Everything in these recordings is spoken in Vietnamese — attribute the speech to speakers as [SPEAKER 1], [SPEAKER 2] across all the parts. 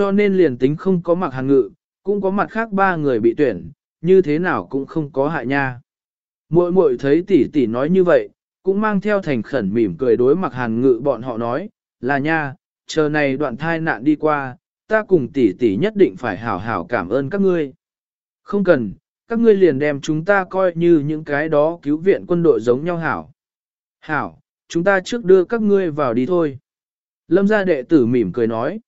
[SPEAKER 1] Cho nên liền tính không có mặc hàng ngự, cũng có mặt khác ba người bị tuyển, như thế nào cũng không có hại nha. Muội muội thấy tỷ tỷ nói như vậy, cũng mang theo thành khẩn mỉm cười đối mặc hàn ngự bọn họ nói, là nha, chờ này đoạn thai nạn đi qua, ta cùng tỷ tỷ nhất định phải hảo hảo cảm ơn các ngươi. Không cần, các ngươi liền đem chúng ta coi như những cái đó cứu viện quân đội giống nhau hảo. Hảo, chúng ta trước đưa các ngươi vào đi thôi. Lâm gia đệ tử mỉm cười nói.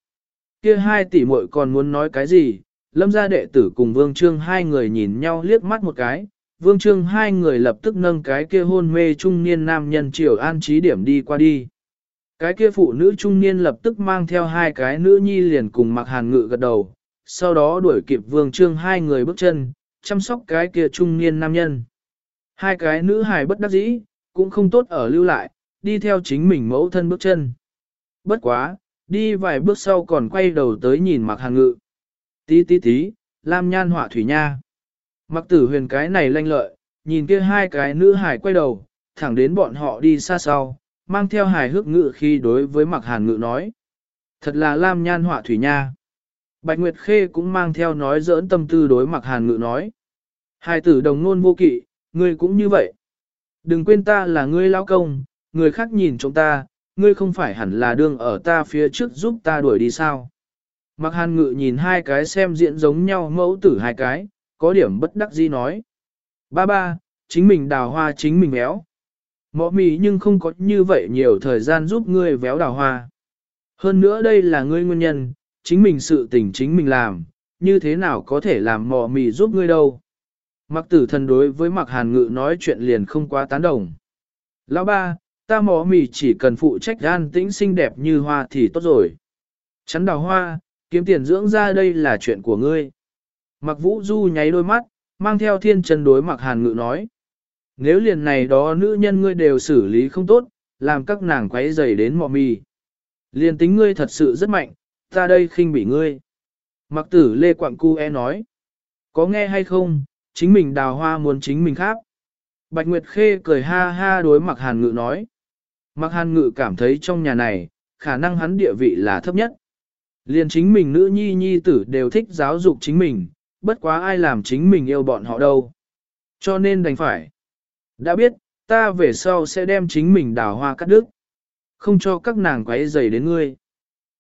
[SPEAKER 1] Kia hai tỷ muội còn muốn nói cái gì? Lâm gia đệ tử cùng Vương Trương hai người nhìn nhau liếc mắt một cái. Vương Trương hai người lập tức nâng cái kia hôn mê trung niên nam nhân triều an trí điểm đi qua đi. Cái kia phụ nữ trung niên lập tức mang theo hai cái nữ nhi liền cùng mặc hàn ngự gật đầu, sau đó đuổi kịp Vương Trương hai người bước chân, chăm sóc cái kia trung niên nam nhân. Hai cái nữ hài bất đắc dĩ, cũng không tốt ở lưu lại, đi theo chính mình mẫu thân bước chân. Bất quá, đi vài bước sau còn quay đầu tới nhìn mặc hàng ngự. Tí tí tí, lam nhan họa thủy nha. Mặc tử huyền cái này lanh lợi, nhìn kia hai cái nữ hải quay đầu, thẳng đến bọn họ đi xa sau, mang theo hài hước ngự khi đối với mặc hàn ngự nói. Thật là lam nhan họa thủy nha. Bạch Nguyệt Khê cũng mang theo nói giỡn tâm tư đối mặc hàn ngự nói. Hai tử đồng nôn vô kỵ, ngươi cũng như vậy. Đừng quên ta là ngươi lao công, người khác nhìn chúng ta, ngươi không phải hẳn là đương ở ta phía trước giúp ta đuổi đi sao. Mặc hàn ngự nhìn hai cái xem diễn giống nhau mẫu tử hai cái, có điểm bất đắc dĩ nói. Ba ba, chính mình đào hoa chính mình véo. Mọ mì nhưng không có như vậy nhiều thời gian giúp ngươi véo đào hoa. Hơn nữa đây là ngươi nguyên nhân, chính mình sự tình chính mình làm, như thế nào có thể làm mọ mì giúp ngươi đâu. Mặc tử thần đối với mặc hàn ngự nói chuyện liền không quá tán đồng. Lão ba, ta mỏ mì chỉ cần phụ trách gan tĩnh xinh đẹp như hoa thì tốt rồi. Chắn đào hoa, kiếm tiền dưỡng ra đây là chuyện của ngươi. Mặc vũ du nháy đôi mắt, mang theo thiên chân đối mặc hàn ngự nói. Nếu liền này đó nữ nhân ngươi đều xử lý không tốt, làm các nàng quấy dày đến mọ mì. Liền tính ngươi thật sự rất mạnh, ta đây khinh bị ngươi. Mặc tử lê Quảng cu e nói. Có nghe hay không, chính mình đào hoa muốn chính mình khác. Bạch Nguyệt Khê cười ha ha đối mặc hàn ngự nói. Mặc hàn ngự cảm thấy trong nhà này, khả năng hắn địa vị là thấp nhất. Liền chính mình nữ nhi nhi tử đều thích giáo dục chính mình, bất quá ai làm chính mình yêu bọn họ đâu. Cho nên đành phải. Đã biết, ta về sau sẽ đem chính mình đào hoa cắt đứt. Không cho các nàng quấy dày đến ngươi.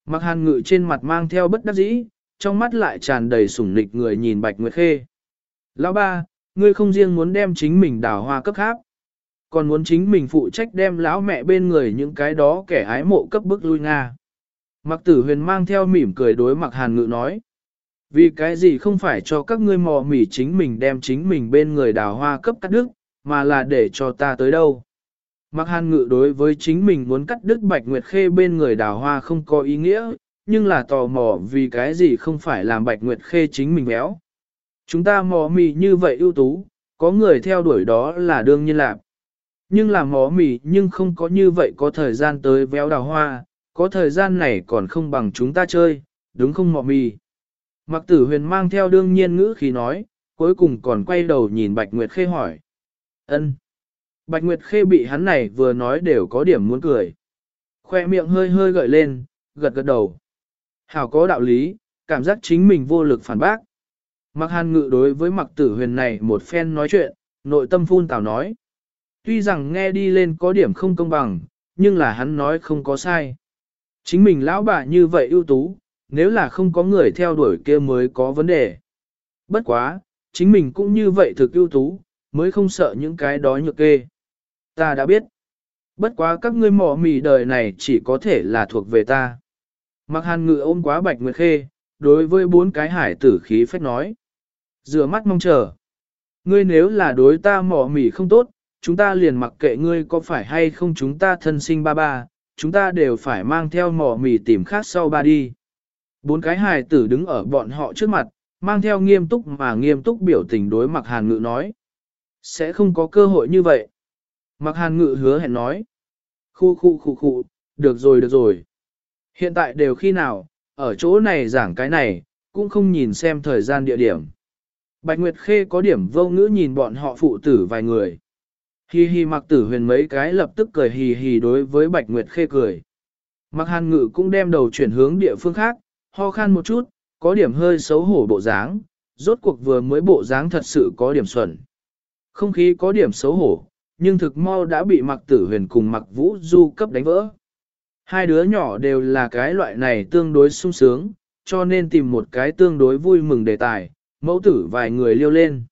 [SPEAKER 1] Mặc hàn ngự trên mặt mang theo bất đắc dĩ, trong mắt lại tràn đầy sủng nịch người nhìn Bạch Nguyệt Khê. Lão ba, ngươi không riêng muốn đem chính mình đào hoa cấp khác, còn muốn chính mình phụ trách đem lão mẹ bên người những cái đó kẻ ái mộ cấp bức lui Nga. Mặc tử huyền mang theo mỉm cười đối mặc hàn ngự nói. Vì cái gì không phải cho các ngươi mò mỉ chính mình đem chính mình bên người đào hoa cấp cắt đứt, mà là để cho ta tới đâu. Mặc hàn ngự đối với chính mình muốn cắt đứt bạch nguyệt khê bên người đào hoa không có ý nghĩa, nhưng là tò mò vì cái gì không phải làm bạch nguyệt khê chính mình béo. Chúng ta mò mì như vậy ưu tú, có người theo đuổi đó là đương nhiên lạc. Nhưng làm mò mì nhưng không có như vậy có thời gian tới véo đào hoa, có thời gian này còn không bằng chúng ta chơi, đúng không mỏ mì. Mặc tử huyền mang theo đương nhiên ngữ khí nói, cuối cùng còn quay đầu nhìn Bạch Nguyệt Khê hỏi. ân Bạch Nguyệt Khê bị hắn này vừa nói đều có điểm muốn cười. Khoe miệng hơi hơi gợi lên, gật gật đầu. Hảo có đạo lý, cảm giác chính mình vô lực phản bác. Mặc hàn ngự đối với mặc tử huyền này một phen nói chuyện, nội tâm phun tào nói. Tuy rằng nghe đi lên có điểm không công bằng, nhưng là hắn nói không có sai. Chính mình lão bà như vậy ưu tú, nếu là không có người theo đuổi kia mới có vấn đề. Bất quá, chính mình cũng như vậy thực ưu tú, mới không sợ những cái đó nhược kê. Ta đã biết. Bất quá các ngươi mỏ mì đời này chỉ có thể là thuộc về ta. Mặc hàn ngự ôm quá bạch nguyệt khê, đối với bốn cái hải tử khí phách nói. Rửa mắt mong chờ. Ngươi nếu là đối ta mỏ mỉ không tốt, chúng ta liền mặc kệ ngươi có phải hay không chúng ta thân sinh ba ba, chúng ta đều phải mang theo mỏ mỉ tìm khác sau ba đi. Bốn cái hài tử đứng ở bọn họ trước mặt, mang theo nghiêm túc mà nghiêm túc biểu tình đối mặc hàn ngự nói. Sẽ không có cơ hội như vậy. Mặc hàn ngự hứa hẹn nói. Khu khu khu khu, được rồi được rồi. Hiện tại đều khi nào, ở chỗ này giảng cái này, cũng không nhìn xem thời gian địa điểm. Bạch Nguyệt Khê có điểm vô ngữ nhìn bọn họ phụ tử vài người. Hi hi mặc tử huyền mấy cái lập tức cười hì hì đối với Bạch Nguyệt Khê cười. Mặc hàn ngự cũng đem đầu chuyển hướng địa phương khác, ho khan một chút, có điểm hơi xấu hổ bộ dáng, rốt cuộc vừa mới bộ dáng thật sự có điểm xuẩn. Không khí có điểm xấu hổ, nhưng thực mau đã bị mặc tử huyền cùng mặc vũ du cấp đánh vỡ. Hai đứa nhỏ đều là cái loại này tương đối sung sướng, cho nên tìm một cái tương đối vui mừng đề tài, mẫu tử vài người liêu lên.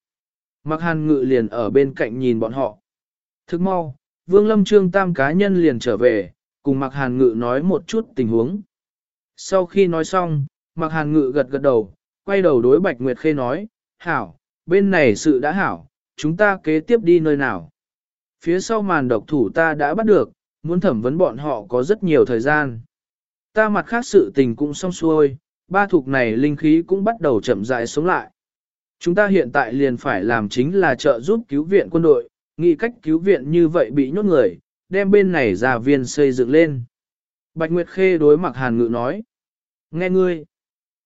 [SPEAKER 1] Mặc hàn ngự liền ở bên cạnh nhìn bọn họ. Thức mau, Vương Lâm Trương tam cá nhân liền trở về, cùng Mặc hàn ngự nói một chút tình huống. Sau khi nói xong, Mặc hàn ngự gật gật đầu, quay đầu đối Bạch Nguyệt Khê nói, hảo, bên này sự đã hảo, chúng ta kế tiếp đi nơi nào. Phía sau màn độc thủ ta đã bắt được, muốn thẩm vấn bọn họ có rất nhiều thời gian. Ta mặt khác sự tình cũng xong xuôi, ba thuộc này linh khí cũng bắt đầu chậm rãi sống lại. Chúng ta hiện tại liền phải làm chính là trợ giúp cứu viện quân đội, nghĩ cách cứu viện như vậy bị nhốt người, đem bên này ra viên xây dựng lên. Bạch Nguyệt Khê đối mặt Hàn Ngự nói. Nghe ngươi,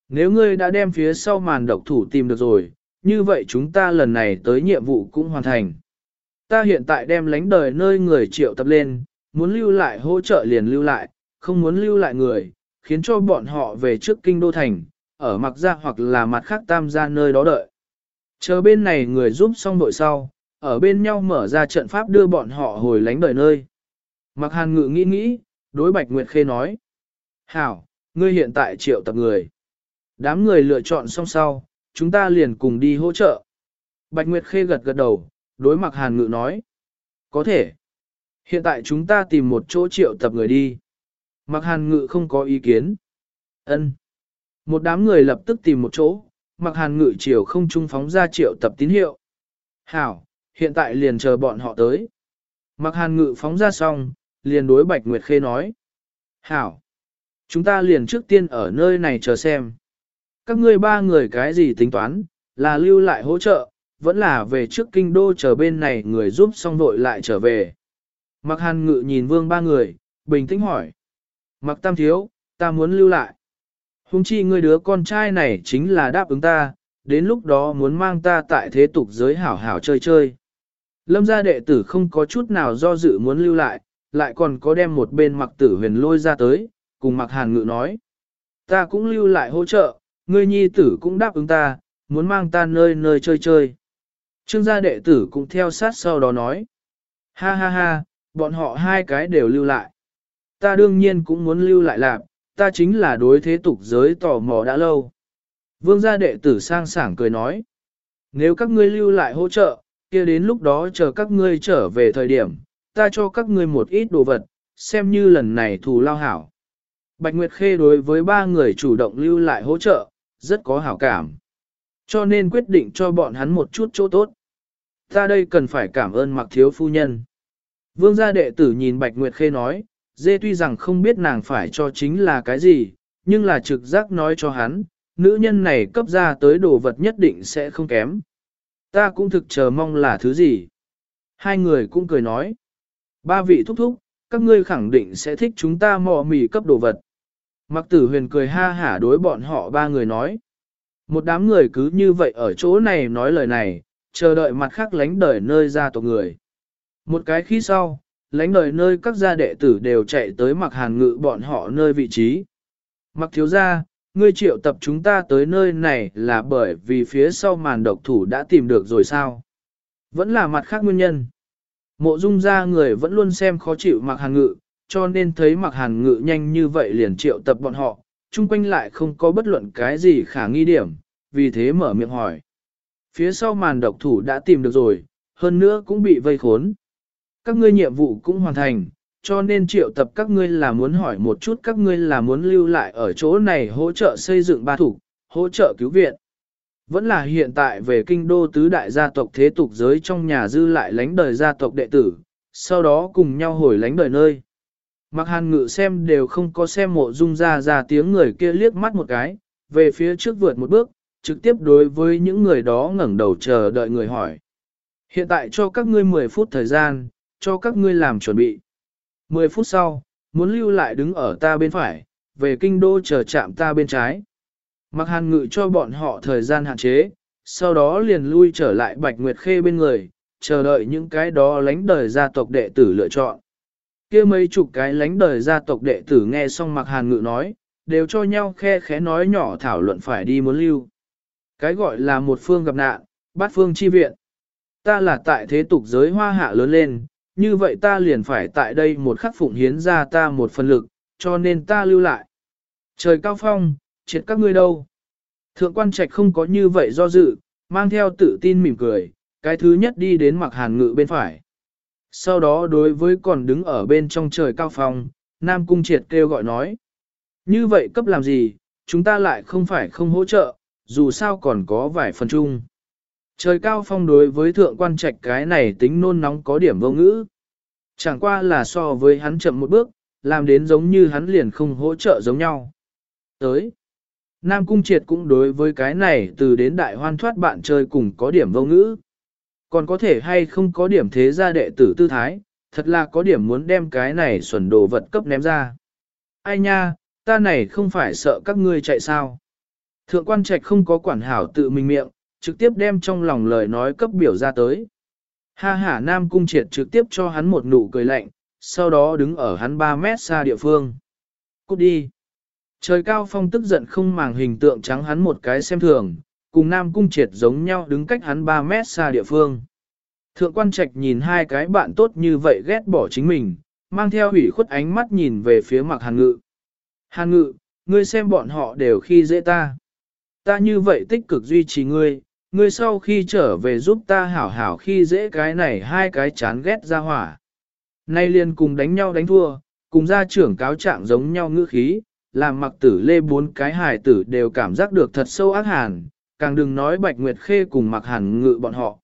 [SPEAKER 1] nếu ngươi đã đem phía sau màn độc thủ tìm được rồi, như vậy chúng ta lần này tới nhiệm vụ cũng hoàn thành. Ta hiện tại đem lánh đời nơi người triệu tập lên, muốn lưu lại hỗ trợ liền lưu lại, không muốn lưu lại người, khiến cho bọn họ về trước kinh đô thành, ở mặc ra hoặc là mặt khác tam gia nơi đó đợi. Chờ bên này người giúp xong đội sau, ở bên nhau mở ra trận pháp đưa bọn họ hồi lánh đời nơi. Mặc hàn ngự nghĩ nghĩ, đối Bạch Nguyệt Khê nói. Hảo, ngươi hiện tại triệu tập người. Đám người lựa chọn xong sau, chúng ta liền cùng đi hỗ trợ. Bạch Nguyệt Khê gật gật đầu, đối mặc hàn ngự nói. Có thể. Hiện tại chúng ta tìm một chỗ triệu tập người đi. Mặc hàn ngự không có ý kiến. ân Một đám người lập tức tìm một chỗ, mặc hàn ngự chiều không trung phóng ra triệu tập tín hiệu. Hảo, hiện tại liền chờ bọn họ tới. Mặc hàn ngự phóng ra xong, liền đối Bạch Nguyệt Khê nói. Hảo, chúng ta liền trước tiên ở nơi này chờ xem. Các ngươi ba người cái gì tính toán, là lưu lại hỗ trợ, vẫn là về trước kinh đô chờ bên này người giúp xong vội lại trở về. Mặc hàn ngự nhìn vương ba người, bình tĩnh hỏi. Mặc tam thiếu, ta muốn lưu lại. Hùng chi ngươi đứa con trai này chính là đáp ứng ta, đến lúc đó muốn mang ta tại thế tục giới hảo hảo chơi chơi. Lâm gia đệ tử không có chút nào do dự muốn lưu lại, lại còn có đem một bên mặc tử huyền lôi ra tới, cùng mặc hàn ngự nói. Ta cũng lưu lại hỗ trợ, ngươi nhi tử cũng đáp ứng ta, muốn mang ta nơi nơi chơi chơi. Trương gia đệ tử cũng theo sát sau đó nói. Ha ha ha, bọn họ hai cái đều lưu lại. Ta đương nhiên cũng muốn lưu lại lạc, ta chính là đối thế tục giới tò mò đã lâu. Vương gia đệ tử sang sảng cười nói. Nếu các ngươi lưu lại hỗ trợ, kia đến lúc đó chờ các ngươi trở về thời điểm, ta cho các ngươi một ít đồ vật, xem như lần này thù lao hảo. Bạch Nguyệt Khê đối với ba người chủ động lưu lại hỗ trợ, rất có hảo cảm. Cho nên quyết định cho bọn hắn một chút chỗ tốt. Ta đây cần phải cảm ơn mặc thiếu phu nhân. Vương gia đệ tử nhìn Bạch Nguyệt Khê nói, dê tuy rằng không biết nàng phải cho chính là cái gì, nhưng là trực giác nói cho hắn, nữ nhân này cấp ra tới đồ vật nhất định sẽ không kém. Ta cũng thực chờ mong là thứ gì. Hai người cũng cười nói. Ba vị thúc thúc, các ngươi khẳng định sẽ thích chúng ta mò mì cấp đồ vật. Mặc tử huyền cười ha hả đối bọn họ ba người nói. Một đám người cứ như vậy ở chỗ này nói lời này, chờ đợi mặt khác lánh đời nơi ra tộc người. Một cái khi sau, lánh đời nơi các gia đệ tử đều chạy tới mặc hàn ngự bọn họ nơi vị trí. Mặc thiếu gia, ngươi triệu tập chúng ta tới nơi này là bởi vì phía sau màn độc thủ đã tìm được rồi sao? Vẫn là mặt khác nguyên nhân. Mộ dung ra người vẫn luôn xem khó chịu mặc hàn ngự, cho nên thấy mặc hàn ngự nhanh như vậy liền triệu tập bọn họ, chung quanh lại không có bất luận cái gì khả nghi điểm, vì thế mở miệng hỏi. Phía sau màn độc thủ đã tìm được rồi, hơn nữa cũng bị vây khốn. Các ngươi nhiệm vụ cũng hoàn thành, cho nên triệu tập các ngươi là muốn hỏi một chút các ngươi là muốn lưu lại ở chỗ này hỗ trợ xây dựng ba thủ, hỗ trợ cứu viện. Vẫn là hiện tại về kinh đô tứ đại gia tộc thế tục giới trong nhà dư lại lánh đời gia tộc đệ tử, sau đó cùng nhau hồi lánh đời nơi. Mặc hàn ngự xem đều không có xem mộ dung ra ra tiếng người kia liếc mắt một cái, về phía trước vượt một bước, trực tiếp đối với những người đó ngẩng đầu chờ đợi người hỏi. Hiện tại cho các ngươi 10 phút thời gian, cho các ngươi làm chuẩn bị. 10 phút sau, muốn lưu lại đứng ở ta bên phải, về kinh đô chờ chạm ta bên trái. Mặc hàn ngự cho bọn họ thời gian hạn chế, sau đó liền lui trở lại Bạch Nguyệt Khê bên người, chờ đợi những cái đó lánh đời gia tộc đệ tử lựa chọn. kia mấy chục cái lánh đời gia tộc đệ tử nghe xong mặc hàn ngự nói, đều cho nhau khe khẽ nói nhỏ thảo luận phải đi muốn lưu. Cái gọi là một phương gặp nạn, bát phương chi viện. Ta là tại thế tục giới hoa hạ lớn lên, như vậy ta liền phải tại đây một khắc phụng hiến ra ta một phần lực, cho nên ta lưu lại. Trời cao phong, triệt các ngươi đâu? Thượng quan trạch không có như vậy do dự, mang theo tự tin mỉm cười, cái thứ nhất đi đến mặc hàn ngự bên phải. Sau đó đối với còn đứng ở bên trong trời cao phong, Nam Cung triệt kêu gọi nói. Như vậy cấp làm gì, chúng ta lại không phải không hỗ trợ, dù sao còn có vài phần chung. Trời cao phong đối với thượng quan trạch cái này tính nôn nóng có điểm vô ngữ. Chẳng qua là so với hắn chậm một bước, làm đến giống như hắn liền không hỗ trợ giống nhau. Tới. Nam Cung Triệt cũng đối với cái này từ đến đại hoan thoát bạn chơi cùng có điểm vô ngữ. Còn có thể hay không có điểm thế gia đệ tử tư thái, thật là có điểm muốn đem cái này xuẩn đồ vật cấp ném ra. Ai nha, ta này không phải sợ các ngươi chạy sao. Thượng quan trạch không có quản hảo tự mình miệng, trực tiếp đem trong lòng lời nói cấp biểu ra tới. Ha ha Nam Cung Triệt trực tiếp cho hắn một nụ cười lạnh, sau đó đứng ở hắn 3 mét xa địa phương. Cút đi. Trời cao phong tức giận không màng hình tượng trắng hắn một cái xem thường, cùng Nam Cung Triệt giống nhau đứng cách hắn 3 mét xa địa phương. Thượng quan trạch nhìn hai cái bạn tốt như vậy ghét bỏ chính mình, mang theo ủy khuất ánh mắt nhìn về phía mặt hàn ngự. Hàn ngự, ngươi xem bọn họ đều khi dễ ta. Ta như vậy tích cực duy trì ngươi, ngươi sau khi trở về giúp ta hảo hảo khi dễ cái này hai cái chán ghét ra hỏa. Nay liền cùng đánh nhau đánh thua, cùng gia trưởng cáo trạng giống nhau ngữ khí, làm mặc tử lê bốn cái hài tử đều cảm giác được thật sâu ác hàn, càng đừng nói bạch nguyệt khê cùng mặc hàn ngự bọn họ.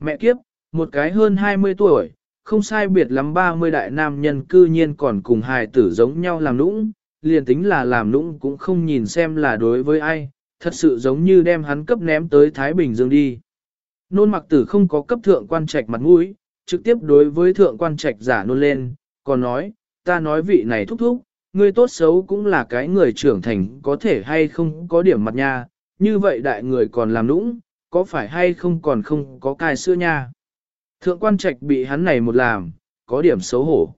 [SPEAKER 1] Mẹ kiếp, một cái hơn 20 tuổi, không sai biệt lắm 30 đại nam nhân cư nhiên còn cùng hài tử giống nhau làm nũng, liền tính là làm nũng cũng không nhìn xem là đối với ai, thật sự giống như đem hắn cấp ném tới Thái Bình Dương đi. Nôn mặc tử không có cấp thượng quan trạch mặt mũi, trực tiếp đối với thượng quan trạch giả nôn lên, còn nói, ta nói vị này thúc thúc, ngươi tốt xấu cũng là cái người trưởng thành có thể hay không có điểm mặt nha, như vậy đại người còn làm nũng, có phải hay không còn không có cai sữa nha. Thượng quan trạch bị hắn này một làm, có điểm xấu hổ.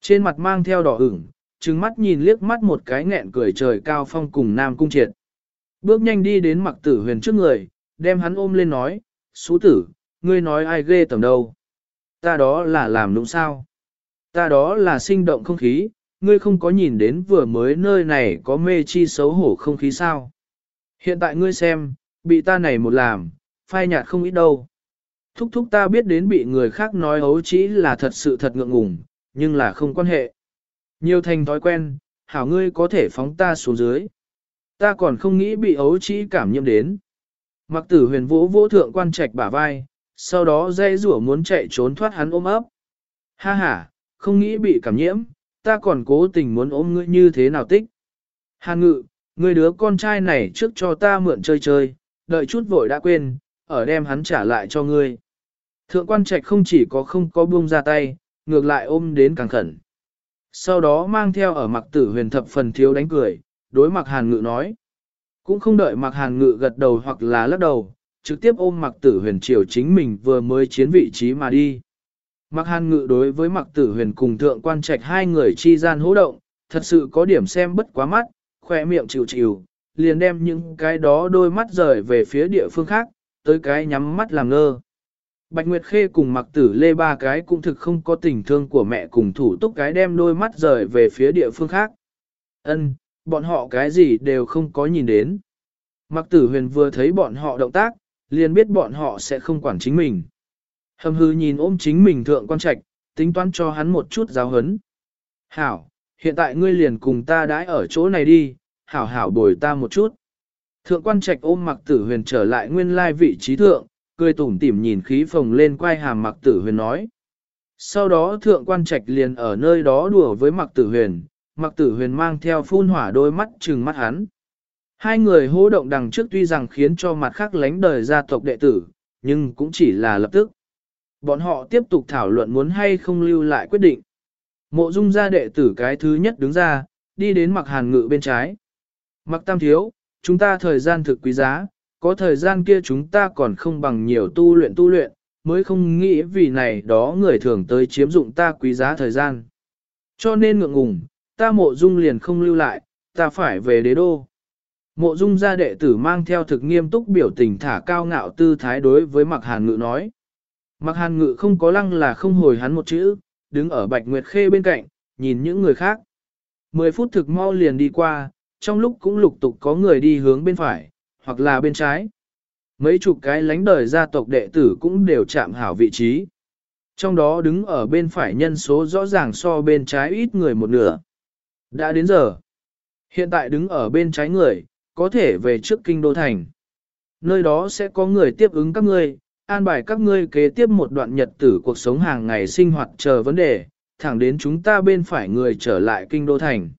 [SPEAKER 1] Trên mặt mang theo đỏ ửng, trừng mắt nhìn liếc mắt một cái nghẹn cười trời cao phong cùng nam cung triệt. Bước nhanh đi đến mặc tử huyền trước người, đem hắn ôm lên nói, Sú tử, ngươi nói ai ghê tầm đâu. Ta đó là làm đúng sao. Ta đó là sinh động không khí, ngươi không có nhìn đến vừa mới nơi này có mê chi xấu hổ không khí sao. Hiện tại ngươi xem, bị ta này một làm, phai nhạt không ít đâu. Thúc thúc ta biết đến bị người khác nói ấu chỉ là thật sự thật ngượng ngùng, nhưng là không quan hệ. Nhiều thành thói quen, hảo ngươi có thể phóng ta xuống dưới. Ta còn không nghĩ bị ấu trĩ cảm nhiễm đến. Mặc tử huyền vỗ vỗ thượng quan trạch bả vai, sau đó dây rủa muốn chạy trốn thoát hắn ôm ấp. Ha ha, không nghĩ bị cảm nhiễm, ta còn cố tình muốn ôm ngươi như thế nào tích. Hàn ngự, ngươi đứa con trai này trước cho ta mượn chơi chơi, đợi chút vội đã quên, ở đem hắn trả lại cho ngươi. Thượng quan trạch không chỉ có không có buông ra tay, ngược lại ôm đến càng khẩn. Sau đó mang theo ở mặc tử huyền thập phần thiếu đánh cười, đối mặc hàn ngự nói. Cũng không đợi mặc hàn ngự gật đầu hoặc là lắc đầu, trực tiếp ôm mặc tử huyền triều chính mình vừa mới chiến vị trí mà đi. Mặc hàn ngự đối với mặc tử huyền cùng thượng quan trạch hai người chi gian hỗ động, thật sự có điểm xem bất quá mắt, khoe miệng chịu chịu, liền đem những cái đó đôi mắt rời về phía địa phương khác, tới cái nhắm mắt làm ngơ. Bạch Nguyệt Khê cùng mặc tử lê ba cái cũng thực không có tình thương của mẹ cùng thủ túc cái đem đôi mắt rời về phía địa phương khác. Ân, bọn họ cái gì đều không có nhìn đến. Mặc tử huyền vừa thấy bọn họ động tác, liền biết bọn họ sẽ không quản chính mình. Hầm hư nhìn ôm chính mình thượng quan trạch, tính toán cho hắn một chút giáo hấn. Hảo, hiện tại ngươi liền cùng ta đãi ở chỗ này đi, hảo hảo bồi ta một chút. Thượng quan trạch ôm mặc tử huyền trở lại nguyên lai vị trí thượng, cười tủm tỉm nhìn khí phồng lên quay hàm mặc tử huyền nói. Sau đó thượng quan trạch liền ở nơi đó đùa với mặc tử huyền, mặc tử huyền mang theo phun hỏa đôi mắt trừng mắt hắn. Hai người hô động đằng trước tuy rằng khiến cho mặt khác lánh đời gia tộc đệ tử, nhưng cũng chỉ là lập tức. Bọn họ tiếp tục thảo luận muốn hay không lưu lại quyết định. Mộ dung gia đệ tử cái thứ nhất đứng ra, đi đến mặc hàn ngự bên trái. Mặc tam thiếu, chúng ta thời gian thực quý giá, có thời gian kia chúng ta còn không bằng nhiều tu luyện tu luyện, mới không nghĩ vì này đó người thường tới chiếm dụng ta quý giá thời gian. Cho nên ngượng ngùng, ta mộ dung liền không lưu lại, ta phải về đế đô. Mộ dung gia đệ tử mang theo thực nghiêm túc biểu tình thả cao ngạo tư thái đối với Mạc Hàn Ngự nói. Mạc Hàn Ngự không có lăng là không hồi hắn một chữ, đứng ở Bạch Nguyệt Khê bên cạnh, nhìn những người khác. Mười phút thực mau liền đi qua, trong lúc cũng lục tục có người đi hướng bên phải, hoặc là bên trái. Mấy chục cái lánh đời gia tộc đệ tử cũng đều chạm hảo vị trí. Trong đó đứng ở bên phải nhân số rõ ràng so bên trái ít người một nửa. Đã đến giờ. Hiện tại đứng ở bên trái người, có thể về trước kinh đô thành. Nơi đó sẽ có người tiếp ứng các ngươi, an bài các ngươi kế tiếp một đoạn nhật tử cuộc sống hàng ngày sinh hoạt chờ vấn đề, thẳng đến chúng ta bên phải người trở lại kinh đô thành.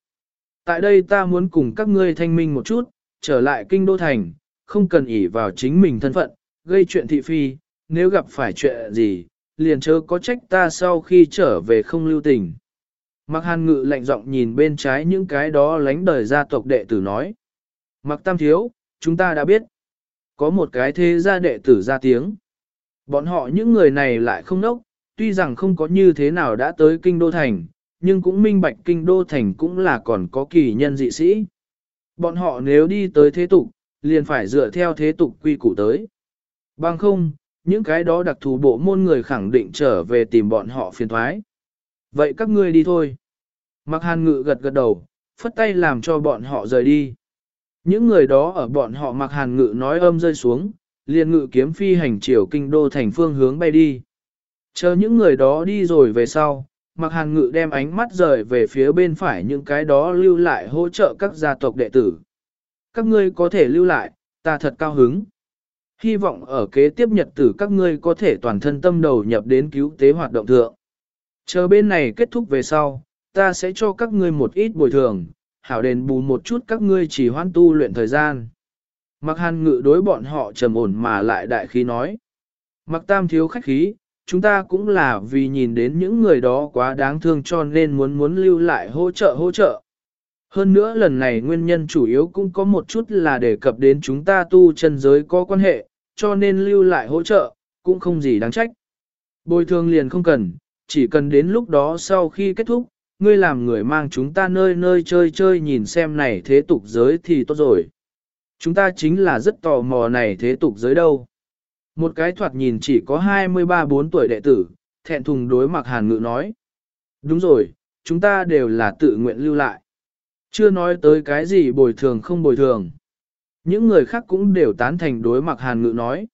[SPEAKER 1] Tại đây ta muốn cùng các ngươi thanh minh một chút, trở lại kinh đô thành, không cần ỷ vào chính mình thân phận, gây chuyện thị phi, nếu gặp phải chuyện gì, liền chớ có trách ta sau khi trở về không lưu tình. Mặc hàn ngự lạnh giọng nhìn bên trái những cái đó lánh đời gia tộc đệ tử nói. Mặc tam thiếu, chúng ta đã biết. Có một cái thế gia đệ tử ra tiếng. Bọn họ những người này lại không nốc, tuy rằng không có như thế nào đã tới kinh đô thành, nhưng cũng minh bạch kinh đô thành cũng là còn có kỳ nhân dị sĩ. Bọn họ nếu đi tới thế tục, liền phải dựa theo thế tục quy củ tới. Bằng không, những cái đó đặc thù bộ môn người khẳng định trở về tìm bọn họ phiền thoái. Vậy các ngươi đi thôi. Mặc hàn ngự gật gật đầu, phất tay làm cho bọn họ rời đi. Những người đó ở bọn họ mặc hàn ngự nói âm rơi xuống, liền ngự kiếm phi hành chiều kinh đô thành phương hướng bay đi. Chờ những người đó đi rồi về sau, mặc hàn ngự đem ánh mắt rời về phía bên phải những cái đó lưu lại hỗ trợ các gia tộc đệ tử. Các ngươi có thể lưu lại, ta thật cao hứng. Hy vọng ở kế tiếp nhật tử các ngươi có thể toàn thân tâm đầu nhập đến cứu tế hoạt động thượng. Chờ bên này kết thúc về sau, ta sẽ cho các ngươi một ít bồi thường, hảo đền bù một chút các ngươi chỉ hoan tu luyện thời gian. Mặc hàn ngự đối bọn họ trầm ổn mà lại đại khí nói. Mặc tam thiếu khách khí, chúng ta cũng là vì nhìn đến những người đó quá đáng thương cho nên muốn muốn lưu lại hỗ trợ hỗ trợ. Hơn nữa lần này nguyên nhân chủ yếu cũng có một chút là đề cập đến chúng ta tu chân giới có quan hệ, cho nên lưu lại hỗ trợ, cũng không gì đáng trách. Bồi thường liền không cần, chỉ cần đến lúc đó sau khi kết thúc, ngươi làm người mang chúng ta nơi nơi chơi chơi nhìn xem này thế tục giới thì tốt rồi. Chúng ta chính là rất tò mò này thế tục giới đâu. Một cái thoạt nhìn chỉ có 23-4 tuổi đệ tử, thẹn thùng đối mặt hàn ngự nói. Đúng rồi, chúng ta đều là tự nguyện lưu lại. Chưa nói tới cái gì bồi thường không bồi thường. Những người khác cũng đều tán thành đối mặt hàn ngự nói.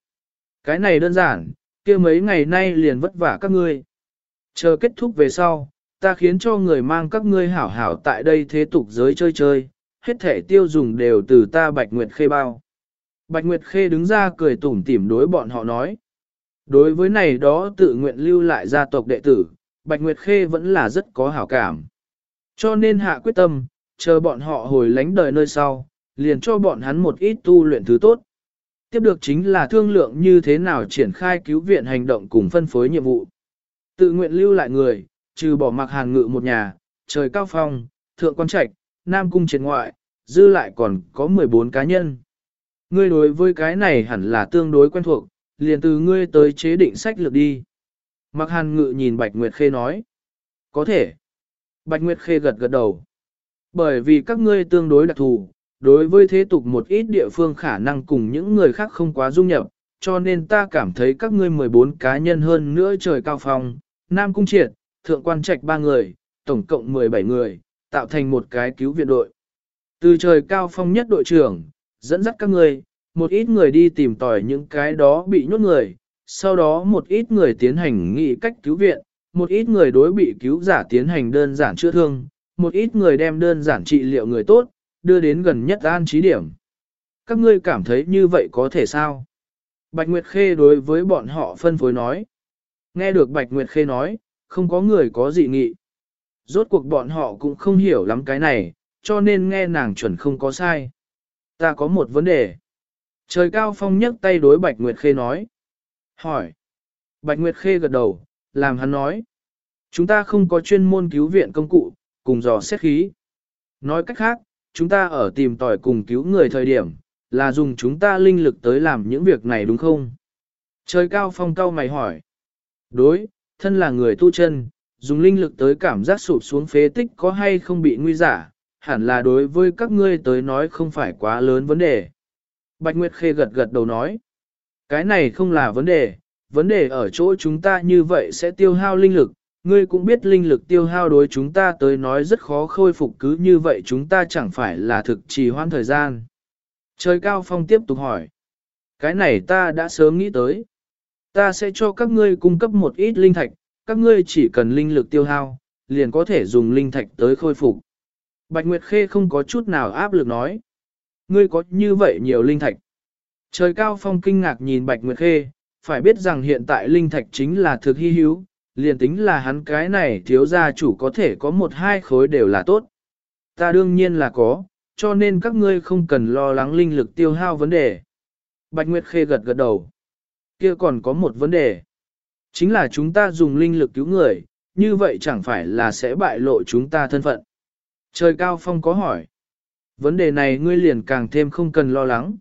[SPEAKER 1] Cái này đơn giản, kia mấy ngày nay liền vất vả các ngươi. Chờ kết thúc về sau, ta khiến cho người mang các ngươi hảo hảo tại đây thế tục giới chơi chơi, hết thể tiêu dùng đều từ ta Bạch Nguyệt Khê bao. Bạch Nguyệt Khê đứng ra cười tủm tỉm đối bọn họ nói. Đối với này đó tự nguyện lưu lại gia tộc đệ tử, Bạch Nguyệt Khê vẫn là rất có hảo cảm. Cho nên hạ quyết tâm, chờ bọn họ hồi lánh đời nơi sau, liền cho bọn hắn một ít tu luyện thứ tốt. Tiếp được chính là thương lượng như thế nào triển khai cứu viện hành động cùng phân phối nhiệm vụ. Tự nguyện lưu lại người, trừ bỏ mặc hàn ngự một nhà, trời cao phong, thượng quan trạch, nam cung triệt ngoại, dư lại còn có 14 cá nhân. Ngươi đối với cái này hẳn là tương đối quen thuộc, liền từ ngươi tới chế định sách lược đi. Mặc hàn ngự nhìn Bạch Nguyệt Khê nói. Có thể. Bạch Nguyệt Khê gật gật đầu. Bởi vì các ngươi tương đối đặc thù, đối với thế tục một ít địa phương khả năng cùng những người khác không quá dung nhập, cho nên ta cảm thấy các ngươi 14 cá nhân hơn nữa trời cao phong, Nam Cung Triệt, Thượng Quan Trạch ba người, tổng cộng 17 người, tạo thành một cái cứu viện đội. Từ trời cao phong nhất đội trưởng, dẫn dắt các người một ít người đi tìm tòi những cái đó bị nhốt người, sau đó một ít người tiến hành nghị cách cứu viện, một ít người đối bị cứu giả tiến hành đơn giản chữa thương, một ít người đem đơn giản trị liệu người tốt, đưa đến gần nhất an trí điểm. Các ngươi cảm thấy như vậy có thể sao? Bạch Nguyệt Khê đối với bọn họ phân phối nói. Nghe được Bạch Nguyệt Khê nói, không có người có dị nghị. Rốt cuộc bọn họ cũng không hiểu lắm cái này, cho nên nghe nàng chuẩn không có sai. Ta có một vấn đề. Trời cao phong nhấc tay đối Bạch Nguyệt Khê nói. Hỏi. Bạch Nguyệt Khê gật đầu, làm hắn nói. Chúng ta không có chuyên môn cứu viện công cụ, cùng dò xét khí. Nói cách khác, chúng ta ở tìm tòi cùng cứu người thời điểm, là dùng chúng ta linh lực tới làm những việc này đúng không? Trời cao phong cao mày hỏi. Đối, thân là người tu chân, dùng linh lực tới cảm giác sụp xuống phế tích có hay không bị nguy giả, hẳn là đối với các ngươi tới nói không phải quá lớn vấn đề. Bạch Nguyệt Khê gật gật đầu nói, cái này không là vấn đề, vấn đề ở chỗ chúng ta như vậy sẽ tiêu hao linh lực, ngươi cũng biết linh lực tiêu hao đối chúng ta tới nói rất khó khôi phục cứ như vậy chúng ta chẳng phải là thực trì hoãn thời gian. Trời cao phong tiếp tục hỏi, cái này ta đã sớm nghĩ tới. Ta sẽ cho các ngươi cung cấp một ít linh thạch, các ngươi chỉ cần linh lực tiêu hao, liền có thể dùng linh thạch tới khôi phục. Bạch Nguyệt Khê không có chút nào áp lực nói. Ngươi có như vậy nhiều linh thạch. Trời cao phong kinh ngạc nhìn Bạch Nguyệt Khê, phải biết rằng hiện tại linh thạch chính là thực hy hữu, liền tính là hắn cái này thiếu gia chủ có thể có một hai khối đều là tốt. Ta đương nhiên là có, cho nên các ngươi không cần lo lắng linh lực tiêu hao vấn đề. Bạch Nguyệt Khê gật gật đầu. Kia còn có một vấn đề. Chính là chúng ta dùng linh lực cứu người, như vậy chẳng phải là sẽ bại lộ chúng ta thân phận. Trời cao phong có hỏi. Vấn đề này ngươi liền càng thêm không cần lo lắng.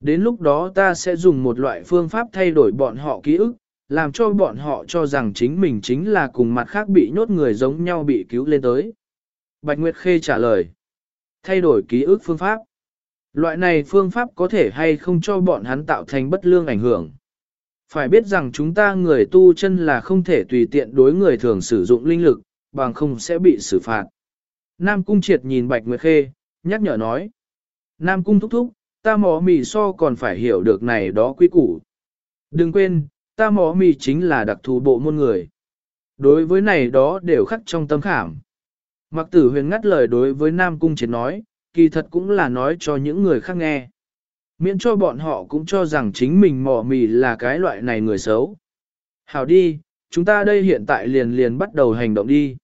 [SPEAKER 1] Đến lúc đó ta sẽ dùng một loại phương pháp thay đổi bọn họ ký ức, làm cho bọn họ cho rằng chính mình chính là cùng mặt khác bị nhốt người giống nhau bị cứu lên tới. Bạch Nguyệt Khê trả lời. Thay đổi ký ức phương pháp. Loại này phương pháp có thể hay không cho bọn hắn tạo thành bất lương ảnh hưởng. Phải biết rằng chúng ta người tu chân là không thể tùy tiện đối người thường sử dụng linh lực, bằng không sẽ bị xử phạt. Nam Cung triệt nhìn Bạch Nguyệt Khê, nhắc nhở nói. Nam Cung thúc thúc, ta mỏ mì so còn phải hiểu được này đó quy củ. Đừng quên, ta mỏ mì chính là đặc thù bộ môn người. Đối với này đó đều khắc trong tâm khảm. Mặc tử huyền ngắt lời đối với Nam Cung triệt nói, kỳ thật cũng là nói cho những người khác nghe. Miễn cho bọn họ cũng cho rằng chính mình mỏ mì là cái loại này người xấu. Hảo đi, chúng ta đây hiện tại liền liền bắt đầu hành động đi.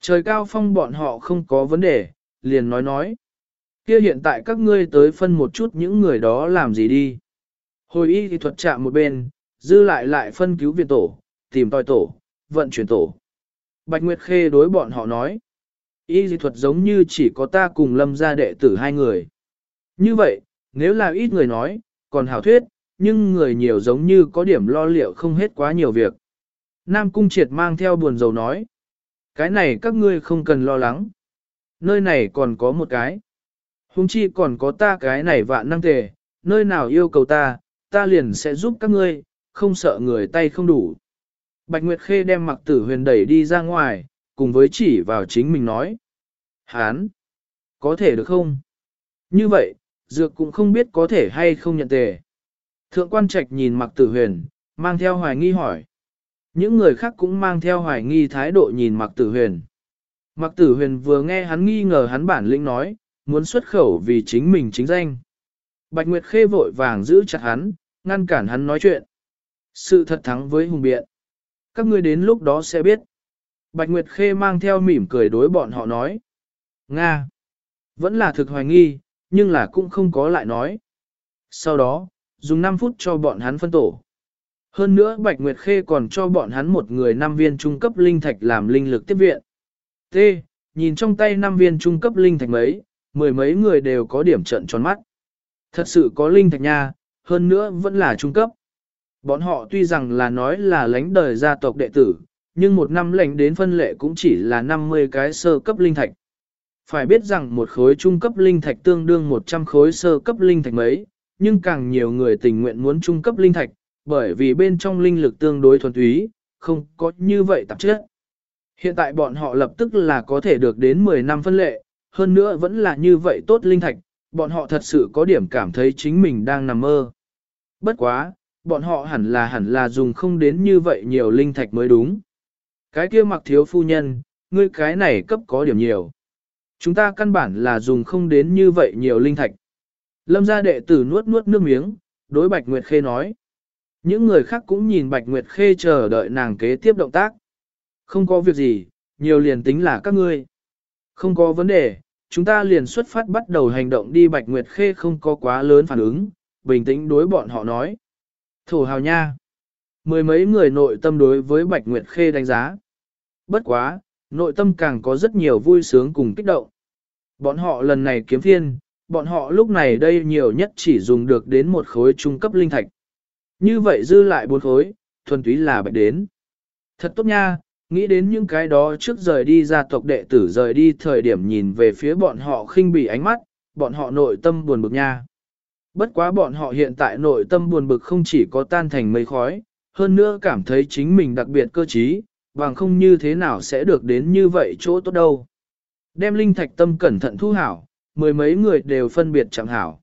[SPEAKER 1] Trời cao phong bọn họ không có vấn đề, liền nói nói. Kia hiện tại các ngươi tới phân một chút những người đó làm gì đi. Hồi y thì thuật chạm một bên, dư lại lại phân cứu viện tổ, tìm tòi tổ, vận chuyển tổ. Bạch Nguyệt Khê đối bọn họ nói. Y dị thuật giống như chỉ có ta cùng lâm gia đệ tử hai người. Như vậy, nếu là ít người nói, còn hảo thuyết, nhưng người nhiều giống như có điểm lo liệu không hết quá nhiều việc. Nam Cung Triệt mang theo buồn dầu nói. Cái này các ngươi không cần lo lắng. Nơi này còn có một cái. Hùng chi còn có ta cái này vạn năng tề, nơi nào yêu cầu ta, ta liền sẽ giúp các ngươi, không sợ người tay không đủ. Bạch Nguyệt Khê đem mặc tử huyền đẩy đi ra ngoài, cùng với chỉ vào chính mình nói. Hán! Có thể được không? Như vậy, dược cũng không biết có thể hay không nhận tề. Thượng quan trạch nhìn mặc tử huyền, mang theo hoài nghi hỏi. Những người khác cũng mang theo hoài nghi thái độ nhìn mặc tử huyền. Mặc tử huyền vừa nghe hắn nghi ngờ hắn bản lĩnh nói, muốn xuất khẩu vì chính mình chính danh. Bạch Nguyệt Khê vội vàng giữ chặt hắn, ngăn cản hắn nói chuyện. Sự thật thắng với hùng biện. Các ngươi đến lúc đó sẽ biết. Bạch Nguyệt Khê mang theo mỉm cười đối bọn họ nói. Nga! Vẫn là thực hoài nghi, nhưng là cũng không có lại nói. Sau đó, dùng 5 phút cho bọn hắn phân tổ. Hơn nữa Bạch Nguyệt Khê còn cho bọn hắn một người 5 viên trung cấp linh thạch làm linh lực tiếp viện. T. Nhìn trong tay 5 viên trung cấp linh thạch mấy, mười mấy người đều có điểm trận tròn mắt. Thật sự có linh thạch nha, hơn nữa vẫn là trung cấp. Bọn họ tuy rằng là nói là lãnh đời gia tộc đệ tử, nhưng một năm lãnh đến phân lệ cũng chỉ là 50 cái sơ cấp linh thạch. Phải biết rằng một khối trung cấp linh thạch tương đương 100 khối sơ cấp linh thạch mấy, nhưng càng nhiều người tình nguyện muốn trung cấp linh thạch, bởi vì bên trong linh lực tương đối thuần túy, không có như vậy tạp chất. Hiện tại bọn họ lập tức là có thể được đến 10 năm phân lệ, hơn nữa vẫn là như vậy tốt linh thạch, bọn họ thật sự có điểm cảm thấy chính mình đang nằm mơ. Bất quá, bọn họ hẳn là hẳn là dùng không đến như vậy nhiều linh thạch mới đúng. Cái kia mặc thiếu phu nhân, ngươi cái này cấp có điểm nhiều. Chúng ta căn bản là dùng không đến như vậy nhiều linh thạch. Lâm gia đệ tử nuốt nuốt nước miếng, đối Bạch Nguyệt Khê nói. Những người khác cũng nhìn Bạch Nguyệt Khê chờ đợi nàng kế tiếp động tác. Không có việc gì, nhiều liền tính là các ngươi. Không có vấn đề, chúng ta liền xuất phát bắt đầu hành động đi Bạch Nguyệt Khê không có quá lớn phản ứng, bình tĩnh đối bọn họ nói. Thổ hào nha. Mười mấy người nội tâm đối với Bạch Nguyệt Khê đánh giá. Bất quá, nội tâm càng có rất nhiều vui sướng cùng kích động. Bọn họ lần này kiếm thiên, bọn họ lúc này đây nhiều nhất chỉ dùng được đến một khối trung cấp linh thạch. Như vậy dư lại bốn khối, thuần túy là bạch đến. Thật tốt nha, nghĩ đến những cái đó trước rời đi gia tộc đệ tử rời đi thời điểm nhìn về phía bọn họ khinh bỉ ánh mắt, bọn họ nội tâm buồn bực nha. Bất quá bọn họ hiện tại nội tâm buồn bực không chỉ có tan thành mây khói, hơn nữa cảm thấy chính mình đặc biệt cơ trí, bằng không như thế nào sẽ được đến như vậy chỗ tốt đâu. Đem linh thạch tâm cẩn thận thu hảo, mười mấy người đều phân biệt chẳng hảo.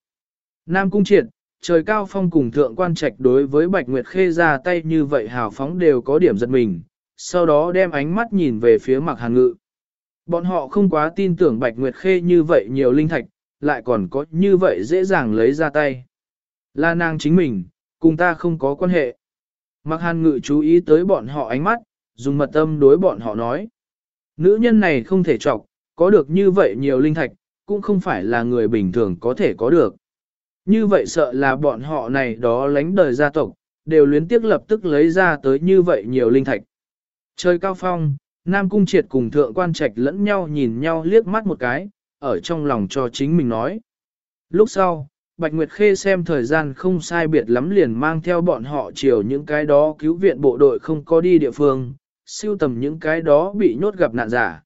[SPEAKER 1] Nam Cung Triệt, trời cao phong cùng thượng quan trạch đối với Bạch Nguyệt Khê ra tay như vậy hào phóng đều có điểm giật mình, sau đó đem ánh mắt nhìn về phía mặc hàn ngự. Bọn họ không quá tin tưởng Bạch Nguyệt Khê như vậy nhiều linh thạch, lại còn có như vậy dễ dàng lấy ra tay. Là nàng chính mình, cùng ta không có quan hệ. Mặc hàn ngự chú ý tới bọn họ ánh mắt, dùng mật tâm đối bọn họ nói. Nữ nhân này không thể trọc, có được như vậy nhiều linh thạch, cũng không phải là người bình thường có thể có được. Như vậy sợ là bọn họ này đó lánh đời gia tộc, đều luyến tiếc lập tức lấy ra tới như vậy nhiều linh thạch. Trời cao phong, Nam Cung Triệt cùng Thượng Quan Trạch lẫn nhau nhìn nhau liếc mắt một cái, ở trong lòng cho chính mình nói. Lúc sau, Bạch Nguyệt Khê xem thời gian không sai biệt lắm liền mang theo bọn họ chiều những cái đó cứu viện bộ đội không có đi địa phương, siêu tầm những cái đó bị nhốt gặp nạn giả.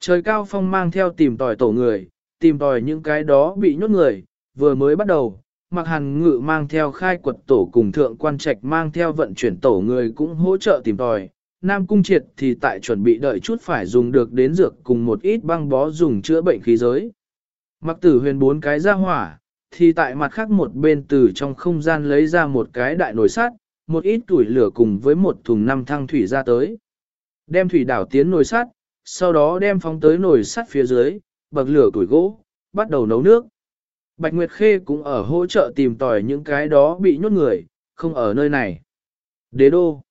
[SPEAKER 1] Trời cao phong mang theo tìm tòi tổ người, tìm tòi những cái đó bị nhốt người, vừa mới bắt đầu, mặc hàn ngự mang theo khai quật tổ cùng thượng quan trạch mang theo vận chuyển tổ người cũng hỗ trợ tìm tòi. Nam Cung Triệt thì tại chuẩn bị đợi chút phải dùng được đến dược cùng một ít băng bó dùng chữa bệnh khí giới. Mặc tử huyền bốn cái ra hỏa, thì tại mặt khác một bên từ trong không gian lấy ra một cái đại nồi sắt, một ít tuổi lửa cùng với một thùng năm thăng thủy ra tới. Đem thủy đảo tiến nồi sắt, sau đó đem phóng tới nồi sắt phía dưới, bậc lửa tuổi gỗ, bắt đầu nấu nước. Bạch Nguyệt Khê cũng ở hỗ trợ tìm tòi những cái đó bị nhốt người, không ở nơi này. Đế đô.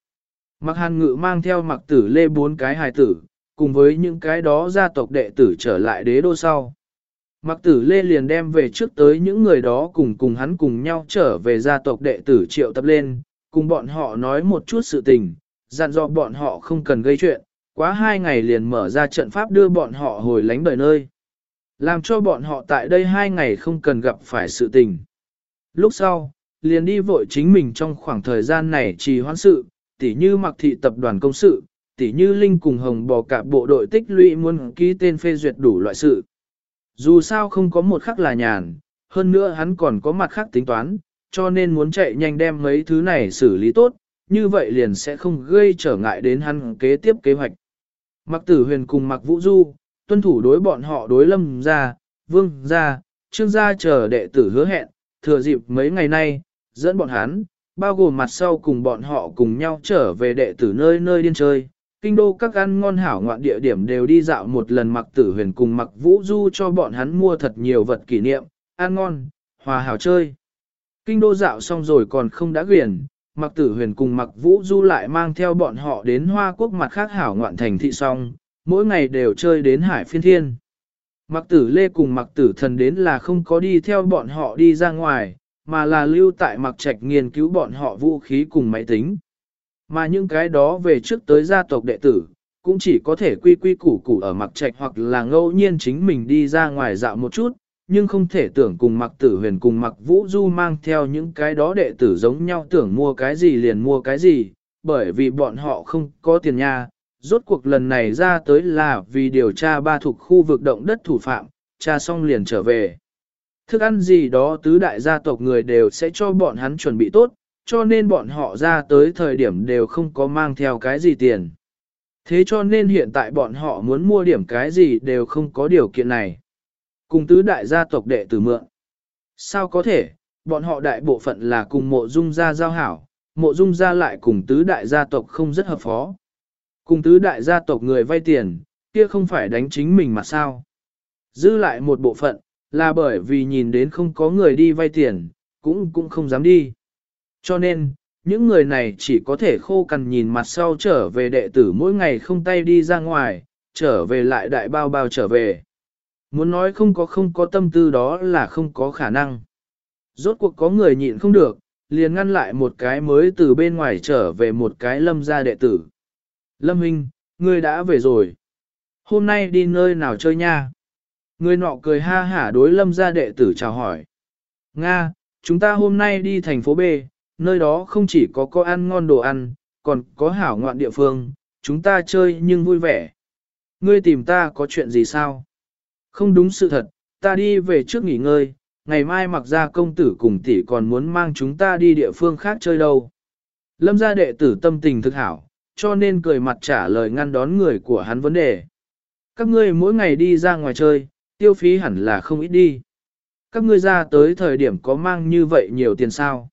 [SPEAKER 1] Mặc hàn ngự mang theo mặc tử lê bốn cái hài tử, cùng với những cái đó gia tộc đệ tử trở lại đế đô sau. Mặc tử lê liền đem về trước tới những người đó cùng cùng hắn cùng nhau trở về gia tộc đệ tử triệu tập lên, cùng bọn họ nói một chút sự tình, dặn dò bọn họ không cần gây chuyện, quá hai ngày liền mở ra trận pháp đưa bọn họ hồi lánh đời nơi. Làm cho bọn họ tại đây hai ngày không cần gặp phải sự tình. Lúc sau, liền đi vội chính mình trong khoảng thời gian này trì hoãn sự, tỉ như mặc thị tập đoàn công sự, tỉ như Linh cùng Hồng bò cả bộ đội tích lũy muốn ký tên phê duyệt đủ loại sự. Dù sao không có một khắc là nhàn, hơn nữa hắn còn có mặt khác tính toán, cho nên muốn chạy nhanh đem mấy thứ này xử lý tốt, như vậy liền sẽ không gây trở ngại đến hắn kế tiếp kế hoạch. Mặc tử huyền cùng mặc vũ du, tuân thủ đối bọn họ đối lâm ra, vương ra, trương gia chờ đệ tử hứa hẹn, thừa dịp mấy ngày nay, dẫn bọn hắn, bao gồm mặt sau cùng bọn họ cùng nhau trở về đệ tử nơi nơi điên chơi. Kinh đô các ăn ngon hảo ngoạn địa điểm đều đi dạo một lần mặc tử huyền cùng mặc vũ du cho bọn hắn mua thật nhiều vật kỷ niệm, ăn ngon, hòa hảo chơi. Kinh đô dạo xong rồi còn không đã quyển, mặc tử huyền cùng mặc vũ du lại mang theo bọn họ đến hoa quốc mặt khác hảo ngoạn thành thị xong, mỗi ngày đều chơi đến hải phiên thiên. Mặc tử lê cùng mặc tử thần đến là không có đi theo bọn họ đi ra ngoài, mà là lưu tại mặc trạch nghiên cứu bọn họ vũ khí cùng máy tính. Mà những cái đó về trước tới gia tộc đệ tử, cũng chỉ có thể quy quy củ củ ở mặc trạch hoặc là ngẫu nhiên chính mình đi ra ngoài dạo một chút, nhưng không thể tưởng cùng mặc tử huyền cùng mặc vũ du mang theo những cái đó đệ tử giống nhau tưởng mua cái gì liền mua cái gì, bởi vì bọn họ không có tiền nha. Rốt cuộc lần này ra tới là vì điều tra ba thuộc khu vực động đất thủ phạm, tra xong liền trở về. Thức ăn gì đó tứ đại gia tộc người đều sẽ cho bọn hắn chuẩn bị tốt, cho nên bọn họ ra tới thời điểm đều không có mang theo cái gì tiền. Thế cho nên hiện tại bọn họ muốn mua điểm cái gì đều không có điều kiện này. Cùng tứ đại gia tộc đệ tử mượn. Sao có thể, bọn họ đại bộ phận là cùng mộ dung gia giao hảo, mộ dung gia lại cùng tứ đại gia tộc không rất hợp phó. Cùng tứ đại gia tộc người vay tiền, kia không phải đánh chính mình mà sao. Giữ lại một bộ phận, là bởi vì nhìn đến không có người đi vay tiền, cũng cũng không dám đi. Cho nên, những người này chỉ có thể khô cằn nhìn mặt sau trở về đệ tử mỗi ngày không tay đi ra ngoài, trở về lại đại bao bao trở về. Muốn nói không có không có tâm tư đó là không có khả năng. Rốt cuộc có người nhịn không được, liền ngăn lại một cái mới từ bên ngoài trở về một cái lâm gia đệ tử. Lâm Hinh, ngươi đã về rồi. Hôm nay đi nơi nào chơi nha? Người nọ cười ha hả đối lâm gia đệ tử chào hỏi. Nga, chúng ta hôm nay đi thành phố B, nơi đó không chỉ có có ăn ngon đồ ăn, còn có hảo ngoạn địa phương, chúng ta chơi nhưng vui vẻ. Ngươi tìm ta có chuyện gì sao? Không đúng sự thật, ta đi về trước nghỉ ngơi, ngày mai mặc ra công tử cùng tỷ còn muốn mang chúng ta đi địa phương khác chơi đâu. Lâm gia đệ tử tâm tình thực hảo, cho nên cười mặt trả lời ngăn đón người của hắn vấn đề. Các ngươi mỗi ngày đi ra ngoài chơi, tiêu phí hẳn là không ít đi. Các ngươi ra tới thời điểm có mang như vậy nhiều tiền sao?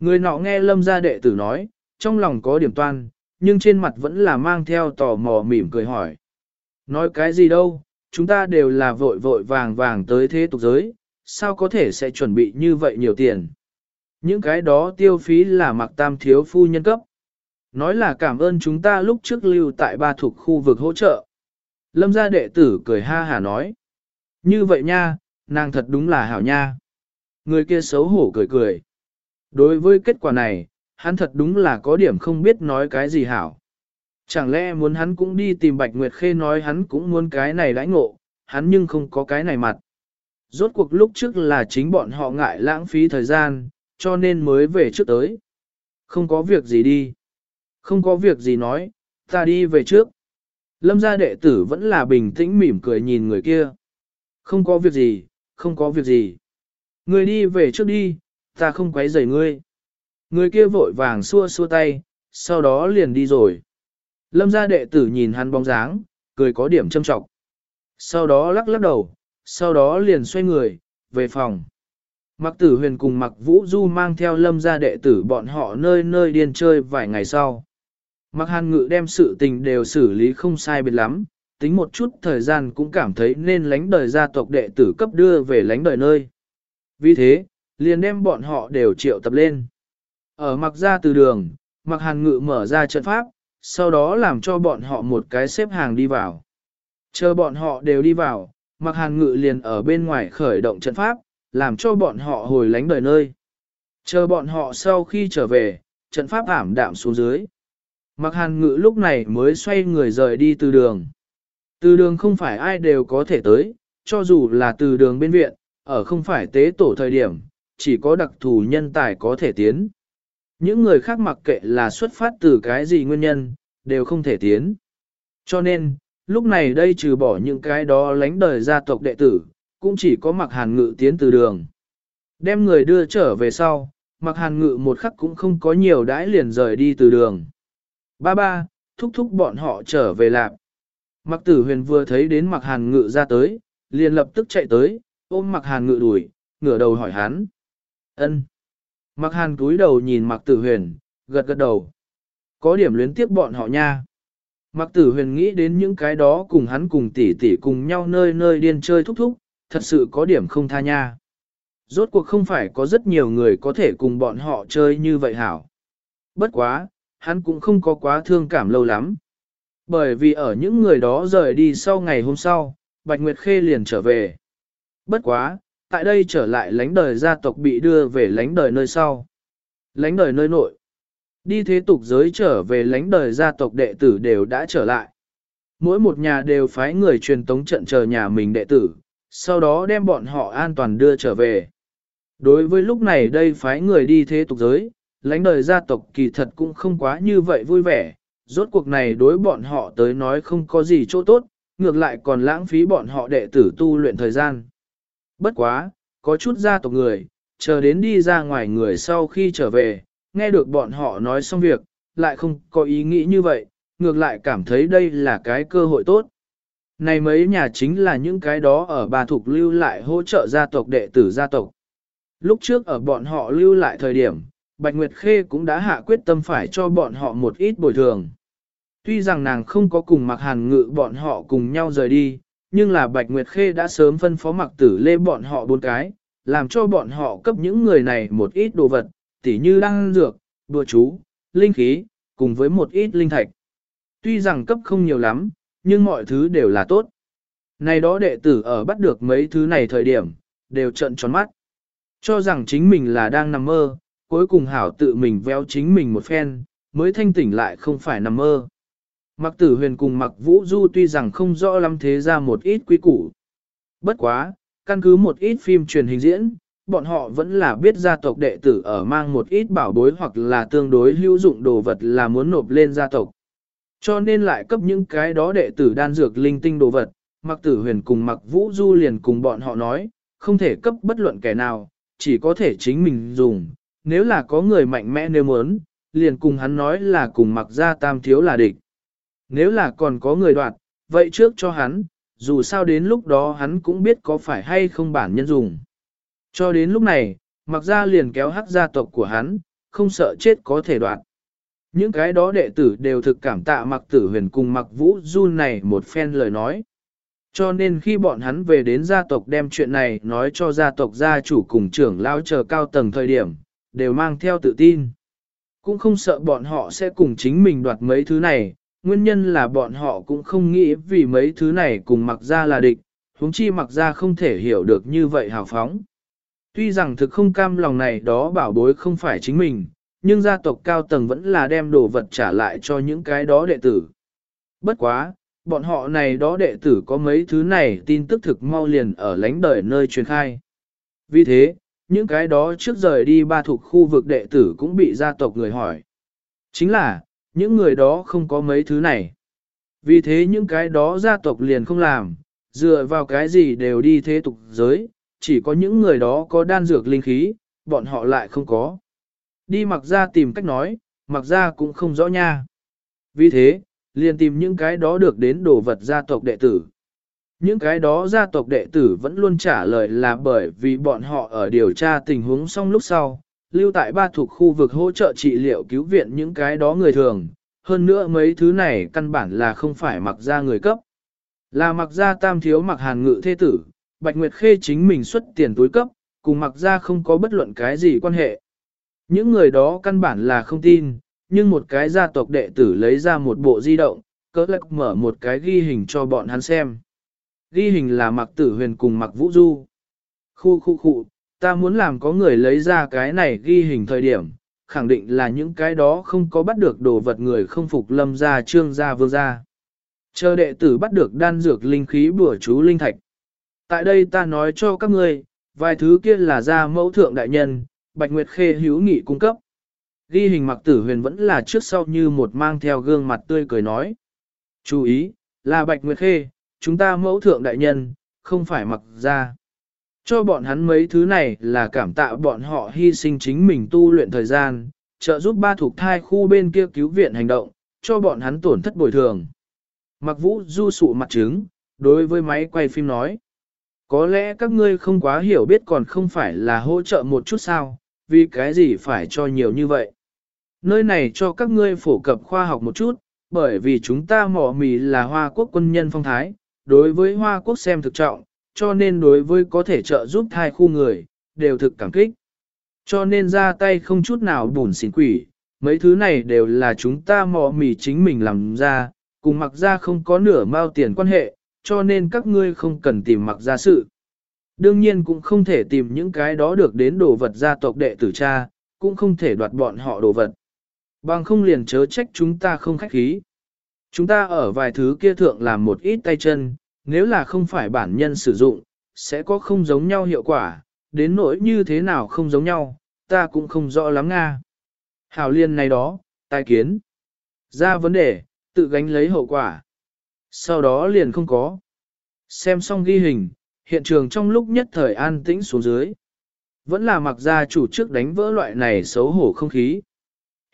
[SPEAKER 1] Người nọ nghe lâm gia đệ tử nói, trong lòng có điểm toan, nhưng trên mặt vẫn là mang theo tò mò mỉm cười hỏi. Nói cái gì đâu, chúng ta đều là vội vội vàng vàng tới thế tục giới, sao có thể sẽ chuẩn bị như vậy nhiều tiền. Những cái đó tiêu phí là mặc tam thiếu phu nhân cấp. Nói là cảm ơn chúng ta lúc trước lưu tại ba thuộc khu vực hỗ trợ. Lâm gia đệ tử cười ha hà nói. Như vậy nha, nàng thật đúng là hảo nha. Người kia xấu hổ cười cười. Đối với kết quả này, hắn thật đúng là có điểm không biết nói cái gì hảo. Chẳng lẽ muốn hắn cũng đi tìm Bạch Nguyệt Khê nói hắn cũng muốn cái này đãi ngộ, hắn nhưng không có cái này mặt. Rốt cuộc lúc trước là chính bọn họ ngại lãng phí thời gian, cho nên mới về trước tới. Không có việc gì đi. Không có việc gì nói, ta đi về trước. Lâm gia đệ tử vẫn là bình tĩnh mỉm cười nhìn người kia. Không có việc gì, không có việc gì. Người đi về trước đi, ta không quấy rầy ngươi. Người kia vội vàng xua xua tay, sau đó liền đi rồi. Lâm gia đệ tử nhìn hắn bóng dáng, cười có điểm châm trọng. Sau đó lắc lắc đầu, sau đó liền xoay người, về phòng. Mặc tử huyền cùng mặc vũ du mang theo lâm gia đệ tử bọn họ nơi nơi điên chơi vài ngày sau. Mặc hàn ngự đem sự tình đều xử lý không sai biệt lắm, tính một chút thời gian cũng cảm thấy nên lánh đời gia tộc đệ tử cấp đưa về lánh đời nơi. Vì thế, liền đem bọn họ đều triệu tập lên. Ở mặc gia từ đường, mặc hàn ngự mở ra trận pháp, sau đó làm cho bọn họ một cái xếp hàng đi vào. Chờ bọn họ đều đi vào, mặc hàn ngự liền ở bên ngoài khởi động trận pháp, làm cho bọn họ hồi lánh đời nơi. Chờ bọn họ sau khi trở về, trận pháp ảm đạm xuống dưới. Mặc hàn ngự lúc này mới xoay người rời đi từ đường. Từ đường không phải ai đều có thể tới, cho dù là từ đường bên viện, ở không phải tế tổ thời điểm, chỉ có đặc thù nhân tài có thể tiến. Những người khác mặc kệ là xuất phát từ cái gì nguyên nhân, đều không thể tiến. Cho nên, lúc này đây trừ bỏ những cái đó lánh đời gia tộc đệ tử, cũng chỉ có mặc hàn ngự tiến từ đường. Đem người đưa trở về sau, mặc hàn ngự một khắc cũng không có nhiều đãi liền rời đi từ đường. Ba ba, thúc thúc bọn họ trở về lạp. Mặc tử huyền vừa thấy đến mặc hàn ngự ra tới, liền lập tức chạy tới, ôm mặc hàn ngự đuổi, ngửa đầu hỏi hắn. ân. Mặc hàn túi đầu nhìn mặc tử huyền, gật gật đầu. Có điểm luyến tiếp bọn họ nha. Mặc tử huyền nghĩ đến những cái đó cùng hắn cùng tỷ tỷ cùng nhau nơi nơi điên chơi thúc thúc, thật sự có điểm không tha nha. Rốt cuộc không phải có rất nhiều người có thể cùng bọn họ chơi như vậy hảo. Bất quá, hắn cũng không có quá thương cảm lâu lắm. Bởi vì ở những người đó rời đi sau ngày hôm sau, Bạch Nguyệt Khê liền trở về. Bất quá, tại đây trở lại lánh đời gia tộc bị đưa về lánh đời nơi sau. Lánh đời nơi nội. Đi thế tục giới trở về lánh đời gia tộc đệ tử đều đã trở lại. Mỗi một nhà đều phái người truyền tống trận chờ nhà mình đệ tử, sau đó đem bọn họ an toàn đưa trở về. Đối với lúc này đây phái người đi thế tục giới, lãnh đời gia tộc kỳ thật cũng không quá như vậy vui vẻ, rốt cuộc này đối bọn họ tới nói không có gì chỗ tốt, ngược lại còn lãng phí bọn họ đệ tử tu luyện thời gian. Bất quá, có chút gia tộc người, chờ đến đi ra ngoài người sau khi trở về, nghe được bọn họ nói xong việc, lại không có ý nghĩ như vậy, ngược lại cảm thấy đây là cái cơ hội tốt. Này mấy nhà chính là những cái đó ở bà thục lưu lại hỗ trợ gia tộc đệ tử gia tộc. Lúc trước ở bọn họ lưu lại thời điểm, Bạch Nguyệt Khê cũng đã hạ quyết tâm phải cho bọn họ một ít bồi thường. Tuy rằng nàng không có cùng mặc hàn ngự bọn họ cùng nhau rời đi, nhưng là Bạch Nguyệt Khê đã sớm phân phó mặc tử lê bọn họ bốn cái, làm cho bọn họ cấp những người này một ít đồ vật, tỉ như đăng dược, đùa chú, linh khí, cùng với một ít linh thạch. Tuy rằng cấp không nhiều lắm, nhưng mọi thứ đều là tốt. Này đó đệ tử ở bắt được mấy thứ này thời điểm, đều trận tròn mắt. Cho rằng chính mình là đang nằm mơ, cuối cùng hảo tự mình véo chính mình một phen, mới thanh tỉnh lại không phải nằm mơ. Mặc tử huyền cùng mặc vũ du tuy rằng không rõ lắm thế ra một ít quý củ. Bất quá, căn cứ một ít phim truyền hình diễn, bọn họ vẫn là biết gia tộc đệ tử ở mang một ít bảo bối hoặc là tương đối hữu dụng đồ vật là muốn nộp lên gia tộc. Cho nên lại cấp những cái đó đệ tử đan dược linh tinh đồ vật, mặc tử huyền cùng mặc vũ du liền cùng bọn họ nói, không thể cấp bất luận kẻ nào, chỉ có thể chính mình dùng, nếu là có người mạnh mẽ nếu muốn, liền cùng hắn nói là cùng mặc gia tam thiếu là địch. Nếu là còn có người đoạt, vậy trước cho hắn, dù sao đến lúc đó hắn cũng biết có phải hay không bản nhân dùng. Cho đến lúc này, mặc ra liền kéo hắc gia tộc của hắn, không sợ chết có thể đoạt. Những cái đó đệ tử đều thực cảm tạ mặc tử huyền cùng mặc vũ du này một phen lời nói. Cho nên khi bọn hắn về đến gia tộc đem chuyện này nói cho gia tộc gia chủ cùng trưởng lao chờ cao tầng thời điểm, đều mang theo tự tin. Cũng không sợ bọn họ sẽ cùng chính mình đoạt mấy thứ này, nguyên nhân là bọn họ cũng không nghĩ vì mấy thứ này cùng mặc ra là địch, huống chi mặc ra không thể hiểu được như vậy hào phóng. Tuy rằng thực không cam lòng này đó bảo bối không phải chính mình, nhưng gia tộc cao tầng vẫn là đem đồ vật trả lại cho những cái đó đệ tử. Bất quá, bọn họ này đó đệ tử có mấy thứ này tin tức thực mau liền ở lánh đời nơi truyền khai. Vì thế, những cái đó trước rời đi ba thuộc khu vực đệ tử cũng bị gia tộc người hỏi. Chính là, những người đó không có mấy thứ này. Vì thế những cái đó gia tộc liền không làm, dựa vào cái gì đều đi thế tục giới, chỉ có những người đó có đan dược linh khí, bọn họ lại không có. Đi mặc ra tìm cách nói, mặc ra cũng không rõ nha. Vì thế, liền tìm những cái đó được đến đồ vật gia tộc đệ tử. Những cái đó gia tộc đệ tử vẫn luôn trả lời là bởi vì bọn họ ở điều tra tình huống xong lúc sau, lưu tại ba thuộc khu vực hỗ trợ trị liệu cứu viện những cái đó người thường. Hơn nữa mấy thứ này căn bản là không phải mặc ra người cấp. Là mặc ra tam thiếu mặc hàn ngự thế tử, Bạch Nguyệt Khê chính mình xuất tiền túi cấp, cùng mặc ra không có bất luận cái gì quan hệ. Những người đó căn bản là không tin, nhưng một cái gia tộc đệ tử lấy ra một bộ di động, cỡ lạc mở một cái ghi hình cho bọn hắn xem. Ghi hình là mặc tử huyền cùng mặc vũ du. Khu khu khu, ta muốn làm có người lấy ra cái này ghi hình thời điểm, khẳng định là những cái đó không có bắt được đồ vật người không phục lâm gia trương gia vương gia. Chờ đệ tử bắt được đan dược linh khí bùa chú linh thạch. Tại đây ta nói cho các ngươi, vài thứ kia là gia mẫu thượng đại nhân, Bạch Nguyệt Khê hữu nghị cung cấp. Ghi hình mặc tử huyền vẫn là trước sau như một mang theo gương mặt tươi cười nói. Chú ý, là Bạch Nguyệt Khê, chúng ta mẫu thượng đại nhân, không phải mặc ra. Cho bọn hắn mấy thứ này là cảm tạ bọn họ hy sinh chính mình tu luyện thời gian, trợ giúp ba thuộc thai khu bên kia cứu viện hành động, cho bọn hắn tổn thất bồi thường. Mặc vũ du sụ mặt trứng, đối với máy quay phim nói. Có lẽ các ngươi không quá hiểu biết còn không phải là hỗ trợ một chút sao, vì cái gì phải cho nhiều như vậy. Nơi này cho các ngươi phổ cập khoa học một chút, bởi vì chúng ta mỏ mì là Hoa Quốc quân nhân phong thái, đối với Hoa Quốc xem thực trọng, cho nên đối với có thể trợ giúp thai khu người, đều thực cảm kích. Cho nên ra tay không chút nào bùn xỉn quỷ, mấy thứ này đều là chúng ta mò mì chính mình làm ra, cùng mặc ra không có nửa mao tiền quan hệ, cho nên các ngươi không cần tìm mặc ra sự. Đương nhiên cũng không thể tìm những cái đó được đến đồ vật gia tộc đệ tử cha, cũng không thể đoạt bọn họ đồ vật. Bằng không liền chớ trách chúng ta không khách khí. Chúng ta ở vài thứ kia thượng làm một ít tay chân, nếu là không phải bản nhân sử dụng, sẽ có không giống nhau hiệu quả, đến nỗi như thế nào không giống nhau, ta cũng không rõ lắm Nga. Hảo liên này đó, tai kiến. Ra vấn đề, tự gánh lấy hậu quả. Sau đó liền không có. Xem xong ghi hình, hiện trường trong lúc nhất thời an tĩnh xuống dưới. Vẫn là mặc ra chủ trước đánh vỡ loại này xấu hổ không khí.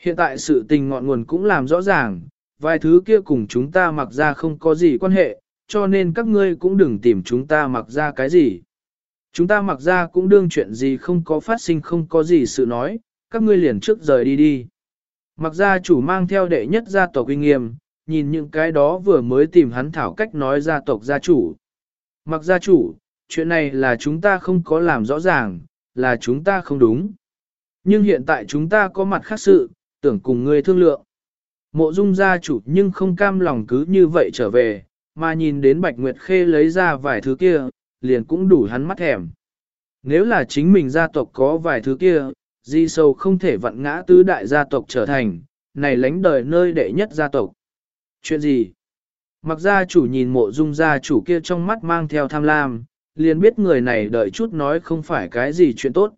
[SPEAKER 1] Hiện tại sự tình ngọn nguồn cũng làm rõ ràng, vài thứ kia cùng chúng ta mặc ra không có gì quan hệ, cho nên các ngươi cũng đừng tìm chúng ta mặc ra cái gì. Chúng ta mặc ra cũng đương chuyện gì không có phát sinh không có gì sự nói, các ngươi liền trước rời đi đi. Mặc ra chủ mang theo đệ nhất gia tộc uy nghiêm, nhìn những cái đó vừa mới tìm hắn thảo cách nói gia tộc gia chủ. Mặc gia chủ, chuyện này là chúng ta không có làm rõ ràng, là chúng ta không đúng. Nhưng hiện tại chúng ta có mặt khác sự, tưởng cùng ngươi thương lượng. Mộ dung gia chủ nhưng không cam lòng cứ như vậy trở về, mà nhìn đến Bạch Nguyệt Khê lấy ra vài thứ kia, liền cũng đủ hắn mắt thèm. Nếu là chính mình gia tộc có vài thứ kia, di sâu không thể vặn ngã tứ đại gia tộc trở thành, này lánh đời nơi đệ nhất gia tộc. Chuyện gì? Mặc gia chủ nhìn mộ dung gia chủ kia trong mắt mang theo tham lam, liền biết người này đợi chút nói không phải cái gì chuyện tốt.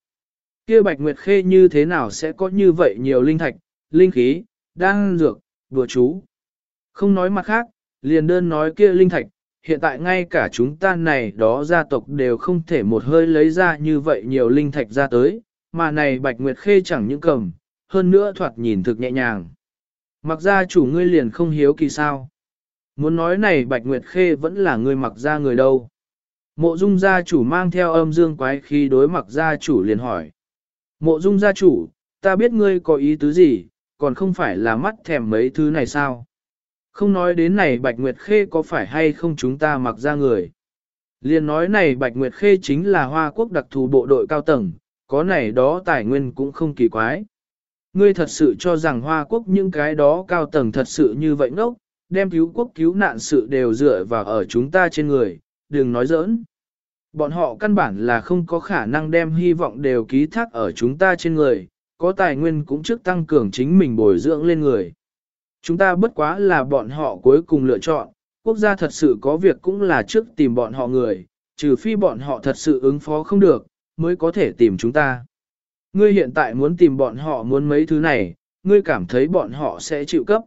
[SPEAKER 1] Kia Bạch Nguyệt Khê như thế nào sẽ có như vậy nhiều linh thạch, linh khí, đan dược, đùa chú. Không nói mặt khác, liền đơn nói kia linh thạch, hiện tại ngay cả chúng ta này đó gia tộc đều không thể một hơi lấy ra như vậy nhiều linh thạch ra tới, mà này Bạch Nguyệt Khê chẳng những cầm, hơn nữa thoạt nhìn thực nhẹ nhàng. Mặc ra chủ ngươi liền không hiếu kỳ sao. Muốn nói này Bạch Nguyệt Khê vẫn là người mặc ra người đâu. Mộ dung gia chủ mang theo âm dương quái khi đối mặc gia chủ liền hỏi. Mộ dung gia chủ, ta biết ngươi có ý tứ gì, còn không phải là mắt thèm mấy thứ này sao? Không nói đến này Bạch Nguyệt Khê có phải hay không chúng ta mặc ra người. Liên nói này Bạch Nguyệt Khê chính là Hoa Quốc đặc thù bộ đội cao tầng, có này đó tài nguyên cũng không kỳ quái. Ngươi thật sự cho rằng Hoa Quốc những cái đó cao tầng thật sự như vậy ngốc, đem cứu quốc cứu nạn sự đều dựa vào ở chúng ta trên người, đừng nói giỡn. Bọn họ căn bản là không có khả năng đem hy vọng đều ký thác ở chúng ta trên người, có tài nguyên cũng trước tăng cường chính mình bồi dưỡng lên người. Chúng ta bất quá là bọn họ cuối cùng lựa chọn, quốc gia thật sự có việc cũng là trước tìm bọn họ người, trừ phi bọn họ thật sự ứng phó không được, mới có thể tìm chúng ta. Ngươi hiện tại muốn tìm bọn họ muốn mấy thứ này, ngươi cảm thấy bọn họ sẽ chịu cấp.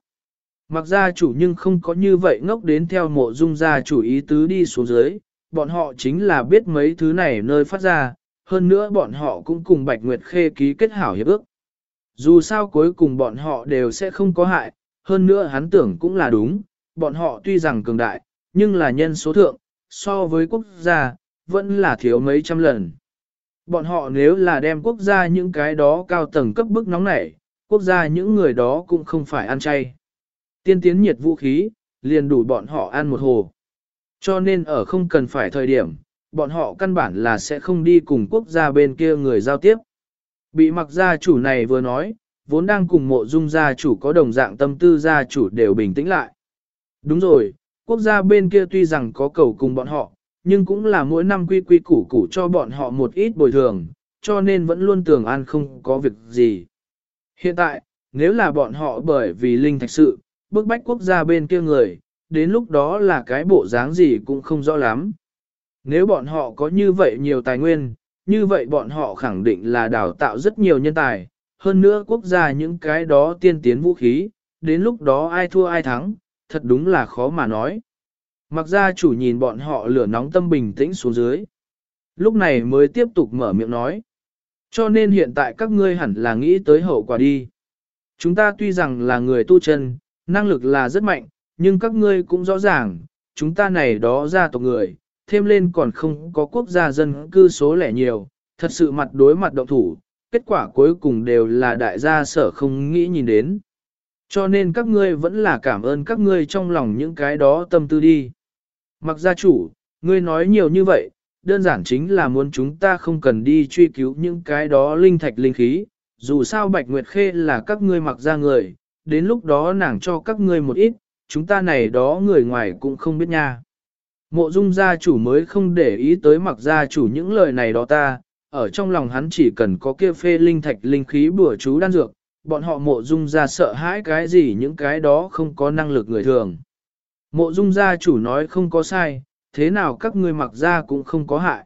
[SPEAKER 1] Mặc gia chủ nhưng không có như vậy ngốc đến theo mộ dung gia chủ ý tứ đi xuống dưới, bọn họ chính là biết mấy thứ này nơi phát ra, hơn nữa bọn họ cũng cùng Bạch Nguyệt Khê ký kết hảo hiệp ước. Dù sao cuối cùng bọn họ đều sẽ không có hại, hơn nữa hắn tưởng cũng là đúng, bọn họ tuy rằng cường đại, nhưng là nhân số thượng, so với quốc gia, vẫn là thiếu mấy trăm lần. Bọn họ nếu là đem quốc gia những cái đó cao tầng cấp bức nóng nảy, quốc gia những người đó cũng không phải ăn chay. Tiên tiến nhiệt vũ khí, liền đủ bọn họ ăn một hồ. Cho nên ở không cần phải thời điểm, bọn họ căn bản là sẽ không đi cùng quốc gia bên kia người giao tiếp. Bị mặc gia chủ này vừa nói, vốn đang cùng mộ dung gia chủ có đồng dạng tâm tư gia chủ đều bình tĩnh lại. Đúng rồi, quốc gia bên kia tuy rằng có cầu cùng bọn họ, nhưng cũng là mỗi năm quy quy củ củ cho bọn họ một ít bồi thường, cho nên vẫn luôn tưởng an không có việc gì. Hiện tại, nếu là bọn họ bởi vì linh thạch sự, bức bách quốc gia bên kia người, đến lúc đó là cái bộ dáng gì cũng không rõ lắm. Nếu bọn họ có như vậy nhiều tài nguyên, như vậy bọn họ khẳng định là đào tạo rất nhiều nhân tài, hơn nữa quốc gia những cái đó tiên tiến vũ khí, đến lúc đó ai thua ai thắng, thật đúng là khó mà nói. Mặc ra chủ nhìn bọn họ lửa nóng tâm bình tĩnh xuống dưới. Lúc này mới tiếp tục mở miệng nói. Cho nên hiện tại các ngươi hẳn là nghĩ tới hậu quả đi. Chúng ta tuy rằng là người tu chân, năng lực là rất mạnh, nhưng các ngươi cũng rõ ràng, chúng ta này đó gia tộc người, thêm lên còn không có quốc gia dân cư số lẻ nhiều, thật sự mặt đối mặt động thủ, kết quả cuối cùng đều là đại gia sở không nghĩ nhìn đến. Cho nên các ngươi vẫn là cảm ơn các ngươi trong lòng những cái đó tâm tư đi. Mặc gia chủ, ngươi nói nhiều như vậy, đơn giản chính là muốn chúng ta không cần đi truy cứu những cái đó linh thạch linh khí, dù sao Bạch Nguyệt Khê là các ngươi mặc ra người, đến lúc đó nàng cho các ngươi một ít, chúng ta này đó người ngoài cũng không biết nha. Mộ dung gia chủ mới không để ý tới mặc gia chủ những lời này đó ta, ở trong lòng hắn chỉ cần có kia phê linh thạch linh khí bùa chú đan dược, bọn họ mộ dung gia sợ hãi cái gì những cái đó không có năng lực người thường. Mộ dung gia chủ nói không có sai, thế nào các ngươi mặc gia cũng không có hại.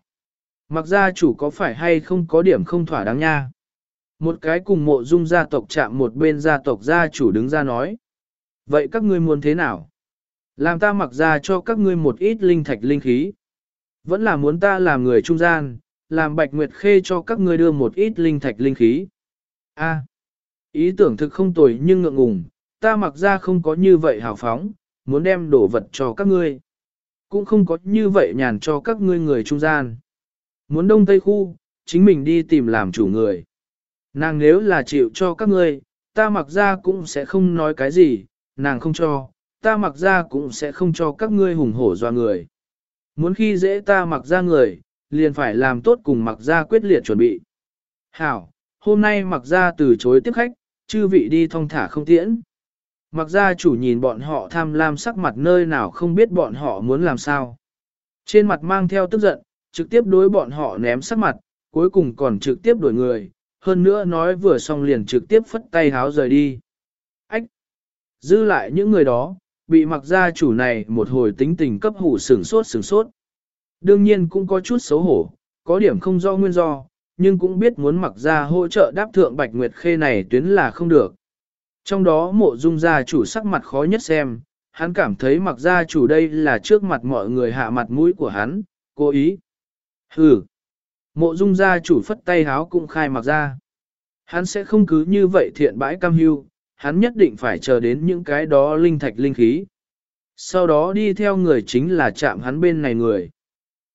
[SPEAKER 1] Mặc gia chủ có phải hay không có điểm không thỏa đáng nha. Một cái cùng mộ dung gia tộc chạm một bên gia tộc gia chủ đứng ra nói. Vậy các ngươi muốn thế nào? Làm ta mặc ra cho các ngươi một ít linh thạch linh khí. Vẫn là muốn ta làm người trung gian, làm bạch nguyệt khê cho các ngươi đưa một ít linh thạch linh khí. A, ý tưởng thực không tồi nhưng ngượng ngùng, ta mặc ra không có như vậy hào phóng, muốn đem đồ vật cho các ngươi. Cũng không có như vậy nhàn cho các ngươi người trung gian. Muốn đông tây khu, chính mình đi tìm làm chủ người. Nàng nếu là chịu cho các ngươi, ta mặc ra cũng sẽ không nói cái gì, nàng không cho, ta mặc ra cũng sẽ không cho các ngươi hùng hổ doa người. Muốn khi dễ ta mặc ra người, liền phải làm tốt cùng mặc ra quyết liệt chuẩn bị. Hảo, hôm nay mặc ra từ chối tiếp khách, chư vị đi thong thả không tiễn. Mặc ra chủ nhìn bọn họ tham lam sắc mặt nơi nào không biết bọn họ muốn làm sao. Trên mặt mang theo tức giận, trực tiếp đối bọn họ ném sắc mặt, cuối cùng còn trực tiếp đuổi người, hơn nữa nói vừa xong liền trực tiếp phất tay háo rời đi. Ách! Dư lại những người đó, bị mặc gia chủ này một hồi tính tình cấp hủ sửng sốt sửng sốt. Đương nhiên cũng có chút xấu hổ, có điểm không do nguyên do, nhưng cũng biết muốn mặc gia hỗ trợ đáp thượng Bạch Nguyệt Khê này tuyến là không được. Trong đó mộ dung gia chủ sắc mặt khó nhất xem, hắn cảm thấy mặc gia chủ đây là trước mặt mọi người hạ mặt mũi của hắn, cố ý. Hừ. Mộ dung gia chủ phất tay háo cũng khai mặc ra. Hắn sẽ không cứ như vậy thiện bãi cam hưu, hắn nhất định phải chờ đến những cái đó linh thạch linh khí. Sau đó đi theo người chính là chạm hắn bên này người.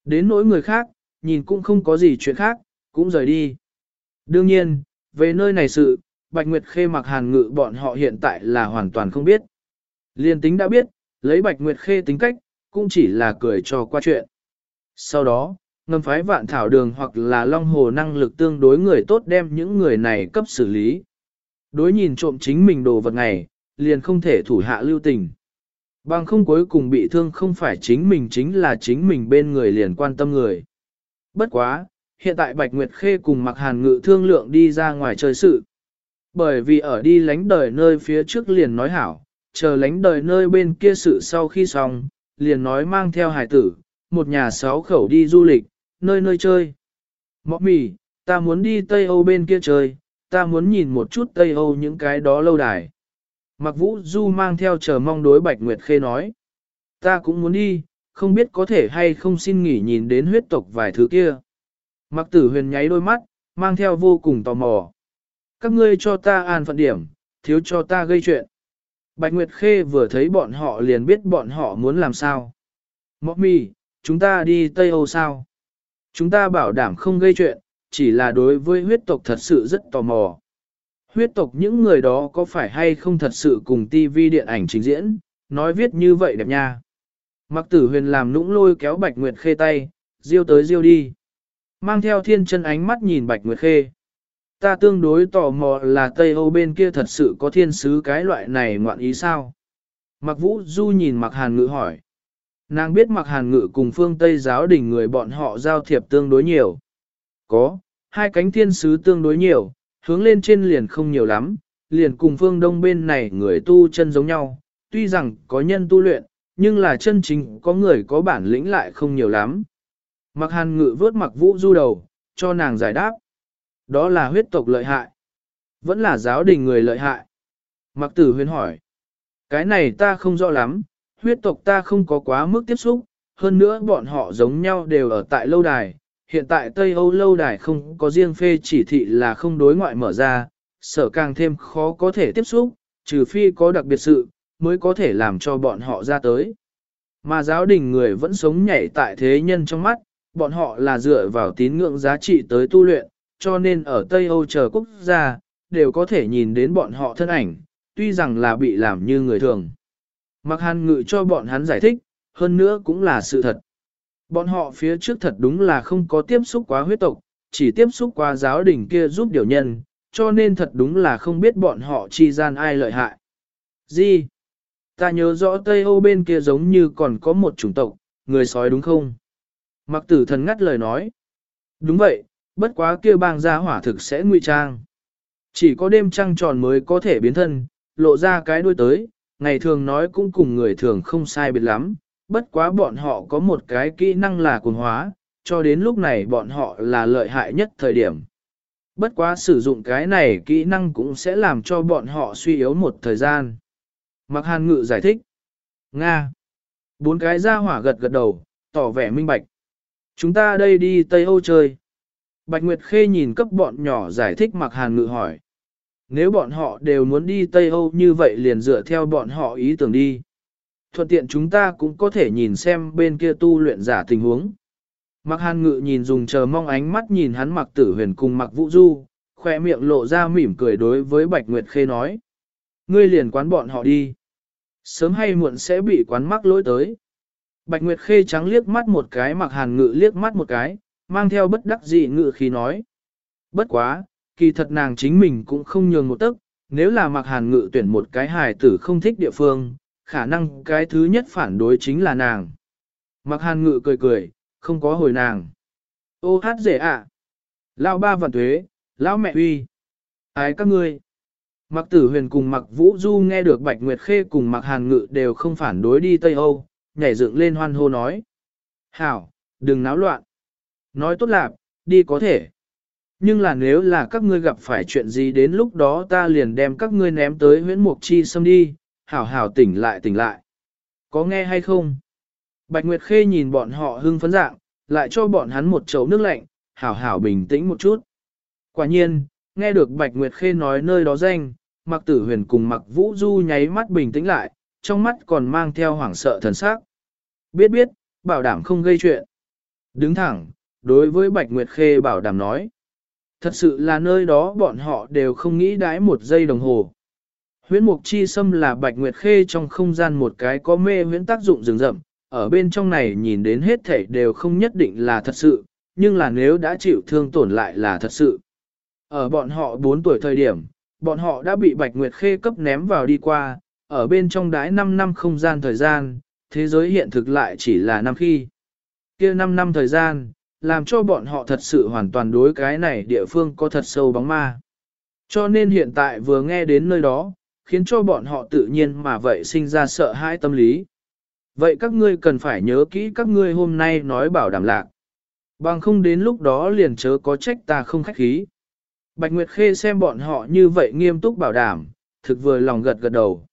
[SPEAKER 1] Đến nỗi người khác, nhìn cũng không có gì chuyện khác, cũng rời đi. Đương nhiên, về nơi này sự, Bạch Nguyệt Khê mặc hàn ngự bọn họ hiện tại là hoàn toàn không biết. Liên tính đã biết, lấy Bạch Nguyệt Khê tính cách, cũng chỉ là cười cho qua chuyện. Sau đó, ngầm phái vạn thảo đường hoặc là long hồ năng lực tương đối người tốt đem những người này cấp xử lý. Đối nhìn trộm chính mình đồ vật này, liền không thể thủ hạ lưu tình. Bằng không cuối cùng bị thương không phải chính mình chính là chính mình bên người liền quan tâm người. Bất quá, hiện tại Bạch Nguyệt Khê cùng Mặc Hàn Ngự thương lượng đi ra ngoài chơi sự. Bởi vì ở đi lánh đời nơi phía trước liền nói hảo, chờ lánh đời nơi bên kia sự sau khi xong, liền nói mang theo hải tử, một nhà sáu khẩu đi du lịch, nơi nơi chơi. Mọ mì, ta muốn đi Tây Âu bên kia chơi, ta muốn nhìn một chút Tây Âu những cái đó lâu đài. Mặc vũ du mang theo chờ mong đối Bạch Nguyệt Khê nói. Ta cũng muốn đi, không biết có thể hay không xin nghỉ nhìn đến huyết tộc vài thứ kia. Mặc tử huyền nháy đôi mắt, mang theo vô cùng tò mò. Các ngươi cho ta an phận điểm, thiếu cho ta gây chuyện. Bạch Nguyệt Khê vừa thấy bọn họ liền biết bọn họ muốn làm sao. Mọc mì, chúng ta đi Tây Âu sao? Chúng ta bảo đảm không gây chuyện, chỉ là đối với huyết tộc thật sự rất tò mò. Huyết tộc những người đó có phải hay không thật sự cùng TV điện ảnh trình diễn, nói viết như vậy đẹp nha. Mặc tử huyền làm nũng lôi kéo Bạch Nguyệt Khê tay, diêu tới diêu đi. Mang theo thiên chân ánh mắt nhìn Bạch Nguyệt Khê. Ta tương đối tò mò là Tây Âu bên kia thật sự có thiên sứ cái loại này ngoạn ý sao? Mặc vũ du nhìn mặc hàn ngữ hỏi. Nàng biết mặc hàn ngự cùng phương Tây giáo đình người bọn họ giao thiệp tương đối nhiều. Có, hai cánh thiên sứ tương đối nhiều, hướng lên trên liền không nhiều lắm, liền cùng phương đông bên này người tu chân giống nhau, tuy rằng có nhân tu luyện, nhưng là chân chính có người có bản lĩnh lại không nhiều lắm. Mặc hàn ngự vớt mặc vũ du đầu, cho nàng giải đáp. Đó là huyết tộc lợi hại. Vẫn là giáo đình người lợi hại. Mặc tử huyên hỏi. Cái này ta không rõ lắm, huyết tộc ta không có quá mức tiếp xúc, hơn nữa bọn họ giống nhau đều ở tại lâu đài. Hiện tại Tây Âu lâu đài không có riêng phê chỉ thị là không đối ngoại mở ra, sở càng thêm khó có thể tiếp xúc, trừ phi có đặc biệt sự, mới có thể làm cho bọn họ ra tới. Mà giáo đình người vẫn sống nhảy tại thế nhân trong mắt, bọn họ là dựa vào tín ngưỡng giá trị tới tu luyện, cho nên ở Tây Âu chờ quốc gia, đều có thể nhìn đến bọn họ thân ảnh, tuy rằng là bị làm như người thường. Mặc hàn ngự cho bọn hắn giải thích, hơn nữa cũng là sự thật. Bọn họ phía trước thật đúng là không có tiếp xúc quá huyết tộc, chỉ tiếp xúc qua giáo đình kia giúp điều nhân, cho nên thật đúng là không biết bọn họ chi gian ai lợi hại. Gì? Ta nhớ rõ Tây Âu bên kia giống như còn có một chủng tộc, người sói đúng không? Mặc tử thần ngắt lời nói. Đúng vậy, bất quá kia bang gia hỏa thực sẽ ngụy trang. Chỉ có đêm trăng tròn mới có thể biến thân, lộ ra cái đuôi tới, ngày thường nói cũng cùng người thường không sai biệt lắm, bất quá bọn họ có một cái kỹ năng là cuồng hóa, cho đến lúc này bọn họ là lợi hại nhất thời điểm. Bất quá sử dụng cái này kỹ năng cũng sẽ làm cho bọn họ suy yếu một thời gian. Mặc hàn ngự giải thích. Nga. Bốn cái ra hỏa gật gật đầu, tỏ vẻ minh bạch. Chúng ta đây đi Tây Âu chơi. Bạch Nguyệt Khê nhìn cấp bọn nhỏ giải thích mặc hàn ngự hỏi nếu bọn họ đều muốn đi Tây Âu như vậy liền dựa theo bọn họ ý tưởng đi. Thuận tiện chúng ta cũng có thể nhìn xem bên kia tu luyện giả tình huống. Mặc hàn ngự nhìn dùng chờ mong ánh mắt nhìn hắn mặc tử huyền cùng mặc vũ du, khỏe miệng lộ ra mỉm cười đối với Bạch Nguyệt Khê nói. Ngươi liền quán bọn họ đi. Sớm hay muộn sẽ bị quán mắc lỗi tới. Bạch Nguyệt Khê trắng liếc mắt một cái mặc hàn ngự liếc mắt một cái, mang theo bất đắc dị ngự khi nói. Bất quá, kỳ thật nàng chính mình cũng không nhường một tấc, nếu là mặc hàn ngự tuyển một cái hài tử không thích địa phương, khả năng cái thứ nhất phản đối chính là nàng. Mặc hàn ngự cười cười, không có hồi nàng. Ô hát dễ ạ. À. Lao ba vạn thuế, lão mẹ uy. Ái các ngươi. Mặc tử huyền cùng mặc vũ du nghe được Bạch Nguyệt Khê cùng mặc hàn ngự đều không phản đối đi Tây Âu, nhảy dựng lên hoan hô nói. Hảo, đừng náo loạn. Nói tốt lạc, đi có thể. Nhưng là nếu là các ngươi gặp phải chuyện gì đến lúc đó ta liền đem các ngươi ném tới huyễn mục chi xâm đi, hảo hảo tỉnh lại tỉnh lại. Có nghe hay không? Bạch Nguyệt Khê nhìn bọn họ hưng phấn dạng, lại cho bọn hắn một chậu nước lạnh, hảo hảo bình tĩnh một chút. Quả nhiên, nghe được Bạch Nguyệt Khê nói nơi đó danh, Mặc Tử Huyền cùng Mặc Vũ Du nháy mắt bình tĩnh lại, trong mắt còn mang theo hoảng sợ thần sắc. Biết biết, bảo đảm không gây chuyện. Đứng thẳng, đối với Bạch Nguyệt Khê bảo đảm nói. Thật sự là nơi đó bọn họ đều không nghĩ đái một giây đồng hồ. Huyễn Mục Chi Sâm là Bạch Nguyệt Khê trong không gian một cái có mê huyễn tác dụng rừng rậm, ở bên trong này nhìn đến hết thảy đều không nhất định là thật sự, nhưng là nếu đã chịu thương tổn lại là thật sự. Ở bọn họ 4 tuổi thời điểm, bọn họ đã bị Bạch Nguyệt Khê cấp ném vào đi qua, ở bên trong đái 5 năm không gian thời gian, thế giới hiện thực lại chỉ là năm khi. kia 5 năm thời gian, làm cho bọn họ thật sự hoàn toàn đối cái này địa phương có thật sâu bóng ma. Cho nên hiện tại vừa nghe đến nơi đó, khiến cho bọn họ tự nhiên mà vậy sinh ra sợ hãi tâm lý. Vậy các ngươi cần phải nhớ kỹ các ngươi hôm nay nói bảo đảm lạc. Bằng không đến lúc đó liền chớ có trách ta không khách khí. Bạch Nguyệt Khê xem bọn họ như vậy nghiêm túc bảo đảm, thực vừa lòng gật gật đầu.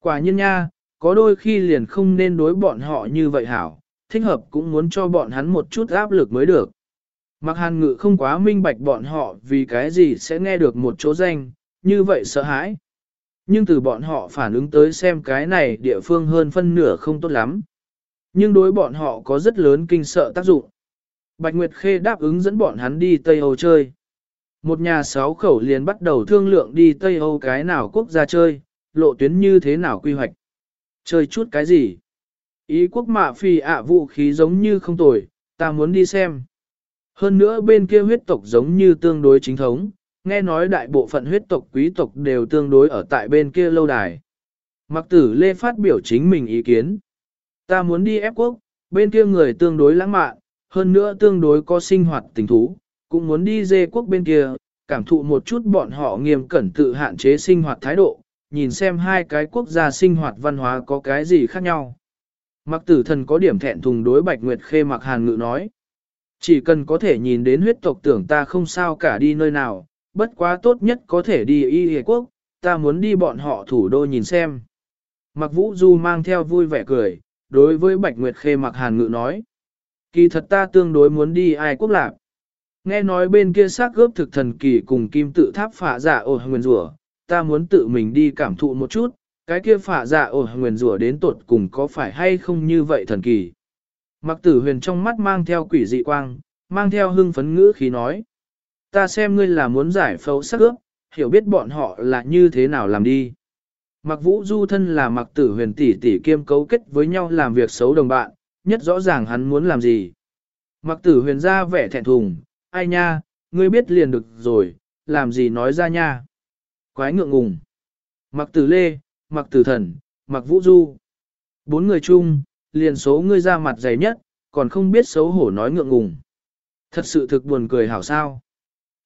[SPEAKER 1] Quả nhiên nha, có đôi khi liền không nên đối bọn họ như vậy hảo, thích hợp cũng muốn cho bọn hắn một chút áp lực mới được. Mặc hàn ngự không quá minh bạch bọn họ vì cái gì sẽ nghe được một chỗ danh, như vậy sợ hãi. Nhưng từ bọn họ phản ứng tới xem cái này địa phương hơn phân nửa không tốt lắm. Nhưng đối bọn họ có rất lớn kinh sợ tác dụng. Bạch Nguyệt Khê đáp ứng dẫn bọn hắn đi Tây Âu chơi. Một nhà sáu khẩu liền bắt đầu thương lượng đi Tây Âu cái nào quốc gia chơi, lộ tuyến như thế nào quy hoạch. Chơi chút cái gì? Ý quốc mạ phi ạ vũ khí giống như không tồi, ta muốn đi xem. Hơn nữa bên kia huyết tộc giống như tương đối chính thống, nghe nói đại bộ phận huyết tộc quý tộc đều tương đối ở tại bên kia lâu đài. Mặc tử Lê phát biểu chính mình ý kiến. Ta muốn đi ép quốc, bên kia người tương đối lãng mạn, hơn nữa tương đối có sinh hoạt tình thú, cũng muốn đi dê quốc bên kia, cảm thụ một chút bọn họ nghiêm cẩn tự hạn chế sinh hoạt thái độ, nhìn xem hai cái quốc gia sinh hoạt văn hóa có cái gì khác nhau. Mặc tử thần có điểm thẹn thùng đối Bạch Nguyệt Khê mặc hàn ngự nói. Chỉ cần có thể nhìn đến huyết tộc tưởng ta không sao cả đi nơi nào, bất quá tốt nhất có thể đi y hề quốc, ta muốn đi bọn họ thủ đô nhìn xem. Mặc vũ du mang theo vui vẻ cười, đối với Bạch Nguyệt Khê mặc hàn ngự nói. Kỳ thật ta tương đối muốn đi ai quốc lạc. Nghe nói bên kia xác gớp thực thần kỳ cùng kim tự tháp phả giả dạ ổ nguyền rủa, ta muốn tự mình đi cảm thụ một chút, cái kia phả giả dạ ổ nguyền rủa đến tột cùng có phải hay không như vậy thần kỳ. Mặc tử huyền trong mắt mang theo quỷ dị quang, mang theo hưng phấn ngữ khí nói. Ta xem ngươi là muốn giải phẫu sắc ước, hiểu biết bọn họ là như thế nào làm đi. Mặc vũ du thân là mặc tử huyền tỷ tỷ kiêm cấu kết với nhau làm việc xấu đồng bạn, nhất rõ ràng hắn muốn làm gì. Mặc tử huyền ra vẻ thẹn thùng, ai nha, ngươi biết liền được rồi, làm gì nói ra nha. Quái ngượng ngùng. Mặc tử lê, mặc tử thần, mặc vũ du. Bốn người chung, liền số ngươi ra mặt dày nhất, còn không biết xấu hổ nói ngượng ngùng. Thật sự thực buồn cười hảo sao.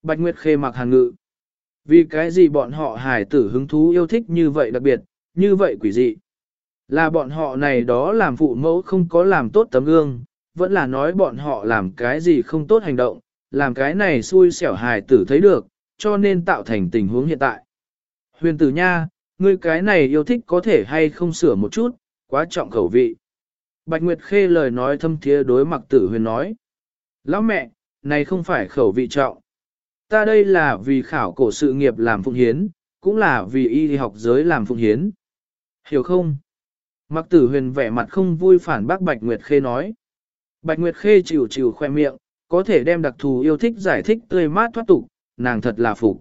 [SPEAKER 1] Bạch Nguyệt khê mặc hàn ngự. Vì cái gì bọn họ hài tử hứng thú yêu thích như vậy đặc biệt, như vậy quỷ dị. Là bọn họ này đó làm phụ mẫu không có làm tốt tấm gương, vẫn là nói bọn họ làm cái gì không tốt hành động, làm cái này xui xẻo hài tử thấy được, cho nên tạo thành tình huống hiện tại. Huyền tử nha, ngươi cái này yêu thích có thể hay không sửa một chút, quá trọng khẩu vị. Bạch Nguyệt Khê lời nói thâm thiế đối mặc tử huyền nói. Lão mẹ, này không phải khẩu vị trọng. Ta đây là vì khảo cổ sự nghiệp làm phụng hiến, cũng là vì y học giới làm phụng hiến. Hiểu không? Mặc tử huyền vẻ mặt không vui phản bác Bạch Nguyệt Khê nói. Bạch Nguyệt Khê chịu chịu khoe miệng, có thể đem đặc thù yêu thích giải thích tươi mát thoát tục, nàng thật là phục.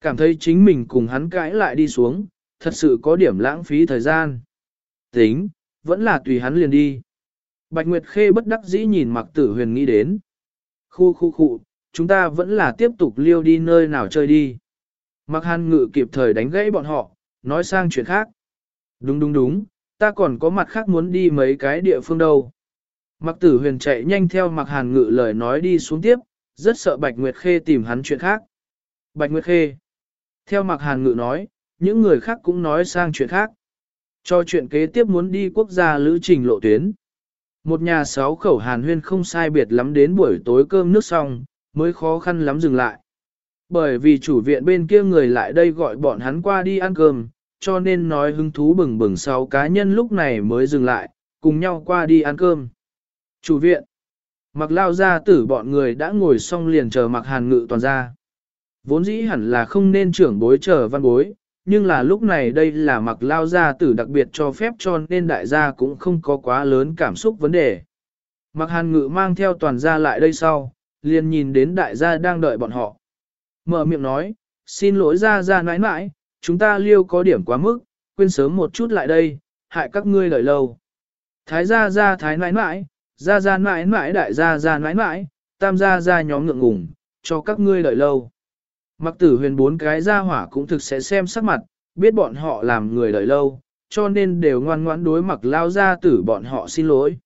[SPEAKER 1] Cảm thấy chính mình cùng hắn cãi lại đi xuống, thật sự có điểm lãng phí thời gian. Tính, vẫn là tùy hắn liền đi. Bạch Nguyệt Khê bất đắc dĩ nhìn mặc tử huyền nghĩ đến. Khu khu khu, chúng ta vẫn là tiếp tục liêu đi nơi nào chơi đi. Mặc hàn ngự kịp thời đánh gãy bọn họ, nói sang chuyện khác. Đúng đúng đúng, ta còn có mặt khác muốn đi mấy cái địa phương đâu. Mặc tử huyền chạy nhanh theo mặc hàn ngự lời nói đi xuống tiếp, rất sợ Bạch Nguyệt Khê tìm hắn chuyện khác. Bạch Nguyệt Khê. Theo mặc hàn ngự nói, những người khác cũng nói sang chuyện khác. Cho chuyện kế tiếp muốn đi quốc gia lữ trình lộ tuyến. Một nhà sáu khẩu hàn huyên không sai biệt lắm đến buổi tối cơm nước xong, mới khó khăn lắm dừng lại. Bởi vì chủ viện bên kia người lại đây gọi bọn hắn qua đi ăn cơm, cho nên nói hứng thú bừng bừng sau cá nhân lúc này mới dừng lại, cùng nhau qua đi ăn cơm. Chủ viện, mặc lao ra tử bọn người đã ngồi xong liền chờ mặc hàn ngự toàn ra. Vốn dĩ hẳn là không nên trưởng bối chờ văn bối, nhưng là lúc này đây là mặc lao ra tử đặc biệt cho phép cho nên đại gia cũng không có quá lớn cảm xúc vấn đề. Mặc hàn ngự mang theo toàn gia lại đây sau, liền nhìn đến đại gia đang đợi bọn họ. Mở miệng nói, xin lỗi ra ra nãi nãi, chúng ta liêu có điểm quá mức, quên sớm một chút lại đây, hại các ngươi đợi lâu. Thái gia gia thái nãi nãi, gia gia nãi nãi đại gia gia nãi nãi, tam gia gia nhóm ngượng ngùng, cho các ngươi đợi lâu. Mặc tử huyền bốn cái gia hỏa cũng thực sẽ xem sắc mặt, biết bọn họ làm người đợi lâu, cho nên đều ngoan ngoãn đối mặc lao gia tử bọn họ xin lỗi.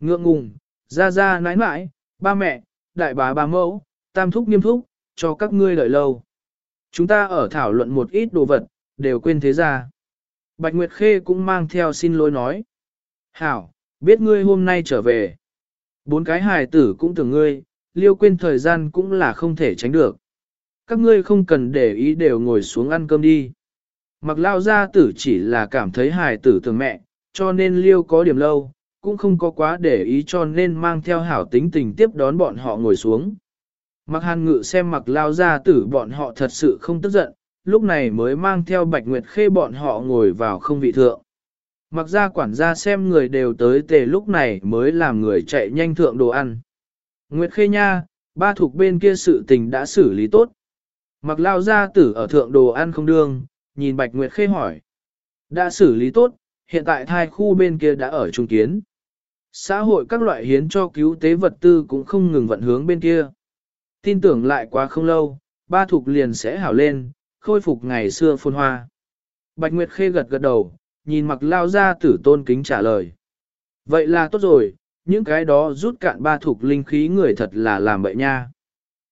[SPEAKER 1] Ngượng ngùng, gia gia nãi nãi, ba mẹ, đại bá ba mẫu, tam thúc nghiêm thúc, cho các ngươi đợi lâu. Chúng ta ở thảo luận một ít đồ vật, đều quên thế ra. Bạch Nguyệt Khê cũng mang theo xin lỗi nói. Hảo, biết ngươi hôm nay trở về. Bốn cái hài tử cũng tưởng ngươi, liêu quên thời gian cũng là không thể tránh được. Các ngươi không cần để ý đều ngồi xuống ăn cơm đi. Mặc lao gia tử chỉ là cảm thấy hài tử tưởng mẹ, cho nên liêu có điểm lâu, cũng không có quá để ý cho nên mang theo hảo tính tình tiếp đón bọn họ ngồi xuống. Mặc hàn ngự xem mặc lao gia tử bọn họ thật sự không tức giận, lúc này mới mang theo bạch nguyệt khê bọn họ ngồi vào không vị thượng. Mặc ra quản gia xem người đều tới tề lúc này mới làm người chạy nhanh thượng đồ ăn. Nguyệt khê nha, ba thuộc bên kia sự tình đã xử lý tốt. Mặc lao gia tử ở thượng đồ ăn không đương, nhìn bạch nguyệt khê hỏi. Đã xử lý tốt, hiện tại thai khu bên kia đã ở trung kiến. Xã hội các loại hiến cho cứu tế vật tư cũng không ngừng vận hướng bên kia. Tin tưởng lại quá không lâu, ba thuộc liền sẽ hảo lên, khôi phục ngày xưa phồn hoa. Bạch Nguyệt Khê gật gật đầu, nhìn mặc lao ra tử tôn kính trả lời. Vậy là tốt rồi, những cái đó rút cạn ba thuộc linh khí người thật là làm bậy nha.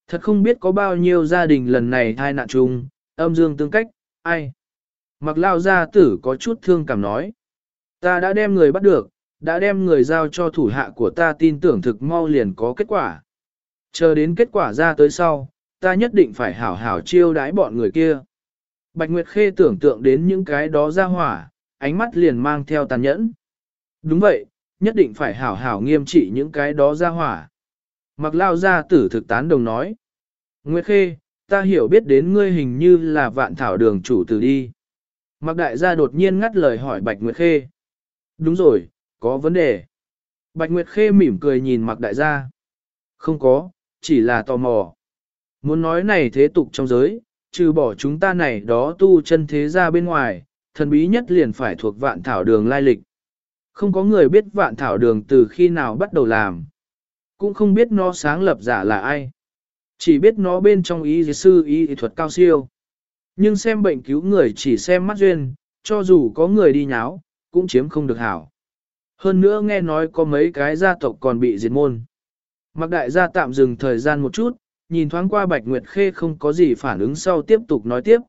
[SPEAKER 1] Thật không biết có bao nhiêu gia đình lần này thai nạn chung, âm dương tương cách, ai. Mặc lao gia tử có chút thương cảm nói. Ta đã đem người bắt được, đã đem người giao cho thủ hạ của ta tin tưởng thực mau liền có kết quả. Chờ đến kết quả ra tới sau, ta nhất định phải hảo hảo chiêu đái bọn người kia. Bạch Nguyệt Khê tưởng tượng đến những cái đó ra hỏa, ánh mắt liền mang theo tàn nhẫn. Đúng vậy, nhất định phải hảo hảo nghiêm trị những cái đó ra hỏa. Mặc lao ra tử thực tán đồng nói. Nguyệt Khê, ta hiểu biết đến ngươi hình như là vạn thảo đường chủ tử đi. Mặc đại gia đột nhiên ngắt lời hỏi Bạch Nguyệt Khê. Đúng rồi, có vấn đề. Bạch Nguyệt Khê mỉm cười nhìn mặc đại gia. Không có, chỉ là tò mò. Muốn nói này thế tục trong giới, trừ bỏ chúng ta này đó tu chân thế ra bên ngoài, thần bí nhất liền phải thuộc vạn thảo đường lai lịch. Không có người biết vạn thảo đường từ khi nào bắt đầu làm. Cũng không biết nó sáng lập giả là ai. Chỉ biết nó bên trong ý sư y thuật cao siêu. Nhưng xem bệnh cứu người chỉ xem mắt duyên, cho dù có người đi nháo, cũng chiếm không được hảo. Hơn nữa nghe nói có mấy cái gia tộc còn bị diệt môn. Mặc đại gia tạm dừng thời gian một chút, nhìn thoáng qua Bạch Nguyệt Khê không có gì phản ứng sau tiếp tục nói tiếp.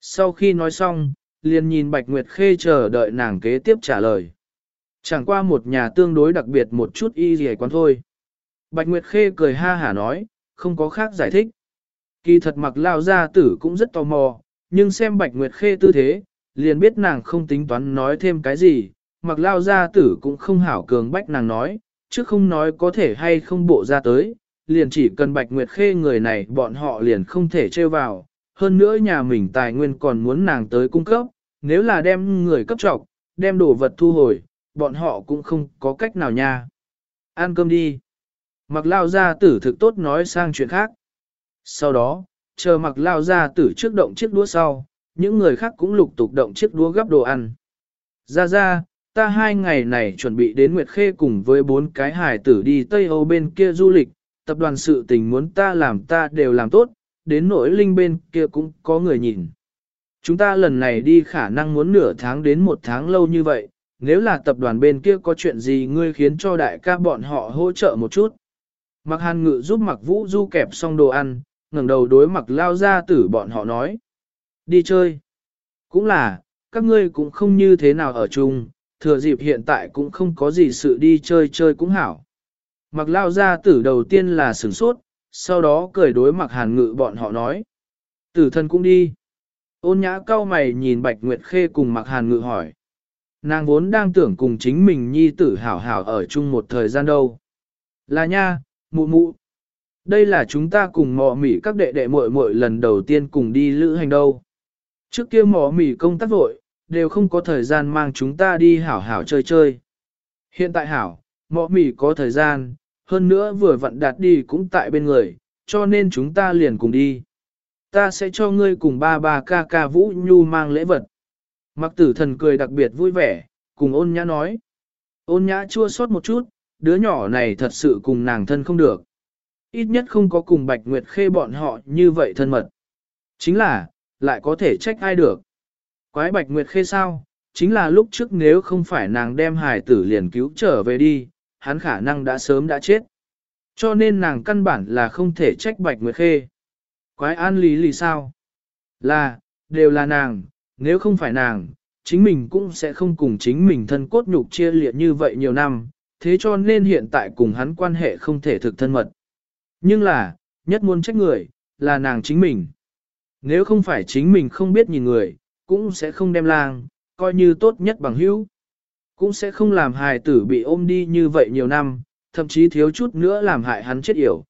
[SPEAKER 1] Sau khi nói xong, liền nhìn Bạch Nguyệt Khê chờ đợi nàng kế tiếp trả lời. Chẳng qua một nhà tương đối đặc biệt một chút y gì quán thôi. Bạch Nguyệt Khê cười ha hả nói, không có khác giải thích. Kỳ thật mặc lao gia tử cũng rất tò mò, nhưng xem Bạch Nguyệt Khê tư thế, liền biết nàng không tính toán nói thêm cái gì, mặc lao gia tử cũng không hảo cường bách nàng nói, chứ không nói có thể hay không bộ ra tới, liền chỉ cần Bạch Nguyệt Khê người này bọn họ liền không thể trêu vào, hơn nữa nhà mình tài nguyên còn muốn nàng tới cung cấp, nếu là đem người cấp trọc, đem đồ vật thu hồi, bọn họ cũng không có cách nào nha. Ăn cơm đi. Mặc lao gia tử thực tốt nói sang chuyện khác. Sau đó, chờ mặc lao gia tử trước động chiếc đũa sau, những người khác cũng lục tục động chiếc đũa gấp đồ ăn. Ra ra, ta hai ngày này chuẩn bị đến Nguyệt Khê cùng với bốn cái hải tử đi Tây Âu bên kia du lịch, tập đoàn sự tình muốn ta làm ta đều làm tốt, đến nỗi linh bên kia cũng có người nhìn. Chúng ta lần này đi khả năng muốn nửa tháng đến một tháng lâu như vậy, nếu là tập đoàn bên kia có chuyện gì ngươi khiến cho đại ca bọn họ hỗ trợ một chút. Mặc hàn ngự giúp mặc vũ du kẹp xong đồ ăn, ngẩng đầu đối mặc lao ra tử bọn họ nói. Đi chơi. Cũng là, các ngươi cũng không như thế nào ở chung, thừa dịp hiện tại cũng không có gì sự đi chơi chơi cũng hảo. Mặc lao ra tử đầu tiên là sửng sốt, sau đó cười đối mặc hàn ngự bọn họ nói. Tử thân cũng đi. Ôn nhã cao mày nhìn Bạch Nguyệt Khê cùng mặc hàn ngự hỏi. Nàng vốn đang tưởng cùng chính mình nhi tử hảo hảo ở chung một thời gian đâu. Là nha, mụ mụ. Đây là chúng ta cùng mò mỉ các đệ đệ muội muội lần đầu tiên cùng đi lữ hành đâu. Trước kia mò mỉ công tác vội, đều không có thời gian mang chúng ta đi hảo hảo chơi chơi. Hiện tại hảo, mọ mỉ có thời gian, hơn nữa vừa vặn đạt đi cũng tại bên người, cho nên chúng ta liền cùng đi. Ta sẽ cho ngươi cùng ba ba ca ca Vũ Nhu mang lễ vật. Mặc tử thần cười đặc biệt vui vẻ, cùng ôn nhã nói. Ôn nhã chua xót một chút, đứa nhỏ này thật sự cùng nàng thân không được. Ít nhất không có cùng Bạch Nguyệt Khê bọn họ như vậy thân mật. Chính là, lại có thể trách ai được. Quái Bạch Nguyệt Khê sao? Chính là lúc trước nếu không phải nàng đem hài tử liền cứu trở về đi, hắn khả năng đã sớm đã chết. Cho nên nàng căn bản là không thể trách Bạch Nguyệt Khê. Quái an lý lì sao? Là, đều là nàng, nếu không phải nàng, chính mình cũng sẽ không cùng chính mình thân cốt nhục chia liệt như vậy nhiều năm, thế cho nên hiện tại cùng hắn quan hệ không thể thực thân mật. Nhưng là, nhất muốn trách người, là nàng chính mình. Nếu không phải chính mình không biết nhìn người, cũng sẽ không đem lang, coi như tốt nhất bằng hữu. Cũng sẽ không làm hài tử bị ôm đi như vậy nhiều năm, thậm chí thiếu chút nữa làm hại hắn chết yểu.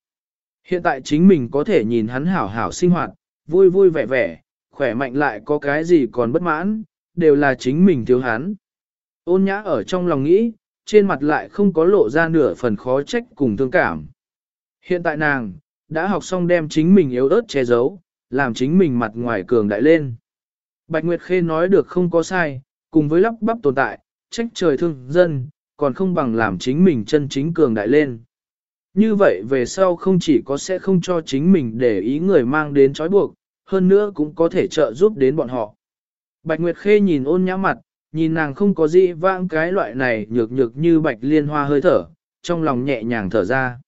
[SPEAKER 1] Hiện tại chính mình có thể nhìn hắn hảo hảo sinh hoạt, vui vui vẻ vẻ, khỏe mạnh lại có cái gì còn bất mãn, đều là chính mình thiếu hắn. Ôn nhã ở trong lòng nghĩ, trên mặt lại không có lộ ra nửa phần khó trách cùng thương cảm. Hiện tại nàng, đã học xong đem chính mình yếu ớt che giấu, làm chính mình mặt ngoài cường đại lên. Bạch Nguyệt Khê nói được không có sai, cùng với lắp bắp tồn tại, trách trời thương dân, còn không bằng làm chính mình chân chính cường đại lên. Như vậy về sau không chỉ có sẽ không cho chính mình để ý người mang đến trói buộc, hơn nữa cũng có thể trợ giúp đến bọn họ. Bạch Nguyệt Khê nhìn ôn nhã mặt, nhìn nàng không có gì vãng cái loại này nhược nhược như bạch liên hoa hơi thở, trong lòng nhẹ nhàng thở ra.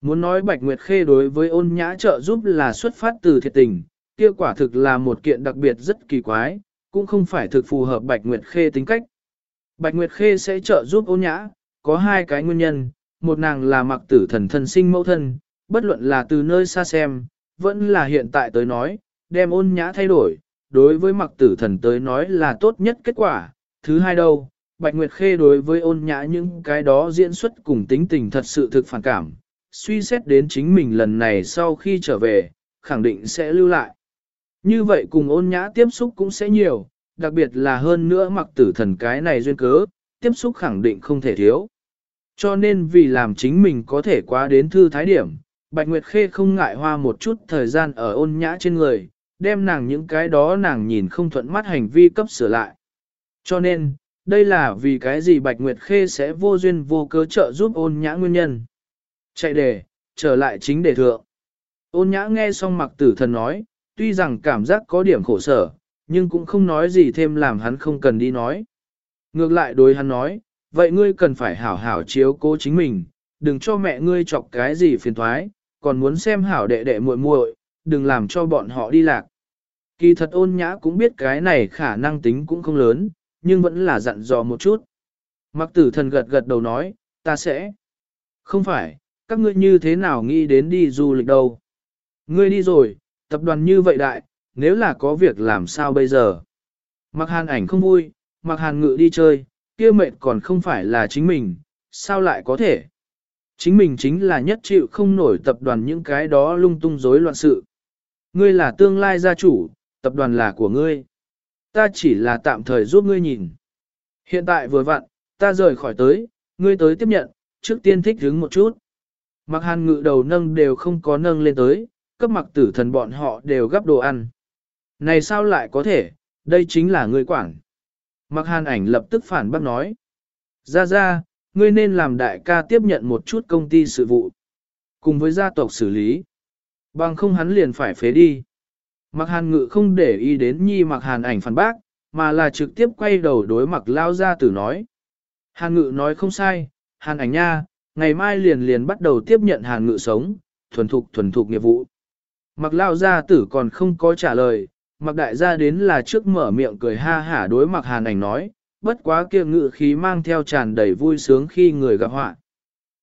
[SPEAKER 1] Muốn nói Bạch Nguyệt Khê đối với ôn nhã trợ giúp là xuất phát từ thiệt tình, kia quả thực là một kiện đặc biệt rất kỳ quái, cũng không phải thực phù hợp Bạch Nguyệt Khê tính cách. Bạch Nguyệt Khê sẽ trợ giúp ôn nhã, có hai cái nguyên nhân, một nàng là mặc tử thần thân sinh mẫu thân, bất luận là từ nơi xa xem, vẫn là hiện tại tới nói, đem ôn nhã thay đổi, đối với mặc tử thần tới nói là tốt nhất kết quả. Thứ hai đâu, Bạch Nguyệt Khê đối với ôn nhã những cái đó diễn xuất cùng tính tình thật sự thực phản cảm, suy xét đến chính mình lần này sau khi trở về, khẳng định sẽ lưu lại. Như vậy cùng ôn nhã tiếp xúc cũng sẽ nhiều, đặc biệt là hơn nữa mặc tử thần cái này duyên cớ, tiếp xúc khẳng định không thể thiếu. Cho nên vì làm chính mình có thể quá đến thư thái điểm, Bạch Nguyệt Khê không ngại hoa một chút thời gian ở ôn nhã trên người, đem nàng những cái đó nàng nhìn không thuận mắt hành vi cấp sửa lại. Cho nên, đây là vì cái gì Bạch Nguyệt Khê sẽ vô duyên vô cớ trợ giúp ôn nhã nguyên nhân. Chạy đề, trở lại chính đề thượng. Ôn nhã nghe xong mặc tử thần nói, tuy rằng cảm giác có điểm khổ sở, nhưng cũng không nói gì thêm làm hắn không cần đi nói. Ngược lại đối hắn nói, vậy ngươi cần phải hảo hảo chiếu cố chính mình, đừng cho mẹ ngươi chọc cái gì phiền thoái, còn muốn xem hảo đệ đệ muội muội, đừng làm cho bọn họ đi lạc. Kỳ thật ôn nhã cũng biết cái này khả năng tính cũng không lớn, nhưng vẫn là dặn dò một chút. Mặc tử thần gật gật đầu nói, ta sẽ. Không phải, các ngươi như thế nào nghĩ đến đi du lịch đâu. Ngươi đi rồi, tập đoàn như vậy đại, nếu là có việc làm sao bây giờ. Mặc hàn ảnh không vui, mặc hàn ngự đi chơi, kia mệt còn không phải là chính mình, sao lại có thể. Chính mình chính là nhất chịu không nổi tập đoàn những cái đó lung tung rối loạn sự. Ngươi là tương lai gia chủ, tập đoàn là của ngươi. Ta chỉ là tạm thời giúp ngươi nhìn. Hiện tại vừa vặn, ta rời khỏi tới, ngươi tới tiếp nhận, trước tiên thích hứng một chút. Mặc hàn ngự đầu nâng đều không có nâng lên tới, cấp mặc tử thần bọn họ đều gấp đồ ăn. Này sao lại có thể, đây chính là người quảng. Mặc hàn ảnh lập tức phản bác nói. Ra ra, ngươi nên làm đại ca tiếp nhận một chút công ty sự vụ. Cùng với gia tộc xử lý. Bằng không hắn liền phải phế đi. Mặc hàn ngự không để ý đến nhi mặc hàn ảnh phản bác, mà là trực tiếp quay đầu đối mặc lao ra tử nói. Hàn ngự nói không sai, hàn ảnh nha, ngày mai liền liền bắt đầu tiếp nhận hàn ngự sống, thuần thục thuần thục nghiệp vụ. Mặc lao gia tử còn không có trả lời, mặc đại gia đến là trước mở miệng cười ha hả đối mặc hàn ảnh nói, bất quá kia ngự khí mang theo tràn đầy vui sướng khi người gặp họa.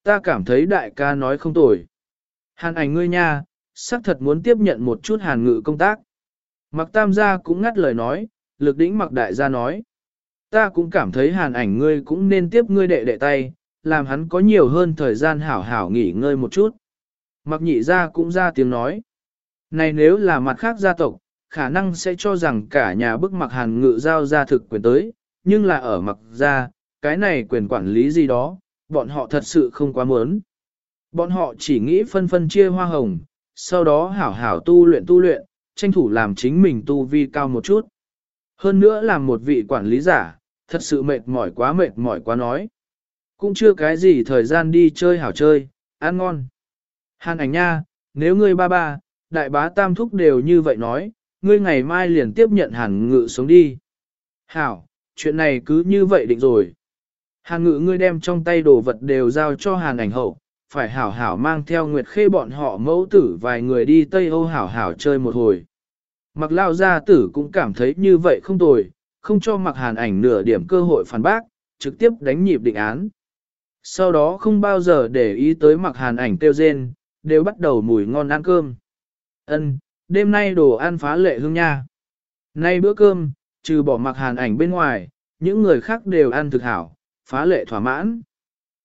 [SPEAKER 1] Ta cảm thấy đại ca nói không tồi. Hàn ảnh ngươi nha, xác thật muốn tiếp nhận một chút hàn ngự công tác. Mặc tam gia cũng ngắt lời nói, lực đĩnh mặc đại gia nói. Ta cũng cảm thấy hàn ảnh ngươi cũng nên tiếp ngươi đệ đệ tay, làm hắn có nhiều hơn thời gian hảo hảo nghỉ ngơi một chút. Mặc nhị gia cũng ra tiếng nói. Này nếu là mặt khác gia tộc, khả năng sẽ cho rằng cả nhà bức mặc hàn ngự giao ra thực quyền tới, nhưng là ở mặc gia, cái này quyền quản lý gì đó, bọn họ thật sự không quá muốn. Bọn họ chỉ nghĩ phân phân chia hoa hồng, sau đó hảo hảo tu luyện tu luyện, tranh thủ làm chính mình tu vi cao một chút. Hơn nữa làm một vị quản lý giả, thật sự mệt mỏi quá mệt mỏi quá nói. Cũng chưa cái gì thời gian đi chơi hảo chơi, ăn ngon. Hàn ảnh nha, nếu ngươi ba ba, đại bá tam thúc đều như vậy nói, ngươi ngày mai liền tiếp nhận hàn ngự sống đi. Hảo, chuyện này cứ như vậy định rồi. Hàn ngự ngươi đem trong tay đồ vật đều giao cho hàn ảnh hậu, phải hảo hảo mang theo Nguyệt Khê bọn họ mẫu tử vài người đi Tây Âu hảo hảo chơi một hồi. Mặc lao gia tử cũng cảm thấy như vậy không tồi, không cho mặc hàn ảnh nửa điểm cơ hội phản bác, trực tiếp đánh nhịp định án. Sau đó không bao giờ để ý tới mặc hàn ảnh tiêu rên, đều bắt đầu mùi ngon ăn cơm. Ân, đêm nay đồ ăn phá lệ hương nha. Nay bữa cơm, trừ bỏ mặc hàn ảnh bên ngoài, những người khác đều ăn thực hảo, phá lệ thỏa mãn.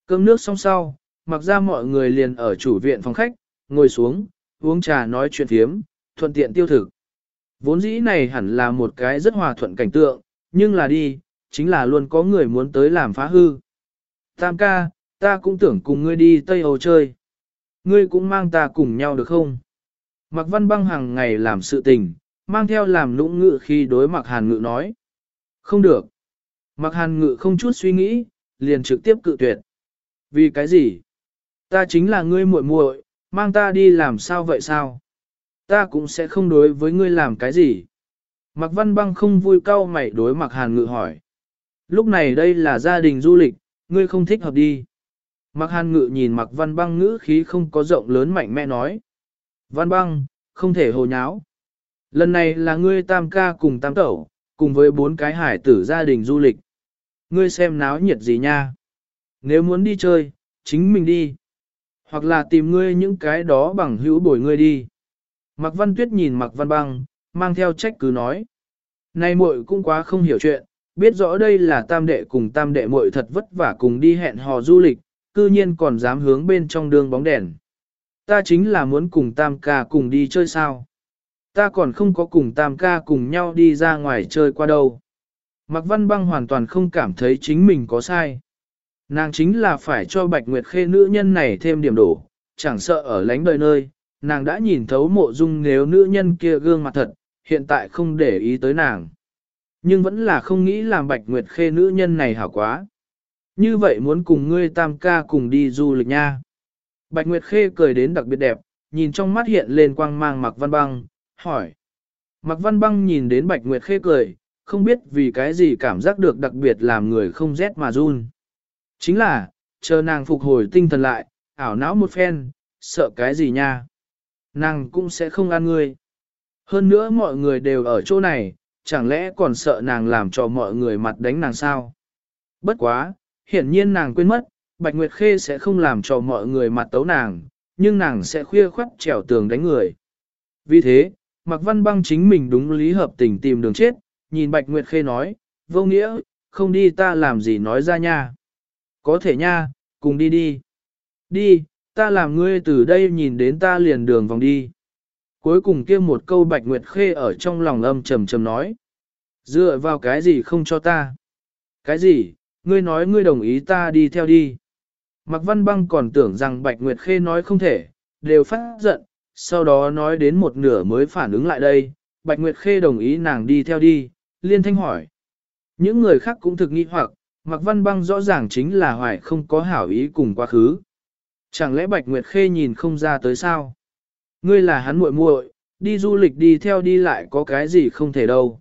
[SPEAKER 1] Cơm nước xong sau, mặc ra mọi người liền ở chủ viện phòng khách, ngồi xuống, uống trà nói chuyện thiếm, thuận tiện tiêu thực. Vốn dĩ này hẳn là một cái rất hòa thuận cảnh tượng, nhưng là đi, chính là luôn có người muốn tới làm phá hư. Tam ca, ta cũng tưởng cùng ngươi đi Tây Âu chơi. Ngươi cũng mang ta cùng nhau được không? Mạc văn băng hàng ngày làm sự tình, mang theo làm lũng ngự khi đối Mạc hàn ngự nói. Không được. Mạc hàn ngự không chút suy nghĩ, liền trực tiếp cự tuyệt. Vì cái gì? Ta chính là ngươi muội muội, mang ta đi làm sao vậy sao? Ta cũng sẽ không đối với ngươi làm cái gì. Mạc văn băng không vui cau mày đối Mạc hàn ngự hỏi. Lúc này đây là gia đình du lịch, ngươi không thích hợp đi. Mạc hàn ngự nhìn Mạc văn băng ngữ khí không có rộng lớn mạnh mẽ nói. Văn băng, không thể hồ nháo. Lần này là ngươi tam ca cùng tam tẩu, cùng với bốn cái hải tử gia đình du lịch. Ngươi xem náo nhiệt gì nha. Nếu muốn đi chơi, chính mình đi. Hoặc là tìm ngươi những cái đó bằng hữu bồi ngươi đi. Mạc Văn Tuyết nhìn Mạc Văn Băng, mang theo trách cứ nói. Này muội cũng quá không hiểu chuyện, biết rõ đây là tam đệ cùng tam đệ muội thật vất vả cùng đi hẹn hò du lịch, cư nhiên còn dám hướng bên trong đường bóng đèn. Ta chính là muốn cùng tam ca cùng đi chơi sao. Ta còn không có cùng tam ca cùng nhau đi ra ngoài chơi qua đâu. Mạc Văn Băng hoàn toàn không cảm thấy chính mình có sai. Nàng chính là phải cho Bạch Nguyệt Khê nữ nhân này thêm điểm đổ, chẳng sợ ở lánh đời nơi, nàng đã nhìn thấu mộ dung nếu nữ nhân kia gương mặt thật, hiện tại không để ý tới nàng. Nhưng vẫn là không nghĩ làm Bạch Nguyệt Khê nữ nhân này hảo quá. Như vậy muốn cùng ngươi tam ca cùng đi du lịch nha. Bạch Nguyệt Khê cười đến đặc biệt đẹp, nhìn trong mắt hiện lên quang mang Mạc Văn Băng, hỏi. Mạc Văn Băng nhìn đến Bạch Nguyệt Khê cười, không biết vì cái gì cảm giác được đặc biệt làm người không rét mà run. Chính là, chờ nàng phục hồi tinh thần lại, ảo não một phen, sợ cái gì nha. Nàng cũng sẽ không ăn ngươi. Hơn nữa mọi người đều ở chỗ này, chẳng lẽ còn sợ nàng làm cho mọi người mặt đánh nàng sao? Bất quá, hiển nhiên nàng quên mất, Bạch Nguyệt Khê sẽ không làm cho mọi người mặt tấu nàng, nhưng nàng sẽ khuya khoắt trèo tường đánh người. Vì thế, Mạc Văn Băng chính mình đúng lý hợp tình tìm đường chết, nhìn Bạch Nguyệt Khê nói, vô nghĩa, không đi ta làm gì nói ra nha. Có thể nha, cùng đi đi. Đi, ta làm ngươi từ đây nhìn đến ta liền đường vòng đi. Cuối cùng kia một câu Bạch Nguyệt Khê ở trong lòng âm trầm trầm nói. Dựa vào cái gì không cho ta? Cái gì? Ngươi nói ngươi đồng ý ta đi theo đi. Mạc Văn Băng còn tưởng rằng Bạch Nguyệt Khê nói không thể, đều phát giận, sau đó nói đến một nửa mới phản ứng lại đây. Bạch Nguyệt Khê đồng ý nàng đi theo đi, liên thanh hỏi. Những người khác cũng thực nghi hoặc, Mạc Văn Băng rõ ràng chính là hoài không có hảo ý cùng quá khứ. Chẳng lẽ Bạch Nguyệt Khê nhìn không ra tới sao? Ngươi là hắn muội muội, đi du lịch đi theo đi lại có cái gì không thể đâu.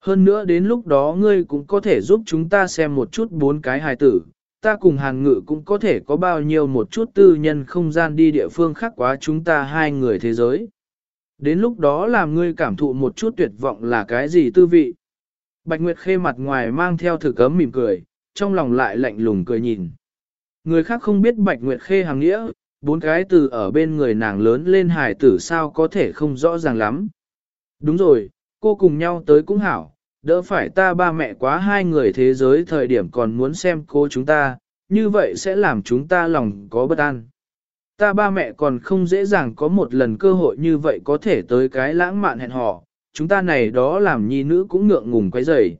[SPEAKER 1] Hơn nữa đến lúc đó ngươi cũng có thể giúp chúng ta xem một chút bốn cái hài tử, ta cùng hàn ngự cũng có thể có bao nhiêu một chút tư nhân không gian đi địa phương khác quá chúng ta hai người thế giới. Đến lúc đó làm ngươi cảm thụ một chút tuyệt vọng là cái gì tư vị. Bạch Nguyệt Khê mặt ngoài mang theo thử cấm mỉm cười, trong lòng lại lạnh lùng cười nhìn. Người khác không biết Bạch Nguyệt Khê hàng nghĩa, bốn cái từ ở bên người nàng lớn lên hài tử sao có thể không rõ ràng lắm. Đúng rồi, cô cùng nhau tới cũng hảo, đỡ phải ta ba mẹ quá hai người thế giới thời điểm còn muốn xem cô chúng ta, như vậy sẽ làm chúng ta lòng có bất an. Ta ba mẹ còn không dễ dàng có một lần cơ hội như vậy có thể tới cái lãng mạn hẹn hò, chúng ta này đó làm nhi nữ cũng ngượng ngùng quấy rầy.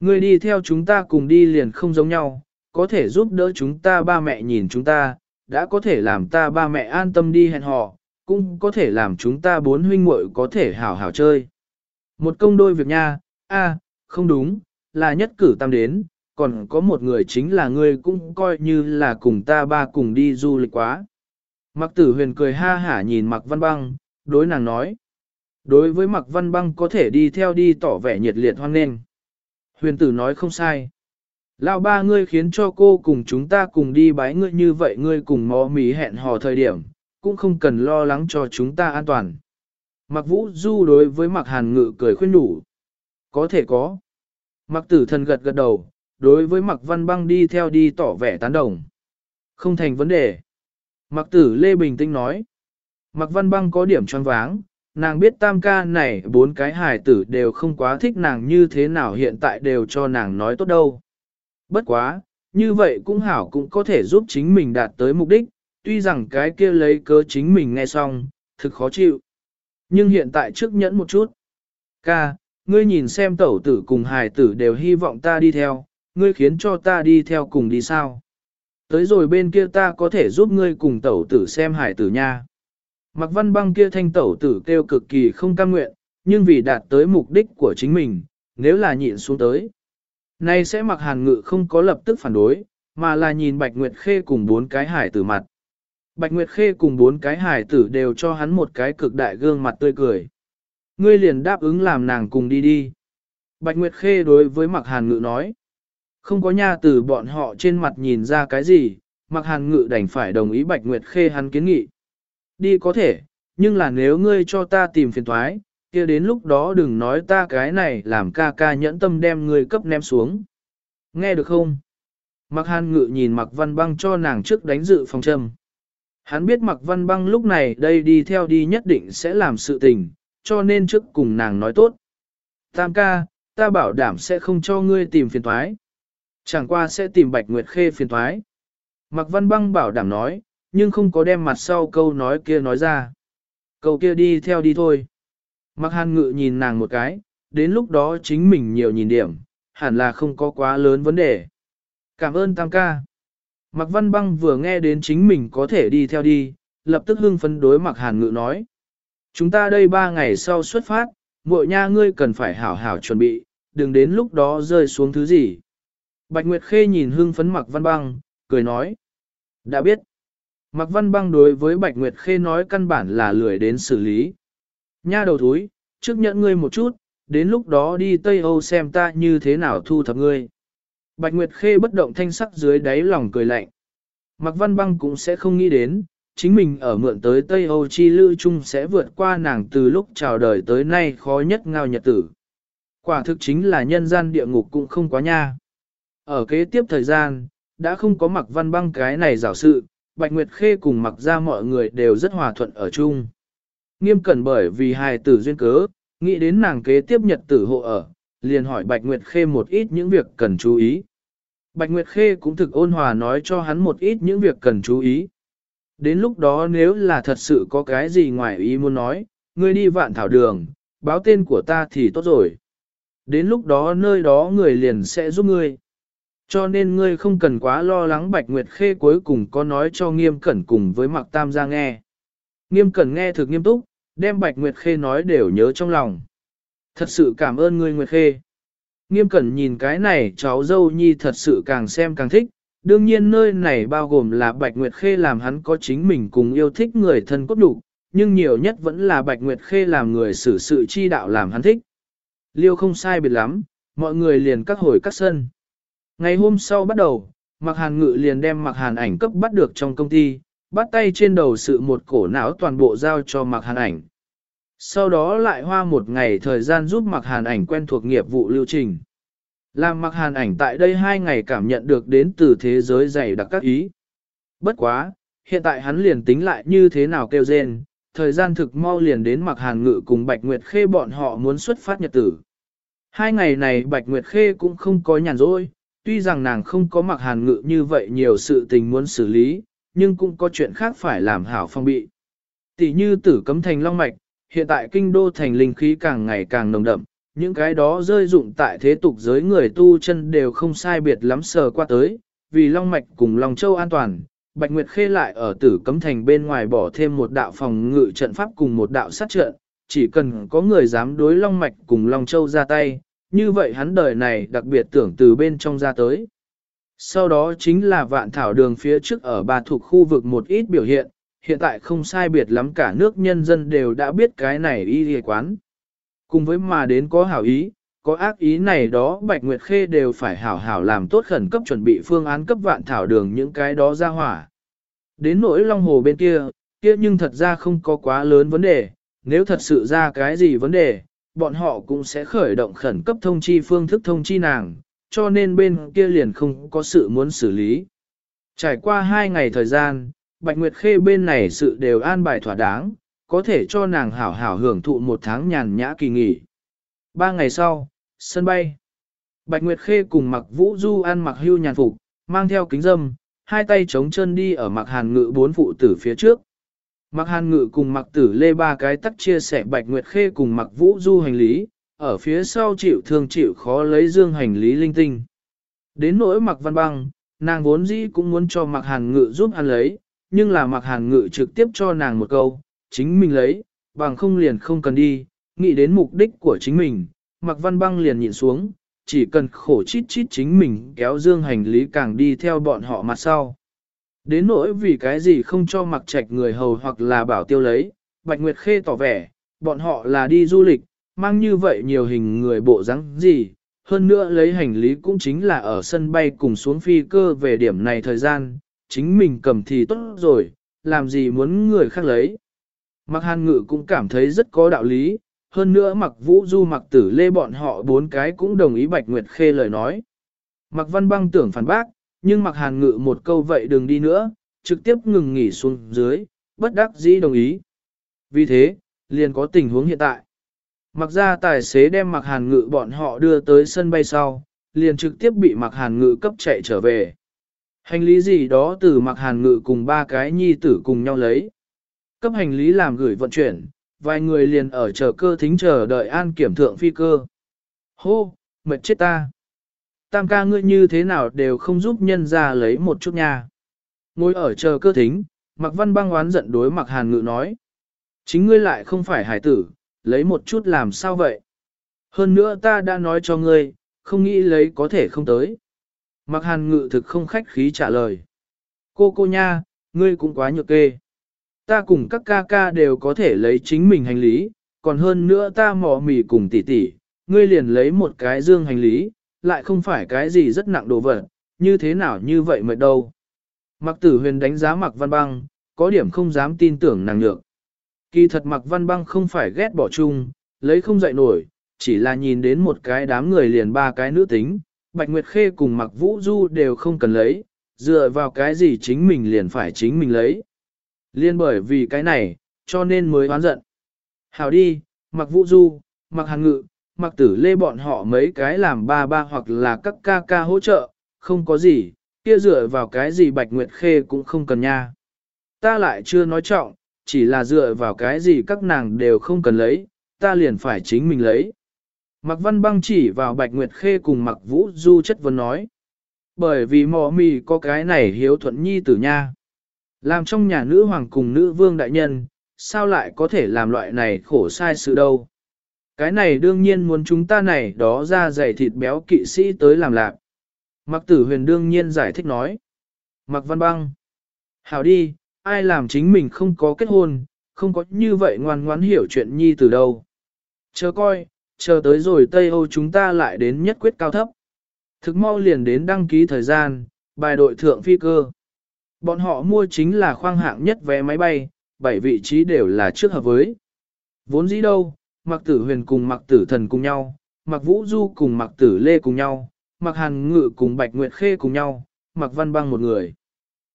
[SPEAKER 1] Người đi theo chúng ta cùng đi liền không giống nhau, có thể giúp đỡ chúng ta ba mẹ nhìn chúng ta, đã có thể làm ta ba mẹ an tâm đi hẹn hò, cũng có thể làm chúng ta bốn huynh muội có thể hảo hảo chơi. Một công đôi việc nha, a, không đúng, là nhất cử tam đến, còn có một người chính là ngươi cũng coi như là cùng ta ba cùng đi du lịch quá. Mặc tử huyền cười ha hả nhìn mặc văn băng, đối nàng nói. Đối với mặc văn băng có thể đi theo đi tỏ vẻ nhiệt liệt hoan nghênh. Huyền tử nói không sai. Lão ba ngươi khiến cho cô cùng chúng ta cùng đi bái ngươi như vậy ngươi cùng mò mì hẹn hò thời điểm, cũng không cần lo lắng cho chúng ta an toàn. Mặc vũ du đối với mặc hàn ngự cười khuyên đủ. Có thể có. Mặc tử thần gật gật đầu, đối với mặc văn băng đi theo đi tỏ vẻ tán đồng. Không thành vấn đề. Mặc tử lê bình tĩnh nói. Mặc văn băng có điểm tròn váng, nàng biết tam ca này bốn cái hài tử đều không quá thích nàng như thế nào hiện tại đều cho nàng nói tốt đâu. Bất quá, như vậy cũng hảo cũng có thể giúp chính mình đạt tới mục đích, tuy rằng cái kia lấy cớ chính mình nghe xong, thực khó chịu. Nhưng hiện tại trước nhẫn một chút. Ca, ngươi nhìn xem tẩu tử cùng hài tử đều hy vọng ta đi theo, ngươi khiến cho ta đi theo cùng đi sao. Tới rồi bên kia ta có thể giúp ngươi cùng tẩu tử xem hài tử nha. Mặc văn băng kia thanh tẩu tử kêu cực kỳ không cam nguyện, nhưng vì đạt tới mục đích của chính mình, nếu là nhịn xuống tới. Nay sẽ mặc hàn ngự không có lập tức phản đối, mà là nhìn Bạch Nguyệt Khê cùng bốn cái hải tử mặt. Bạch Nguyệt Khê cùng bốn cái hải tử đều cho hắn một cái cực đại gương mặt tươi cười. Ngươi liền đáp ứng làm nàng cùng đi đi. Bạch Nguyệt Khê đối với mặc hàn ngự nói. Không có nha từ bọn họ trên mặt nhìn ra cái gì, mặc hàn ngự đành phải đồng ý Bạch Nguyệt Khê hắn kiến nghị. Đi có thể, nhưng là nếu ngươi cho ta tìm phiền thoái, kia đến lúc đó đừng nói ta cái này làm ca ca nhẫn tâm đem ngươi cấp ném xuống. Nghe được không? Mặc hàn ngự nhìn mặc văn băng cho nàng trước đánh dự phòng châm. Hắn biết mặc văn băng lúc này đây đi theo đi nhất định sẽ làm sự tình, cho nên trước cùng nàng nói tốt. Tam ca, ta bảo đảm sẽ không cho ngươi tìm phiền thoái. Chẳng qua sẽ tìm bạch nguyệt khê phiền thoái. Mặc văn băng bảo đảm nói, nhưng không có đem mặt sau câu nói kia nói ra. Câu kia đi theo đi thôi. Mặc hàn ngự nhìn nàng một cái, đến lúc đó chính mình nhiều nhìn điểm, hẳn là không có quá lớn vấn đề. Cảm ơn tam ca. Mặc văn băng vừa nghe đến chính mình có thể đi theo đi, lập tức hưng phấn đối mặc hàn ngự nói. Chúng ta đây ba ngày sau xuất phát, muội nha ngươi cần phải hảo hảo chuẩn bị, đừng đến lúc đó rơi xuống thứ gì. Bạch Nguyệt Khê nhìn hưng phấn mặc văn băng, cười nói. Đã biết. Mặc văn băng đối với Bạch Nguyệt Khê nói căn bản là lười đến xử lý. Nha đầu thúi, trước nhận ngươi một chút, đến lúc đó đi Tây Âu xem ta như thế nào thu thập ngươi. Bạch Nguyệt Khê bất động thanh sắc dưới đáy lòng cười lạnh. Mặc văn băng cũng sẽ không nghĩ đến, chính mình ở mượn tới Tây Âu chi lưu chung sẽ vượt qua nàng từ lúc chào đời tới nay khó nhất ngao nhật tử. Quả thực chính là nhân gian địa ngục cũng không quá nha. Ở kế tiếp thời gian, đã không có mặc văn băng cái này rào sự, Bạch Nguyệt Khê cùng mặc ra mọi người đều rất hòa thuận ở chung. Nghiêm cẩn bởi vì hài tử duyên cớ, nghĩ đến nàng kế tiếp nhật tử hộ ở, liền hỏi Bạch Nguyệt Khê một ít những việc cần chú ý. Bạch Nguyệt Khê cũng thực ôn hòa nói cho hắn một ít những việc cần chú ý. Đến lúc đó nếu là thật sự có cái gì ngoài ý muốn nói, ngươi đi vạn thảo đường, báo tên của ta thì tốt rồi. Đến lúc đó nơi đó người liền sẽ giúp ngươi. Cho nên ngươi không cần quá lo lắng Bạch Nguyệt Khê cuối cùng có nói cho nghiêm cẩn cùng với Mạc Tam ra nghe. Nghiêm cẩn nghe thực nghiêm túc, đem Bạch Nguyệt Khê nói đều nhớ trong lòng. Thật sự cảm ơn ngươi Nguyệt Khê. Nghiêm cẩn nhìn cái này cháu dâu nhi thật sự càng xem càng thích, đương nhiên nơi này bao gồm là Bạch Nguyệt Khê làm hắn có chính mình cùng yêu thích người thân cốt đủ, nhưng nhiều nhất vẫn là Bạch Nguyệt Khê làm người xử sự chi đạo làm hắn thích. Liêu không sai biệt lắm, mọi người liền các hồi các sân. Ngày hôm sau bắt đầu, Mạc Hàn Ngự liền đem Mạc Hàn ảnh cấp bắt được trong công ty, bắt tay trên đầu sự một cổ não toàn bộ giao cho Mạc Hàn ảnh. Sau đó lại hoa một ngày thời gian giúp Mạc Hàn ảnh quen thuộc nghiệp vụ lưu trình. Làm Mặc Hàn ảnh tại đây hai ngày cảm nhận được đến từ thế giới dày đặc các ý. Bất quá, hiện tại hắn liền tính lại như thế nào kêu rên, thời gian thực mau liền đến mặc hàn ngự cùng Bạch Nguyệt Khê bọn họ muốn xuất phát nhật tử. Hai ngày này Bạch Nguyệt Khê cũng không có nhàn rỗi, tuy rằng nàng không có mặc hàn ngự như vậy nhiều sự tình muốn xử lý, nhưng cũng có chuyện khác phải làm hảo phong bị. Tỷ như tử cấm thành long mạch, hiện tại kinh đô thành linh khí càng ngày càng nồng đậm, những cái đó rơi dụng tại thế tục giới người tu chân đều không sai biệt lắm sờ qua tới, vì long mạch cùng long châu an toàn. Bạch Nguyệt Khê lại ở tử cấm thành bên ngoài bỏ thêm một đạo phòng ngự trận pháp cùng một đạo sát trận, chỉ cần có người dám đối Long Mạch cùng Long Châu ra tay, như vậy hắn đời này đặc biệt tưởng từ bên trong ra tới. Sau đó chính là vạn thảo đường phía trước ở ba thuộc khu vực một ít biểu hiện, hiện tại không sai biệt lắm cả nước nhân dân đều đã biết cái này y y quán. Cùng với mà đến có hảo ý, có ác ý này đó Bạch Nguyệt Khê đều phải hảo hảo làm tốt khẩn cấp chuẩn bị phương án cấp vạn thảo đường những cái đó ra hỏa. Đến nỗi Long Hồ bên kia, kia nhưng thật ra không có quá lớn vấn đề, nếu thật sự ra cái gì vấn đề, bọn họ cũng sẽ khởi động khẩn cấp thông chi phương thức thông chi nàng, cho nên bên kia liền không có sự muốn xử lý. Trải qua hai ngày thời gian, Bạch Nguyệt Khê bên này sự đều an bài thỏa đáng, có thể cho nàng hảo hảo hưởng thụ một tháng nhàn nhã kỳ nghỉ. Ba ngày sau, sân bay. Bạch Nguyệt Khê cùng mặc vũ du ăn mặc hưu nhàn phục, mang theo kính dâm, hai tay chống chân đi ở mặc hàn ngự bốn phụ tử phía trước. Mặc hàn ngự cùng mặc tử lê ba cái tắc chia sẻ Bạch Nguyệt Khê cùng mặc vũ du hành lý, ở phía sau chịu thương chịu khó lấy dương hành lý linh tinh. Đến nỗi mặc văn băng, nàng vốn dĩ cũng muốn cho mặc hàn ngự giúp ăn lấy, nhưng là mặc hàn ngự trực tiếp cho nàng một câu, chính mình lấy, bằng không liền không cần đi, nghĩ đến mục đích của chính mình, mặc văn băng liền nhìn xuống, chỉ cần khổ chít chít chính mình kéo dương hành lý càng đi theo bọn họ mặt sau. Đến nỗi vì cái gì không cho mặc trạch người hầu hoặc là bảo tiêu lấy, Bạch Nguyệt Khê tỏ vẻ, bọn họ là đi du lịch, mang như vậy nhiều hình người bộ dáng gì, hơn nữa lấy hành lý cũng chính là ở sân bay cùng xuống phi cơ về điểm này thời gian, chính mình cầm thì tốt rồi, làm gì muốn người khác lấy. Mặc hàn ngự cũng cảm thấy rất có đạo lý, hơn nữa mặc vũ du mặc tử lê bọn họ bốn cái cũng đồng ý Bạch Nguyệt Khê lời nói. Mặc văn băng tưởng phản bác, nhưng mặc hàn ngự một câu vậy đừng đi nữa, trực tiếp ngừng nghỉ xuống dưới, bất đắc dĩ đồng ý. Vì thế, liền có tình huống hiện tại. Mặc ra tài xế đem mặc hàn ngự bọn họ đưa tới sân bay sau, liền trực tiếp bị mặc hàn ngự cấp chạy trở về. Hành lý gì đó từ mặc hàn ngự cùng ba cái nhi tử cùng nhau lấy. Cấp hành lý làm gửi vận chuyển, vài người liền ở chờ cơ thính chờ đợi an kiểm thượng phi cơ. Hô, mệt chết ta. Tam ca ngươi như thế nào đều không giúp nhân ra lấy một chút nha. Ngồi ở chờ cơ thính, mặc văn băng oán giận đối mặc hàn ngự nói. Chính ngươi lại không phải hải tử, lấy một chút làm sao vậy? Hơn nữa ta đã nói cho ngươi, không nghĩ lấy có thể không tới. Mặc hàn ngự thực không khách khí trả lời. Cô cô nha, ngươi cũng quá nhược kê. Ta cùng các ca ca đều có thể lấy chính mình hành lý, còn hơn nữa ta mò mì cùng tỷ tỷ, ngươi liền lấy một cái dương hành lý, lại không phải cái gì rất nặng đồ vật, như thế nào như vậy mệt đâu. Mặc tử huyền đánh giá mặc văn băng, có điểm không dám tin tưởng nàng nhược. Kỳ thật mặc văn băng không phải ghét bỏ chung, lấy không dậy nổi, chỉ là nhìn đến một cái đám người liền ba cái nữ tính, Bạch Nguyệt Khê cùng mặc vũ du đều không cần lấy, dựa vào cái gì chính mình liền phải chính mình lấy. Liên bởi vì cái này, cho nên mới oán giận. Hảo đi, mặc vũ du, mặc hàng ngự, mặc tử lê bọn họ mấy cái làm ba ba hoặc là các ca ca hỗ trợ, không có gì, kia dựa vào cái gì Bạch Nguyệt Khê cũng không cần nha. Ta lại chưa nói trọng, chỉ là dựa vào cái gì các nàng đều không cần lấy, ta liền phải chính mình lấy. Mặc văn băng chỉ vào Bạch Nguyệt Khê cùng mặc vũ du chất vấn nói. Bởi vì mò mì có cái này hiếu thuận nhi tử nha. Làm trong nhà nữ hoàng cùng nữ vương đại nhân, sao lại có thể làm loại này khổ sai sự đâu. Cái này đương nhiên muốn chúng ta này đó ra dày thịt béo kỵ sĩ tới làm lạc. Mặc tử huyền đương nhiên giải thích nói. Mặc văn băng. Hảo đi, ai làm chính mình không có kết hôn, không có như vậy ngoan ngoãn hiểu chuyện nhi từ đâu. Chờ coi, chờ tới rồi Tây Âu chúng ta lại đến nhất quyết cao thấp. Thực mau liền đến đăng ký thời gian, bài đội thượng phi cơ. Bọn họ mua chính là khoang hạng nhất vé máy bay, bảy vị trí đều là trước hợp với. Vốn dĩ đâu, mặc tử huyền cùng mặc tử thần cùng nhau, mặc vũ du cùng mặc tử lê cùng nhau, mặc hàn ngự cùng bạch nguyệt khê cùng nhau, mặc văn băng một người.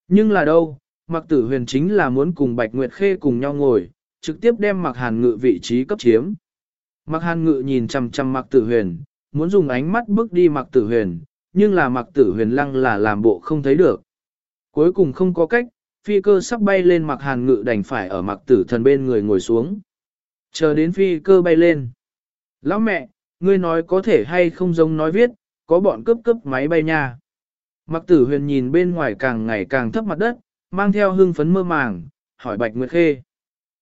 [SPEAKER 1] Nhưng là đâu, mặc tử huyền chính là muốn cùng bạch nguyệt khê cùng nhau ngồi, trực tiếp đem mặc hàn ngự vị trí cấp chiếm. Mặc hàn ngự nhìn chằm chằm mặc tử huyền, muốn dùng ánh mắt bước đi mặc tử huyền, nhưng là mặc tử huyền lăng là làm bộ không thấy được. Cuối cùng không có cách, phi cơ sắp bay lên mặc hàn ngự đành phải ở mặc tử thần bên người ngồi xuống. Chờ đến phi cơ bay lên. Lão mẹ, ngươi nói có thể hay không giống nói viết, có bọn cướp cướp máy bay nha. Mặc tử huyền nhìn bên ngoài càng ngày càng thấp mặt đất, mang theo hương phấn mơ màng, hỏi Bạch Nguyệt Khê.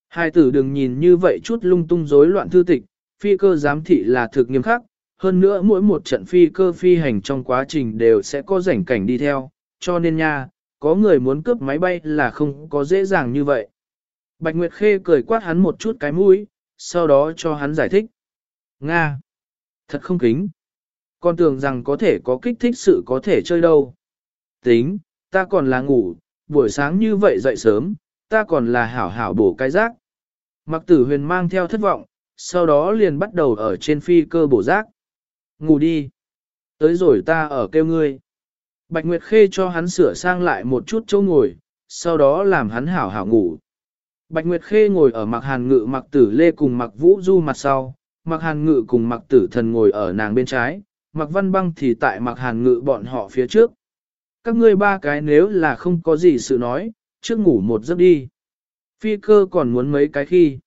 [SPEAKER 1] Hai tử đừng nhìn như vậy chút lung tung rối loạn thư tịch, phi cơ giám thị là thực nghiêm khắc, hơn nữa mỗi một trận phi cơ phi hành trong quá trình đều sẽ có rảnh cảnh đi theo, cho nên nha, có người muốn cướp máy bay là không có dễ dàng như vậy. Bạch Nguyệt Khê cười quát hắn một chút cái mũi, sau đó cho hắn giải thích. Nga! Thật không kính. Con tưởng rằng có thể có kích thích sự có thể chơi đâu. Tính, ta còn là ngủ, buổi sáng như vậy dậy sớm, ta còn là hảo hảo bổ cái rác. Mặc tử huyền mang theo thất vọng, sau đó liền bắt đầu ở trên phi cơ bổ rác. Ngủ đi. Tới rồi ta ở kêu ngươi. Bạch Nguyệt Khê cho hắn sửa sang lại một chút chỗ ngồi, sau đó làm hắn hảo hảo ngủ. Bạch Nguyệt Khê ngồi ở mặc hàn ngự mặc tử lê cùng mặc vũ du mặt sau, mặc hàn ngự cùng mặc tử thần ngồi ở nàng bên trái, mặc văn băng thì tại mặc hàn ngự bọn họ phía trước. Các ngươi ba cái nếu là không có gì sự nói, trước ngủ một giấc đi. Phi cơ còn muốn mấy cái khi.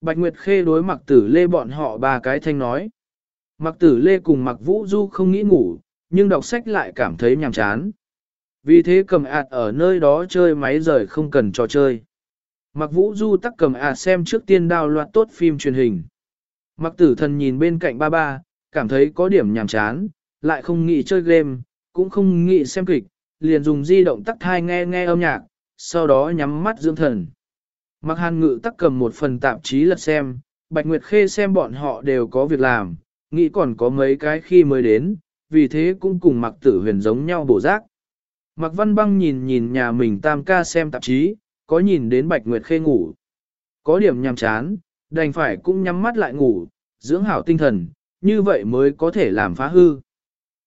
[SPEAKER 1] Bạch Nguyệt Khê đối mặc tử lê bọn họ ba cái thanh nói. Mặc tử lê cùng mặc vũ du không nghĩ ngủ, nhưng đọc sách lại cảm thấy nhàm chán. Vì thế cầm ạt ở nơi đó chơi máy rời không cần trò chơi. Mặc vũ du tắc cầm ạt xem trước tiên đào loạt tốt phim truyền hình. Mặc tử thần nhìn bên cạnh ba ba, cảm thấy có điểm nhàm chán, lại không nghĩ chơi game, cũng không nghĩ xem kịch, liền dùng di động tắt thai nghe nghe âm nhạc, sau đó nhắm mắt dưỡng thần. Mặc hàn ngự tắc cầm một phần tạp chí lật xem, Bạch Nguyệt Khê xem bọn họ đều có việc làm, nghĩ còn có mấy cái khi mới đến, vì thế cũng cùng mặc tử huyền giống nhau bổ giác. Mặc văn băng nhìn nhìn nhà mình tam ca xem tạp chí, có nhìn đến Bạch Nguyệt Khê ngủ. Có điểm nhằm chán, đành phải cũng nhắm mắt lại ngủ, dưỡng hảo tinh thần, như vậy mới có thể làm phá hư.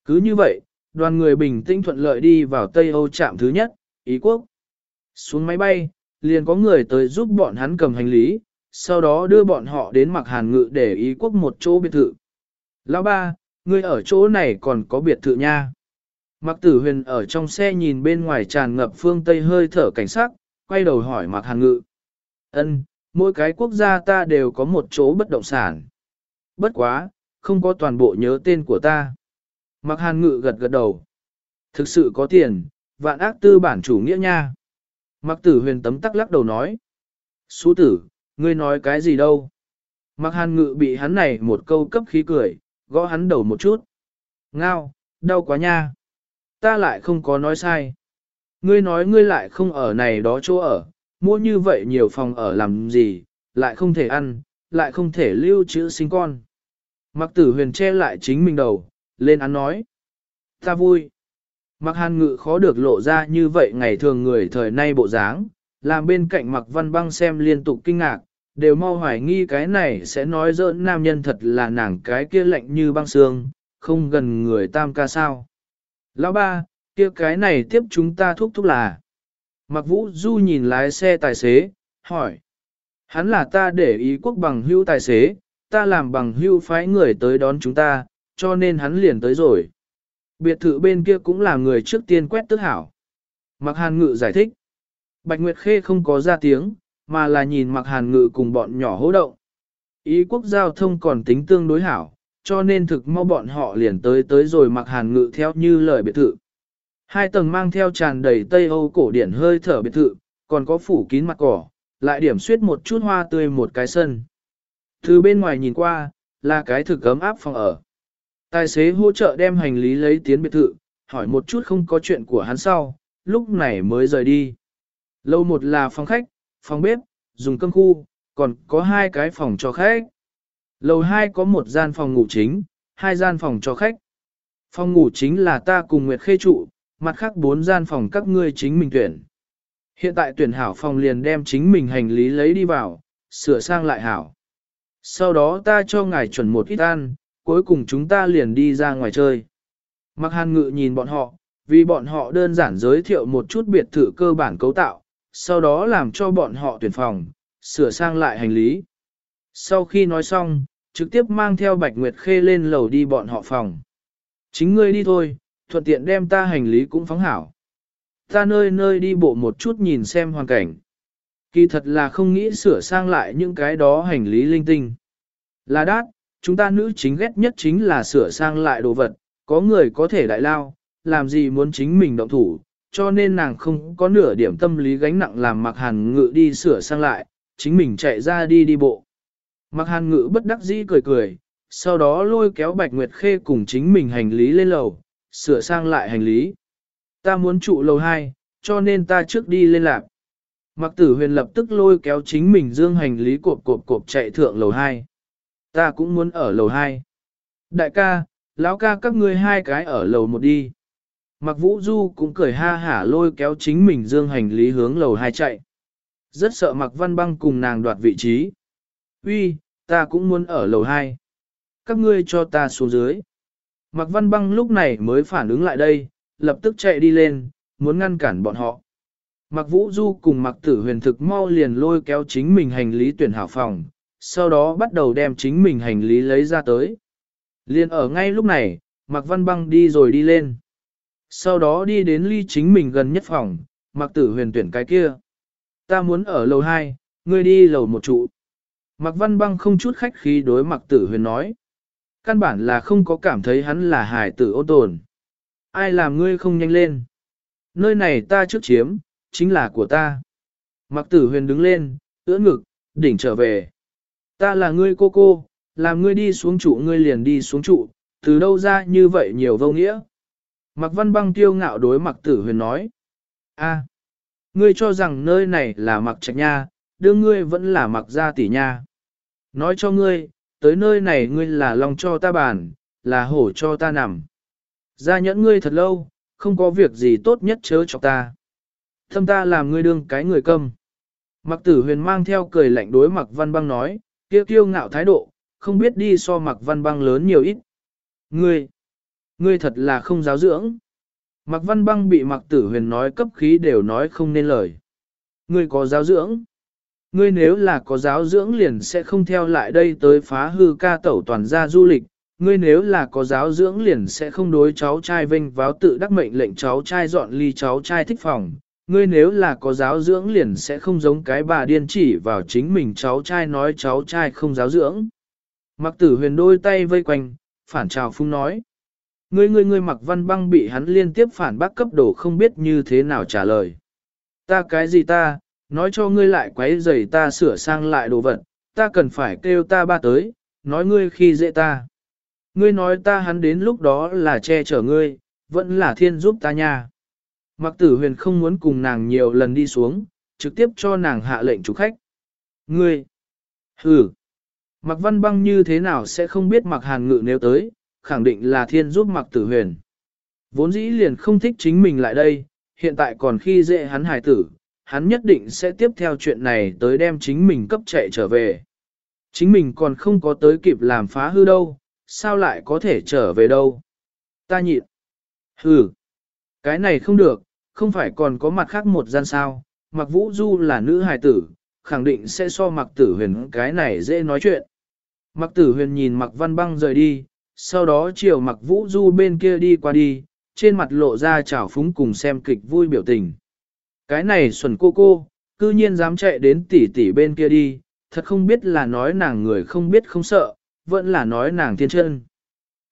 [SPEAKER 1] Cứ như vậy, đoàn người bình tĩnh thuận lợi đi vào Tây Âu trạm thứ nhất, Ý quốc. Xuống máy bay, liền có người tới giúp bọn hắn cầm hành lý, sau đó đưa bọn họ đến mặc hàn ngự để Ý quốc một chỗ biệt thự. Lão ba, ngươi ở chỗ này còn có biệt thự nha. Mặc tử huyền ở trong xe nhìn bên ngoài tràn ngập phương Tây hơi thở cảnh sắc, quay đầu hỏi mặc hàn ngự. Ân, mỗi cái quốc gia ta đều có một chỗ bất động sản. Bất quá, không có toàn bộ nhớ tên của ta. Mặc hàn ngự gật gật đầu. Thực sự có tiền, vạn ác tư bản chủ nghĩa nha. Mặc tử huyền tấm tắc lắc đầu nói. Sú tử, ngươi nói cái gì đâu? Mặc hàn ngự bị hắn này một câu cấp khí cười, gõ hắn đầu một chút. Ngao, đau quá nha. Ta lại không có nói sai. Ngươi nói ngươi lại không ở này đó chỗ ở, mua như vậy nhiều phòng ở làm gì, lại không thể ăn, lại không thể lưu trữ sinh con. Mặc tử huyền che lại chính mình đầu, lên án nói. Ta vui. Mặc hàn ngự khó được lộ ra như vậy ngày thường người thời nay bộ dáng, làm bên cạnh mặc văn băng xem liên tục kinh ngạc, đều mau hoài nghi cái này sẽ nói dỡn nam nhân thật là nàng cái kia lạnh như băng xương, không gần người tam ca sao. Lão ba, kia cái này tiếp chúng ta thúc thúc là. Mặc vũ du nhìn lái xe tài xế, hỏi. Hắn là ta để ý quốc bằng hưu tài xế, ta làm bằng hưu phái người tới đón chúng ta, cho nên hắn liền tới rồi. Biệt thự bên kia cũng là người trước tiên quét tức hảo. Mặc hàn ngự giải thích. Bạch Nguyệt Khê không có ra tiếng, mà là nhìn mặc hàn ngự cùng bọn nhỏ hỗ động. Ý quốc giao thông còn tính tương đối hảo, cho nên thực mau bọn họ liền tới tới rồi mặc hàn ngự theo như lời biệt thự. Hai tầng mang theo tràn đầy Tây Âu cổ điển hơi thở biệt thự, còn có phủ kín mặt cỏ, lại điểm suyết một chút hoa tươi một cái sân. Từ bên ngoài nhìn qua, là cái thực ấm áp phòng ở. Tài xế hỗ trợ đem hành lý lấy tiến biệt thự, hỏi một chút không có chuyện của hắn sau, lúc này mới rời đi. Lâu một là phòng khách, phòng bếp, dùng cơm khu, còn có hai cái phòng cho khách. Lầu hai có một gian phòng ngủ chính, hai gian phòng cho khách. Phòng ngủ chính là ta cùng Nguyệt Khê trụ, mặt khác bốn gian phòng các ngươi chính mình tuyển. Hiện tại tuyển hảo phòng liền đem chính mình hành lý lấy đi vào, sửa sang lại hảo. Sau đó ta cho ngài chuẩn một ít ăn, cuối cùng chúng ta liền đi ra ngoài chơi. Mặc hàn ngự nhìn bọn họ, vì bọn họ đơn giản giới thiệu một chút biệt thự cơ bản cấu tạo, sau đó làm cho bọn họ tuyển phòng, sửa sang lại hành lý. Sau khi nói xong, trực tiếp mang theo Bạch Nguyệt Khê lên lầu đi bọn họ phòng. Chính ngươi đi thôi, thuận tiện đem ta hành lý cũng phóng hảo. Ta nơi nơi đi bộ một chút nhìn xem hoàn cảnh. Kỳ thật là không nghĩ sửa sang lại những cái đó hành lý linh tinh. Là đát, chúng ta nữ chính ghét nhất chính là sửa sang lại đồ vật, có người có thể đại lao, làm gì muốn chính mình động thủ, cho nên nàng không có nửa điểm tâm lý gánh nặng làm mặc hàn ngự đi sửa sang lại, chính mình chạy ra đi đi bộ. Mặc hàn ngự bất đắc dĩ cười cười, sau đó lôi kéo Bạch Nguyệt Khê cùng chính mình hành lý lên lầu, sửa sang lại hành lý. Ta muốn trụ lầu 2, cho nên ta trước đi lên lạc. Mặc tử huyền lập tức lôi kéo chính mình dương hành lý cộp cộp cộp chạy thượng lầu 2. Ta cũng muốn ở lầu 2. Đại ca, lão ca các ngươi hai cái ở lầu 1 đi. Mặc vũ du cũng cười ha hả lôi kéo chính mình dương hành lý hướng lầu hai chạy. Rất sợ mặc văn băng cùng nàng đoạt vị trí. Uy, ta cũng muốn ở lầu hai, Các ngươi cho ta xuống dưới. Mặc văn băng lúc này mới phản ứng lại đây, lập tức chạy đi lên, muốn ngăn cản bọn họ. Mặc vũ du cùng mặc tử huyền thực mau liền lôi kéo chính mình hành lý tuyển hảo phòng, sau đó bắt đầu đem chính mình hành lý lấy ra tới. Liên ở ngay lúc này, Mạc văn băng đi rồi đi lên. Sau đó đi đến ly chính mình gần nhất phòng, mặc tử huyền tuyển cái kia. Ta muốn ở lầu 2, ngươi đi lầu một trụ. Mặc văn băng không chút khách khí đối mặc tử huyền nói. Căn bản là không có cảm thấy hắn là hải tử ô tồn. Ai làm ngươi không nhanh lên? Nơi này ta trước chiếm, chính là của ta. Mặc tử huyền đứng lên, ưỡn ngực, đỉnh trở về. Ta là ngươi cô cô, làm ngươi đi xuống trụ ngươi liền đi xuống trụ, từ đâu ra như vậy nhiều vô nghĩa. Mạc văn băng tiêu ngạo đối Mạc tử huyền nói. a ngươi cho rằng nơi này là mặc trạch nha, đưa ngươi vẫn là mặc gia tỷ nha. Nói cho ngươi, tới nơi này ngươi là lòng cho ta bàn, là hổ cho ta nằm. Gia nhẫn ngươi thật lâu, không có việc gì tốt nhất chớ cho ta. Thâm ta làm ngươi đương cái người câm. Mặc tử huyền mang theo cười lạnh đối Mạc văn băng nói, kia kiêu ngạo thái độ, không biết đi so Mạc văn băng lớn nhiều ít. Ngươi, ngươi thật là không giáo dưỡng. Mặc văn băng bị mặc tử huyền nói cấp khí đều nói không nên lời. Ngươi có giáo dưỡng. Ngươi nếu là có giáo dưỡng liền sẽ không theo lại đây tới phá hư ca tẩu toàn gia du lịch. Ngươi nếu là có giáo dưỡng liền sẽ không đối cháu trai vinh váo tự đắc mệnh lệnh cháu trai dọn ly cháu trai thích phòng. Ngươi nếu là có giáo dưỡng liền sẽ không giống cái bà điên chỉ vào chính mình cháu trai nói cháu trai không giáo dưỡng. Mặc tử huyền đôi tay vây quanh, phản trào phung nói. Ngươi ngươi ngươi mặc văn băng bị hắn liên tiếp phản bác cấp đổ không biết như thế nào trả lời. Ta cái gì ta, nói cho ngươi lại quấy giày ta sửa sang lại đồ vật, ta cần phải kêu ta ba tới, nói ngươi khi dễ ta. Ngươi nói ta hắn đến lúc đó là che chở ngươi, vẫn là thiên giúp ta nha. Mặc tử huyền không muốn cùng nàng nhiều lần đi xuống, trực tiếp cho nàng hạ lệnh chủ khách. Ngươi! Hừ! Mặc văn băng như thế nào sẽ không biết mặc hàn ngự nếu tới, khẳng định là thiên giúp mặc tử huyền. Vốn dĩ liền không thích chính mình lại đây, hiện tại còn khi dễ hắn hài tử, hắn nhất định sẽ tiếp theo chuyện này tới đem chính mình cấp chạy trở về. Chính mình còn không có tới kịp làm phá hư đâu, sao lại có thể trở về đâu. Ta nhịn. Hừ. Cái này không được, không phải còn có mặt khác một gian sao, mặc vũ du là nữ hài tử, khẳng định sẽ so mặc tử huyền cái này dễ nói chuyện. Mặc tử huyền nhìn mặc văn băng rời đi, sau đó chiều mặc vũ du bên kia đi qua đi, trên mặt lộ ra trào phúng cùng xem kịch vui biểu tình. Cái này xuẩn cô cô, cư nhiên dám chạy đến tỷ tỷ bên kia đi, thật không biết là nói nàng người không biết không sợ, vẫn là nói nàng thiên chân.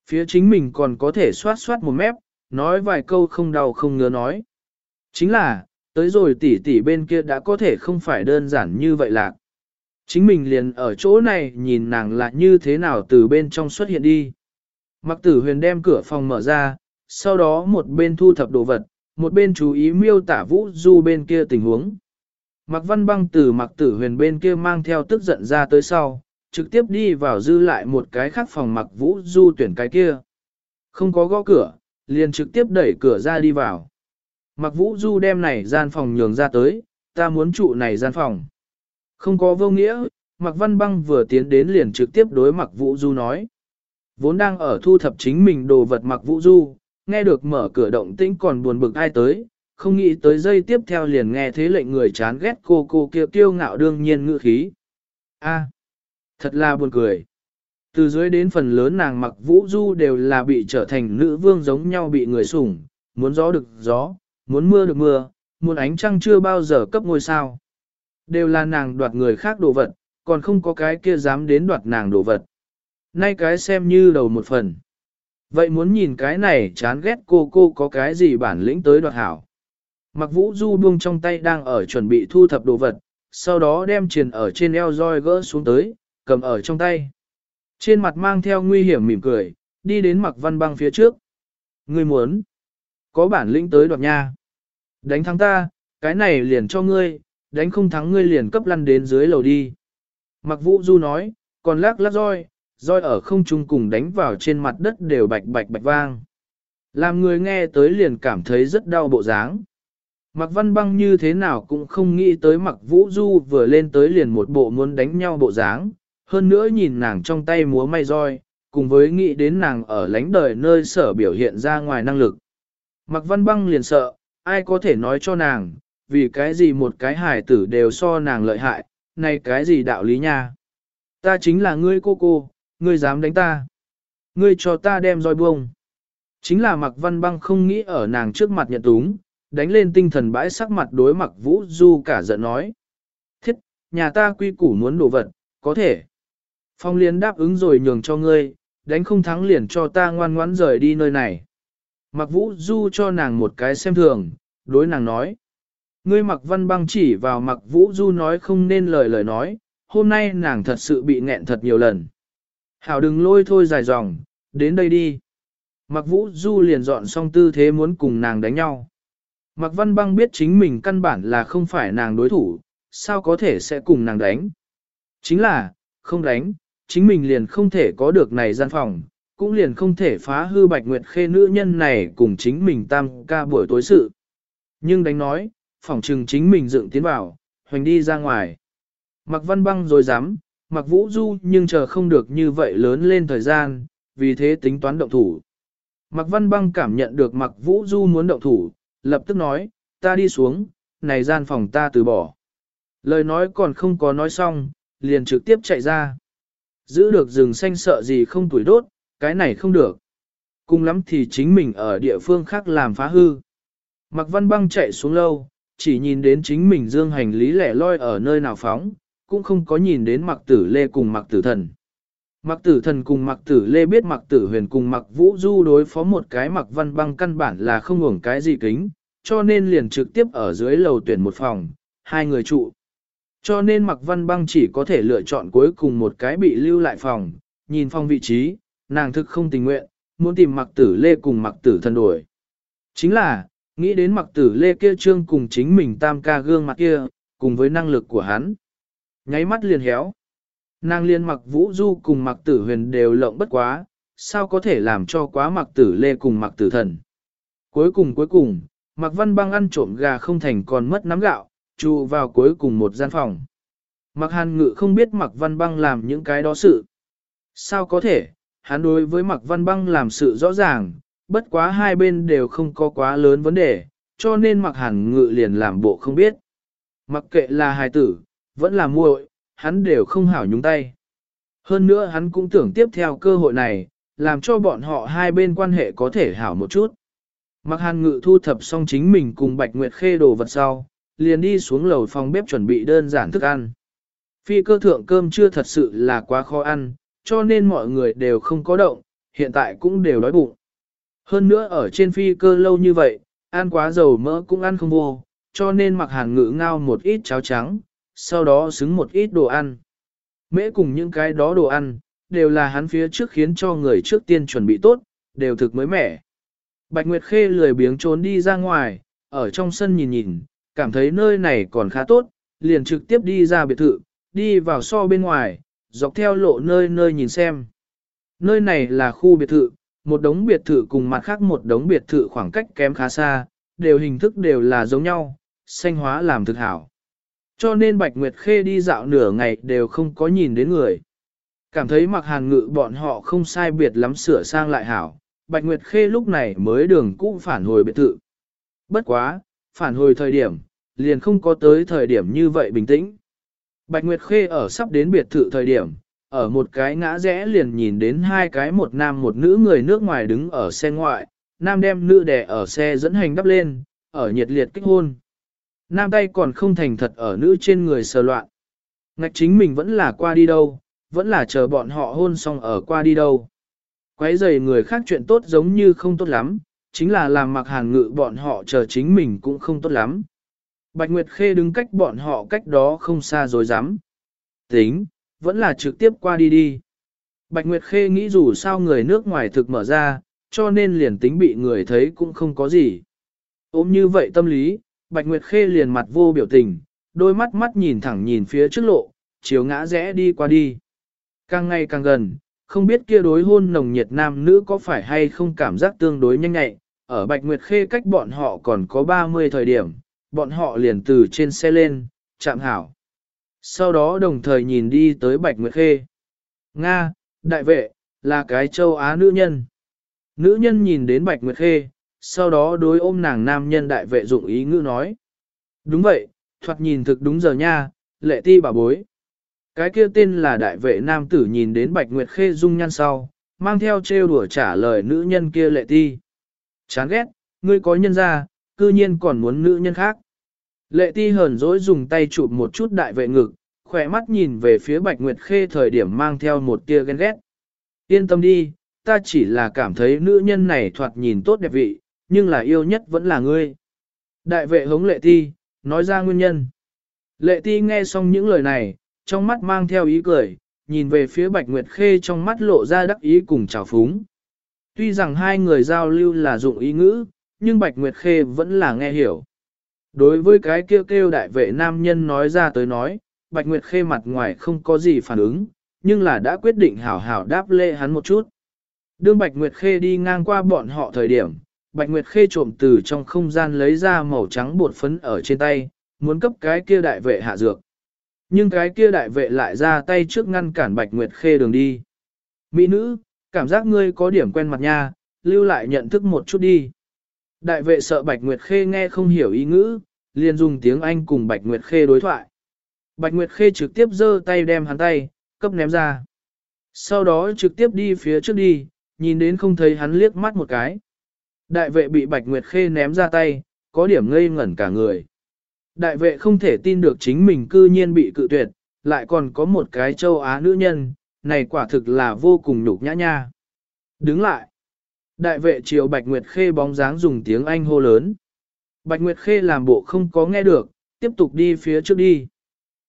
[SPEAKER 1] Phía chính mình còn có thể xoát xoát một mép, nói vài câu không đau không ngứa nói. Chính là, tới rồi tỷ tỷ bên kia đã có thể không phải đơn giản như vậy lạc. Chính mình liền ở chỗ này nhìn nàng là như thế nào từ bên trong xuất hiện đi. Mặc tử huyền đem cửa phòng mở ra, sau đó một bên thu thập đồ vật, một bên chú ý miêu tả vũ du bên kia tình huống. Mặc văn băng từ mặc tử huyền bên kia mang theo tức giận ra tới sau, trực tiếp đi vào dư lại một cái khác phòng mặc vũ du tuyển cái kia. Không có gõ cửa, liền trực tiếp đẩy cửa ra đi vào. Mặc vũ du đem này gian phòng nhường ra tới, ta muốn trụ này gian phòng. Không có vô nghĩa, mặc văn băng vừa tiến đến liền trực tiếp đối mặc vũ du nói. Vốn đang ở thu thập chính mình đồ vật mặc vũ du, nghe được mở cửa động tĩnh còn buồn bực ai tới, không nghĩ tới giây tiếp theo liền nghe thế lệnh người chán ghét cô cô kia kiêu ngạo đương nhiên ngữ khí. A, thật là buồn cười. Từ dưới đến phần lớn nàng mặc vũ du đều là bị trở thành nữ vương giống nhau bị người sủng, muốn gió được gió, muốn mưa được mưa, muốn ánh trăng chưa bao giờ cấp ngôi sao. Đều là nàng đoạt người khác đồ vật, còn không có cái kia dám đến đoạt nàng đồ vật. Nay cái xem như đầu một phần. Vậy muốn nhìn cái này chán ghét cô cô có cái gì bản lĩnh tới đoạt hảo. Mặc vũ du buông trong tay đang ở chuẩn bị thu thập đồ vật, sau đó đem truyền ở trên eo roi gỡ xuống tới, cầm ở trong tay. Trên mặt mang theo nguy hiểm mỉm cười, đi đến mặc văn băng phía trước. Ngươi muốn, có bản lĩnh tới đoạt nha. Đánh thắng ta, cái này liền cho ngươi, đánh không thắng ngươi liền cấp lăn đến dưới lầu đi. Mặc vũ du nói, còn lắc lắc roi, roi ở không trung cùng đánh vào trên mặt đất đều bạch bạch bạch vang. Làm người nghe tới liền cảm thấy rất đau bộ dáng. Mặc văn băng như thế nào cũng không nghĩ tới mặc vũ du vừa lên tới liền một bộ muốn đánh nhau bộ dáng, hơn nữa nhìn nàng trong tay múa may roi, cùng với nghĩ đến nàng ở lánh đời nơi sở biểu hiện ra ngoài năng lực. Mặc văn băng liền sợ, ai có thể nói cho nàng, vì cái gì một cái hài tử đều so nàng lợi hại, này cái gì đạo lý nha. Ta chính là ngươi cô cô, ngươi dám đánh ta. Ngươi cho ta đem roi buông. Chính là mặc văn băng không nghĩ ở nàng trước mặt nhận túng, đánh lên tinh thần bãi sắc mặt đối mặc vũ du cả giận nói. Thiết, nhà ta quy củ muốn đổ vật, có thể. Phong liên đáp ứng rồi nhường cho ngươi, đánh không thắng liền cho ta ngoan ngoãn rời đi nơi này. Mặc vũ du cho nàng một cái xem thường, đối nàng nói. Ngươi mặc văn băng chỉ vào mặc vũ du nói không nên lời lời nói, hôm nay nàng thật sự bị nghẹn thật nhiều lần. Hảo đừng lôi thôi dài dòng, đến đây đi. Mặc vũ du liền dọn xong tư thế muốn cùng nàng đánh nhau. Mặc văn băng biết chính mình căn bản là không phải nàng đối thủ, sao có thể sẽ cùng nàng đánh. Chính là, không đánh, chính mình liền không thể có được này gian phòng, cũng liền không thể phá hư bạch nguyệt khê nữ nhân này cùng chính mình tam ca buổi tối sự. Nhưng đánh nói, phòng trừng chính mình dựng tiến vào, hoành đi ra ngoài. Mặc văn băng rồi dám, mặc vũ du nhưng chờ không được như vậy lớn lên thời gian, vì thế tính toán động thủ. Mặc văn băng cảm nhận được mặc vũ du muốn động thủ, lập tức nói, ta đi xuống, này gian phòng ta từ bỏ. Lời nói còn không có nói xong, liền trực tiếp chạy ra. Giữ được rừng xanh sợ gì không tuổi đốt, cái này không được. Cùng lắm thì chính mình ở địa phương khác làm phá hư. Mặc văn băng chạy xuống lâu, chỉ nhìn đến chính mình dương hành lý lẻ loi ở nơi nào phóng, cũng không có nhìn đến mặc tử lê cùng mặc tử thần. Mặc tử thần cùng mặc tử lê biết mặc tử huyền cùng mặc vũ du đối phó một cái mặc văn băng căn bản là không ngủng cái gì kính, cho nên liền trực tiếp ở dưới lầu tuyển một phòng, hai người trụ. Cho nên mặc văn băng chỉ có thể lựa chọn cuối cùng một cái bị lưu lại phòng, nhìn phòng vị trí, nàng thực không tình nguyện, muốn tìm mặc tử lê cùng mặc tử thần đổi. Chính là, nghĩ đến mặc tử lê kia trương cùng chính mình tam ca gương mặt kia, cùng với năng lực của hắn. Nháy mắt liền héo. Nàng liên mặc vũ du cùng mặc tử huyền đều lộng bất quá, sao có thể làm cho quá mặc tử lê cùng mặc tử thần. Cuối cùng cuối cùng, mặc văn băng ăn trộm gà không thành còn mất nắm gạo, trụ vào cuối cùng một gian phòng. Mặc hàn ngự không biết mặc văn băng làm những cái đó sự. Sao có thể, hắn đối với mặc văn băng làm sự rõ ràng, bất quá hai bên đều không có quá lớn vấn đề, cho nên mặc hàn ngự liền làm bộ không biết. Mặc kệ là hài tử, vẫn là muội, hắn đều không hảo nhúng tay. Hơn nữa hắn cũng tưởng tiếp theo cơ hội này, làm cho bọn họ hai bên quan hệ có thể hảo một chút. Mặc hàn ngự thu thập xong chính mình cùng Bạch Nguyệt Khê đồ vật sau, liền đi xuống lầu phòng bếp chuẩn bị đơn giản thức ăn. Phi cơ thượng cơm chưa thật sự là quá khó ăn, cho nên mọi người đều không có động, hiện tại cũng đều đói bụng. Hơn nữa ở trên phi cơ lâu như vậy, ăn quá dầu mỡ cũng ăn không vô, cho nên mặc hàn ngự ngao một ít cháo trắng, sau đó xứng một ít đồ ăn. Mễ cùng những cái đó đồ ăn, đều là hắn phía trước khiến cho người trước tiên chuẩn bị tốt, đều thực mới mẻ. Bạch Nguyệt Khê lười biếng trốn đi ra ngoài, ở trong sân nhìn nhìn, cảm thấy nơi này còn khá tốt, liền trực tiếp đi ra biệt thự, đi vào so bên ngoài, dọc theo lộ nơi nơi nhìn xem. Nơi này là khu biệt thự, một đống biệt thự cùng mặt khác một đống biệt thự khoảng cách kém khá xa, đều hình thức đều là giống nhau, xanh hóa làm thực hảo. Cho nên Bạch Nguyệt Khê đi dạo nửa ngày đều không có nhìn đến người. Cảm thấy mặc hàn ngự bọn họ không sai biệt lắm sửa sang lại hảo, Bạch Nguyệt Khê lúc này mới đường cũ phản hồi biệt thự. Bất quá, phản hồi thời điểm, liền không có tới thời điểm như vậy bình tĩnh. Bạch Nguyệt Khê ở sắp đến biệt thự thời điểm, ở một cái ngã rẽ liền nhìn đến hai cái một nam một nữ người nước ngoài đứng ở xe ngoại, nam đem nữ đẻ ở xe dẫn hành đắp lên, ở nhiệt liệt kích hôn. Nam tay còn không thành thật ở nữ trên người sờ loạn. Ngạch chính mình vẫn là qua đi đâu, vẫn là chờ bọn họ hôn xong ở qua đi đâu. Quấy rầy người khác chuyện tốt giống như không tốt lắm, chính là làm mặc hàn ngự bọn họ chờ chính mình cũng không tốt lắm. Bạch Nguyệt Khê đứng cách bọn họ cách đó không xa rồi dám. Tính, vẫn là trực tiếp qua đi đi. Bạch Nguyệt Khê nghĩ dù sao người nước ngoài thực mở ra, cho nên liền tính bị người thấy cũng không có gì. Ôm như vậy tâm lý, Bạch Nguyệt Khê liền mặt vô biểu tình, đôi mắt mắt nhìn thẳng nhìn phía trước lộ, chiếu ngã rẽ đi qua đi. Càng ngày càng gần, không biết kia đối hôn nồng nhiệt nam nữ có phải hay không cảm giác tương đối nhanh nhạy, ở Bạch Nguyệt Khê cách bọn họ còn có 30 thời điểm, bọn họ liền từ trên xe lên, chạm hảo. Sau đó đồng thời nhìn đi tới Bạch Nguyệt Khê. Nga, đại vệ, là cái châu Á nữ nhân. Nữ nhân nhìn đến Bạch Nguyệt Khê, sau đó đối ôm nàng nam nhân đại vệ dụng ý ngữ nói. Đúng vậy, thoạt nhìn thực đúng giờ nha, lệ ti bà bối. Cái kia tên là đại vệ nam tử nhìn đến Bạch Nguyệt Khê dung nhan sau, mang theo trêu đùa trả lời nữ nhân kia lệ ti. Chán ghét, ngươi có nhân ra, cư nhiên còn muốn nữ nhân khác. Lệ ti hờn dỗi dùng tay chụp một chút đại vệ ngực, khỏe mắt nhìn về phía Bạch Nguyệt Khê thời điểm mang theo một tia ghen ghét. Yên tâm đi, ta chỉ là cảm thấy nữ nhân này thoạt nhìn tốt đẹp vị, nhưng là yêu nhất vẫn là ngươi. Đại vệ hống lệ ti, nói ra nguyên nhân. Lệ ti nghe xong những lời này, trong mắt mang theo ý cười, nhìn về phía Bạch Nguyệt Khê trong mắt lộ ra đắc ý cùng chào phúng. Tuy rằng hai người giao lưu là dụng ý ngữ, nhưng Bạch Nguyệt Khê vẫn là nghe hiểu. Đối với cái kêu kêu đại vệ nam nhân nói ra tới nói, Bạch Nguyệt Khê mặt ngoài không có gì phản ứng, nhưng là đã quyết định hảo hảo đáp lê hắn một chút. Đương Bạch Nguyệt Khê đi ngang qua bọn họ thời điểm, Bạch Nguyệt Khê trộm từ trong không gian lấy ra màu trắng bột phấn ở trên tay, muốn cấp cái kia đại vệ hạ dược. Nhưng cái kia đại vệ lại ra tay trước ngăn cản Bạch Nguyệt Khê đường đi. Mỹ nữ, cảm giác ngươi có điểm quen mặt nha, lưu lại nhận thức một chút đi. Đại vệ sợ Bạch Nguyệt Khê nghe không hiểu ý ngữ, liền dùng tiếng Anh cùng Bạch Nguyệt Khê đối thoại. Bạch Nguyệt Khê trực tiếp giơ tay đem hắn tay, cấp ném ra. Sau đó trực tiếp đi phía trước đi, nhìn đến không thấy hắn liếc mắt một cái. Đại vệ bị Bạch Nguyệt Khê ném ra tay, có điểm ngây ngẩn cả người. Đại vệ không thể tin được chính mình cư nhiên bị cự tuyệt, lại còn có một cái châu Á nữ nhân, này quả thực là vô cùng nhục nhã nha. Đứng lại. Đại vệ chiều Bạch Nguyệt Khê bóng dáng dùng tiếng Anh hô lớn. Bạch Nguyệt Khê làm bộ không có nghe được, tiếp tục đi phía trước đi.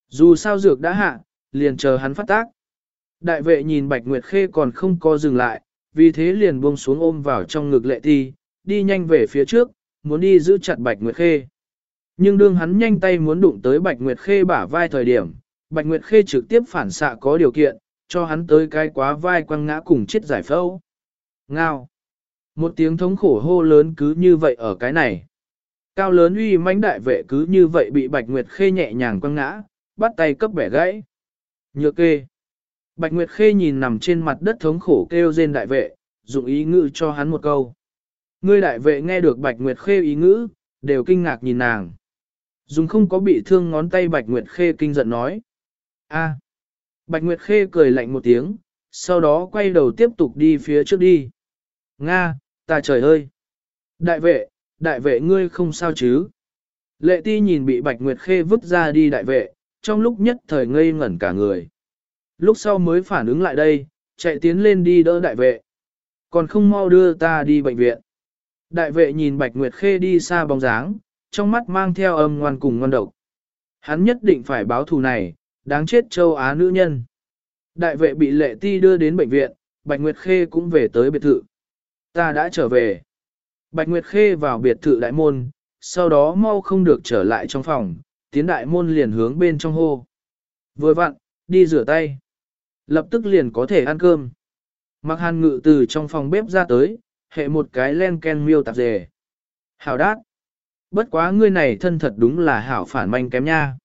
[SPEAKER 1] Dù sao dược đã hạ, liền chờ hắn phát tác. Đại vệ nhìn Bạch Nguyệt Khê còn không có dừng lại, vì thế liền buông xuống ôm vào trong ngực lệ thi, đi nhanh về phía trước, muốn đi giữ chặt Bạch Nguyệt Khê. Nhưng đương hắn nhanh tay muốn đụng tới Bạch Nguyệt Khê bả vai thời điểm, Bạch Nguyệt Khê trực tiếp phản xạ có điều kiện, cho hắn tới cái quá vai quăng ngã cùng chết giải phẫu. Ngao. Một tiếng thống khổ hô lớn cứ như vậy ở cái này. Cao lớn uy mãnh đại vệ cứ như vậy bị Bạch Nguyệt Khê nhẹ nhàng quăng ngã, bắt tay cấp bẻ gãy. Nhược kê. Bạch Nguyệt Khê nhìn nằm trên mặt đất thống khổ kêu rên đại vệ, dụng ý ngữ cho hắn một câu. Ngươi đại vệ nghe được Bạch Nguyệt Khê ý ngữ, đều kinh ngạc nhìn nàng. Dùng không có bị thương ngón tay Bạch Nguyệt Khê kinh giận nói. a Bạch Nguyệt Khê cười lạnh một tiếng, sau đó quay đầu tiếp tục đi phía trước đi. Nga, ta trời ơi! Đại vệ, đại vệ ngươi không sao chứ? Lệ ti nhìn bị Bạch Nguyệt Khê vứt ra đi đại vệ, trong lúc nhất thời ngây ngẩn cả người. Lúc sau mới phản ứng lại đây, chạy tiến lên đi đỡ đại vệ. Còn không mau đưa ta đi bệnh viện. Đại vệ nhìn Bạch Nguyệt Khê đi xa bóng dáng, trong mắt mang theo âm ngoan cùng ngoan độc. Hắn nhất định phải báo thù này, đáng chết châu Á nữ nhân. Đại vệ bị lệ ti đưa đến bệnh viện, Bạch Nguyệt Khê cũng về tới biệt thự. Ta đã trở về. Bạch Nguyệt Khê vào biệt thự đại môn, sau đó mau không được trở lại trong phòng, tiến đại môn liền hướng bên trong hô. Vừa vặn, đi rửa tay. Lập tức liền có thể ăn cơm. Mặc hàn ngự từ trong phòng bếp ra tới, hệ một cái len ken miêu tạp dề. Hảo đát. Bất quá ngươi này thân thật đúng là hảo phản manh kém nha.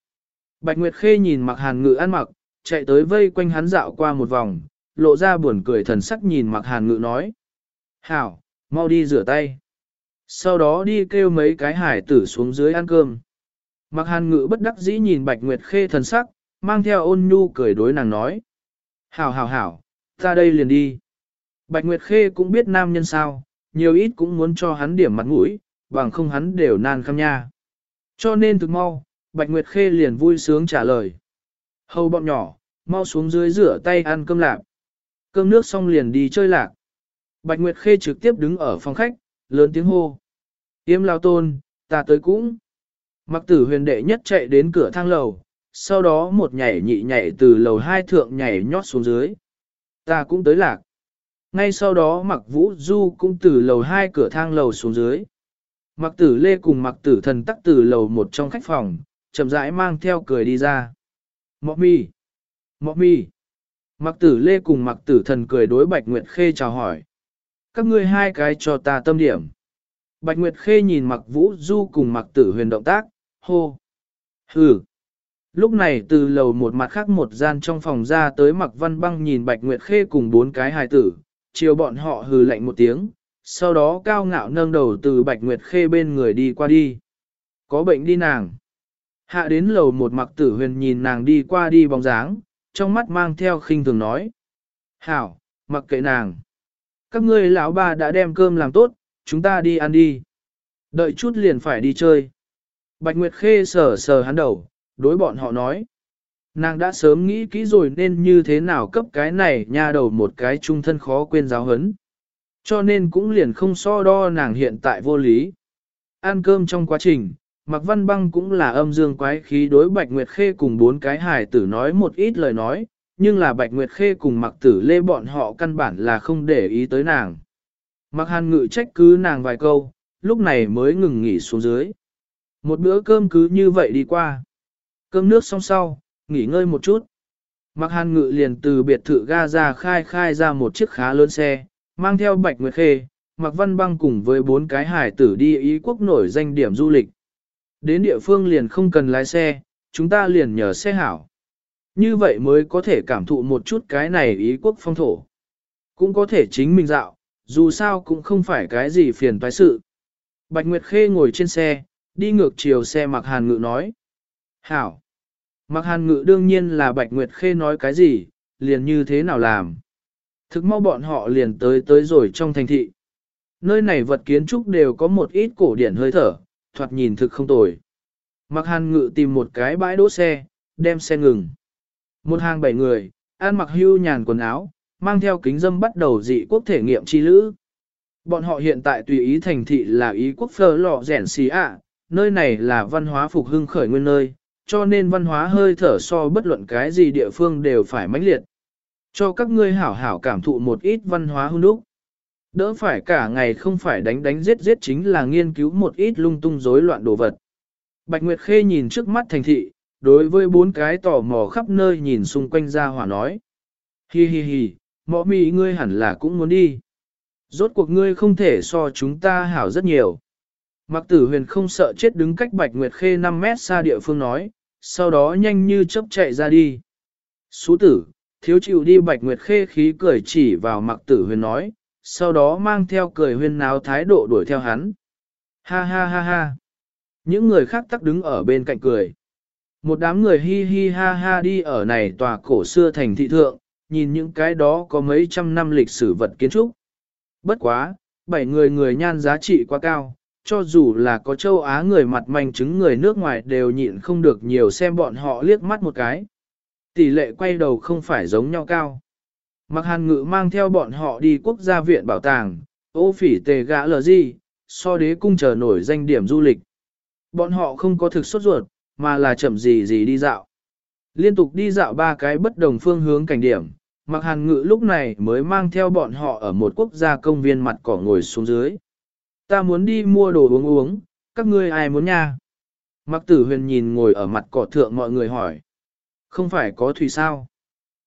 [SPEAKER 1] Bạch Nguyệt Khê nhìn mặc hàn ngự ăn mặc, chạy tới vây quanh hắn dạo qua một vòng, lộ ra buồn cười thần sắc nhìn mặc hàn ngự nói. Hảo, mau đi rửa tay. Sau đó đi kêu mấy cái hải tử xuống dưới ăn cơm. Mặc hàn ngự bất đắc dĩ nhìn Bạch Nguyệt Khê thần sắc, mang theo ôn nhu cười đối nàng nói. Hảo hảo hảo, ta đây liền đi. Bạch Nguyệt Khê cũng biết nam nhân sao, nhiều ít cũng muốn cho hắn điểm mặt mũi, bằng không hắn đều nan khăm nha. Cho nên thực mau, Bạch Nguyệt Khê liền vui sướng trả lời. Hầu bọn nhỏ, mau xuống dưới rửa tay ăn cơm lạc. Cơm nước xong liền đi chơi lạc. Bạch Nguyệt Khê trực tiếp đứng ở phòng khách, lớn tiếng hô. Yêm lao tôn, ta tới cũng. Mặc tử huyền đệ nhất chạy đến cửa thang lầu, sau đó một nhảy nhị nhảy từ lầu hai thượng nhảy nhót xuống dưới. Ta cũng tới lạc. Ngay sau đó mặc vũ du cũng từ lầu hai cửa thang lầu xuống dưới. Mặc tử lê cùng mặc tử thần tắc từ lầu một trong khách phòng, chậm rãi mang theo cười đi ra. Mọ mi! Mọ mi! Mặc tử lê cùng mặc tử thần cười đối Bạch Nguyệt Khê chào hỏi. Các ngươi hai cái cho ta tâm điểm. Bạch Nguyệt Khê nhìn mặc vũ du cùng mặc tử huyền động tác, hô. Hừ! Lúc này từ lầu một mặt khác một gian trong phòng ra tới mặc văn băng nhìn Bạch Nguyệt Khê cùng bốn cái hài tử, chiều bọn họ hừ lạnh một tiếng, sau đó cao ngạo nâng đầu từ Bạch Nguyệt Khê bên người đi qua đi. Có bệnh đi nàng. Hạ đến lầu một mặc tử huyền nhìn nàng đi qua đi bóng dáng, trong mắt mang theo khinh thường nói. Hảo, mặc kệ nàng. Các ngươi lão bà đã đem cơm làm tốt, chúng ta đi ăn đi. Đợi chút liền phải đi chơi. Bạch Nguyệt Khê sờ sờ hắn đầu, đối bọn họ nói. Nàng đã sớm nghĩ kỹ rồi nên như thế nào cấp cái này nha đầu một cái trung thân khó quên giáo hấn. Cho nên cũng liền không so đo nàng hiện tại vô lý. Ăn cơm trong quá trình, Mạc Văn Băng cũng là âm dương quái khí đối Bạch Nguyệt Khê cùng bốn cái hài tử nói một ít lời nói, nhưng là Bạch Nguyệt Khê cùng Mạc Tử Lê bọn họ căn bản là không để ý tới nàng. Mạc Hàn Ngự trách cứ nàng vài câu, lúc này mới ngừng nghỉ xuống dưới. Một bữa cơm cứ như vậy đi qua. Cơm nước xong sau, nghỉ ngơi một chút. Mạc Hàn Ngự liền từ biệt thự ga ra khai khai ra một chiếc khá lớn xe, mang theo Bạch Nguyệt Khê, Mạc Văn Băng cùng với bốn cái hải tử đi ý quốc nổi danh điểm du lịch. Đến địa phương liền không cần lái xe, chúng ta liền nhờ xe hảo. Như vậy mới có thể cảm thụ một chút cái này ý quốc phong thổ. Cũng có thể chính mình dạo, dù sao cũng không phải cái gì phiền toái sự. Bạch Nguyệt Khê ngồi trên xe, đi ngược chiều xe Mạc Hàn Ngự nói. Hảo. Mạc Hàn Ngự đương nhiên là Bạch Nguyệt Khê nói cái gì, liền như thế nào làm. Thực mau bọn họ liền tới tới rồi trong thành thị. Nơi này vật kiến trúc đều có một ít cổ điển hơi thở, thoạt nhìn thực không tồi. Mặc hàn ngự tìm một cái bãi đỗ xe, đem xe ngừng. Một hàng bảy người, ăn mặc hưu nhàn quần áo, mang theo kính dâm bắt đầu dị quốc thể nghiệm chi lữ. Bọn họ hiện tại tùy ý thành thị là ý quốc phơ lọ rẻn xì ạ, nơi này là văn hóa phục hưng khởi nguyên nơi, cho nên văn hóa hơi thở so bất luận cái gì địa phương đều phải mãnh liệt. Cho các ngươi hảo hảo cảm thụ một ít văn hóa hung đúc. Đỡ phải cả ngày không phải đánh đánh giết giết chính là nghiên cứu một ít lung tung rối loạn đồ vật. Bạch Nguyệt Khê nhìn trước mắt thành thị, đối với bốn cái tò mò khắp nơi nhìn xung quanh ra hỏa nói. Hi hi hi, mọ mì ngươi hẳn là cũng muốn đi. Rốt cuộc ngươi không thể so chúng ta hảo rất nhiều. Mặc tử huyền không sợ chết đứng cách Bạch Nguyệt Khê 5 mét xa địa phương nói, sau đó nhanh như chớp chạy ra đi. Sú tử, thiếu chịu đi Bạch Nguyệt Khê khí cười chỉ vào mặc tử huyền nói, sau đó mang theo cười huyên náo thái độ đuổi theo hắn. Ha ha ha ha. Những người khác tắc đứng ở bên cạnh cười. Một đám người hi hi ha ha đi ở này tòa cổ xưa thành thị thượng, nhìn những cái đó có mấy trăm năm lịch sử vật kiến trúc. Bất quá, bảy người người nhan giá trị quá cao, cho dù là có châu Á người mặt manh chứng người nước ngoài đều nhịn không được nhiều xem bọn họ liếc mắt một cái. Tỷ lệ quay đầu không phải giống nhau cao. Mặc hàn ngự mang theo bọn họ đi quốc gia viện bảo tàng, ô phỉ tề gã lờ gì, so đế cung chờ nổi danh điểm du lịch. Bọn họ không có thực sốt ruột, mà là chậm gì gì đi dạo. Liên tục đi dạo ba cái bất đồng phương hướng cảnh điểm, mặc hàn ngự lúc này mới mang theo bọn họ ở một quốc gia công viên mặt cỏ ngồi xuống dưới. Ta muốn đi mua đồ uống uống, các ngươi ai muốn nha? Mặc tử huyền nhìn ngồi ở mặt cỏ thượng mọi người hỏi. Không phải có thủy sao?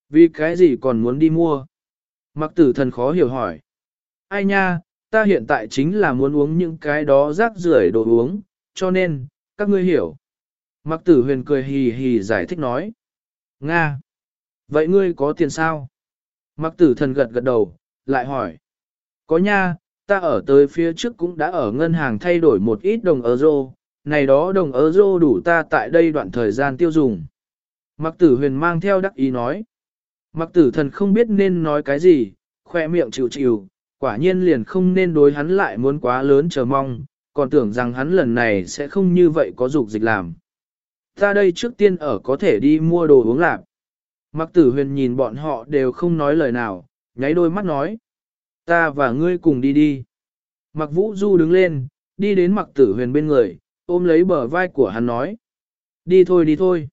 [SPEAKER 1] Vì cái gì còn muốn đi mua? Mặc tử thần khó hiểu hỏi. Ai nha, ta hiện tại chính là muốn uống những cái đó rác rưởi đồ uống, cho nên, các ngươi hiểu. Mặc tử huyền cười hì hì giải thích nói. Nga! Vậy ngươi có tiền sao? Mặc tử thần gật gật đầu, lại hỏi. Có nha, ta ở tới phía trước cũng đã ở ngân hàng thay đổi một ít đồng euro, này đó đồng euro đủ ta tại đây đoạn thời gian tiêu dùng. Mặc tử huyền mang theo đắc ý nói. Mặc tử thần không biết nên nói cái gì, khoe miệng chịu chịu, quả nhiên liền không nên đối hắn lại muốn quá lớn chờ mong, còn tưởng rằng hắn lần này sẽ không như vậy có dục dịch làm. Ta đây trước tiên ở có thể đi mua đồ uống lạc. Mặc tử huyền nhìn bọn họ đều không nói lời nào, nháy đôi mắt nói. Ta và ngươi cùng đi đi. Mặc vũ du đứng lên, đi đến mặc tử huyền bên người, ôm lấy bờ vai của hắn nói. Đi thôi đi thôi.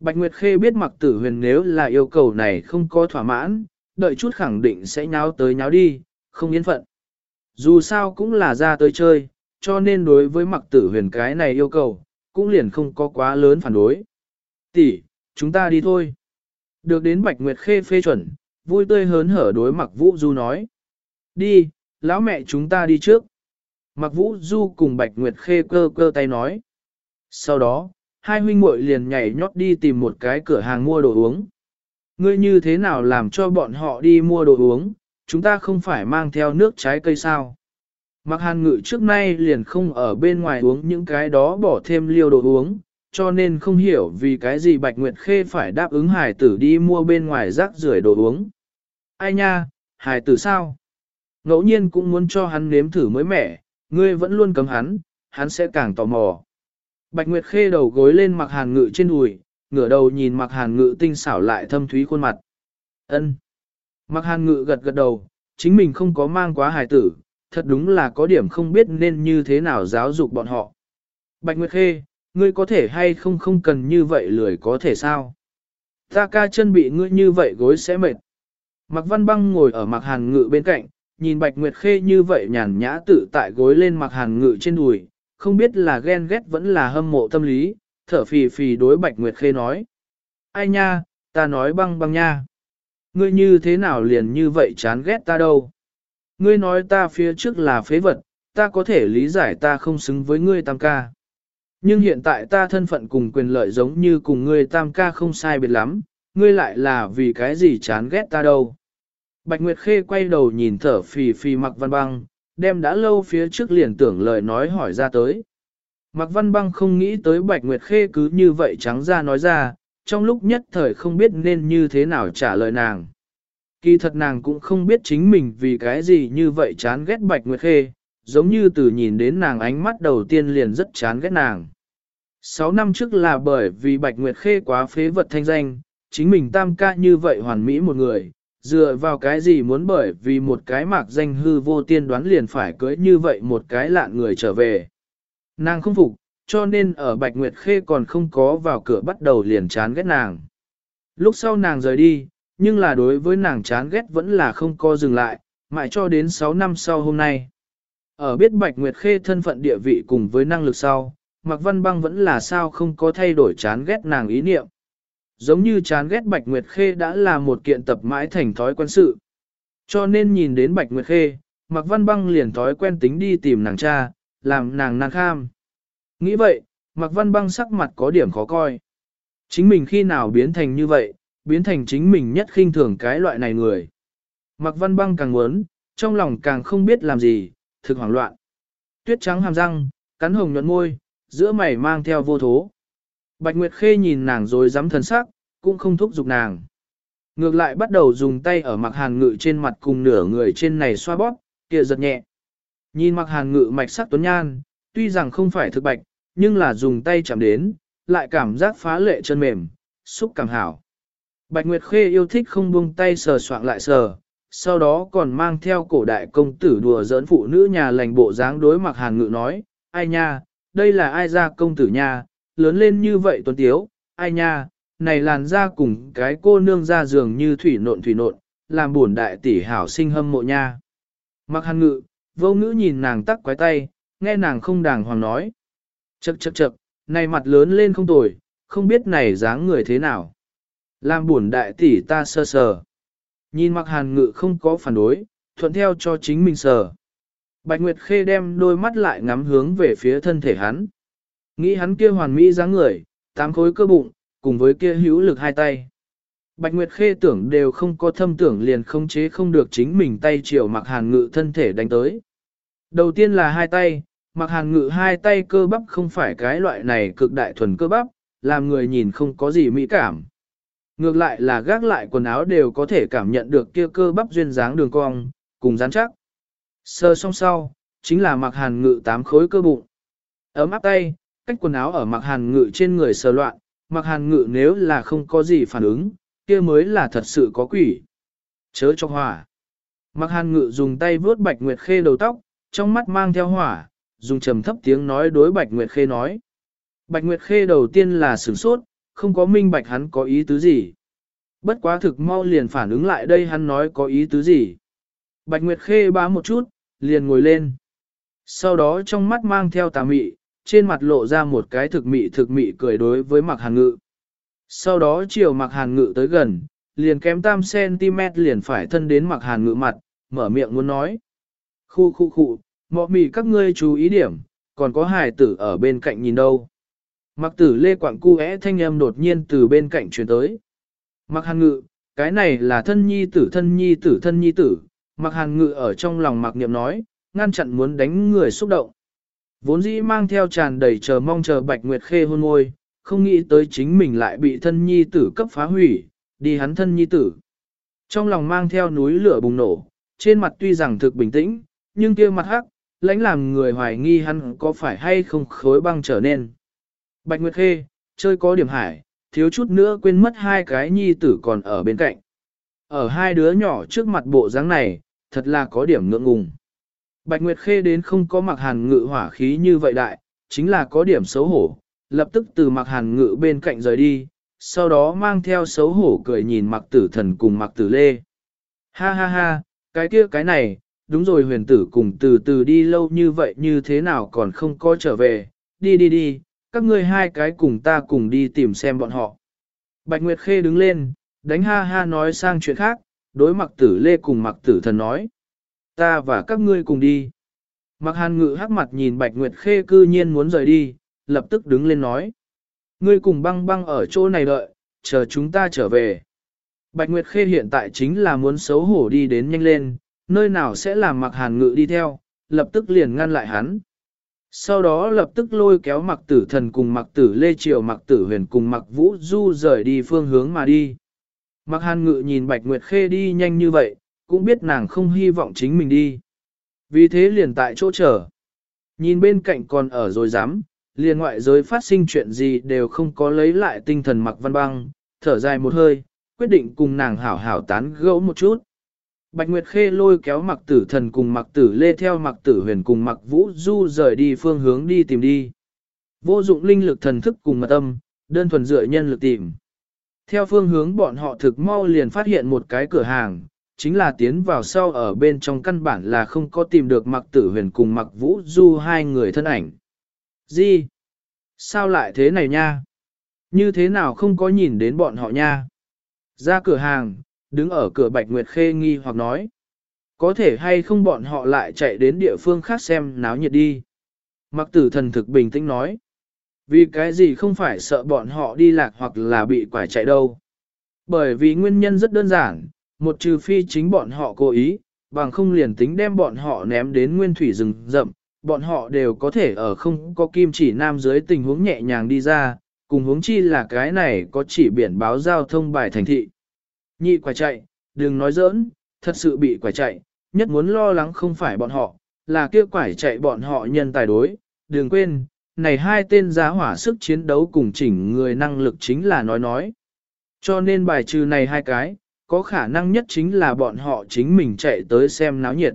[SPEAKER 1] Bạch Nguyệt Khê biết mặc tử huyền nếu là yêu cầu này không có thỏa mãn, đợi chút khẳng định sẽ nháo tới nháo đi, không yên phận. Dù sao cũng là ra tới chơi, cho nên đối với mặc tử huyền cái này yêu cầu, cũng liền không có quá lớn phản đối. Tỷ, chúng ta đi thôi. Được đến Bạch Nguyệt Khê phê chuẩn, vui tươi hớn hở đối mặc Vũ Du nói. Đi, lão mẹ chúng ta đi trước. Mặc Vũ Du cùng Bạch Nguyệt Khê cơ cơ tay nói. Sau đó, hai huynh muội liền nhảy nhót đi tìm một cái cửa hàng mua đồ uống. Ngươi như thế nào làm cho bọn họ đi mua đồ uống, chúng ta không phải mang theo nước trái cây sao? Mặc hàn ngự trước nay liền không ở bên ngoài uống những cái đó bỏ thêm liều đồ uống, cho nên không hiểu vì cái gì Bạch Nguyệt Khê phải đáp ứng hải tử đi mua bên ngoài rác rưởi đồ uống. Ai nha, hải tử sao? Ngẫu nhiên cũng muốn cho hắn nếm thử mới mẻ, ngươi vẫn luôn cấm hắn, hắn sẽ càng tò mò. Bạch Nguyệt Khê đầu gối lên mặc hàn ngự trên đùi, ngửa đầu nhìn mặc hàn ngự tinh xảo lại thâm thúy khuôn mặt. ân Mặc hàn ngự gật gật đầu, chính mình không có mang quá hài tử, thật đúng là có điểm không biết nên như thế nào giáo dục bọn họ. Bạch Nguyệt Khê, ngươi có thể hay không không cần như vậy lười có thể sao? Ta ca chân bị ngươi như vậy gối sẽ mệt. Mặc văn băng ngồi ở mặc hàn ngự bên cạnh, nhìn Bạch Nguyệt Khê như vậy nhàn nhã tự tại gối lên mặc hàn ngự trên đùi, không biết là ghen ghét vẫn là hâm mộ tâm lý, thở phì phì đối Bạch Nguyệt Khê nói. Ai nha, ta nói băng băng nha. Ngươi như thế nào liền như vậy chán ghét ta đâu. Ngươi nói ta phía trước là phế vật, ta có thể lý giải ta không xứng với ngươi tam ca. Nhưng hiện tại ta thân phận cùng quyền lợi giống như cùng ngươi tam ca không sai biệt lắm, ngươi lại là vì cái gì chán ghét ta đâu. Bạch Nguyệt Khê quay đầu nhìn thở phì phì mặc văn băng, đem đã lâu phía trước liền tưởng lời nói hỏi ra tới. Mạc Văn Băng không nghĩ tới Bạch Nguyệt Khê cứ như vậy trắng ra nói ra, trong lúc nhất thời không biết nên như thế nào trả lời nàng. Kỳ thật nàng cũng không biết chính mình vì cái gì như vậy chán ghét Bạch Nguyệt Khê, giống như từ nhìn đến nàng ánh mắt đầu tiên liền rất chán ghét nàng. Sáu năm trước là bởi vì Bạch Nguyệt Khê quá phế vật thanh danh, chính mình tam ca như vậy hoàn mỹ một người, dựa vào cái gì muốn bởi vì một cái mạc danh hư vô tiên đoán liền phải cưới như vậy một cái lạn người trở về. Nàng không phục, cho nên ở Bạch Nguyệt Khê còn không có vào cửa bắt đầu liền chán ghét nàng. Lúc sau nàng rời đi, nhưng là đối với nàng chán ghét vẫn là không co dừng lại, mãi cho đến 6 năm sau hôm nay. Ở biết Bạch Nguyệt Khê thân phận địa vị cùng với năng lực sau, Mạc Văn Băng vẫn là sao không có thay đổi chán ghét nàng ý niệm. Giống như chán ghét Bạch Nguyệt Khê đã là một kiện tập mãi thành thói quen sự. Cho nên nhìn đến Bạch Nguyệt Khê, Mạc Văn Băng liền thói quen tính đi tìm nàng cha, làm nàng nàng kham. Nghĩ vậy, Mạc Văn Băng sắc mặt có điểm khó coi. Chính mình khi nào biến thành như vậy, biến thành chính mình nhất khinh thường cái loại này người. Mạc Văn Băng càng muốn, trong lòng càng không biết làm gì, thực hoảng loạn. Tuyết trắng hàm răng, cắn hồng nhuận môi, giữa mày mang theo vô thố. Bạch Nguyệt Khê nhìn nàng rồi dám thần sắc, cũng không thúc giục nàng. Ngược lại bắt đầu dùng tay ở mặc hàn ngự trên mặt cùng nửa người trên này xoa bóp, kia giật nhẹ. Nhìn mặc hàn ngự mạch sắc tuấn nhan, tuy rằng không phải thực bạch, nhưng là dùng tay chạm đến, lại cảm giác phá lệ chân mềm, xúc cảm hảo. Bạch Nguyệt Khê yêu thích không buông tay sờ soạn lại sờ, sau đó còn mang theo cổ đại công tử đùa giỡn phụ nữ nhà lành bộ dáng đối mặc hàn ngự nói, ai nha, đây là ai ra công tử nha, lớn lên như vậy tuấn tiếu, ai nha, này làn da cùng cái cô nương ra giường như thủy nộn thủy nộn, làm buồn đại tỷ hảo sinh hâm mộ nha. Mặc hàn ngự, vô ngữ nhìn nàng tắc quái tay, nghe nàng không đàng hoàng nói. Chậc chậc chậc, này mặt lớn lên không tồi, không biết này dáng người thế nào. Làm buồn đại tỷ ta sơ sờ. Nhìn mặc hàn ngự không có phản đối, thuận theo cho chính mình sờ. Bạch Nguyệt Khê đem đôi mắt lại ngắm hướng về phía thân thể hắn. Nghĩ hắn kia hoàn mỹ dáng người, tám khối cơ bụng, cùng với kia hữu lực hai tay. Bạch Nguyệt Khê tưởng đều không có thâm tưởng liền không chế không được chính mình tay chiều mặc hàn ngự thân thể đánh tới. Đầu tiên là hai tay, mặc hàn ngự hai tay cơ bắp không phải cái loại này cực đại thuần cơ bắp, làm người nhìn không có gì mỹ cảm. Ngược lại là gác lại quần áo đều có thể cảm nhận được kia cơ bắp duyên dáng đường cong, cùng rắn chắc. Sơ song sau, chính là mặc hàn ngự tám khối cơ bụng. Ấm áp tay, cách quần áo ở mặc hàn ngự trên người sờ loạn, mặc hàn ngự nếu là không có gì phản ứng, kia mới là thật sự có quỷ. Chớ cho hỏa. Mặc hàn ngự dùng tay vuốt bạch nguyệt khê đầu tóc, trong mắt mang theo hỏa, dùng trầm thấp tiếng nói đối bạch nguyệt khê nói. Bạch nguyệt khê đầu tiên là sửng sốt, không có minh bạch hắn có ý tứ gì. Bất quá thực mau liền phản ứng lại đây hắn nói có ý tứ gì. Bạch Nguyệt Khê bá một chút, liền ngồi lên. Sau đó trong mắt mang theo tà mị, trên mặt lộ ra một cái thực mị thực mị cười đối với mặc hàn ngự. Sau đó chiều mặc hàn ngự tới gần, liền kém tam cm liền phải thân đến mặc hàn ngự mặt, mở miệng muốn nói. Khu khu khu, mọ mị các ngươi chú ý điểm, còn có hài tử ở bên cạnh nhìn đâu. Mặc tử lê quảng cu é thanh âm đột nhiên từ bên cạnh truyền tới. Mặc hàn ngự, cái này là thân nhi tử thân nhi tử thân nhi tử, mặc hàn ngự ở trong lòng mặc niệm nói, ngăn chặn muốn đánh người xúc động. Vốn dĩ mang theo tràn đầy chờ mong chờ bạch nguyệt khê hôn ngôi, không nghĩ tới chính mình lại bị thân nhi tử cấp phá hủy, đi hắn thân nhi tử. Trong lòng mang theo núi lửa bùng nổ, trên mặt tuy rằng thực bình tĩnh, nhưng kia mặt hắc, lãnh làm người hoài nghi hắn có phải hay không khối băng trở nên. Bạch Nguyệt Khê, chơi có điểm hải, thiếu chút nữa quên mất hai cái nhi tử còn ở bên cạnh. Ở hai đứa nhỏ trước mặt bộ dáng này, thật là có điểm ngượng ngùng. Bạch Nguyệt Khê đến không có mặc hàn ngự hỏa khí như vậy đại, chính là có điểm xấu hổ, lập tức từ mặc hàn ngự bên cạnh rời đi, sau đó mang theo xấu hổ cười nhìn mặc tử thần cùng mặc tử lê. Ha ha ha, cái kia cái này, đúng rồi huyền tử cùng từ từ đi lâu như vậy như thế nào còn không có trở về, đi đi đi, các ngươi hai cái cùng ta cùng đi tìm xem bọn họ. Bạch Nguyệt Khê đứng lên, đánh ha ha nói sang chuyện khác, đối mặc tử lê cùng mặc tử thần nói. Ta và các ngươi cùng đi. Mặc hàn ngự hắc mặt nhìn Bạch Nguyệt Khê cư nhiên muốn rời đi, lập tức đứng lên nói. Ngươi cùng băng băng ở chỗ này đợi, chờ chúng ta trở về. Bạch Nguyệt Khê hiện tại chính là muốn xấu hổ đi đến nhanh lên, nơi nào sẽ làm mặc hàn ngự đi theo, lập tức liền ngăn lại hắn. Sau đó lập tức lôi kéo mặc tử thần cùng mặc tử lê triều mặc tử huyền cùng mặc vũ du rời đi phương hướng mà đi. Mặc hàn ngự nhìn Bạch Nguyệt Khê đi nhanh như vậy, cũng biết nàng không hy vọng chính mình đi. Vì thế liền tại chỗ chờ. Nhìn bên cạnh còn ở rồi dám, liền ngoại giới phát sinh chuyện gì đều không có lấy lại tinh thần mặc văn băng, thở dài một hơi, quyết định cùng nàng hảo hảo tán gẫu một chút. Bạch Nguyệt Khê lôi kéo mặc tử thần cùng mặc tử lê theo mặc tử huyền cùng mặc vũ du rời đi phương hướng đi tìm đi. Vô dụng linh lực thần thức cùng mật âm, đơn thuần dựa nhân lực tìm. Theo phương hướng bọn họ thực mau liền phát hiện một cái cửa hàng, chính là tiến vào sau ở bên trong căn bản là không có tìm được mặc tử huyền cùng mặc vũ du hai người thân ảnh. Gì? Sao lại thế này nha? Như thế nào không có nhìn đến bọn họ nha? Ra cửa hàng, đứng ở cửa Bạch Nguyệt Khê nghi hoặc nói. Có thể hay không bọn họ lại chạy đến địa phương khác xem náo nhiệt đi. Mặc tử thần thực bình tĩnh nói. Vì cái gì không phải sợ bọn họ đi lạc hoặc là bị quải chạy đâu. Bởi vì nguyên nhân rất đơn giản, một trừ phi chính bọn họ cố ý, bằng không liền tính đem bọn họ ném đến nguyên thủy rừng rậm, bọn họ đều có thể ở không có kim chỉ nam dưới tình huống nhẹ nhàng đi ra, cùng huống chi là cái này có chỉ biển báo giao thông bài thành thị. Nhị quả chạy, đừng nói giỡn, thật sự bị quả chạy, nhất muốn lo lắng không phải bọn họ, là kia quải chạy bọn họ nhân tài đối, đừng quên, này hai tên giá hỏa sức chiến đấu cùng chỉnh người năng lực chính là nói nói. Cho nên bài trừ này hai cái, có khả năng nhất chính là bọn họ chính mình chạy tới xem náo nhiệt.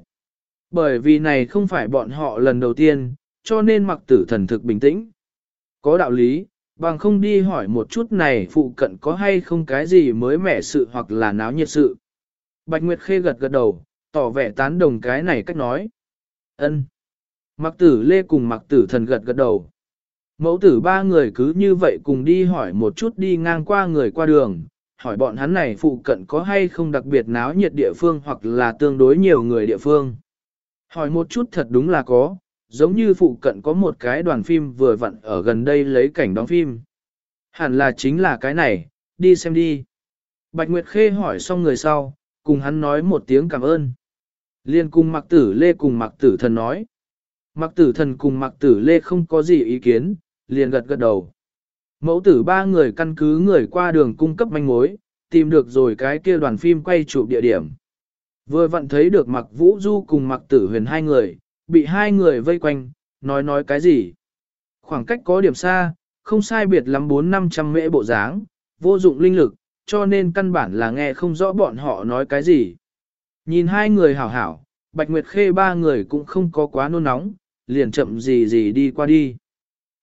[SPEAKER 1] Bởi vì này không phải bọn họ lần đầu tiên, cho nên mặc tử thần thực bình tĩnh. Có đạo lý, bằng không đi hỏi một chút này phụ cận có hay không cái gì mới mẻ sự hoặc là náo nhiệt sự. Bạch Nguyệt Khê gật gật đầu, tỏ vẻ tán đồng cái này cách nói. Ân. Mặc tử lê cùng mặc tử thần gật gật đầu. Mẫu tử ba người cứ như vậy cùng đi hỏi một chút đi ngang qua người qua đường, hỏi bọn hắn này phụ cận có hay không đặc biệt náo nhiệt địa phương hoặc là tương đối nhiều người địa phương. Hỏi một chút thật đúng là có, giống như phụ cận có một cái đoàn phim vừa vặn ở gần đây lấy cảnh đóng phim. Hẳn là chính là cái này, đi xem đi. Bạch Nguyệt Khê hỏi xong người sau, cùng hắn nói một tiếng cảm ơn. Liên cùng mặc tử lê cùng mặc tử thần nói. Mặc tử thần cùng mặc tử lê không có gì ý kiến, liền gật gật đầu. Mẫu tử ba người căn cứ người qua đường cung cấp manh mối, tìm được rồi cái kia đoàn phim quay chụp địa điểm. Vừa vặn thấy được mặc vũ du cùng mặc tử huyền hai người, bị hai người vây quanh, nói nói cái gì. Khoảng cách có điểm xa, không sai biệt lắm 4-500 mễ bộ dáng, vô dụng linh lực, cho nên căn bản là nghe không rõ bọn họ nói cái gì. Nhìn hai người hảo hảo, Bạch Nguyệt Khê ba người cũng không có quá nôn nóng, liền chậm gì gì đi qua đi.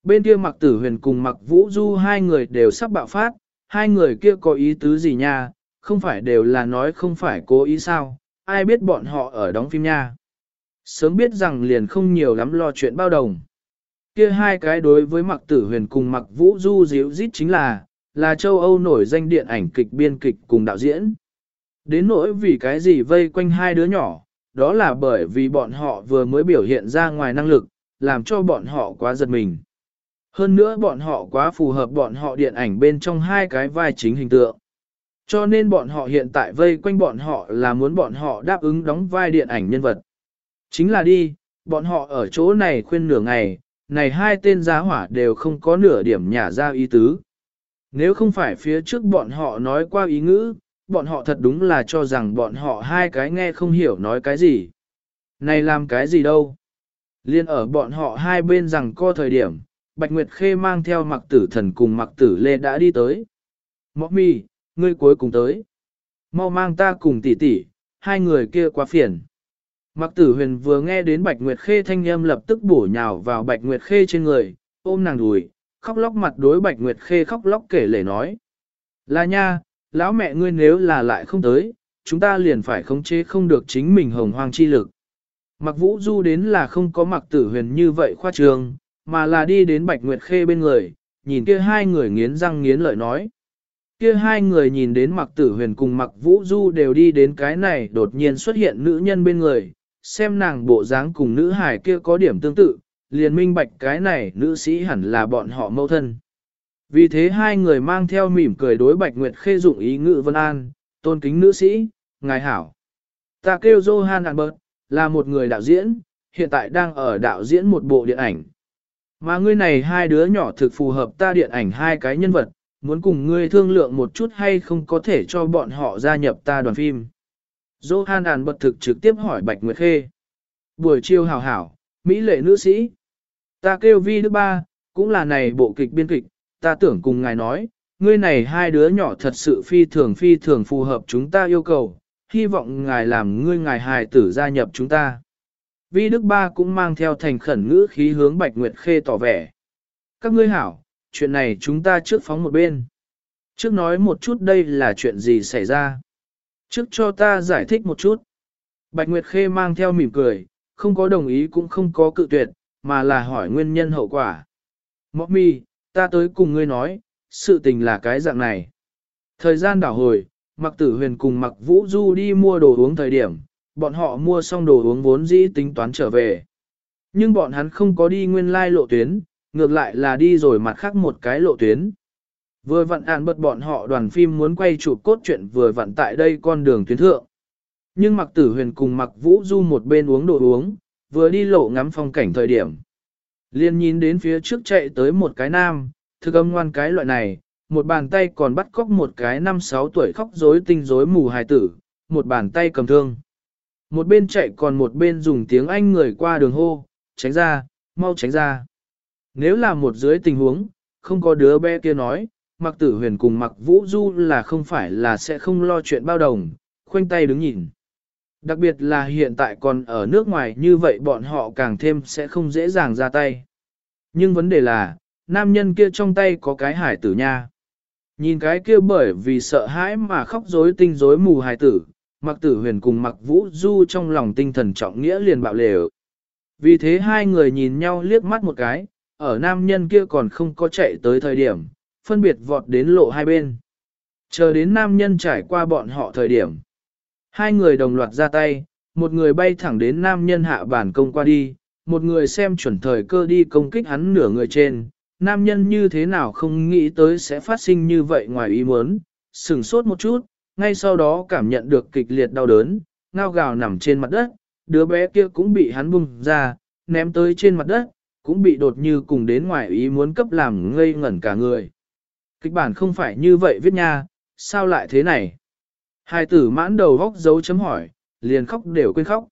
[SPEAKER 1] Bên kia mặc tử huyền cùng mặc vũ du hai người đều sắp bạo phát, hai người kia có ý tứ gì nha, không phải đều là nói không phải cố ý sao, ai biết bọn họ ở đóng phim nha. Sớm biết rằng liền không nhiều lắm lo chuyện bao đồng. Kia hai cái đối với mặc tử huyền cùng mặc vũ du díu dít chính là, là châu Âu nổi danh điện ảnh kịch biên kịch cùng đạo diễn. Đến nỗi vì cái gì vây quanh hai đứa nhỏ, đó là bởi vì bọn họ vừa mới biểu hiện ra ngoài năng lực, làm cho bọn họ quá giật mình. Hơn nữa bọn họ quá phù hợp bọn họ điện ảnh bên trong hai cái vai chính hình tượng. Cho nên bọn họ hiện tại vây quanh bọn họ là muốn bọn họ đáp ứng đóng vai điện ảnh nhân vật. Chính là đi, bọn họ ở chỗ này khuyên nửa ngày, này hai tên giá hỏa đều không có nửa điểm nhả ra ý tứ. Nếu không phải phía trước bọn họ nói qua ý ngữ, bọn họ thật đúng là cho rằng bọn họ hai cái nghe không hiểu nói cái gì. Này làm cái gì đâu? Liên ở bọn họ hai bên rằng co thời điểm, Bạch Nguyệt Khê mang theo mặc tử thần cùng mặc tử lê đã đi tới. Mọc mi, ngươi cuối cùng tới. Mau mang ta cùng tỷ tỷ, hai người kia quá phiền. Mặc tử huyền vừa nghe đến Bạch Nguyệt Khê thanh âm lập tức bổ nhào vào Bạch Nguyệt Khê trên người, ôm nàng đùi, khóc lóc mặt đối Bạch Nguyệt Khê khóc lóc kể lể nói. Là nha, lão mẹ ngươi nếu là lại không tới, chúng ta liền phải khống chế không được chính mình hồng hoang chi lực. Mặc vũ du đến là không có mặc tử huyền như vậy khoa trường, mà là đi đến Bạch Nguyệt Khê bên người, nhìn kia hai người nghiến răng nghiến lợi nói. Kia hai người nhìn đến mặc tử huyền cùng mặc vũ du đều đi đến cái này đột nhiên xuất hiện nữ nhân bên người, xem nàng bộ dáng cùng nữ hải kia có điểm tương tự, liền minh bạch cái này nữ sĩ hẳn là bọn họ mâu thân. Vì thế hai người mang theo mỉm cười đối Bạch Nguyệt Khê dụng ý ngự vân an, tôn kính nữ sĩ, ngài hảo. Ta kêu Johan Albert, là một người đạo diễn, hiện tại đang ở đạo diễn một bộ điện ảnh. Mà ngươi này hai đứa nhỏ thực phù hợp ta điện ảnh hai cái nhân vật, muốn cùng ngươi thương lượng một chút hay không có thể cho bọn họ gia nhập ta đoàn phim. Johan bật thực trực tiếp hỏi Bạch Nguyệt Khê. Buổi chiều hảo hảo, Mỹ lệ nữ sĩ. Ta kêu Vi Đức Ba, cũng là này bộ kịch biên kịch, ta tưởng cùng ngài nói, ngươi này hai đứa nhỏ thật sự phi thường phi thường phù hợp chúng ta yêu cầu, hy vọng ngài làm ngươi ngài hài tử gia nhập chúng ta. Vi Đức Ba cũng mang theo thành khẩn ngữ khí hướng Bạch Nguyệt Khê tỏ vẻ. Các ngươi hảo, chuyện này chúng ta trước phóng một bên. Trước nói một chút đây là chuyện gì xảy ra. Trước cho ta giải thích một chút. Bạch Nguyệt Khê mang theo mỉm cười, không có đồng ý cũng không có cự tuyệt, mà là hỏi nguyên nhân hậu quả. Mọc mi, ta tới cùng ngươi nói, sự tình là cái dạng này. Thời gian đảo hồi, mặc tử huyền cùng mặc vũ du đi mua đồ uống thời điểm, bọn họ mua xong đồ uống vốn dĩ tính toán trở về. Nhưng bọn hắn không có đi nguyên lai lộ tuyến, ngược lại là đi rồi mặt khác một cái lộ tuyến. Vừa vặn ạn bật bọn họ đoàn phim muốn quay chụp cốt truyện vừa vặn tại đây con đường tuyến thượng. Nhưng mặc tử huyền cùng mặc vũ du một bên uống đồ uống, vừa đi lộ ngắm phong cảnh thời điểm. Liên nhìn đến phía trước chạy tới một cái nam, thực âm ngoan cái loại này, một bàn tay còn bắt cóc một cái năm sáu tuổi khóc rối tinh rối mù hài tử, một bàn tay cầm thương. Một bên chạy còn một bên dùng tiếng Anh người qua đường hô, tránh ra, mau tránh ra. Nếu là một dưới tình huống, không có đứa bé kia nói, mặc tử huyền cùng mặc vũ du là không phải là sẽ không lo chuyện bao đồng, khoanh tay đứng nhìn. Đặc biệt là hiện tại còn ở nước ngoài như vậy bọn họ càng thêm sẽ không dễ dàng ra tay. Nhưng vấn đề là, nam nhân kia trong tay có cái hải tử nha. Nhìn cái kia bởi vì sợ hãi mà khóc rối tinh rối mù hải tử, mặc tử huyền cùng mặc vũ du trong lòng tinh thần trọng nghĩa liền bạo lều. Vì thế hai người nhìn nhau liếc mắt một cái, ở nam nhân kia còn không có chạy tới thời điểm, phân biệt vọt đến lộ hai bên. Chờ đến nam nhân trải qua bọn họ thời điểm. Hai người đồng loạt ra tay, một người bay thẳng đến nam nhân hạ bản công qua đi, một người xem chuẩn thời cơ đi công kích hắn nửa người trên. Nam nhân như thế nào không nghĩ tới sẽ phát sinh như vậy ngoài ý muốn, sừng sốt một chút, ngay sau đó cảm nhận được kịch liệt đau đớn, ngao gào nằm trên mặt đất, đứa bé kia cũng bị hắn bung ra, ném tới trên mặt đất, cũng bị đột như cùng đến ngoài ý muốn cấp làm ngây ngẩn cả người. Kịch bản không phải như vậy viết nha, sao lại thế này? Hai tử mãn đầu góc dấu chấm hỏi, liền khóc đều quên khóc.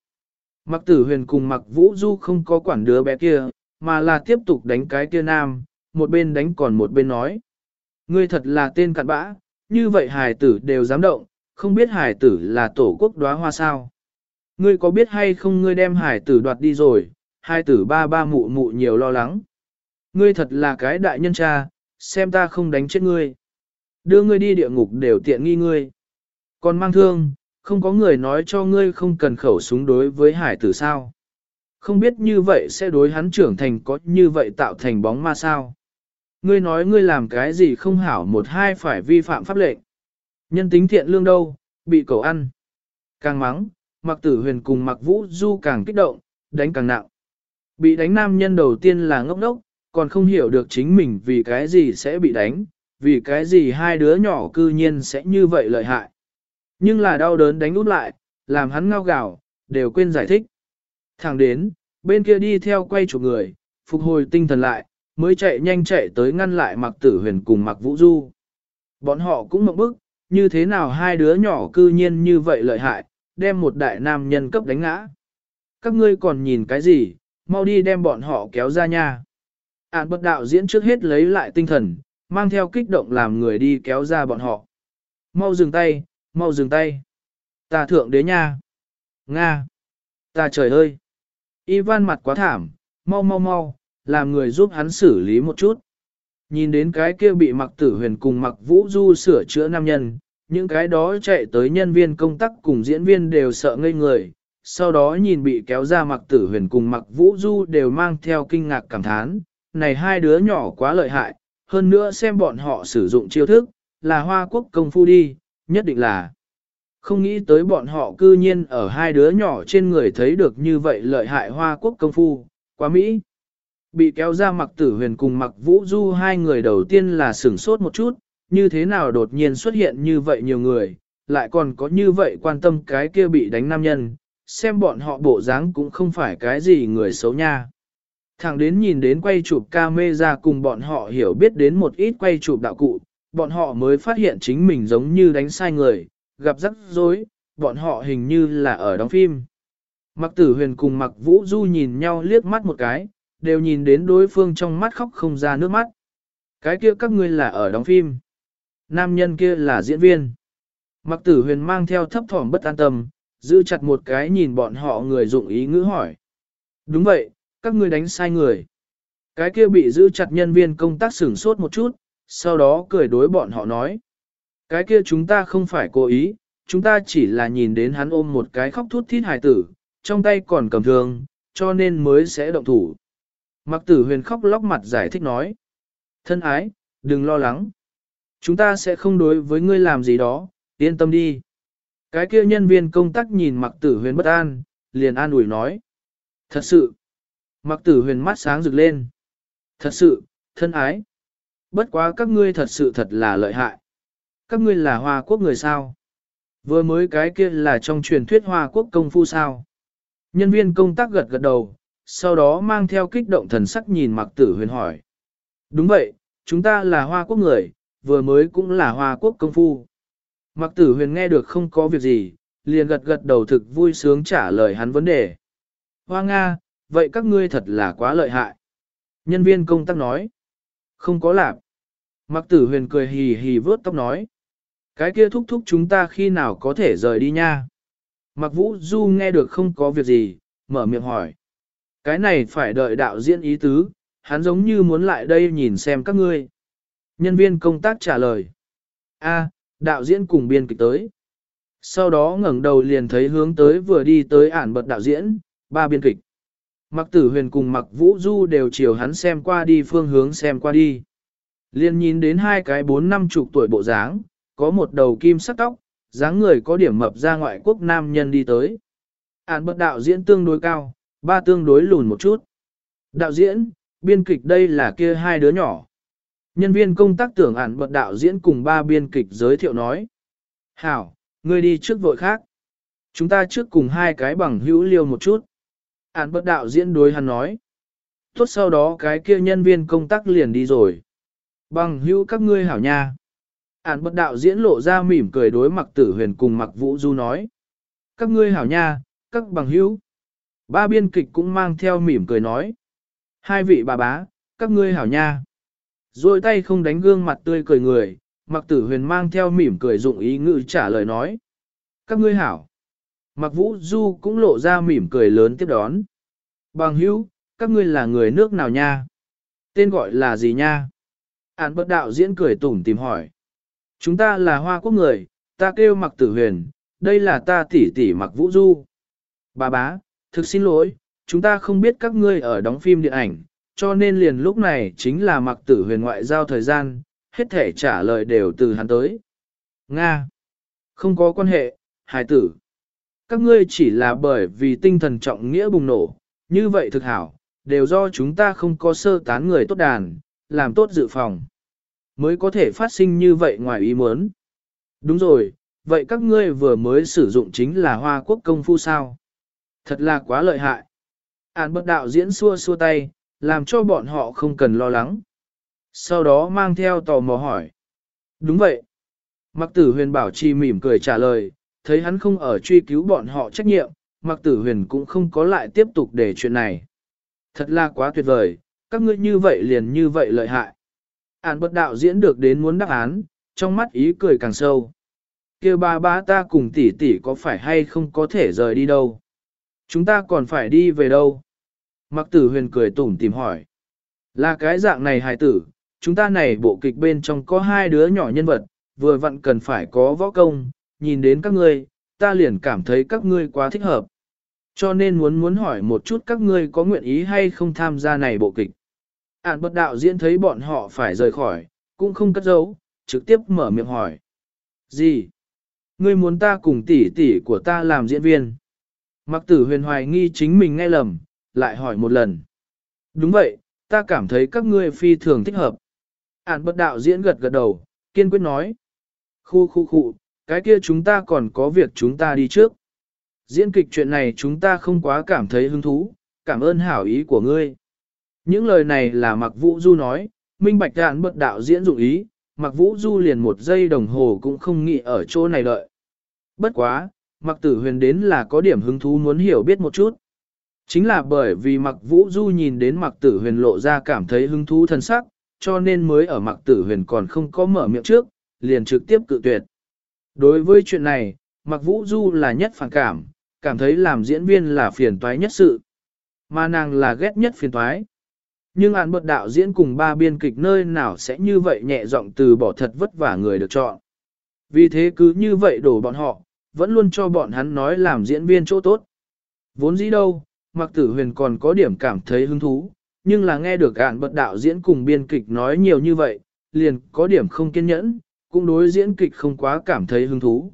[SPEAKER 1] Mặc tử huyền cùng mặc vũ du không có quản đứa bé kia, mà là tiếp tục đánh cái kia nam, một bên đánh còn một bên nói. Ngươi thật là tên cặn bã, như vậy hài tử đều dám động, không biết hài tử là tổ quốc đóa hoa sao. Ngươi có biết hay không ngươi đem hài tử đoạt đi rồi, hài tử ba ba mụ mụ nhiều lo lắng. Ngươi thật là cái đại nhân cha, xem ta không đánh chết ngươi. Đưa ngươi đi địa ngục đều tiện nghi ngươi. Còn mang thương, không có người nói cho ngươi không cần khẩu súng đối với hải tử sao. Không biết như vậy sẽ đối hắn trưởng thành có như vậy tạo thành bóng ma sao. Ngươi nói ngươi làm cái gì không hảo một hai phải vi phạm pháp lệnh. Nhân tính thiện lương đâu, bị cầu ăn. Càng mắng, mặc tử huyền cùng mặc vũ du càng kích động, đánh càng nặng. Bị đánh nam nhân đầu tiên là ngốc đốc, còn không hiểu được chính mình vì cái gì sẽ bị đánh, vì cái gì hai đứa nhỏ cư nhiên sẽ như vậy lợi hại. Nhưng là đau đớn đánh út lại, làm hắn ngao gào, đều quên giải thích. Thẳng đến, bên kia đi theo quay chụp người, phục hồi tinh thần lại, mới chạy nhanh chạy tới ngăn lại mặc tử huyền cùng mặc vũ du. Bọn họ cũng mộng bức, như thế nào hai đứa nhỏ cư nhiên như vậy lợi hại, đem một đại nam nhân cấp đánh ngã. Các ngươi còn nhìn cái gì, mau đi đem bọn họ kéo ra nha. Ản bất đạo diễn trước hết lấy lại tinh thần, mang theo kích động làm người đi kéo ra bọn họ. Mau dừng tay, mau dừng tay. Ta thượng đế nha. Nga. Ta trời ơi. Ivan mặt quá thảm, mau mau mau, làm người giúp hắn xử lý một chút. Nhìn đến cái kia bị mặc tử huyền cùng mặc vũ du sửa chữa nam nhân, những cái đó chạy tới nhân viên công tác cùng diễn viên đều sợ ngây người, sau đó nhìn bị kéo ra mặc tử huyền cùng mặc vũ du đều mang theo kinh ngạc cảm thán, này hai đứa nhỏ quá lợi hại, hơn nữa xem bọn họ sử dụng chiêu thức, là hoa quốc công phu đi, nhất định là. Không nghĩ tới bọn họ cư nhiên ở hai đứa nhỏ trên người thấy được như vậy lợi hại hoa quốc công phu, quá Mỹ. Bị kéo ra mặc tử huyền cùng mặc vũ du hai người đầu tiên là sửng sốt một chút, như thế nào đột nhiên xuất hiện như vậy nhiều người, lại còn có như vậy quan tâm cái kia bị đánh nam nhân, xem bọn họ bộ dáng cũng không phải cái gì người xấu nha. Thẳng đến nhìn đến quay chụp camera cùng bọn họ hiểu biết đến một ít quay chụp đạo cụ, bọn họ mới phát hiện chính mình giống như đánh sai người, gặp rắc rối, bọn họ hình như là ở đóng phim. Mặc tử huyền cùng mặc vũ du nhìn nhau liếc mắt một cái, đều nhìn đến đối phương trong mắt khóc không ra nước mắt. Cái kia các ngươi là ở đóng phim. Nam nhân kia là diễn viên. Mặc tử huyền mang theo thấp thỏm bất an tâm, giữ chặt một cái nhìn bọn họ người dụng ý ngữ hỏi. Đúng vậy, các ngươi đánh sai người. Cái kia bị giữ chặt nhân viên công tác sửng sốt một chút, sau đó cười đối bọn họ nói. Cái kia chúng ta không phải cố ý, chúng ta chỉ là nhìn đến hắn ôm một cái khóc thút thít hài tử, trong tay còn cầm thương, cho nên mới sẽ động thủ. Mặc tử huyền khóc lóc mặt giải thích nói. Thân ái, đừng lo lắng. Chúng ta sẽ không đối với ngươi làm gì đó, yên tâm đi. Cái kia nhân viên công tác nhìn mặc tử huyền bất an, liền an ủi nói. Thật sự. Mặc tử huyền mắt sáng rực lên. Thật sự, thân ái. Bất quá các ngươi thật sự thật là lợi hại. Các ngươi là Hoa Quốc người sao? Vừa mới cái kia là trong truyền thuyết Hoa Quốc công phu sao? Nhân viên công tác gật gật đầu, sau đó mang theo kích động thần sắc nhìn mặc tử huyền hỏi. Đúng vậy, chúng ta là Hoa Quốc người, vừa mới cũng là Hoa Quốc công phu. Mặc tử huyền nghe được không có việc gì, liền gật gật đầu thực vui sướng trả lời hắn vấn đề. Hoa Nga, vậy các ngươi thật là quá lợi hại. Nhân viên công tác nói. Không có lạc. Mặc tử huyền cười hì hì vớt tóc nói. Cái kia thúc thúc chúng ta khi nào có thể rời đi nha. Mặc vũ du nghe được không có việc gì, mở miệng hỏi. Cái này phải đợi đạo diễn ý tứ, hắn giống như muốn lại đây nhìn xem các ngươi. Nhân viên công tác trả lời. A, đạo diễn cùng biên kịch tới. Sau đó ngẩng đầu liền thấy hướng tới vừa đi tới ản bật đạo diễn, ba biên kịch. Mặc tử huyền cùng mặc vũ du đều chiều hắn xem qua đi phương hướng xem qua đi. Liền nhìn đến hai cái bốn năm chục tuổi bộ dáng, có một đầu kim sắc tóc, dáng người có điểm mập ra ngoại quốc nam nhân đi tới. Ản bật đạo diễn tương đối cao, ba tương đối lùn một chút. Đạo diễn, biên kịch đây là kia hai đứa nhỏ. Nhân viên công tác tưởng ản bật đạo diễn cùng ba biên kịch giới thiệu nói. Hảo, ngươi đi trước vội khác. Chúng ta trước cùng hai cái bằng hữu liêu một chút. Ản bất đạo diễn đối hắn nói. Tốt sau đó cái kia nhân viên công tác liền đi rồi. Bằng hữu các ngươi hảo nha. Ản bất đạo diễn lộ ra mỉm cười đối mặc tử huyền cùng mặc vũ du nói. Các ngươi hảo nha, các bằng hữu. Ba biên kịch cũng mang theo mỉm cười nói. Hai vị bà bá, các ngươi hảo nha. Rồi tay không đánh gương mặt tươi cười người, mặc tử huyền mang theo mỉm cười dụng ý ngữ trả lời nói. Các ngươi hảo. Mặc vũ du cũng lộ ra mỉm cười lớn tiếp đón. Bằng hữu, các ngươi là người nước nào nha? Tên gọi là gì nha? Án bất đạo diễn cười tủm tìm hỏi. Chúng ta là hoa quốc người, ta kêu mặc tử huyền, đây là ta tỷ tỷ mặc vũ du. Bà bá, thực xin lỗi, chúng ta không biết các ngươi ở đóng phim điện ảnh, cho nên liền lúc này chính là mặc tử huyền ngoại giao thời gian, hết thể trả lời đều từ hắn tới. Nga. Không có quan hệ, hài tử. Các ngươi chỉ là bởi vì tinh thần trọng nghĩa bùng nổ, như vậy thực hảo, đều do chúng ta không có sơ tán người tốt đàn, làm tốt dự phòng. Mới có thể phát sinh như vậy ngoài ý muốn. Đúng rồi, vậy các ngươi vừa mới sử dụng chính là hoa quốc công phu sao? Thật là quá lợi hại. Án bất đạo diễn xua xua tay, làm cho bọn họ không cần lo lắng. Sau đó mang theo tò mò hỏi. Đúng vậy. Mặc tử huyền bảo trì mỉm cười trả lời, thấy hắn không ở truy cứu bọn họ trách nhiệm, mặc tử huyền cũng không có lại tiếp tục để chuyện này. Thật là quá tuyệt vời, các ngươi như vậy liền như vậy lợi hại. Án bất đạo diễn được đến muốn đáp án, trong mắt ý cười càng sâu. kia ba ba ta cùng tỷ tỷ có phải hay không có thể rời đi đâu? Chúng ta còn phải đi về đâu? Mặc tử huyền cười tủm tìm hỏi. Là cái dạng này hài tử, chúng ta này bộ kịch bên trong có hai đứa nhỏ nhân vật, vừa vặn cần phải có võ công, nhìn đến các ngươi, ta liền cảm thấy các ngươi quá thích hợp. Cho nên muốn muốn hỏi một chút các ngươi có nguyện ý hay không tham gia này bộ kịch. Ản bất đạo diễn thấy bọn họ phải rời khỏi, cũng không cất giấu, trực tiếp mở miệng hỏi. Gì? Ngươi muốn ta cùng tỷ tỷ của ta làm diễn viên? Mặc tử huyền hoài nghi chính mình nghe lầm, lại hỏi một lần. Đúng vậy, ta cảm thấy các ngươi phi thường thích hợp. Ản bất đạo diễn gật gật đầu, kiên quyết nói. Khu khu khu, cái kia chúng ta còn có việc chúng ta đi trước. Diễn kịch chuyện này chúng ta không quá cảm thấy hứng thú, cảm ơn hảo ý của ngươi. Những lời này là Mạc Vũ Du nói, minh bạch đạn Bất đạo diễn dụng ý, Mạc Vũ Du liền một giây đồng hồ cũng không nghĩ ở chỗ này đợi. Bất quá, Mạc Tử Huyền đến là có điểm hứng thú muốn hiểu biết một chút. Chính là bởi vì Mạc Vũ Du nhìn đến Mạc Tử Huyền lộ ra cảm thấy hứng thú thân sắc, cho nên mới ở Mạc Tử Huyền còn không có mở miệng trước, liền trực tiếp cự tuyệt. Đối với chuyện này, Mạc Vũ Du là nhất phản cảm, cảm thấy làm diễn viên là phiền toái nhất sự. Mà nàng là ghét nhất phiền toái. Nhưng án bật đạo diễn cùng ba biên kịch nơi nào sẽ như vậy nhẹ giọng từ bỏ thật vất vả người được chọn. Vì thế cứ như vậy đổ bọn họ, vẫn luôn cho bọn hắn nói làm diễn viên chỗ tốt. Vốn dĩ đâu, Mạc Tử Huyền còn có điểm cảm thấy hứng thú, nhưng là nghe được ạn bật đạo diễn cùng biên kịch nói nhiều như vậy, liền có điểm không kiên nhẫn, cũng đối diễn kịch không quá cảm thấy hứng thú.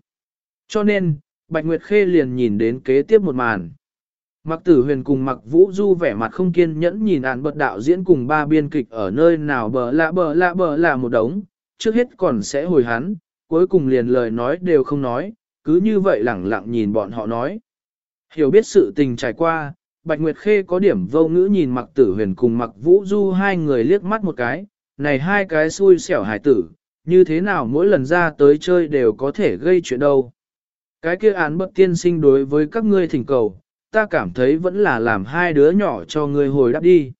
[SPEAKER 1] Cho nên, Bạch Nguyệt Khê liền nhìn đến kế tiếp một màn. Mặc tử huyền cùng mặc vũ du vẻ mặt không kiên nhẫn nhìn án bật đạo diễn cùng ba biên kịch ở nơi nào bờ lạ bờ lạ bờ là một đống, trước hết còn sẽ hồi hắn, cuối cùng liền lời nói đều không nói, cứ như vậy lẳng lặng nhìn bọn họ nói. Hiểu biết sự tình trải qua, Bạch Nguyệt Khê có điểm vô ngữ nhìn mặc tử huyền cùng mặc vũ du hai người liếc mắt một cái, này hai cái xui xẻo hài tử, như thế nào mỗi lần ra tới chơi đều có thể gây chuyện đâu. Cái kia án bất tiên sinh đối với các ngươi thỉnh cầu, ta cảm thấy vẫn là làm hai đứa nhỏ cho ngươi hồi đáp đi.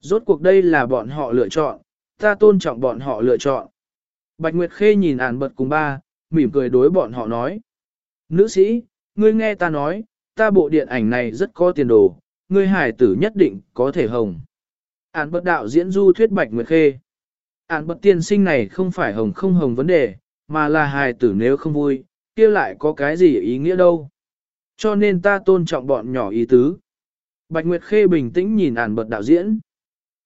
[SPEAKER 1] Rốt cuộc đây là bọn họ lựa chọn, ta tôn trọng bọn họ lựa chọn. Bạch Nguyệt Khê nhìn án bật cùng ba, mỉm cười đối bọn họ nói. Nữ sĩ, ngươi nghe ta nói, ta bộ điện ảnh này rất có tiền đồ, ngươi hải tử nhất định có thể hồng. Án bất đạo diễn du thuyết Bạch Nguyệt Khê. Án bất tiên sinh này không phải hồng không hồng vấn đề, mà là hài tử nếu không vui, kia lại có cái gì ý nghĩa đâu. Cho nên ta tôn trọng bọn nhỏ ý tứ. Bạch Nguyệt Khê bình tĩnh nhìn ản bật đạo diễn.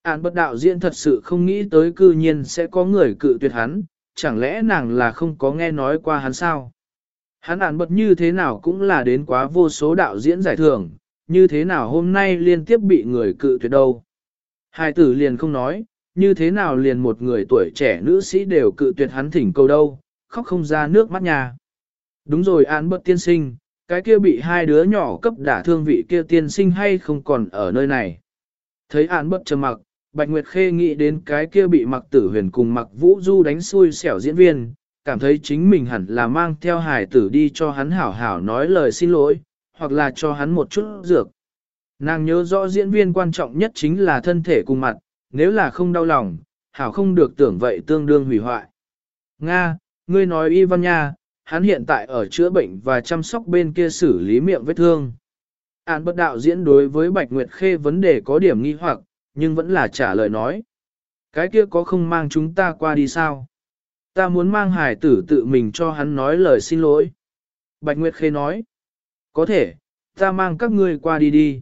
[SPEAKER 1] Ản bật đạo diễn thật sự không nghĩ tới cư nhiên sẽ có người cự tuyệt hắn, chẳng lẽ nàng là không có nghe nói qua hắn sao? Hắn ản bật như thế nào cũng là đến quá vô số đạo diễn giải thưởng, như thế nào hôm nay liên tiếp bị người cự tuyệt đâu. Hai tử liền không nói, như thế nào liền một người tuổi trẻ nữ sĩ đều cự tuyệt hắn thỉnh cầu đâu, khóc không ra nước mắt nhà. Đúng rồi án bật tiên sinh, cái kia bị hai đứa nhỏ cấp đả thương vị kia tiên sinh hay không còn ở nơi này. Thấy án bất trầm mặc, Bạch Nguyệt Khê nghĩ đến cái kia bị mặc tử huyền cùng mặc vũ du đánh xui xẻo diễn viên, cảm thấy chính mình hẳn là mang theo hải tử đi cho hắn hảo hảo nói lời xin lỗi, hoặc là cho hắn một chút dược. Nàng nhớ rõ diễn viên quan trọng nhất chính là thân thể cùng mặt, nếu là không đau lòng, hảo không được tưởng vậy tương đương hủy hoại. Nga, ngươi nói Ivan nha, hắn hiện tại ở chữa bệnh và chăm sóc bên kia xử lý miệng vết thương. Án bất đạo diễn đối với Bạch Nguyệt Khê vấn đề có điểm nghi hoặc, nhưng vẫn là trả lời nói. Cái kia có không mang chúng ta qua đi sao? Ta muốn mang hải tử tự mình cho hắn nói lời xin lỗi. Bạch Nguyệt Khê nói. Có thể, ta mang các ngươi qua đi đi.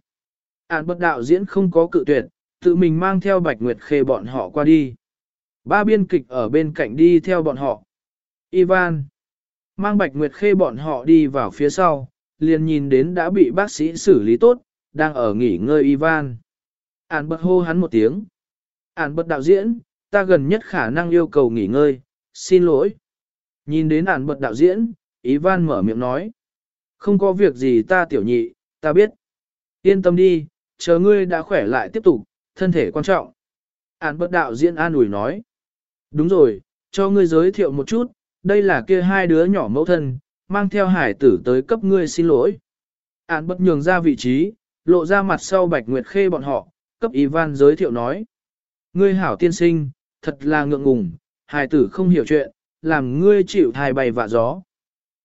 [SPEAKER 1] Án bất đạo diễn không có cự tuyệt, tự mình mang theo Bạch Nguyệt Khê bọn họ qua đi. Ba biên kịch ở bên cạnh đi theo bọn họ. Ivan. Mang Bạch Nguyệt Khê bọn họ đi vào phía sau, liền nhìn đến đã bị bác sĩ xử lý tốt, đang ở nghỉ ngơi Ivan. Ản bật hô hắn một tiếng. Ản bật đạo diễn, ta gần nhất khả năng yêu cầu nghỉ ngơi, xin lỗi. Nhìn đến ản bật đạo diễn, Ivan mở miệng nói. Không có việc gì ta tiểu nhị, ta biết. Yên tâm đi, chờ ngươi đã khỏe lại tiếp tục, thân thể quan trọng. Ản bật đạo diễn an ủi nói. Đúng rồi, cho ngươi giới thiệu một chút, đây là kia hai đứa nhỏ mẫu thân, mang theo hải tử tới cấp ngươi xin lỗi. Ản bất nhường ra vị trí, lộ ra mặt sau Bạch Nguyệt Khê bọn họ, cấp Ivan giới thiệu nói. Ngươi hảo tiên sinh, thật là ngượng ngùng, hải tử không hiểu chuyện, làm ngươi chịu thai bay vạ gió.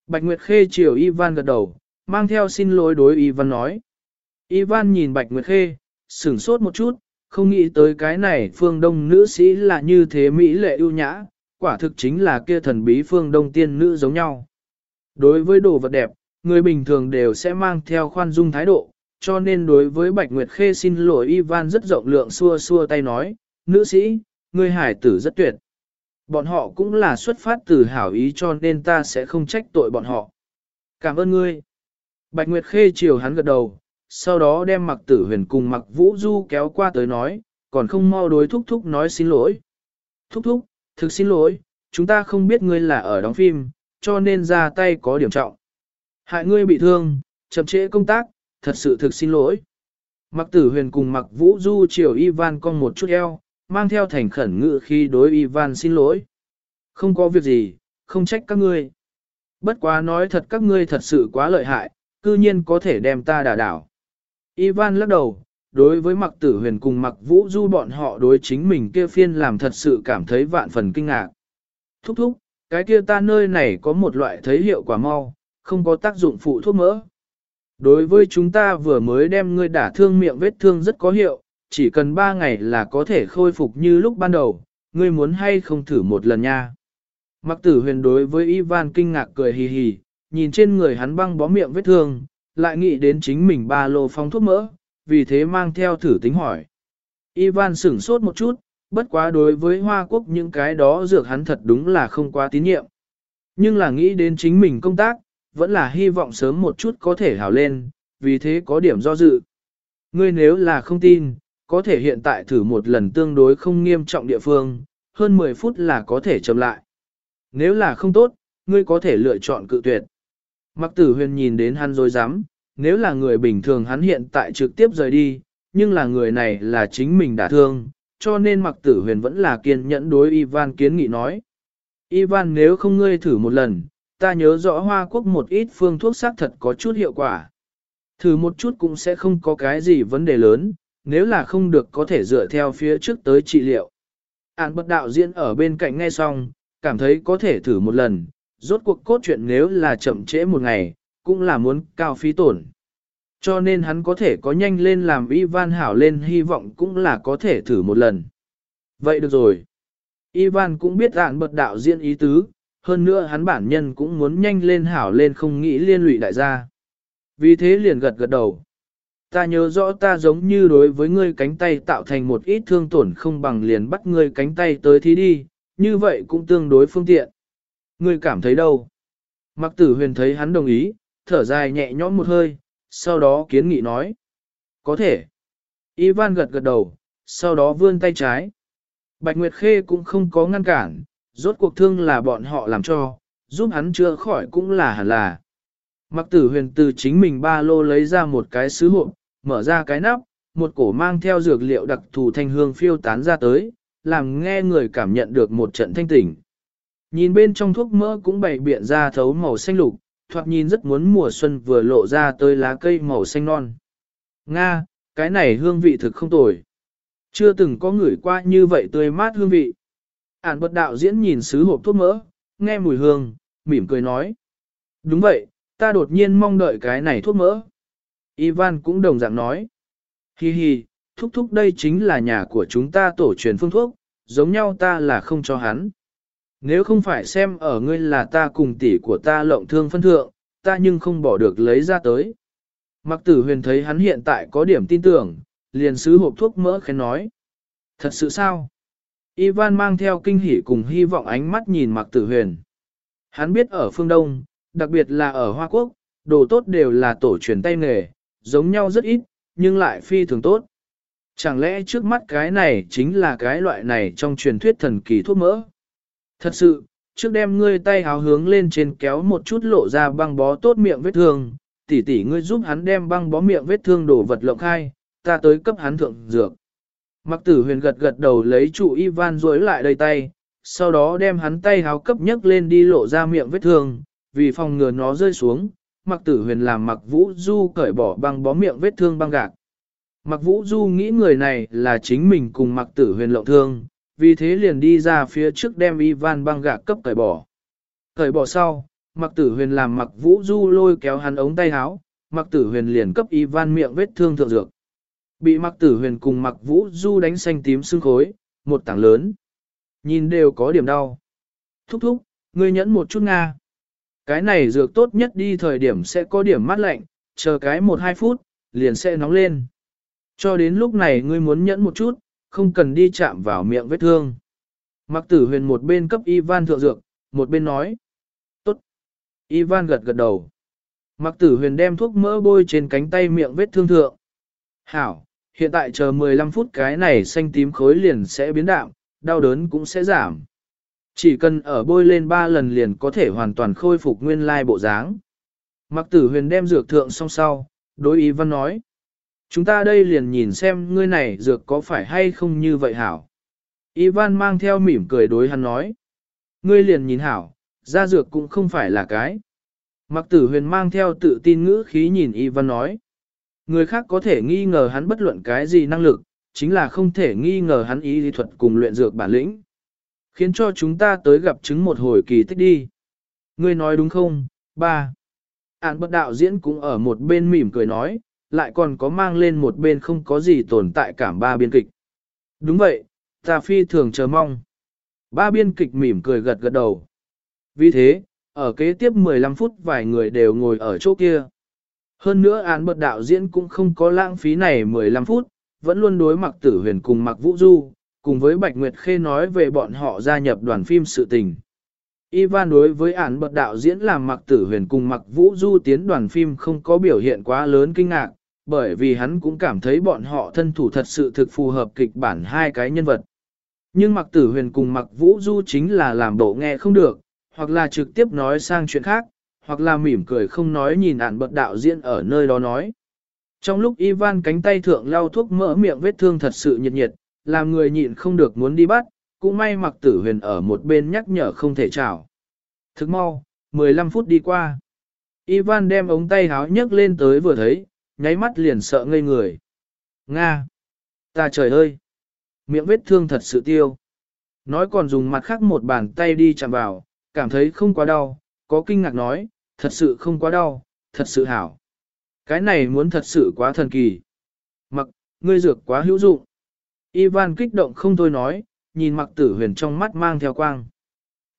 [SPEAKER 1] Bạch Nguyệt Khê chiều Ivan gật đầu, mang theo xin lỗi đối Ivan nói. Ivan nhìn Bạch Nguyệt Khê, sửng sốt một chút, không nghĩ tới cái này phương đông nữ sĩ là như thế mỹ lệ ưu nhã, quả thực chính là kia thần bí phương đông tiên nữ giống nhau. Đối với đồ vật đẹp, người bình thường đều sẽ mang theo khoan dung thái độ, cho nên đối với Bạch Nguyệt Khê xin lỗi Ivan rất rộng lượng xua xua tay nói, nữ sĩ, người hải tử rất tuyệt. Bọn họ cũng là xuất phát từ hảo ý cho nên ta sẽ không trách tội bọn họ. Cảm ơn ngươi. Bạch Nguyệt Khê chiều hắn gật đầu, sau đó đem mặc tử huyền cùng mặc vũ du kéo qua tới nói, còn không mau đối thúc thúc nói xin lỗi. Thúc thúc, thực xin lỗi, chúng ta không biết ngươi là ở đóng phim, cho nên ra tay có điểm trọng. Hại ngươi bị thương, chậm trễ công tác, thật sự thực xin lỗi. Mặc tử huyền cùng mặc vũ du chiều Ivan con một chút eo, mang theo thành khẩn ngự khi đối Ivan xin lỗi. Không có việc gì, không trách các ngươi. Bất quá nói thật các ngươi thật sự quá lợi hại, cư nhiên có thể đem ta đả đảo. Ivan lắc đầu, đối với mặc tử huyền cùng mặc vũ du bọn họ đối chính mình kia phiên làm thật sự cảm thấy vạn phần kinh ngạc. Thúc thúc, cái kia ta nơi này có một loại thấy hiệu quả mau, không có tác dụng phụ thuốc mỡ. Đối với chúng ta vừa mới đem ngươi đả thương miệng vết thương rất có hiệu, chỉ cần 3 ngày là có thể khôi phục như lúc ban đầu, ngươi muốn hay không thử một lần nha. Mặc tử huyền đối với Ivan kinh ngạc cười hì hì, nhìn trên người hắn băng bó miệng vết thương, lại nghĩ đến chính mình ba lô phong thuốc mỡ, vì thế mang theo thử tính hỏi. Ivan sửng sốt một chút, bất quá đối với Hoa Quốc những cái đó dược hắn thật đúng là không quá tín nhiệm. Nhưng là nghĩ đến chính mình công tác, vẫn là hy vọng sớm một chút có thể hảo lên, vì thế có điểm do dự. Ngươi nếu là không tin, có thể hiện tại thử một lần tương đối không nghiêm trọng địa phương, hơn 10 phút là có thể chậm lại. Nếu là không tốt, ngươi có thể lựa chọn cự tuyệt. Mặc tử huyền nhìn đến hắn rồi dám, nếu là người bình thường hắn hiện tại trực tiếp rời đi, nhưng là người này là chính mình đã thương, cho nên mặc tử huyền vẫn là kiên nhẫn đối Ivan kiến nghị nói. Ivan nếu không ngươi thử một lần, ta nhớ rõ Hoa Quốc một ít phương thuốc xác thật có chút hiệu quả. Thử một chút cũng sẽ không có cái gì vấn đề lớn, nếu là không được có thể dựa theo phía trước tới trị liệu. Án bất đạo diễn ở bên cạnh nghe xong, cảm thấy có thể thử một lần, rốt cuộc cốt truyện nếu là chậm trễ một ngày, cũng là muốn cao phí tổn. Cho nên hắn có thể có nhanh lên làm Ivan hảo lên hy vọng cũng là có thể thử một lần. Vậy được rồi. Ivan cũng biết án bật đạo diễn ý tứ, hơn nữa hắn bản nhân cũng muốn nhanh lên hảo lên không nghĩ liên lụy đại gia. Vì thế liền gật gật đầu. Ta nhớ rõ ta giống như đối với ngươi cánh tay tạo thành một ít thương tổn không bằng liền bắt ngươi cánh tay tới thí đi, như vậy cũng tương đối phương tiện. Ngươi cảm thấy đâu? Mặc tử huyền thấy hắn đồng ý, thở dài nhẹ nhõm một hơi, sau đó kiến nghị nói. Có thể. Ivan gật gật đầu, sau đó vươn tay trái. Bạch Nguyệt Khê cũng không có ngăn cản, rốt cuộc thương là bọn họ làm cho, giúp hắn chữa khỏi cũng là hẳn là. Mặc tử huyền từ chính mình ba lô lấy ra một cái sứ hộp, mở ra cái nắp, một cổ mang theo dược liệu đặc thù thanh hương phiêu tán ra tới, làm nghe người cảm nhận được một trận thanh tỉnh. Nhìn bên trong thuốc mỡ cũng bày biện ra thấu màu xanh lục, thoạt nhìn rất muốn mùa xuân vừa lộ ra tới lá cây màu xanh non. Nga, cái này hương vị thực không tồi. Chưa từng có người qua như vậy tươi mát hương vị. Ản bật đạo diễn nhìn sứ hộp thuốc mỡ, nghe mùi hương, mỉm cười nói. Đúng vậy, ta đột nhiên mong đợi cái này thuốc mỡ. Ivan cũng đồng dạng nói. Hi hi, thúc thúc đây chính là nhà của chúng ta tổ truyền phương thuốc, giống nhau ta là không cho hắn. Nếu không phải xem ở ngươi là ta cùng tỷ của ta lộng thương phân thượng, ta nhưng không bỏ được lấy ra tới. Mặc tử huyền thấy hắn hiện tại có điểm tin tưởng, liền sứ hộp thuốc mỡ khen nói. Thật sự sao? Ivan mang theo kinh hỉ cùng hy vọng ánh mắt nhìn mặc tử huyền. Hắn biết ở phương Đông, đặc biệt là ở Hoa Quốc, đồ tốt đều là tổ truyền tay nghề, giống nhau rất ít, nhưng lại phi thường tốt. Chẳng lẽ trước mắt cái này chính là cái loại này trong truyền thuyết thần kỳ thuốc mỡ? Thật sự, trước đem ngươi tay háo hướng lên trên kéo một chút lộ ra băng bó tốt miệng vết thương, tỷ tỷ ngươi giúp hắn đem băng bó miệng vết thương đổ vật lộng khai, ta tới cấp hắn thượng dược. Mặc tử huyền gật gật đầu lấy trụ Ivan rối lại đầy tay, sau đó đem hắn tay háo cấp nhấc lên đi lộ ra miệng vết thương, vì phòng ngừa nó rơi xuống, mặc tử huyền làm mặc vũ du cởi bỏ băng bó miệng vết thương băng gạc. Mặc vũ du nghĩ người này là chính mình cùng mặc tử huyền lộng thương, vì thế liền đi ra phía trước đem Ivan băng gạc cấp cởi bỏ. Cởi bỏ sau, mặc tử huyền làm mặc vũ du lôi kéo hắn ống tay áo, mặc tử huyền liền cấp Ivan miệng vết thương thượng dược. Bị mặc tử huyền cùng mặc vũ du đánh xanh tím xương khối, một tảng lớn. Nhìn đều có điểm đau. Thúc thúc, ngươi nhẫn một chút Nga. Cái này dược tốt nhất đi thời điểm sẽ có điểm mát lạnh, chờ cái 1-2 phút, liền sẽ nóng lên. Cho đến lúc này ngươi muốn nhẫn một chút, không cần đi chạm vào miệng vết thương. Mặc tử huyền một bên cấp Ivan thượng dược, một bên nói. Tốt. Ivan gật gật đầu. Mặc tử huyền đem thuốc mỡ bôi trên cánh tay miệng vết thương thượng. Hảo, hiện tại chờ 15 phút cái này xanh tím khối liền sẽ biến đạm, đau đớn cũng sẽ giảm. Chỉ cần ở bôi lên 3 lần liền có thể hoàn toàn khôi phục nguyên lai bộ dáng. Mặc tử huyền đem dược thượng xong sau, đối ý văn nói. Chúng ta đây liền nhìn xem ngươi này dược có phải hay không như vậy hảo. Ivan mang theo mỉm cười đối hắn nói. Ngươi liền nhìn hảo, ra dược cũng không phải là cái. Mặc tử huyền mang theo tự tin ngữ khí nhìn Ivan nói. Người khác có thể nghi ngờ hắn bất luận cái gì năng lực, chính là không thể nghi ngờ hắn ý lý thuật cùng luyện dược bản lĩnh. Khiến cho chúng ta tới gặp chứng một hồi kỳ tích đi. Ngươi nói đúng không, ba. Án bất đạo diễn cũng ở một bên mỉm cười nói, lại còn có mang lên một bên không có gì tồn tại cảm ba biên kịch. Đúng vậy, ta phi thường chờ mong. Ba biên kịch mỉm cười gật gật đầu. Vì thế, ở kế tiếp 15 phút vài người đều ngồi ở chỗ kia. Hơn nữa án bật đạo diễn cũng không có lãng phí này 15 phút, vẫn luôn đối mặc tử huyền cùng mặc vũ du, cùng với Bạch Nguyệt Khê nói về bọn họ gia nhập đoàn phim sự tình. Ivan đối với án bật đạo diễn làm mặc tử huyền cùng mặc vũ du tiến đoàn phim không có biểu hiện quá lớn kinh ngạc, bởi vì hắn cũng cảm thấy bọn họ thân thủ thật sự thực phù hợp kịch bản hai cái nhân vật. Nhưng mặc tử huyền cùng mặc vũ du chính là làm bộ nghe không được, hoặc là trực tiếp nói sang chuyện khác, hoặc là mỉm cười không nói nhìn ản bật đạo diễn ở nơi đó nói. Trong lúc Ivan cánh tay thượng lau thuốc mỡ miệng vết thương thật sự nhiệt nhiệt, làm người nhịn không được muốn đi bắt, cũng may mặc tử huyền ở một bên nhắc nhở không thể chảo. Thức mau, 15 phút đi qua. Ivan đem ống tay háo nhấc lên tới vừa thấy, nháy mắt liền sợ ngây người. Nga! Ta trời ơi! Miệng vết thương thật sự tiêu. Nói còn dùng mặt khác một bàn tay đi chạm vào, cảm thấy không quá đau, có kinh ngạc nói, thật sự không quá đau, thật sự hảo. Cái này muốn thật sự quá thần kỳ. Mặc, ngươi dược quá hữu dụng. Ivan kích động không thôi nói, nhìn mặc tử huyền trong mắt mang theo quang.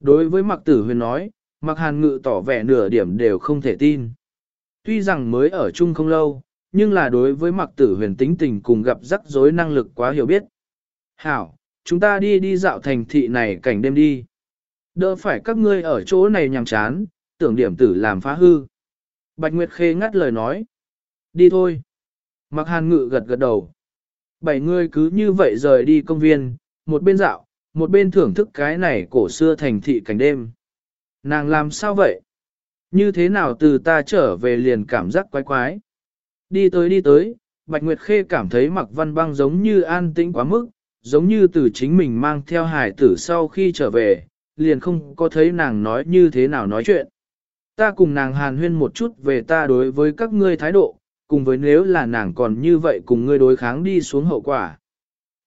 [SPEAKER 1] Đối với mặc tử huyền nói, mặc hàn ngự tỏ vẻ nửa điểm đều không thể tin. Tuy rằng mới ở chung không lâu, nhưng là đối với mặc tử huyền tính tình cùng gặp rắc rối năng lực quá hiểu biết. Hảo, chúng ta đi đi dạo thành thị này cảnh đêm đi. Đỡ phải các ngươi ở chỗ này nhằm chán, tưởng điểm tử làm phá hư. Bạch Nguyệt Khê ngắt lời nói. Đi thôi. Mặc hàn ngự gật gật đầu. Bảy người cứ như vậy rời đi công viên, một bên dạo, một bên thưởng thức cái này cổ xưa thành thị cảnh đêm. Nàng làm sao vậy? Như thế nào từ ta trở về liền cảm giác quái quái. Đi tới đi tới, Bạch Nguyệt Khê cảm thấy mặc văn băng giống như an tĩnh quá mức, giống như từ chính mình mang theo hải tử sau khi trở về, liền không có thấy nàng nói như thế nào nói chuyện. Ta cùng nàng hàn huyên một chút về ta đối với các ngươi thái độ, cùng với nếu là nàng còn như vậy cùng ngươi đối kháng đi xuống hậu quả.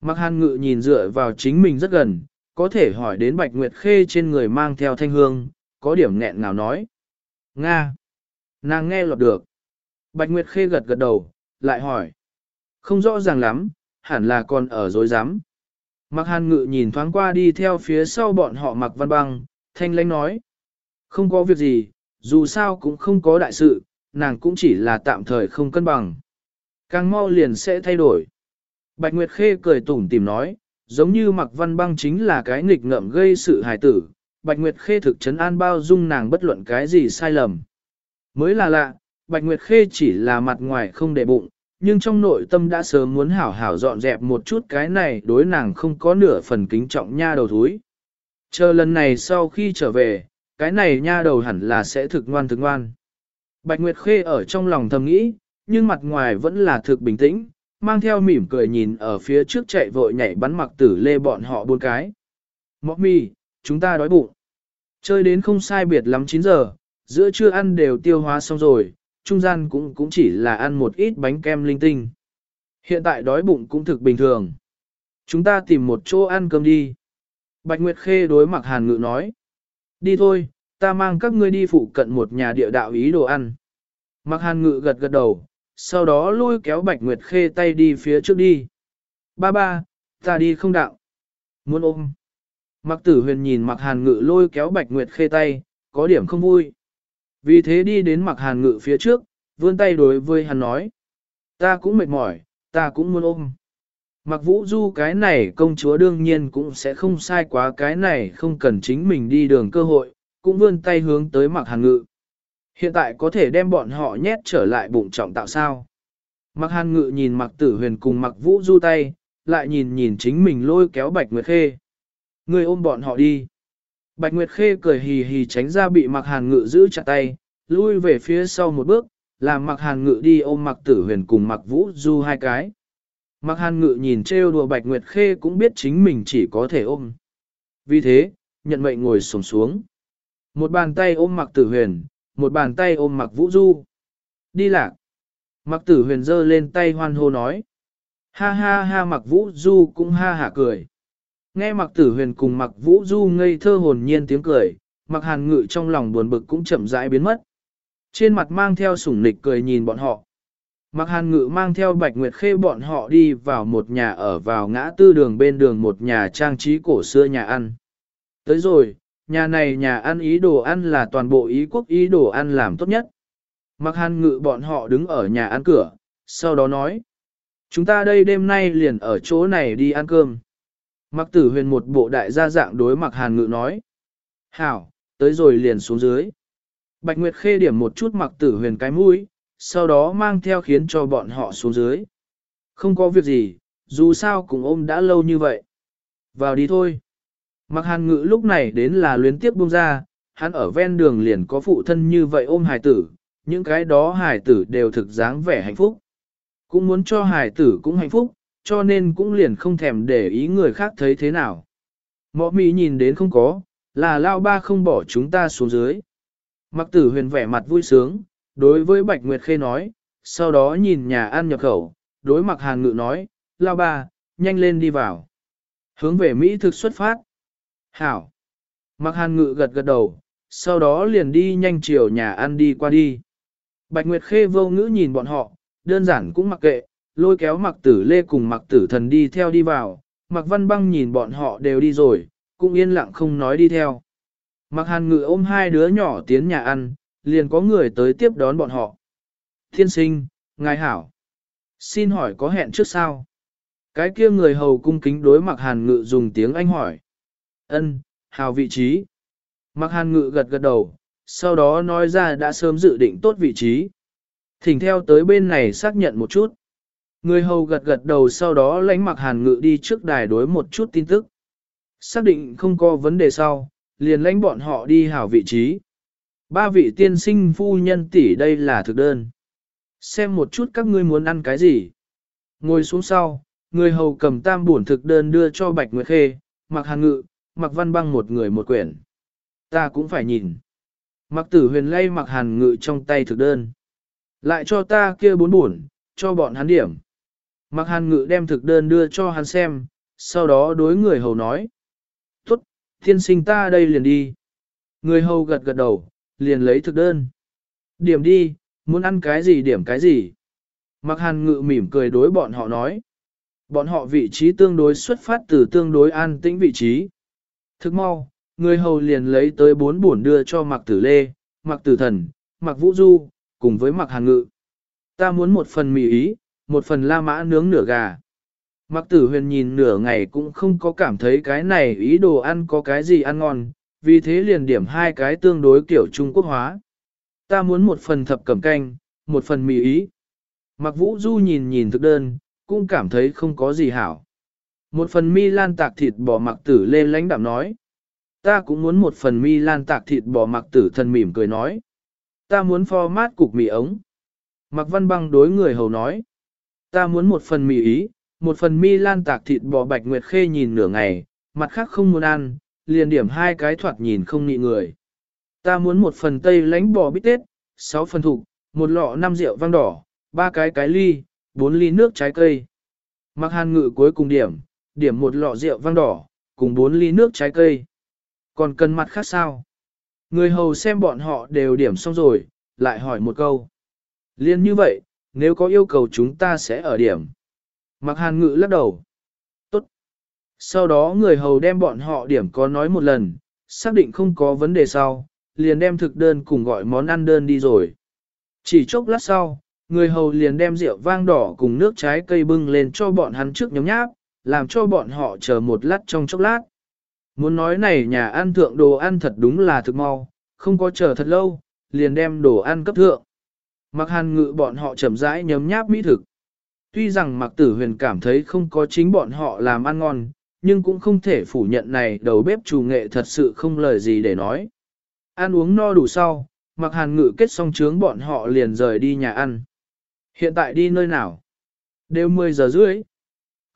[SPEAKER 1] Mặc hàn ngự nhìn dựa vào chính mình rất gần, có thể hỏi đến Bạch Nguyệt Khê trên người mang theo thanh hương, có điểm nghẹn nào nói. Nga! Nàng nghe lọt được. Bạch Nguyệt Khê gật gật đầu, lại hỏi. Không rõ ràng lắm, hẳn là còn ở dối rắm Mặc hàn ngự nhìn thoáng qua đi theo phía sau bọn họ mặc văn băng, thanh lãnh nói. Không có việc gì, dù sao cũng không có đại sự, nàng cũng chỉ là tạm thời không cân bằng. Càng mau liền sẽ thay đổi. Bạch Nguyệt Khê cười tủm tìm nói, giống như mặc văn băng chính là cái nghịch ngợm gây sự hài tử. Bạch Nguyệt Khê thực chấn an bao dung nàng bất luận cái gì sai lầm. Mới là lạ, Bạch Nguyệt Khê chỉ là mặt ngoài không để bụng, nhưng trong nội tâm đã sớm muốn hảo hảo dọn dẹp một chút cái này đối nàng không có nửa phần kính trọng nha đầu thúi. Chờ lần này sau khi trở về, cái này nha đầu hẳn là sẽ thực ngoan thực ngoan. Bạch Nguyệt Khê ở trong lòng thầm nghĩ, nhưng mặt ngoài vẫn là thực bình tĩnh, mang theo mỉm cười nhìn ở phía trước chạy vội nhảy bắn mặc tử lê bọn họ bốn cái. Mọc mì, chúng ta đói bụng. Chơi đến không sai biệt lắm 9 giờ, giữa trưa ăn đều tiêu hóa xong rồi, trung gian cũng cũng chỉ là ăn một ít bánh kem linh tinh. Hiện tại đói bụng cũng thực bình thường. Chúng ta tìm một chỗ ăn cơm đi. Bạch Nguyệt Khê đối mặc hàn ngự nói. Đi thôi, ta mang các ngươi đi phụ cận một nhà địa đạo ý đồ ăn. Mặc hàn ngự gật gật đầu, sau đó lôi kéo Bạch Nguyệt Khê tay đi phía trước đi. Ba ba, ta đi không đạo. Muốn ôm. Mặc tử huyền nhìn mặc hàn ngự lôi kéo Bạch Nguyệt Khê tay, có điểm không vui. Vì thế đi đến mặc hàn ngự phía trước, vươn tay đối với hắn nói. Ta cũng mệt mỏi, ta cũng muốn ôm. Mặc vũ du cái này công chúa đương nhiên cũng sẽ không sai quá cái này không cần chính mình đi đường cơ hội, cũng vươn tay hướng tới mặc hàn ngự. Hiện tại có thể đem bọn họ nhét trở lại bụng trọng tạo sao. Mặc hàn ngự nhìn mặc tử huyền cùng mặc vũ du tay, lại nhìn nhìn chính mình lôi kéo bạch nguyệt khê. Người ôm bọn họ đi. Bạch Nguyệt Khê cười hì hì tránh ra bị mặc hàn ngự giữ chặt tay, lui về phía sau một bước, làm mặc hàn ngự đi ôm mặc tử huyền cùng mặc vũ du hai cái. Mặc hàn ngự nhìn trêu đùa Bạch Nguyệt Khê cũng biết chính mình chỉ có thể ôm. Vì thế, nhận mệnh ngồi sổng xuống. Một bàn tay ôm mặc tử huyền, một bàn tay ôm mặc vũ du. Đi lạc. Mặc tử huyền giơ lên tay hoan hô nói. Ha ha ha mặc vũ du cũng ha hả cười. Nghe mặc tử huyền cùng mặc vũ du ngây thơ hồn nhiên tiếng cười, mặc hàn ngự trong lòng buồn bực cũng chậm rãi biến mất. Trên mặt mang theo sủng nịch cười nhìn bọn họ. Mặc hàn ngự mang theo bạch nguyệt khê bọn họ đi vào một nhà ở vào ngã tư đường bên đường một nhà trang trí cổ xưa nhà ăn. Tới rồi, nhà này nhà ăn ý đồ ăn là toàn bộ ý quốc ý đồ ăn làm tốt nhất. Mặc hàn ngự bọn họ đứng ở nhà ăn cửa, sau đó nói. Chúng ta đây đêm nay liền ở chỗ này đi ăn cơm. Mặc tử huyền một bộ đại gia dạng đối mặc hàn ngự nói. Hảo, tới rồi liền xuống dưới. Bạch Nguyệt khê điểm một chút mặc tử huyền cái mũi, sau đó mang theo khiến cho bọn họ xuống dưới. Không có việc gì, dù sao cũng ôm đã lâu như vậy. Vào đi thôi. Mặc hàn ngự lúc này đến là luyến tiếp buông ra, hắn ở ven đường liền có phụ thân như vậy ôm hài tử, những cái đó hài tử đều thực dáng vẻ hạnh phúc. Cũng muốn cho hài tử cũng hạnh phúc, cho nên cũng liền không thèm để ý người khác thấy thế nào. Mọ mì nhìn đến không có, là lao ba không bỏ chúng ta xuống dưới. Mặc tử huyền vẻ mặt vui sướng, đối với Bạch Nguyệt Khê nói, sau đó nhìn nhà ăn nhập khẩu, đối mặc hàn ngự nói, lao ba, nhanh lên đi vào. Hướng về Mỹ thực xuất phát. Hảo. Mặc hàn ngự gật gật đầu, sau đó liền đi nhanh chiều nhà ăn đi qua đi. Bạch Nguyệt Khê vô ngữ nhìn bọn họ, đơn giản cũng mặc kệ, lôi kéo mặc tử lê cùng mặc tử thần đi theo đi vào, mặc văn băng nhìn bọn họ đều đi rồi, cũng yên lặng không nói đi theo. Mặc hàn ngự ôm hai đứa nhỏ tiến nhà ăn, liền có người tới tiếp đón bọn họ. Thiên sinh, ngài hảo. Xin hỏi có hẹn trước sao? Cái kia người hầu cung kính đối mặc hàn ngự dùng tiếng Anh hỏi. Ân, hào vị trí. Mặc hàn ngự gật gật đầu, sau đó nói ra đã sớm dự định tốt vị trí. Thỉnh theo tới bên này xác nhận một chút. Người hầu gật gật đầu sau đó lánh mặc hàn ngự đi trước đài đối một chút tin tức. Xác định không có vấn đề sau, liền lãnh bọn họ đi hảo vị trí. Ba vị tiên sinh phu nhân tỷ đây là thực đơn. Xem một chút các ngươi muốn ăn cái gì. Ngồi xuống sau, người hầu cầm tam bổn thực đơn đưa cho Bạch Nguyệt Khê, mặc hàn ngự, mặc văn băng một người một quyển. Ta cũng phải nhìn. Mặc tử huyền lay mặc hàn ngự trong tay thực đơn. Lại cho ta kia bốn bổn, cho bọn hắn điểm. Mặc hàn ngự đem thực đơn đưa cho hắn xem, sau đó đối người hầu nói. Tốt, thiên sinh ta đây liền đi. Người hầu gật gật đầu, liền lấy thực đơn. Điểm đi, muốn ăn cái gì điểm cái gì. Mặc hàn ngự mỉm cười đối bọn họ nói. Bọn họ vị trí tương đối xuất phát từ tương đối an tĩnh vị trí. Thức mau, người hầu liền lấy tới bốn buồn đưa cho mặc tử lê, mặc tử thần, mặc vũ du, cùng với mặc hàn ngự. Ta muốn một phần mì ý, một phần la mã nướng nửa gà. Mặc tử huyền nhìn nửa ngày cũng không có cảm thấy cái này ý đồ ăn có cái gì ăn ngon, vì thế liền điểm hai cái tương đối kiểu Trung Quốc hóa. Ta muốn một phần thập cẩm canh, một phần mì ý. Mặc vũ du nhìn nhìn thực đơn, cũng cảm thấy không có gì hảo. Một phần mi lan tạc thịt bò mặc tử lên lãnh đạm nói. Ta cũng muốn một phần mi lan tạc thịt bò mặc tử thần mỉm cười nói. Ta muốn pho mát cục mì ống. Mặc văn băng đối người hầu nói. Ta muốn một phần mì ý, một phần mi lan tạc thịt bò bạch nguyệt khê nhìn nửa ngày, mặt khác không muốn ăn, liền điểm hai cái thoạt nhìn không nị người. Ta muốn một phần tây lánh bò bít tết, sáu phần thục, một lọ năm rượu vang đỏ, ba cái cái ly, bốn ly nước trái cây. Mặc hàn ngự cuối cùng điểm, điểm một lọ rượu vang đỏ, cùng bốn ly nước trái cây. Còn cần mặt khác sao? Người hầu xem bọn họ đều điểm xong rồi, lại hỏi một câu. Liên như vậy, nếu có yêu cầu chúng ta sẽ ở điểm. Mặc hàn ngự lắc đầu. Tốt. Sau đó người hầu đem bọn họ điểm có nói một lần, xác định không có vấn đề sau, liền đem thực đơn cùng gọi món ăn đơn đi rồi. Chỉ chốc lát sau, người hầu liền đem rượu vang đỏ cùng nước trái cây bưng lên cho bọn hắn trước nhóm nháp, làm cho bọn họ chờ một lát trong chốc lát. Muốn nói này nhà ăn thượng đồ ăn thật đúng là thực mau, không có chờ thật lâu, liền đem đồ ăn cấp thượng. Mặc hàn ngự bọn họ chậm rãi nhấm nháp mỹ thực. Tuy rằng mặc tử huyền cảm thấy không có chính bọn họ làm ăn ngon, nhưng cũng không thể phủ nhận này đầu bếp chủ nghệ thật sự không lời gì để nói. Ăn uống no đủ sau, mặc hàn ngự kết xong trướng bọn họ liền rời đi nhà ăn. Hiện tại đi nơi nào? Đều 10 giờ rưỡi.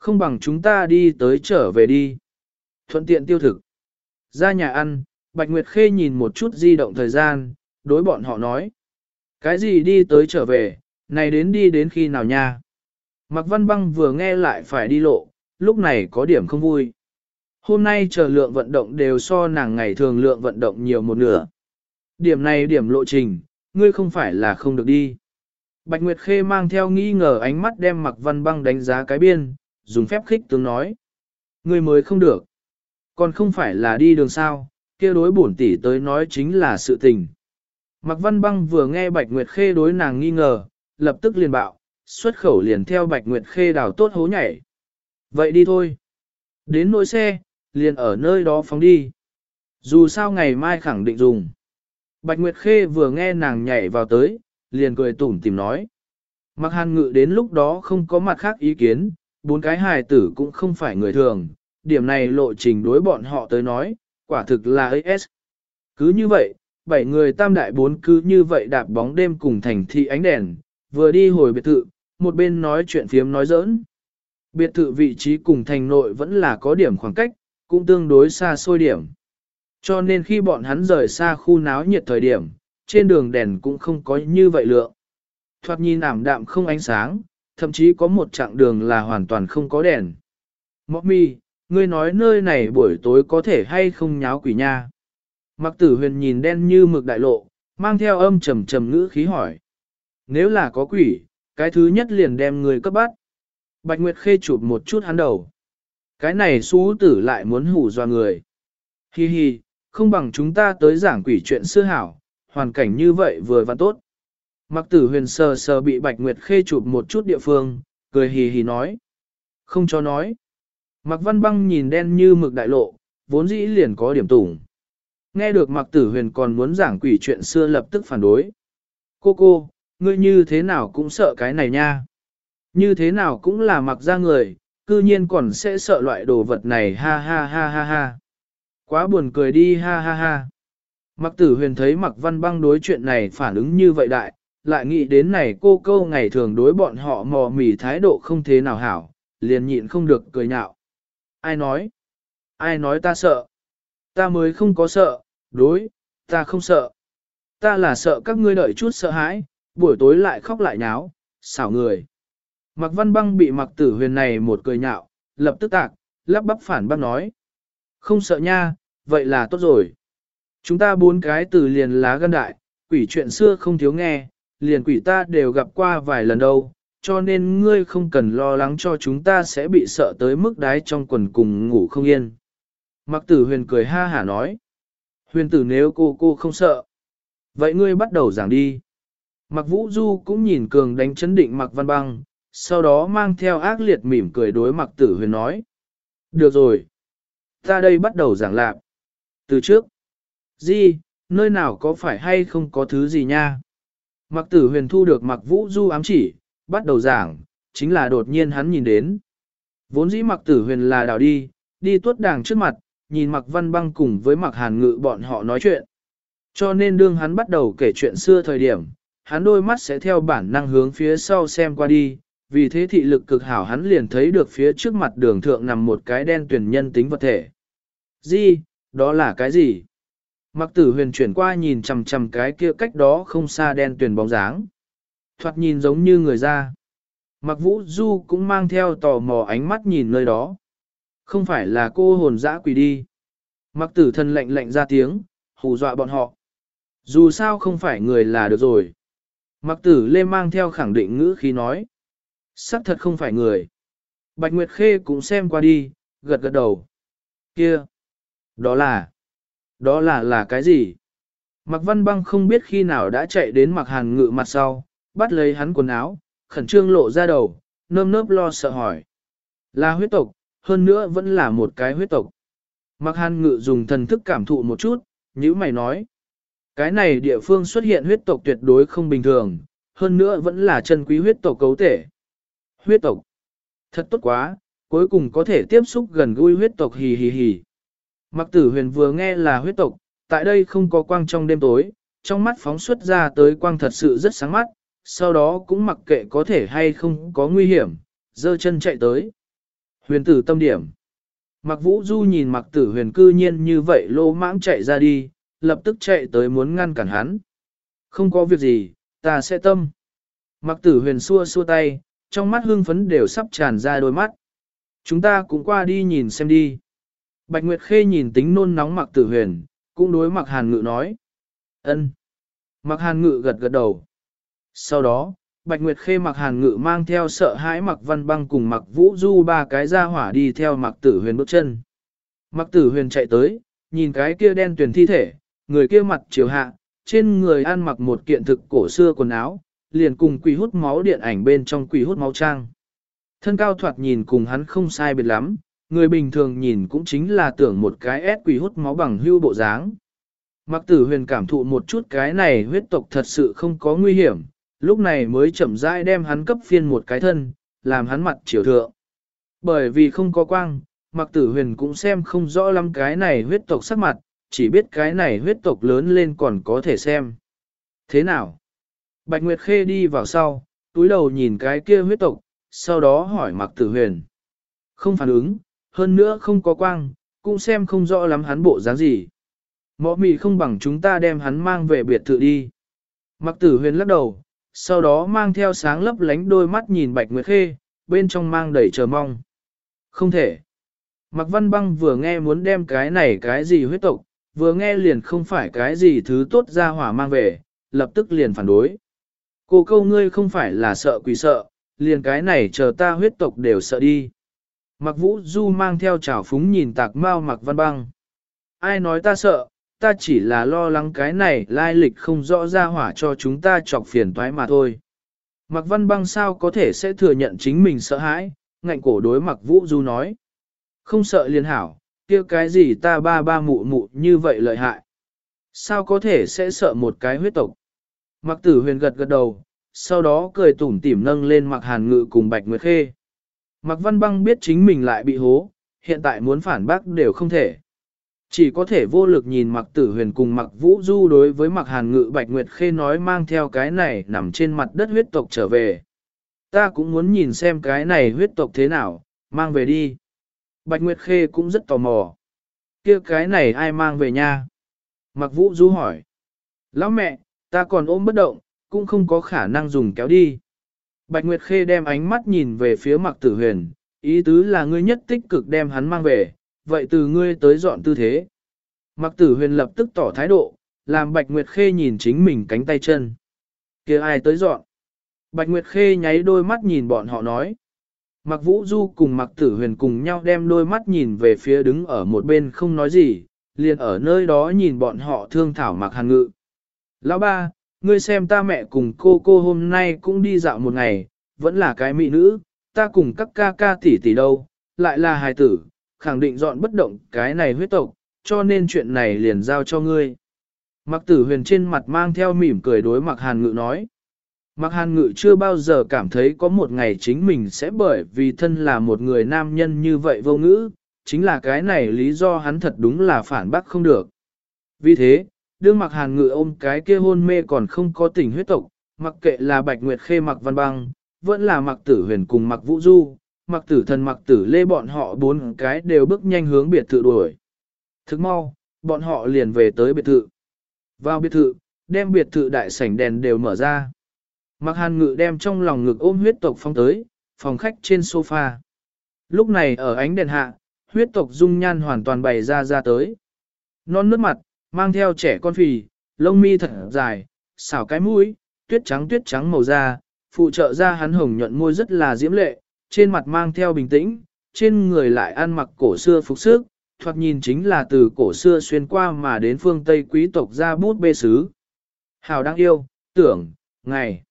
[SPEAKER 1] Không bằng chúng ta đi tới trở về đi. Thuận tiện tiêu thực. Ra nhà ăn, Bạch Nguyệt Khê nhìn một chút di động thời gian, đối bọn họ nói. Cái gì đi tới trở về, này đến đi đến khi nào nha? Mạc Văn Băng vừa nghe lại phải đi lộ, lúc này có điểm không vui. Hôm nay chờ lượng vận động đều so nàng ngày thường lượng vận động nhiều một nửa. Điểm này điểm lộ trình, ngươi không phải là không được đi. Bạch Nguyệt Khê mang theo nghi ngờ ánh mắt đem Mạc Văn Băng đánh giá cái biên, dùng phép khích tướng nói. Ngươi mới không được. Còn không phải là đi đường sao, kia đối bổn tỷ tới nói chính là sự tình. Mạc Văn Băng vừa nghe Bạch Nguyệt Khê đối nàng nghi ngờ, lập tức liền bạo, xuất khẩu liền theo Bạch Nguyệt Khê đào tốt hố nhảy. Vậy đi thôi. Đến nỗi xe, liền ở nơi đó phóng đi. Dù sao ngày mai khẳng định dùng. Bạch Nguyệt Khê vừa nghe nàng nhảy vào tới, liền cười tủm tìm nói. Mặc hàn ngự đến lúc đó không có mặt khác ý kiến, bốn cái hài tử cũng không phải người thường, điểm này lộ trình đối bọn họ tới nói, quả thực là AS. Cứ như vậy, bảy người tam đại bốn cứ như vậy đạp bóng đêm cùng thành thị ánh đèn, vừa đi hồi biệt thự, một bên nói chuyện phiếm nói giỡn. Biệt thự vị trí cùng thành nội vẫn là có điểm khoảng cách, cũng tương đối xa xôi điểm. Cho nên khi bọn hắn rời xa khu náo nhiệt thời điểm, trên đường đèn cũng không có như vậy lượng. Thoạt nhìn ảm đạm không ánh sáng, thậm chí có một chặng đường là hoàn toàn không có đèn. Mọc mi, ngươi nói nơi này buổi tối có thể hay không nháo quỷ nha. Mặc tử huyền nhìn đen như mực đại lộ, mang theo âm trầm trầm ngữ khí hỏi. Nếu là có quỷ, cái thứ nhất liền đem người cấp bắt. Bạch Nguyệt Khê chụp một chút hắn đầu. Cái này xú tử lại muốn hủ doa người. Hi hi, không bằng chúng ta tới giảng quỷ chuyện xưa hảo, hoàn cảnh như vậy vừa và tốt. Mặc tử huyền sờ sờ bị Bạch Nguyệt Khê chụp một chút địa phương, cười hì hì nói. Không cho nói. Mặc văn băng nhìn đen như mực đại lộ, vốn dĩ liền có điểm tủng. Nghe được mặc tử huyền còn muốn giảng quỷ chuyện xưa lập tức phản đối. Cô cô, ngươi như thế nào cũng sợ cái này nha. Như thế nào cũng là mặc ra người, cư nhiên còn sẽ sợ loại đồ vật này ha ha ha ha ha. Quá buồn cười đi ha ha ha. Mặc tử huyền thấy mặc văn băng đối chuyện này phản ứng như vậy đại, lại nghĩ đến này cô câu ngày thường đối bọn họ mò mỉ thái độ không thế nào hảo, liền nhịn không được cười nhạo. Ai nói? Ai nói ta sợ? Ta mới không có sợ, đối, ta không sợ. Ta là sợ các ngươi đợi chút sợ hãi, buổi tối lại khóc lại nháo, xảo người. Mặc văn băng bị mặc tử huyền này một cười nhạo, lập tức tạc, lắp bắp phản bác nói. Không sợ nha, vậy là tốt rồi. Chúng ta bốn cái từ liền lá gan đại, quỷ chuyện xưa không thiếu nghe, liền quỷ ta đều gặp qua vài lần đâu, cho nên ngươi không cần lo lắng cho chúng ta sẽ bị sợ tới mức đái trong quần cùng ngủ không yên. Mặc tử huyền cười ha hả nói. Huyền tử nếu cô cô không sợ. Vậy ngươi bắt đầu giảng đi. Mặc vũ du cũng nhìn cường đánh chấn định mặc văn băng, sau đó mang theo ác liệt mỉm cười đối mặc tử huyền nói. Được rồi. Ta đây bắt đầu giảng lạc. Từ trước. Di, nơi nào có phải hay không có thứ gì nha? Mặc tử huyền thu được mặc vũ du ám chỉ, bắt đầu giảng, chính là đột nhiên hắn nhìn đến. Vốn dĩ mặc tử huyền là đảo đi, đi tuốt đàng trước mặt, nhìn mặc văn băng cùng với mặc hàn ngự bọn họ nói chuyện. Cho nên đương hắn bắt đầu kể chuyện xưa thời điểm, hắn đôi mắt sẽ theo bản năng hướng phía sau xem qua đi, vì thế thị lực cực hảo hắn liền thấy được phía trước mặt đường thượng nằm một cái đen tuyển nhân tính vật thể. Gì, đó là cái gì? Mặc tử huyền chuyển qua nhìn chằm chằm cái kia cách đó không xa đen tuyển bóng dáng. Thoạt nhìn giống như người ra. Mặc vũ du cũng mang theo tò mò ánh mắt nhìn nơi đó. Không phải là cô hồn dã quỷ đi. Mặc tử thân lạnh lạnh ra tiếng, hù dọa bọn họ. Dù sao không phải người là được rồi. Mặc tử lê mang theo khẳng định ngữ khí nói. Sắc thật không phải người. Bạch Nguyệt Khê cũng xem qua đi, gật gật đầu. Kia! Đó là... Đó là là cái gì? Mặc văn băng không biết khi nào đã chạy đến mặc hàn ngự mặt sau, bắt lấy hắn quần áo, khẩn trương lộ ra đầu, nơm nớp lo sợ hỏi. Là huyết tộc, hơn nữa vẫn là một cái huyết tộc. Mặc hàn ngự dùng thần thức cảm thụ một chút, như mày nói. Cái này địa phương xuất hiện huyết tộc tuyệt đối không bình thường, hơn nữa vẫn là chân quý huyết tộc cấu thể. Huyết tộc. Thật tốt quá, cuối cùng có thể tiếp xúc gần gũi huyết tộc hì hì hì. Mặc tử huyền vừa nghe là huyết tộc, tại đây không có quang trong đêm tối, trong mắt phóng xuất ra tới quang thật sự rất sáng mắt, sau đó cũng mặc kệ có thể hay không có nguy hiểm, dơ chân chạy tới. Huyền tử tâm điểm. Mặc vũ du nhìn mặc tử huyền cư nhiên như vậy lô mãng chạy ra đi, lập tức chạy tới muốn ngăn cản hắn. Không có việc gì, ta sẽ tâm. Mặc tử huyền xua xua tay, trong mắt hương phấn đều sắp tràn ra đôi mắt. Chúng ta cũng qua đi nhìn xem đi. Bạch Nguyệt Khê nhìn tính nôn nóng mặc tử huyền, cũng đối mặc hàn ngự nói. ân. Mặc hàn ngự gật gật đầu. Sau đó, Bạch Nguyệt Khê mặc hàn ngự mang theo sợ hãi mặc văn băng cùng mặc vũ du ba cái ra hỏa đi theo mặc tử huyền bước chân. Mặc tử huyền chạy tới, nhìn cái kia đen tuyển thi thể, người kia mặt chiều hạ, trên người ăn mặc một kiện thực cổ xưa quần áo, liền cùng quỷ hút máu điện ảnh bên trong quỷ hút máu trang. Thân cao thoạt nhìn cùng hắn không sai biệt lắm, người bình thường nhìn cũng chính là tưởng một cái ép quỷ hút máu bằng hưu bộ dáng. Mặc tử huyền cảm thụ một chút cái này huyết tộc thật sự không có nguy hiểm, lúc này mới chậm rãi đem hắn cấp phiên một cái thân, làm hắn mặt chiều thượng. Bởi vì không có quang, mặc tử huyền cũng xem không rõ lắm cái này huyết tộc sắc mặt, chỉ biết cái này huyết tộc lớn lên còn có thể xem. Thế nào? Bạch Nguyệt Khê đi vào sau, túi đầu nhìn cái kia huyết tộc, sau đó hỏi mặc tử huyền. Không phản ứng, hơn nữa không có quang, cũng xem không rõ lắm hắn bộ dáng gì. Mọ mì không bằng chúng ta đem hắn mang về biệt thự đi. Mặc tử huyền lắc đầu, sau đó mang theo sáng lấp lánh đôi mắt nhìn Bạch Nguyệt Khê, bên trong mang đầy chờ mong. Không thể. Mặc văn băng vừa nghe muốn đem cái này cái gì huyết tộc, vừa nghe liền không phải cái gì thứ tốt ra hỏa mang về, lập tức liền phản đối. Cô câu ngươi không phải là sợ quỷ sợ, liền cái này chờ ta huyết tộc đều sợ đi. Mặc vũ du mang theo trào phúng nhìn tạc mau mặc văn băng. Ai nói ta sợ, ta chỉ là lo lắng cái này lai lịch không rõ ra hỏa cho chúng ta chọc phiền toái mà thôi. Mặc văn băng sao có thể sẽ thừa nhận chính mình sợ hãi, ngạnh cổ đối mặc vũ du nói. Không sợ liền hảo, kia cái gì ta ba ba mụ mụ như vậy lợi hại. Sao có thể sẽ sợ một cái huyết tộc? Mặc tử huyền gật gật đầu, sau đó cười tủm tỉm nâng lên mặc hàn ngự cùng bạch nguyệt khê. Mạc văn băng biết chính mình lại bị hố, hiện tại muốn phản bác đều không thể. Chỉ có thể vô lực nhìn Mạc tử huyền cùng Mạc vũ du đối với Mạc hàn ngự bạch nguyệt khê nói mang theo cái này nằm trên mặt đất huyết tộc trở về. Ta cũng muốn nhìn xem cái này huyết tộc thế nào, mang về đi. Bạch Nguyệt Khê cũng rất tò mò. kia cái này ai mang về nha? Mạc vũ du hỏi. Lão mẹ, ta còn ôm bất động, cũng không có khả năng dùng kéo đi. Bạch Nguyệt Khê đem ánh mắt nhìn về phía mặc tử huyền, ý tứ là ngươi nhất tích cực đem hắn mang về, vậy từ ngươi tới dọn tư thế. Mặc tử huyền lập tức tỏ thái độ, làm Bạch Nguyệt Khê nhìn chính mình cánh tay chân. kia ai tới dọn? Bạch Nguyệt Khê nháy đôi mắt nhìn bọn họ nói. Mặc Vũ Du cùng Mặc Tử Huyền cùng nhau đem đôi mắt nhìn về phía đứng ở một bên không nói gì, liền ở nơi đó nhìn bọn họ thương thảo Mặc Hàn Ngự. Lão ba, ngươi xem ta mẹ cùng cô cô hôm nay cũng đi dạo một ngày, vẫn là cái mỹ nữ, ta cùng các ca ca tỷ tỷ đâu, lại là hài tử, khẳng định dọn bất động cái này huyết tộc, cho nên chuyện này liền giao cho ngươi. Mặc tử huyền trên mặt mang theo mỉm cười đối mặc hàn ngự nói. Mặc hàn ngự chưa bao giờ cảm thấy có một ngày chính mình sẽ bởi vì thân là một người nam nhân như vậy vô ngữ, chính là cái này lý do hắn thật đúng là phản bác không được. Vì thế, đương mặc hàn ngự ôm cái kia hôn mê còn không có tình huyết tộc, mặc kệ là bạch nguyệt khê mặc văn băng, vẫn là mặc tử huyền cùng mặc vũ du, mặc tử thần mặc tử lê bọn họ bốn cái đều bước nhanh hướng biệt thự đuổi. Thức mau, bọn họ liền về tới biệt thự. Vào biệt thự, đem biệt thự đại sảnh đèn đều mở ra. Mặc hàn ngự đem trong lòng ngực ôm huyết tộc phong tới, phòng khách trên sofa. Lúc này ở ánh đèn hạ, huyết tộc dung nhan hoàn toàn bày ra ra tới. Non nước mặt, mang theo trẻ con phì, lông mi thật dài, xảo cái mũi, tuyết trắng tuyết trắng màu da, phụ trợ ra hắn hồng nhuận môi rất là diễm lệ, trên mặt mang theo bình tĩnh, trên người lại ăn mặc cổ xưa phục sức, thoạt nhìn chính là từ cổ xưa xuyên qua mà đến phương Tây quý tộc ra bút bê sứ. Hào đang yêu, tưởng, ngày.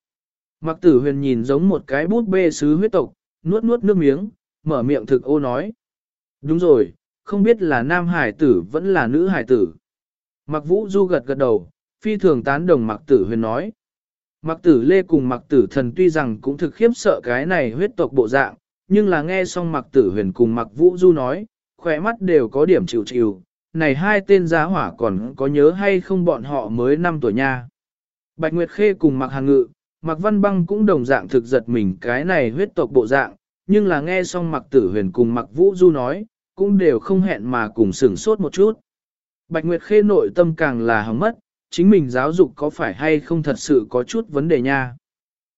[SPEAKER 1] Mặc tử huyền nhìn giống một cái bút bê sứ huyết tộc, nuốt nuốt nước miếng, mở miệng thực ô nói. Đúng rồi, không biết là nam hải tử vẫn là nữ hải tử. Mặc vũ du gật gật đầu, phi thường tán đồng mặc tử huyền nói. Mặc tử lê cùng mặc tử thần tuy rằng cũng thực khiếp sợ cái này huyết tộc bộ dạng, nhưng là nghe xong mặc tử huyền cùng mặc vũ du nói, khỏe mắt đều có điểm chịu chịu, này hai tên giá hỏa còn có nhớ hay không bọn họ mới 5 tuổi nha. Bạch Nguyệt Khê cùng mặc hàng ngự, mặc văn băng cũng đồng dạng thực giật mình cái này huyết tộc bộ dạng, nhưng là nghe xong mặc tử huyền cùng mặc vũ du nói, cũng đều không hẹn mà cùng sửng sốt một chút. Bạch Nguyệt Khê nội tâm càng là hỏng mất, chính mình giáo dục có phải hay không thật sự có chút vấn đề nha.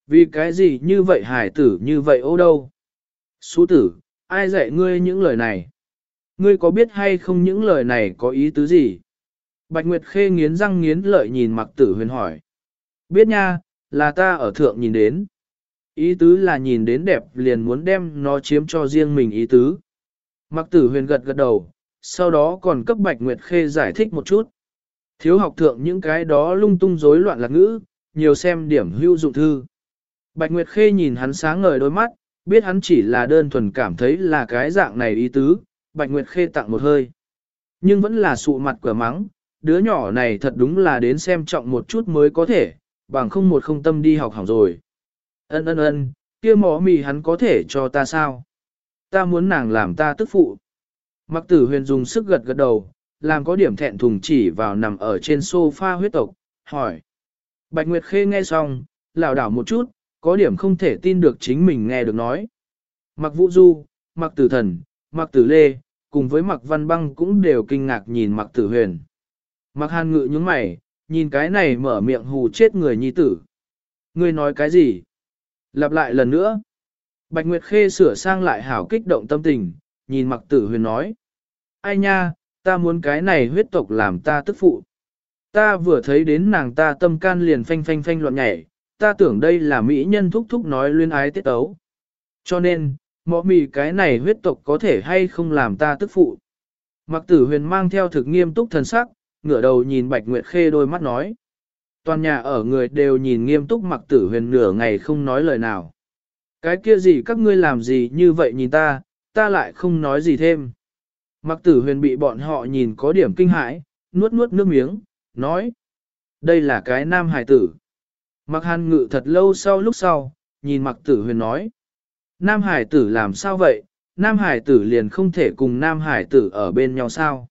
[SPEAKER 1] Vì cái gì như vậy hải tử như vậy ô đâu? Sú tử, ai dạy ngươi những lời này? Ngươi có biết hay không những lời này có ý tứ gì? Bạch Nguyệt Khê nghiến răng nghiến lợi nhìn mặc tử huyền hỏi. Biết nha, là ta ở thượng nhìn đến. Ý tứ là nhìn đến đẹp liền muốn đem nó chiếm cho riêng mình ý tứ. Mặc tử huyền gật gật đầu, sau đó còn cấp Bạch Nguyệt Khê giải thích một chút. Thiếu học thượng những cái đó lung tung rối loạn lạc ngữ, nhiều xem điểm hữu dụng thư. Bạch Nguyệt Khê nhìn hắn sáng ngời đôi mắt, biết hắn chỉ là đơn thuần cảm thấy là cái dạng này ý tứ, Bạch Nguyệt Khê tặng một hơi. Nhưng vẫn là sụ mặt cửa mắng, đứa nhỏ này thật đúng là đến xem trọng một chút mới có thể, bằng không một không tâm đi học hỏng rồi. Ân ân ân, kia mỏ mì hắn có thể cho ta sao? Ta muốn nàng làm ta tức phụ. Mặc tử huyền dùng sức gật gật đầu, làm có điểm thẹn thùng chỉ vào nằm ở trên sofa huyết tộc, hỏi. Bạch Nguyệt Khê nghe xong, lảo đảo một chút, có điểm không thể tin được chính mình nghe được nói. Mặc Vũ Du, Mặc Tử Thần, Mặc Tử Lê, cùng với Mặc Văn Băng cũng đều kinh ngạc nhìn Mặc Tử Huyền. Mặc Hàn Ngự nhướng mày, nhìn cái này mở miệng hù chết người nhi tử. Ngươi nói cái gì? Lặp lại lần nữa. Bạch Nguyệt Khê sửa sang lại hảo kích động tâm tình, nhìn Mặc Tử Huyền nói. Ai nha, ta muốn cái này huyết tộc làm ta tức phụ. Ta vừa thấy đến nàng ta tâm can liền phanh phanh phanh loạn nhảy, ta tưởng đây là mỹ nhân thúc thúc nói luyên ái tiết ấu. Cho nên, mọ mì cái này huyết tộc có thể hay không làm ta tức phụ. Mặc tử huyền mang theo thực nghiêm túc thần sắc, ngửa đầu nhìn Bạch Nguyệt Khê đôi mắt nói. Toàn nhà ở người đều nhìn nghiêm túc mặc tử huyền nửa ngày không nói lời nào. Cái kia gì các ngươi làm gì như vậy nhìn ta, ta lại không nói gì thêm. Mặc tử huyền bị bọn họ nhìn có điểm kinh hãi, nuốt nuốt nước miếng, nói. Đây là cái nam hải tử. Mặc hàn ngự thật lâu sau lúc sau, nhìn mặc tử huyền nói. Nam hải tử làm sao vậy, nam hải tử liền không thể cùng nam hải tử ở bên nhau sao.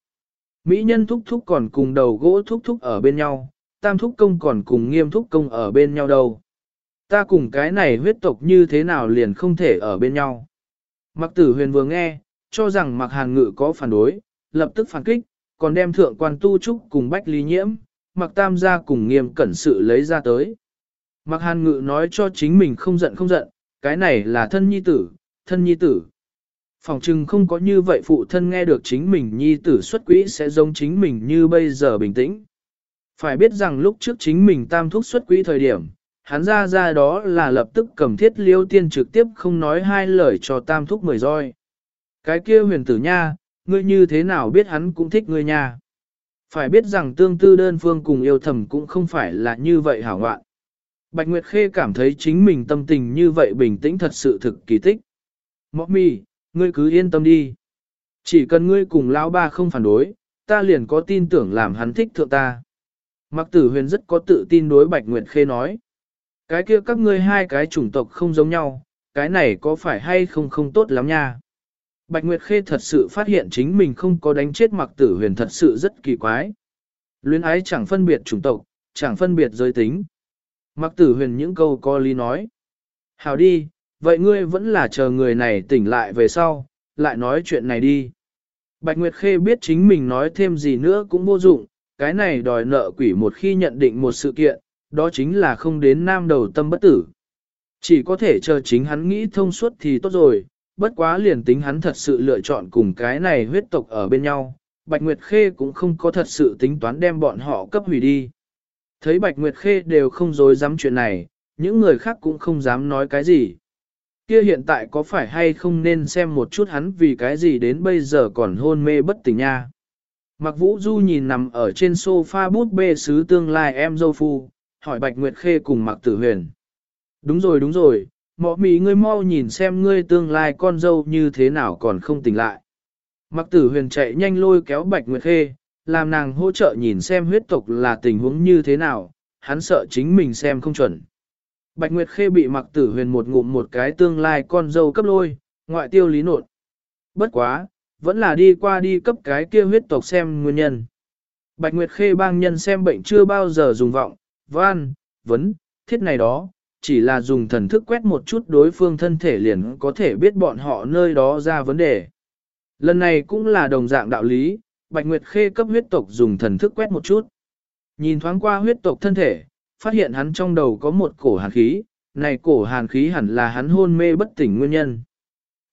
[SPEAKER 1] Mỹ nhân thúc thúc còn cùng đầu gỗ thúc thúc ở bên nhau, tam thúc công còn cùng nghiêm thúc công ở bên nhau đâu. Ta cùng cái này huyết tộc như thế nào liền không thể ở bên nhau. Mặc tử huyền vừa nghe, cho rằng mặc hàn ngự có phản đối, lập tức phản kích, còn đem thượng quan tu trúc cùng bách lý nhiễm, mặc tam gia cùng nghiêm cẩn sự lấy ra tới. Mặc hàn ngự nói cho chính mình không giận không giận, cái này là thân nhi tử, thân nhi tử. Phòng trừng không có như vậy phụ thân nghe được chính mình nhi tử xuất quỹ sẽ giống chính mình như bây giờ bình tĩnh. Phải biết rằng lúc trước chính mình tam thúc xuất quỹ thời điểm, hắn ra ra đó là lập tức cầm thiết liêu tiên trực tiếp không nói hai lời cho tam thúc mười roi. Cái kia huyền tử nha, ngươi như thế nào biết hắn cũng thích ngươi nha. Phải biết rằng tương tư đơn phương cùng yêu thầm cũng không phải là như vậy hảo ngoạn. Bạch Nguyệt Khê cảm thấy chính mình tâm tình như vậy bình tĩnh thật sự thực kỳ tích. Mọc mì, ngươi cứ yên tâm đi. Chỉ cần ngươi cùng lão ba không phản đối, ta liền có tin tưởng làm hắn thích thượng ta. Mặc tử huyền rất có tự tin đối Bạch Nguyệt Khê nói. Cái kia các ngươi hai cái chủng tộc không giống nhau, cái này có phải hay không không tốt lắm nha. Bạch Nguyệt Khê thật sự phát hiện chính mình không có đánh chết mặc tử huyền thật sự rất kỳ quái. Luyến ái chẳng phân biệt chủng tộc, chẳng phân biệt giới tính. Mặc tử huyền những câu co lý nói. Hào đi, vậy ngươi vẫn là chờ người này tỉnh lại về sau, lại nói chuyện này đi. Bạch Nguyệt Khê biết chính mình nói thêm gì nữa cũng vô dụng, cái này đòi nợ quỷ một khi nhận định một sự kiện, đó chính là không đến nam đầu tâm bất tử. Chỉ có thể chờ chính hắn nghĩ thông suốt thì tốt rồi, bất quá liền tính hắn thật sự lựa chọn cùng cái này huyết tộc ở bên nhau, Bạch Nguyệt Khê cũng không có thật sự tính toán đem bọn họ cấp hủy đi. Thấy Bạch Nguyệt Khê đều không dối dám chuyện này, những người khác cũng không dám nói cái gì. Kia hiện tại có phải hay không nên xem một chút hắn vì cái gì đến bây giờ còn hôn mê bất tỉnh nha. Mặc vũ du nhìn nằm ở trên sofa bút bê sứ tương lai em dâu phu, hỏi Bạch Nguyệt Khê cùng Mặc Tử Huyền. Đúng rồi đúng rồi, mọ mì ngươi mau nhìn xem ngươi tương lai con dâu như thế nào còn không tỉnh lại. Mặc Tử Huyền chạy nhanh lôi kéo Bạch Nguyệt Khê, làm nàng hỗ trợ nhìn xem huyết tộc là tình huống như thế nào, hắn sợ chính mình xem không chuẩn. Bạch Nguyệt Khê bị Mặc Tử Huyền một ngụm một cái tương lai con dâu cấp lôi, ngoại tiêu lý nột. Bất quá, vẫn là đi qua đi cấp cái kia huyết tộc xem nguyên nhân. Bạch Nguyệt Khê bang nhân xem bệnh chưa bao giờ dùng vọng, van, vấn, thiết này đó, chỉ là dùng thần thức quét một chút đối phương thân thể liền có thể biết bọn họ nơi đó ra vấn đề. Lần này cũng là đồng dạng đạo lý, Bạch Nguyệt Khê cấp huyết tộc dùng thần thức quét một chút. Nhìn thoáng qua huyết tộc thân thể, phát hiện hắn trong đầu có một cổ hàn khí, này cổ hàn khí hẳn là hắn hôn mê bất tỉnh nguyên nhân.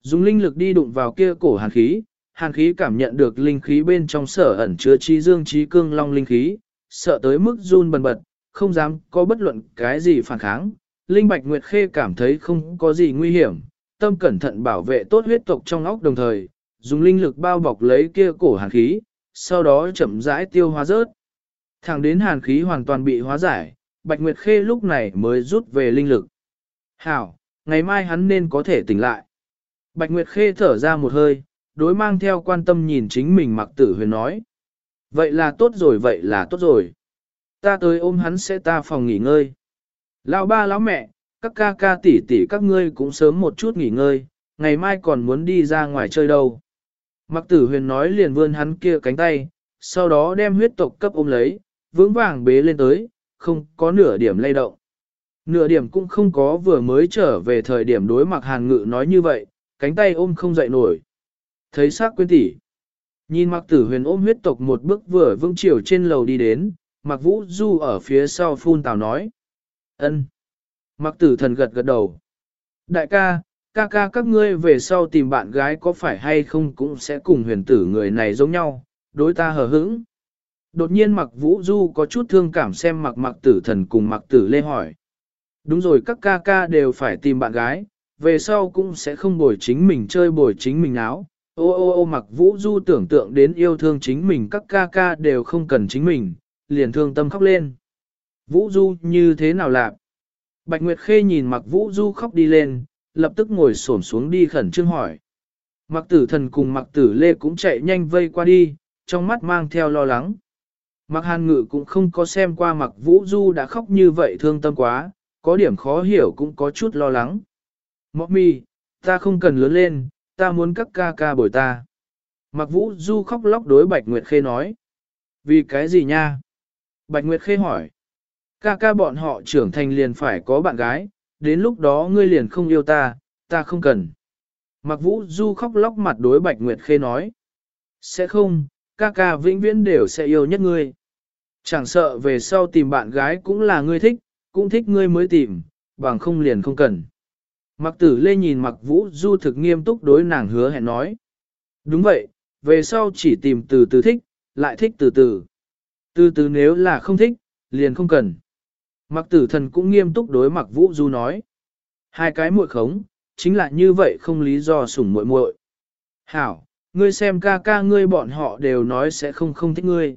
[SPEAKER 1] Dùng linh lực đi đụng vào kia cổ hàn khí, hàn khí cảm nhận được linh khí bên trong sở ẩn chứa trí dương trí cương long linh khí, sợ tới mức run bần bật, không dám có bất luận cái gì phản kháng. Linh Bạch Nguyệt Khê cảm thấy không có gì nguy hiểm, tâm cẩn thận bảo vệ tốt huyết tộc trong óc đồng thời, dùng linh lực bao bọc lấy kia cổ hàn khí, sau đó chậm rãi tiêu hóa rớt. Thẳng đến hàn khí hoàn toàn bị hóa giải, Bạch Nguyệt Khê lúc này mới rút về linh lực. Hảo, ngày mai hắn nên có thể tỉnh lại. Bạch Nguyệt Khê thở ra một hơi, đối mang theo quan tâm nhìn chính mình mặc tử huyền nói. Vậy là tốt rồi, vậy là tốt rồi. Ta tới ôm hắn sẽ ta phòng nghỉ ngơi. Lão ba lão mẹ, các ca ca tỷ tỷ các ngươi cũng sớm một chút nghỉ ngơi, ngày mai còn muốn đi ra ngoài chơi đâu. Mặc tử huyền nói liền vươn hắn kia cánh tay, sau đó đem huyết tộc cấp ôm lấy, vững vàng bế lên tới, không có nửa điểm lay động. Nửa điểm cũng không có vừa mới trở về thời điểm đối mặt hàn ngự nói như vậy, cánh tay ôm không dậy nổi. Thấy xác quên tỷ. Nhìn mặc tử huyền ôm huyết tộc một bước vừa vững chiều trên lầu đi đến, Mạc vũ du ở phía sau phun tào nói. ân. Mạc tử thần gật gật đầu. Đại ca, ca ca các ngươi về sau tìm bạn gái có phải hay không cũng sẽ cùng huyền tử người này giống nhau, đối ta hờ hững. Đột nhiên Mạc vũ du có chút thương cảm xem Mạc Mạc tử thần cùng Mạc tử lê hỏi. Đúng rồi các ca ca đều phải tìm bạn gái, về sau cũng sẽ không bồi chính mình chơi bồi chính mình áo. Ô ô ô Mạc vũ du tưởng tượng đến yêu thương chính mình các ca ca đều không cần chính mình, liền thương tâm khóc lên. Vũ du như thế nào lạc? Bạch Nguyệt Khê nhìn mặc vũ du khóc đi lên, lập tức ngồi xổm xuống đi khẩn trương hỏi. Mặc tử thần cùng mặc tử lê cũng chạy nhanh vây qua đi, trong mắt mang theo lo lắng. Mặc hàn ngự cũng không có xem qua mặc vũ du đã khóc như vậy thương tâm quá, có điểm khó hiểu cũng có chút lo lắng. Mọc mi, ta không cần lớn lên, ta muốn các ca ca bồi ta. Mặc vũ du khóc lóc đối Bạch Nguyệt Khê nói. Vì cái gì nha? Bạch Nguyệt Khê hỏi. Ca ca bọn họ trưởng thành liền phải có bạn gái, đến lúc đó ngươi liền không yêu ta, ta không cần. Mặc vũ du khóc lóc mặt đối Bạch Nguyệt Khê nói. Sẽ không, ca ca vĩnh viễn đều sẽ yêu nhất ngươi. Chẳng sợ về sau tìm bạn gái cũng là ngươi thích, cũng thích ngươi mới tìm, bằng không liền không cần. Mặc tử lê nhìn mặc vũ du thực nghiêm túc đối nàng hứa hẹn nói. Đúng vậy, về sau chỉ tìm từ từ thích, lại thích từ từ. Từ từ nếu là không thích, liền không cần. Mặc tử thần cũng nghiêm túc đối mặc vũ du nói. Hai cái muội khống, chính là như vậy không lý do sủng muội muội. Hảo, ngươi xem ca ca ngươi bọn họ đều nói sẽ không không thích ngươi.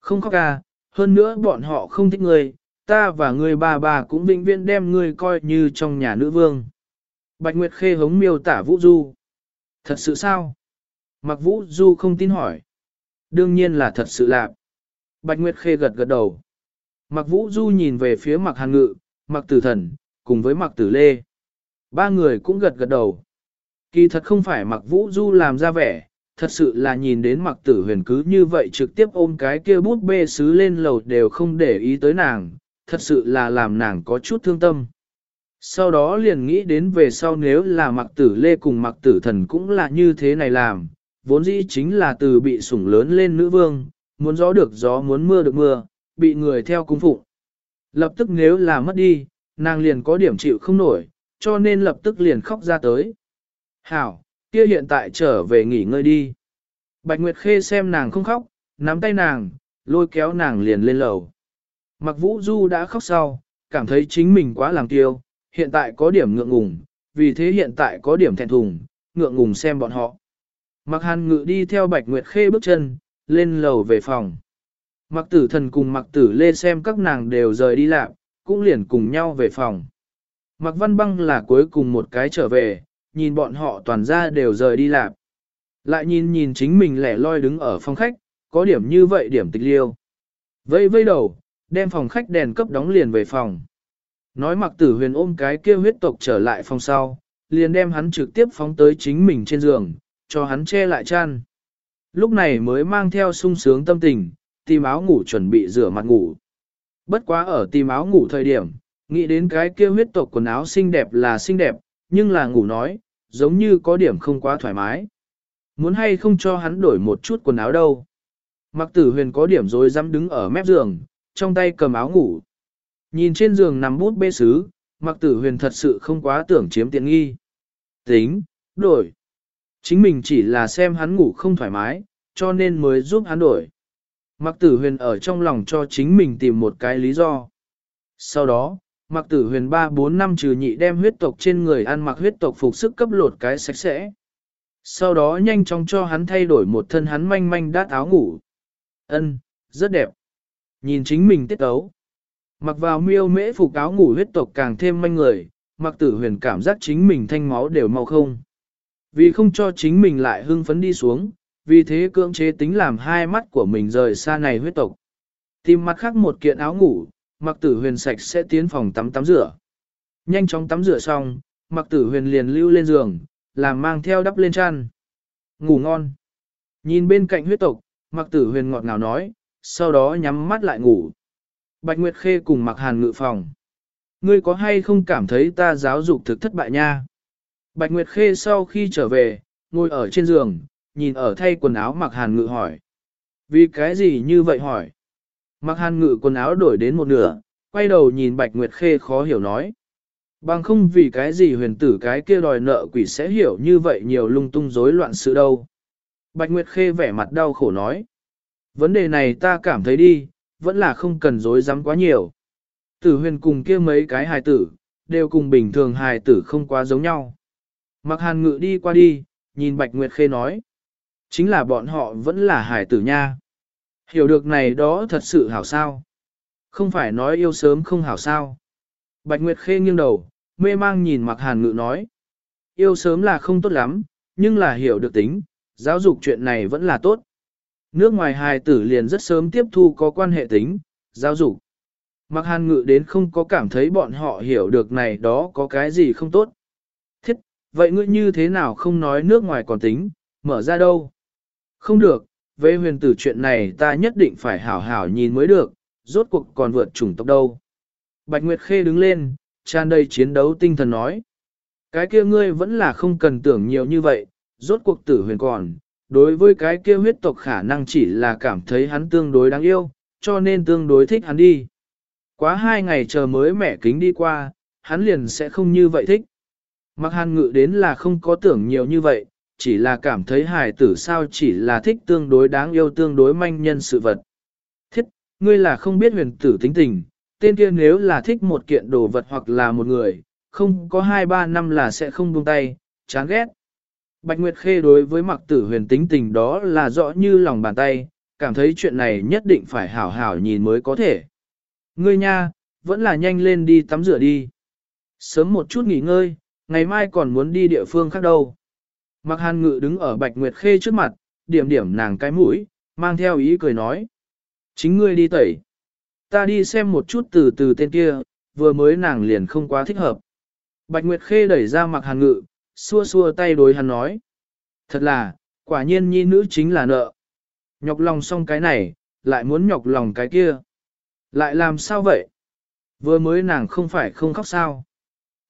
[SPEAKER 1] Không khóc ca, hơn nữa bọn họ không thích ngươi, ta và ngươi bà bà cũng vĩnh viễn đem ngươi coi như trong nhà nữ vương. Bạch Nguyệt Khê hống miêu tả Vũ Du. Thật sự sao? Mặc Vũ Du không tin hỏi. Đương nhiên là thật sự lạc. Bạch Nguyệt Khê gật gật đầu. Mặc Vũ Du nhìn về phía Mặc Hàn Ngự, Mặc Tử Thần, cùng với Mặc Tử Lê. Ba người cũng gật gật đầu. Kỳ thật không phải Mặc Vũ Du làm ra vẻ, thật sự là nhìn đến Mặc Tử Huyền cứ như vậy trực tiếp ôm cái kia bút bê sứ lên lầu đều không để ý tới nàng, thật sự là làm nàng có chút thương tâm. Sau đó liền nghĩ đến về sau nếu là Mặc Tử Lê cùng Mặc Tử Thần cũng là như thế này làm, vốn dĩ chính là từ bị sủng lớn lên nữ vương, muốn gió được gió muốn mưa được mưa, bị người theo cung phụng. Lập tức nếu là mất đi, nàng liền có điểm chịu không nổi, cho nên lập tức liền khóc ra tới. Hảo, kia hiện tại trở về nghỉ ngơi đi. Bạch Nguyệt Khê xem nàng không khóc, nắm tay nàng, lôi kéo nàng liền lên lầu. Mặc Vũ Du đã khóc sau, cảm thấy chính mình quá làm tiêu, hiện tại có điểm ngượng ngùng, vì thế hiện tại có điểm thẹn thùng, ngượng ngùng xem bọn họ. Mặc Hàn Ngự đi theo Bạch Nguyệt Khê bước chân, lên lầu về phòng. Mặc tử thần cùng mặc tử lê xem các nàng đều rời đi lạc, cũng liền cùng nhau về phòng. Mặc văn băng là cuối cùng một cái trở về, nhìn bọn họ toàn ra đều rời đi lạc. Lại nhìn nhìn chính mình lẻ loi đứng ở phòng khách, có điểm như vậy điểm tịch liêu. Vây vây đầu, đem phòng khách đèn cấp đóng liền về phòng. Nói mặc tử huyền ôm cái kia huyết tộc trở lại phòng sau, liền đem hắn trực tiếp phóng tới chính mình trên giường, cho hắn che lại chăn. Lúc này mới mang theo sung sướng tâm tình, tìm áo ngủ chuẩn bị rửa mặt ngủ. Bất quá ở tìm áo ngủ thời điểm, nghĩ đến cái kia huyết tộc quần áo xinh đẹp là xinh đẹp, nhưng là ngủ nói, giống như có điểm không quá thoải mái. Muốn hay không cho hắn đổi một chút quần áo đâu. Mặc tử huyền có điểm rồi dám đứng ở mép giường, trong tay cầm áo ngủ. Nhìn trên giường nằm bút bê sứ, mặc tử huyền thật sự không quá tưởng chiếm tiện nghi. Tính, đổi. Chính mình chỉ là xem hắn ngủ không thoải mái, cho nên mới giúp hắn đổi. Mặc tử huyền ở trong lòng cho chính mình tìm một cái lý do. Sau đó, mặc tử huyền 3-4 năm trừ nhị đem huyết tộc trên người ăn mặc huyết tộc phục sức cấp lột cái sạch sẽ. Sau đó nhanh chóng cho hắn thay đổi một thân hắn manh manh đát áo ngủ. Ân, rất đẹp. Nhìn chính mình tiết ấu. Mặc vào miêu mễ phục áo ngủ huyết tộc càng thêm manh người, mặc tử huyền cảm giác chính mình thanh máu đều mau không. Vì không cho chính mình lại hưng phấn đi xuống, vì thế cưỡng chế tính làm hai mắt của mình rời xa này huyết tộc. Tìm mặt khác một kiện áo ngủ, mặc tử huyền sạch sẽ tiến phòng tắm tắm rửa. Nhanh chóng tắm rửa xong, mặc tử huyền liền lưu lên giường, làm mang theo đắp lên chăn. Ngủ ngon. Nhìn bên cạnh huyết tộc, mặc tử huyền ngọt ngào nói, sau đó nhắm mắt lại ngủ. Bạch Nguyệt Khê cùng mặc hàn ngự phòng. Ngươi có hay không cảm thấy ta giáo dục thực thất bại nha? Bạch Nguyệt Khê sau khi trở về, ngồi ở trên giường, nhìn ở thay quần áo mặc hàn ngự hỏi. Vì cái gì như vậy hỏi? Mặc hàn ngự quần áo đổi đến một nửa, quay đầu nhìn Bạch Nguyệt Khê khó hiểu nói. Bằng không vì cái gì huyền tử cái kia đòi nợ quỷ sẽ hiểu như vậy nhiều lung tung rối loạn sự đâu. Bạch Nguyệt Khê vẻ mặt đau khổ nói. Vấn đề này ta cảm thấy đi, vẫn là không cần dối rắm quá nhiều. Tử huyền cùng kia mấy cái hài tử, đều cùng bình thường hài tử không quá giống nhau. Mặc hàn ngự đi qua đi, nhìn Bạch Nguyệt Khê nói. Chính là bọn họ vẫn là Hải tử nha. Hiểu được này đó thật sự hảo sao. Không phải nói yêu sớm không hảo sao. Bạch Nguyệt Khê nghiêng đầu, mê mang nhìn mặc hàn ngự nói. Yêu sớm là không tốt lắm, nhưng là hiểu được tính, giáo dục chuyện này vẫn là tốt. Nước ngoài hài tử liền rất sớm tiếp thu có quan hệ tính, giáo dục. Mặc hàn ngự đến không có cảm thấy bọn họ hiểu được này đó có cái gì không tốt. Vậy ngươi như thế nào không nói nước ngoài còn tính, mở ra đâu? Không được, về huyền tử chuyện này ta nhất định phải hảo hảo nhìn mới được, rốt cuộc còn vượt chủng tộc đâu. Bạch Nguyệt Khê đứng lên, tràn đầy chiến đấu tinh thần nói. Cái kia ngươi vẫn là không cần tưởng nhiều như vậy, rốt cuộc tử huyền còn, đối với cái kia huyết tộc khả năng chỉ là cảm thấy hắn tương đối đáng yêu, cho nên tương đối thích hắn đi. Quá hai ngày chờ mới mẻ kính đi qua, hắn liền sẽ không như vậy thích. Mặc hàn ngự đến là không có tưởng nhiều như vậy, chỉ là cảm thấy hài tử sao chỉ là thích tương đối đáng yêu tương đối manh nhân sự vật. Thiết, ngươi là không biết huyền tử tính tình, tên kia nếu là thích một kiện đồ vật hoặc là một người, không có hai ba năm là sẽ không buông tay, chán ghét. Bạch Nguyệt Khê đối với mặc tử huyền tính tình đó là rõ như lòng bàn tay, cảm thấy chuyện này nhất định phải hảo hảo nhìn mới có thể. Ngươi nha, vẫn là nhanh lên đi tắm rửa đi. Sớm một chút nghỉ ngơi, ngày mai còn muốn đi địa phương khác đâu. Mặc hàn ngự đứng ở Bạch Nguyệt Khê trước mặt, điểm điểm nàng cái mũi, mang theo ý cười nói. Chính ngươi đi tẩy. Ta đi xem một chút từ từ tên kia, vừa mới nàng liền không quá thích hợp. Bạch Nguyệt Khê đẩy ra mặc hàn ngự, xua xua tay đối hắn nói. Thật là, quả nhiên nhi nữ chính là nợ. Nhọc lòng xong cái này, lại muốn nhọc lòng cái kia. Lại làm sao vậy? Vừa mới nàng không phải không khóc sao.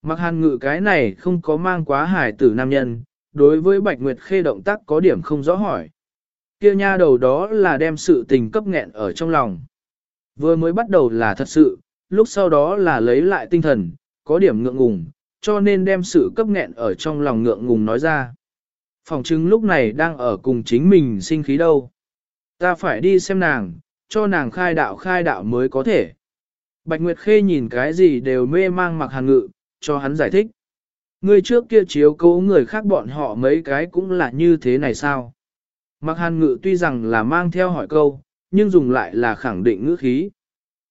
[SPEAKER 1] Mặc hàn ngự cái này không có mang quá hải tử nam nhân, đối với Bạch Nguyệt Khê động tác có điểm không rõ hỏi. Kia nha đầu đó là đem sự tình cấp nghẹn ở trong lòng. Vừa mới bắt đầu là thật sự, lúc sau đó là lấy lại tinh thần, có điểm ngượng ngùng, cho nên đem sự cấp nghẹn ở trong lòng ngượng ngùng nói ra. Phòng chứng lúc này đang ở cùng chính mình sinh khí đâu. Ta phải đi xem nàng, cho nàng khai đạo khai đạo mới có thể. Bạch Nguyệt Khê nhìn cái gì đều mê mang mặc hàn ngự, cho hắn giải thích. Người trước kia chiếu cố người khác bọn họ mấy cái cũng là như thế này sao? Mặc hàn ngự tuy rằng là mang theo hỏi câu, nhưng dùng lại là khẳng định ngữ khí.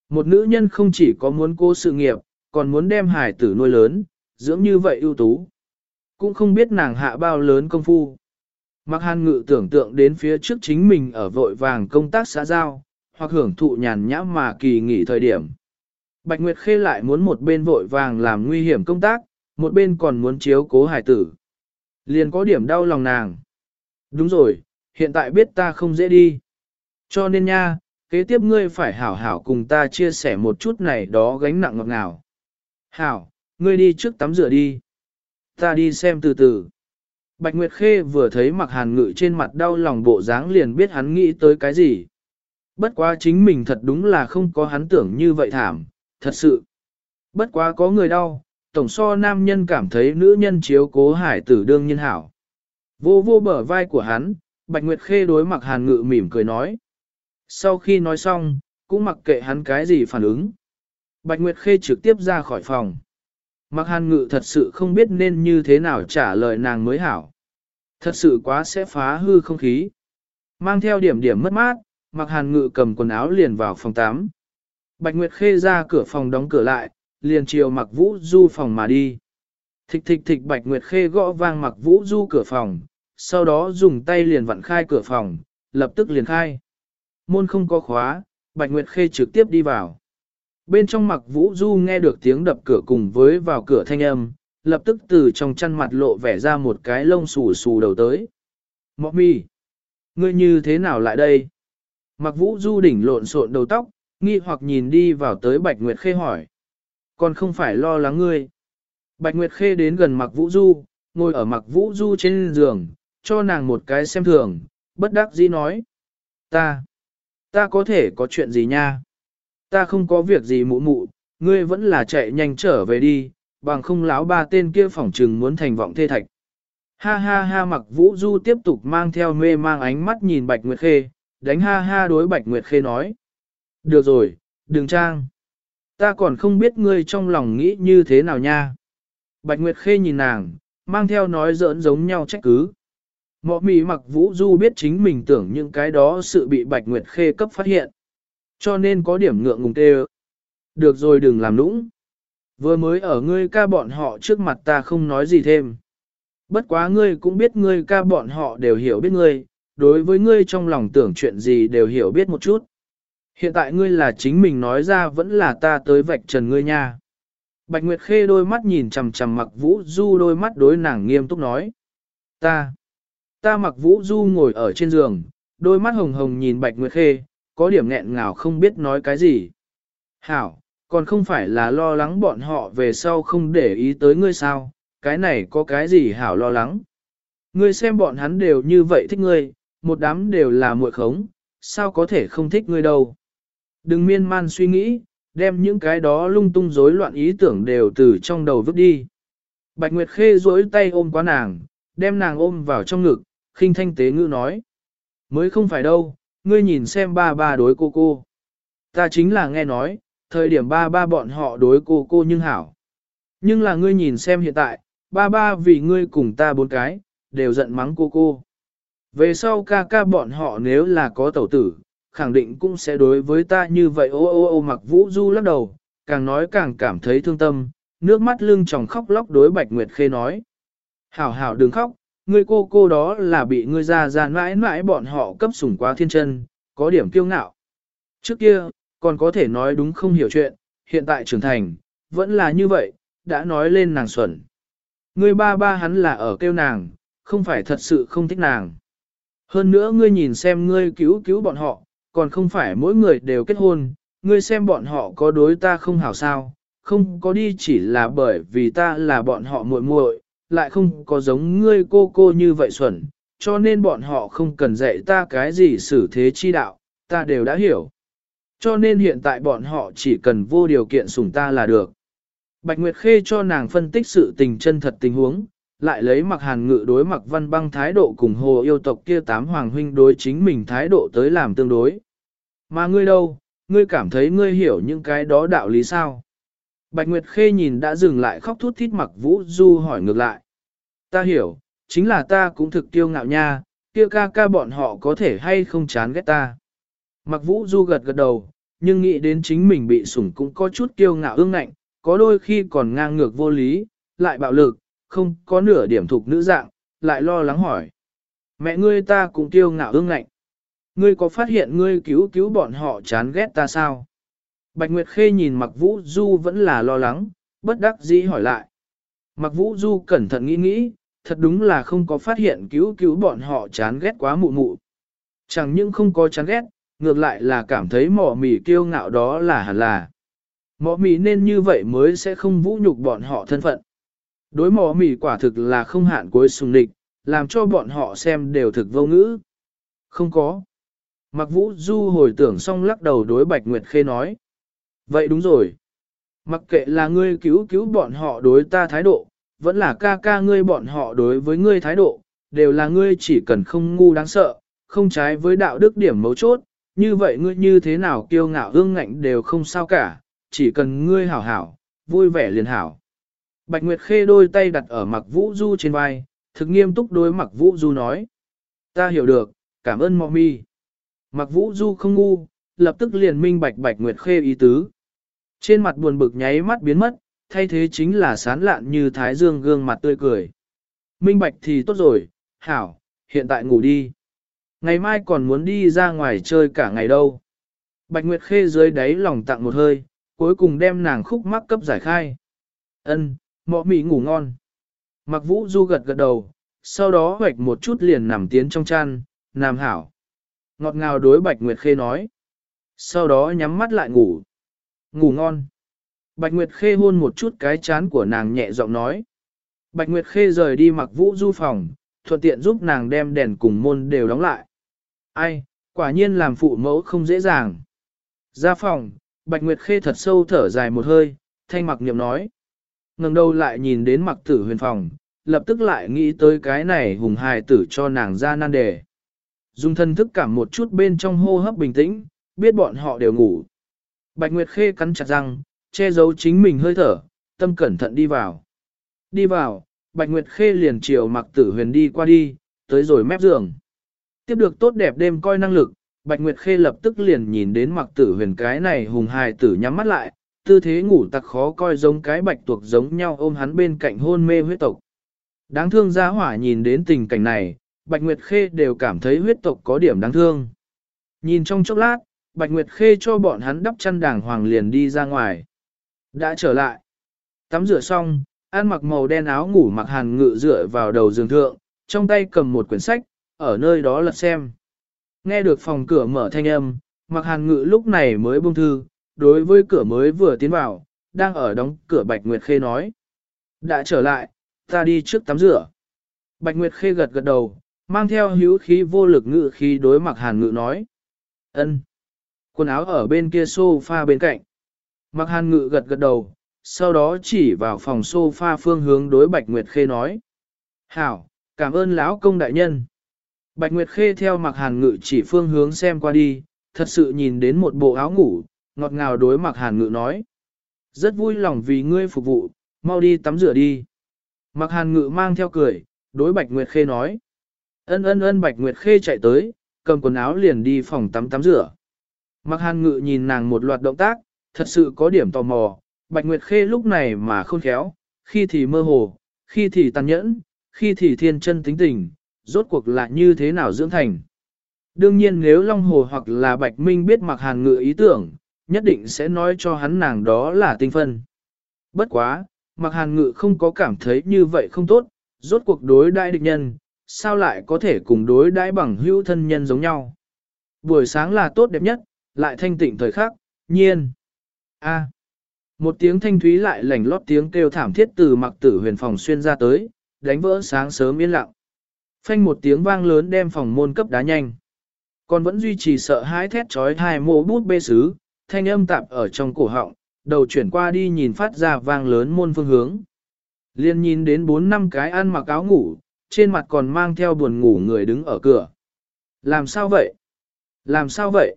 [SPEAKER 1] Một nữ nhân không chỉ có muốn cố sự nghiệp, còn muốn đem hài tử nuôi lớn, dưỡng như vậy ưu tú. Cũng không biết nàng hạ bao lớn công phu. Mặc hàn ngự tưởng tượng đến phía trước chính mình ở vội vàng công tác xã giao, hoặc hưởng thụ nhàn nhã mà kỳ nghỉ thời điểm. Bạch Nguyệt Khê lại muốn một bên vội vàng làm nguy hiểm công tác, một bên còn muốn chiếu cố hải tử. Liền có điểm đau lòng nàng. Đúng rồi, hiện tại biết ta không dễ đi. Cho nên nha, kế tiếp ngươi phải hảo hảo cùng ta chia sẻ một chút này đó gánh nặng ngọt ngào. Hảo, ngươi đi trước tắm rửa đi. Ta đi xem từ từ. Bạch Nguyệt Khê vừa thấy mặc hàn ngự trên mặt đau lòng bộ dáng liền biết hắn nghĩ tới cái gì. Bất quá chính mình thật đúng là không có hắn tưởng như vậy thảm, thật sự. Bất quá có người đau, tổng so nam nhân cảm thấy nữ nhân chiếu cố hải tử đương nhân hảo. Vô vô bờ vai của hắn, Bạch Nguyệt Khê đối mặc hàn ngự mỉm cười nói. Sau khi nói xong, cũng mặc kệ hắn cái gì phản ứng. Bạch Nguyệt Khê trực tiếp ra khỏi phòng. Mặc hàn ngự thật sự không biết nên như thế nào trả lời nàng mới hảo. Thật sự quá sẽ phá hư không khí. Mang theo điểm điểm mất mát, mặc hàn ngự cầm quần áo liền vào phòng 8. Bạch Nguyệt Khê ra cửa phòng đóng cửa lại, liền chiều mặc vũ du phòng mà đi. Thịch thịch thịch Bạch Nguyệt Khê gõ vang mặc vũ du cửa phòng, sau đó dùng tay liền vặn khai cửa phòng, lập tức liền khai. Môn không có khóa, Bạch Nguyệt Khê trực tiếp đi vào. Bên trong mặc vũ du nghe được tiếng đập cửa cùng với vào cửa thanh âm, lập tức từ trong chăn mặt lộ vẻ ra một cái lông xù xù đầu tới. Mọ mi, ngươi như thế nào lại đây? Mặc vũ du đỉnh lộn xộn đầu tóc, nghi hoặc nhìn đi vào tới Bạch Nguyệt Khê hỏi. Còn không phải lo lắng ngươi. Bạch Nguyệt Khê đến gần mặc vũ du, ngồi ở mặc vũ du trên giường, cho nàng một cái xem thường, bất đắc dĩ nói. Ta, ta có thể có chuyện gì nha? Ta không có việc gì mụ mụ, ngươi vẫn là chạy nhanh trở về đi, bằng không láo ba tên kia phỏng trừng muốn thành vọng thê thạch. Ha ha ha mặc vũ du tiếp tục mang theo mê mang ánh mắt nhìn Bạch Nguyệt Khê, đánh ha ha đối Bạch Nguyệt Khê nói. Được rồi, đừng trang. Ta còn không biết ngươi trong lòng nghĩ như thế nào nha. Bạch Nguyệt Khê nhìn nàng, mang theo nói giỡn giống nhau trách cứ. Mọ mì mặc vũ du biết chính mình tưởng những cái đó sự bị Bạch Nguyệt Khê cấp phát hiện. Cho nên có điểm ngượng ngùng tê Được rồi đừng làm nũng. Vừa mới ở ngươi ca bọn họ trước mặt ta không nói gì thêm. Bất quá ngươi cũng biết ngươi ca bọn họ đều hiểu biết ngươi, đối với ngươi trong lòng tưởng chuyện gì đều hiểu biết một chút. Hiện tại ngươi là chính mình nói ra vẫn là ta tới vạch trần ngươi nha. Bạch Nguyệt Khê đôi mắt nhìn chằm chằm mặc vũ du đôi mắt đối nàng nghiêm túc nói. Ta, Ta mặc vũ du ngồi ở trên giường, đôi mắt hồng hồng nhìn Bạch Nguyệt Khê, có điểm nghẹn ngào không biết nói cái gì. Hảo, còn không phải là lo lắng bọn họ về sau không để ý tới ngươi sao, cái này có cái gì hảo lo lắng. Ngươi xem bọn hắn đều như vậy thích ngươi, một đám đều là muội khống, sao có thể không thích ngươi đâu. Đừng miên man suy nghĩ, đem những cái đó lung tung rối loạn ý tưởng đều từ trong đầu vứt đi. Bạch Nguyệt Khê duỗi tay ôm quá nàng, đem nàng ôm vào trong ngực, khinh thanh tế ngữ nói. Mới không phải đâu, ngươi nhìn xem ba ba đối cô cô. Ta chính là nghe nói, thời điểm ba ba bọn họ đối cô cô nhưng hảo. Nhưng là ngươi nhìn xem hiện tại, ba ba vì ngươi cùng ta bốn cái, đều giận mắng cô cô. Về sau ca ca bọn họ nếu là có tẩu tử, khẳng định cũng sẽ đối với ta như vậy ô ô ô mặc vũ du lắc đầu, càng nói càng cảm thấy thương tâm, nước mắt lưng tròng khóc lóc đối Bạch Nguyệt Khê nói. Hảo hảo đừng khóc, ngươi cô cô đó là bị ngươi ra ra mãi mãi bọn họ cấp sủng quá thiên chân, có điểm kiêu ngạo. Trước kia, còn có thể nói đúng không hiểu chuyện, hiện tại trưởng thành, vẫn là như vậy, đã nói lên nàng xuẩn. Ngươi ba ba hắn là ở kêu nàng, không phải thật sự không thích nàng. Hơn nữa ngươi nhìn xem ngươi cứu cứu bọn họ, còn không phải mỗi người đều kết hôn, ngươi xem bọn họ có đối ta không hảo sao, không có đi chỉ là bởi vì ta là bọn họ muội muội, lại không có giống ngươi cô cô như vậy xuẩn, cho nên bọn họ không cần dạy ta cái gì xử thế chi đạo, ta đều đã hiểu. Cho nên hiện tại bọn họ chỉ cần vô điều kiện sủng ta là được. Bạch Nguyệt Khê cho nàng phân tích sự tình chân thật tình huống, lại lấy mặc hàn ngự đối mặc văn băng thái độ cùng hồ yêu tộc kia tám hoàng huynh đối chính mình thái độ tới làm tương đối. Mà ngươi đâu, ngươi cảm thấy ngươi hiểu những cái đó đạo lý sao? Bạch Nguyệt Khê nhìn đã dừng lại khóc thút thít mặc vũ du hỏi ngược lại. Ta hiểu, chính là ta cũng thực tiêu ngạo nha, kia ca ca bọn họ có thể hay không chán ghét ta. Mặc vũ du gật gật đầu, nhưng nghĩ đến chính mình bị sủng cũng có chút kiêu ngạo ương ngạnh, có đôi khi còn ngang ngược vô lý, lại bạo lực, không có nửa điểm thuộc nữ dạng, lại lo lắng hỏi. Mẹ ngươi ta cũng kiêu ngạo ương ngạnh. Ngươi có phát hiện ngươi cứu cứu bọn họ chán ghét ta sao? Bạch Nguyệt Khê nhìn Mặc Vũ Du vẫn là lo lắng, bất đắc dĩ hỏi lại. Mặc Vũ Du cẩn thận nghĩ nghĩ, thật đúng là không có phát hiện cứu cứu bọn họ chán ghét quá mụ mụ. Chẳng những không có chán ghét, ngược lại là cảm thấy mỏ mỉ kiêu ngạo đó là hẳn là. Mỏ mỉ nên như vậy mới sẽ không vũ nhục bọn họ thân phận. Đối mỏ mỉ quả thực là không hạn cuối sùng địch, làm cho bọn họ xem đều thực vô ngữ. Không có. Mặc vũ du hồi tưởng xong lắc đầu đối Bạch Nguyệt Khê nói. Vậy đúng rồi. Mặc kệ là ngươi cứu cứu bọn họ đối ta thái độ, vẫn là ca ca ngươi bọn họ đối với ngươi thái độ, đều là ngươi chỉ cần không ngu đáng sợ, không trái với đạo đức điểm mấu chốt, như vậy ngươi như thế nào kiêu ngạo ương ngạnh đều không sao cả, chỉ cần ngươi hảo hảo, vui vẻ liền hảo. Bạch Nguyệt Khê đôi tay đặt ở mặc vũ du trên vai, thực nghiêm túc đối mặc vũ du nói. Ta hiểu được, cảm ơn mọ mi. Mặc vũ du không ngu, lập tức liền minh bạch Bạch Nguyệt Khê ý tứ. Trên mặt buồn bực nháy mắt biến mất, thay thế chính là sán lạn như thái dương gương mặt tươi cười. Minh bạch thì tốt rồi, hảo, hiện tại ngủ đi. Ngày mai còn muốn đi ra ngoài chơi cả ngày đâu. Bạch Nguyệt Khê dưới đáy lòng tặng một hơi, cuối cùng đem nàng khúc mắc cấp giải khai. Ân, mọ mị ngủ ngon. Mặc vũ du gật gật đầu, sau đó hoạch một chút liền nằm tiến trong chăn, nằm hảo. Ngọt ngào đối Bạch Nguyệt Khê nói. Sau đó nhắm mắt lại ngủ. Ngủ ngon. Bạch Nguyệt Khê hôn một chút cái chán của nàng nhẹ giọng nói. Bạch Nguyệt Khê rời đi mặc vũ du phòng, thuận tiện giúp nàng đem đèn cùng môn đều đóng lại. Ai, quả nhiên làm phụ mẫu không dễ dàng. Ra phòng, Bạch Nguyệt Khê thật sâu thở dài một hơi, thanh mặc niệm nói ngẩng đầu lại nhìn đến mặc tử huyền phòng, lập tức lại nghĩ tới cái này hùng hài tử cho nàng ra nan đề. Dùng thân thức cảm một chút bên trong hô hấp bình tĩnh, biết bọn họ đều ngủ. Bạch Nguyệt Khê cắn chặt răng, che giấu chính mình hơi thở, tâm cẩn thận đi vào. Đi vào, Bạch Nguyệt Khê liền chiều mặc tử huyền đi qua đi, tới rồi mép giường. Tiếp được tốt đẹp đêm coi năng lực, Bạch Nguyệt Khê lập tức liền nhìn đến mặc tử huyền cái này hùng hài tử nhắm mắt lại, tư thế ngủ tặc khó coi giống cái bạch tuộc giống nhau ôm hắn bên cạnh hôn mê huyết tộc. Đáng thương gia hỏa nhìn đến tình cảnh này, Bạch Nguyệt Khê đều cảm thấy huyết tộc có điểm đáng thương. Nhìn trong chốc lát, Bạch Nguyệt Khê cho bọn hắn đắp chăn đàng hoàng liền đi ra ngoài. Đã trở lại. Tắm rửa xong, ăn mặc màu đen áo ngủ mặc hàn ngự dựa vào đầu giường thượng, trong tay cầm một quyển sách, ở nơi đó lật xem. Nghe được phòng cửa mở thanh âm, mặc hàn ngự lúc này mới buông thư, đối với cửa mới vừa tiến vào, đang ở đóng cửa Bạch Nguyệt Khê nói. Đã trở lại, ta đi trước tắm rửa. Bạch Nguyệt Khê gật gật đầu, mang theo hữu khí vô lực ngự khí đối mặc hàn ngự nói. ân Quần áo ở bên kia sofa bên cạnh. Mặc hàn ngự gật gật đầu, sau đó chỉ vào phòng sofa phương hướng đối Bạch Nguyệt Khê nói. Hảo, cảm ơn lão công đại nhân. Bạch Nguyệt Khê theo mặc hàn ngự chỉ phương hướng xem qua đi, thật sự nhìn đến một bộ áo ngủ, ngọt ngào đối mặc hàn ngự nói. Rất vui lòng vì ngươi phục vụ, mau đi tắm rửa đi. Mặc hàn ngự mang theo cười, đối Bạch Nguyệt Khê nói. Ân ân ân Bạch Nguyệt Khê chạy tới, cầm quần áo liền đi phòng tắm tắm rửa. Mặc hàn ngự nhìn nàng một loạt động tác, thật sự có điểm tò mò, Bạch Nguyệt Khê lúc này mà khôn khéo, khi thì mơ hồ, khi thì tàn nhẫn, khi thì thiên chân tính tình, rốt cuộc lại như thế nào dưỡng thành. Đương nhiên nếu Long Hồ hoặc là Bạch Minh biết mặc hàn ngự ý tưởng, nhất định sẽ nói cho hắn nàng đó là tinh phân. Bất quá, mặc hàn ngự không có cảm thấy như vậy không tốt, rốt cuộc đối đại địch nhân, sao lại có thể cùng đối đãi bằng hữu thân nhân giống nhau. Buổi sáng là tốt đẹp nhất, lại thanh tịnh thời khắc, nhiên. A. À. Một tiếng thanh thúy lại lảnh lót tiếng kêu thảm thiết từ mặc tử huyền phòng xuyên ra tới, đánh vỡ sáng sớm yên lặng. Phanh một tiếng vang lớn đem phòng môn cấp đá nhanh. Còn vẫn duy trì sợ hãi thét trói hai mô bút bê sứ, thanh âm tạp ở trong cổ họng, đầu chuyển qua đi nhìn phát ra vang lớn môn phương hướng. Liên nhìn đến bốn năm cái ăn mặc áo ngủ, trên mặt còn mang theo buồn ngủ người đứng ở cửa. Làm sao vậy? Làm sao vậy?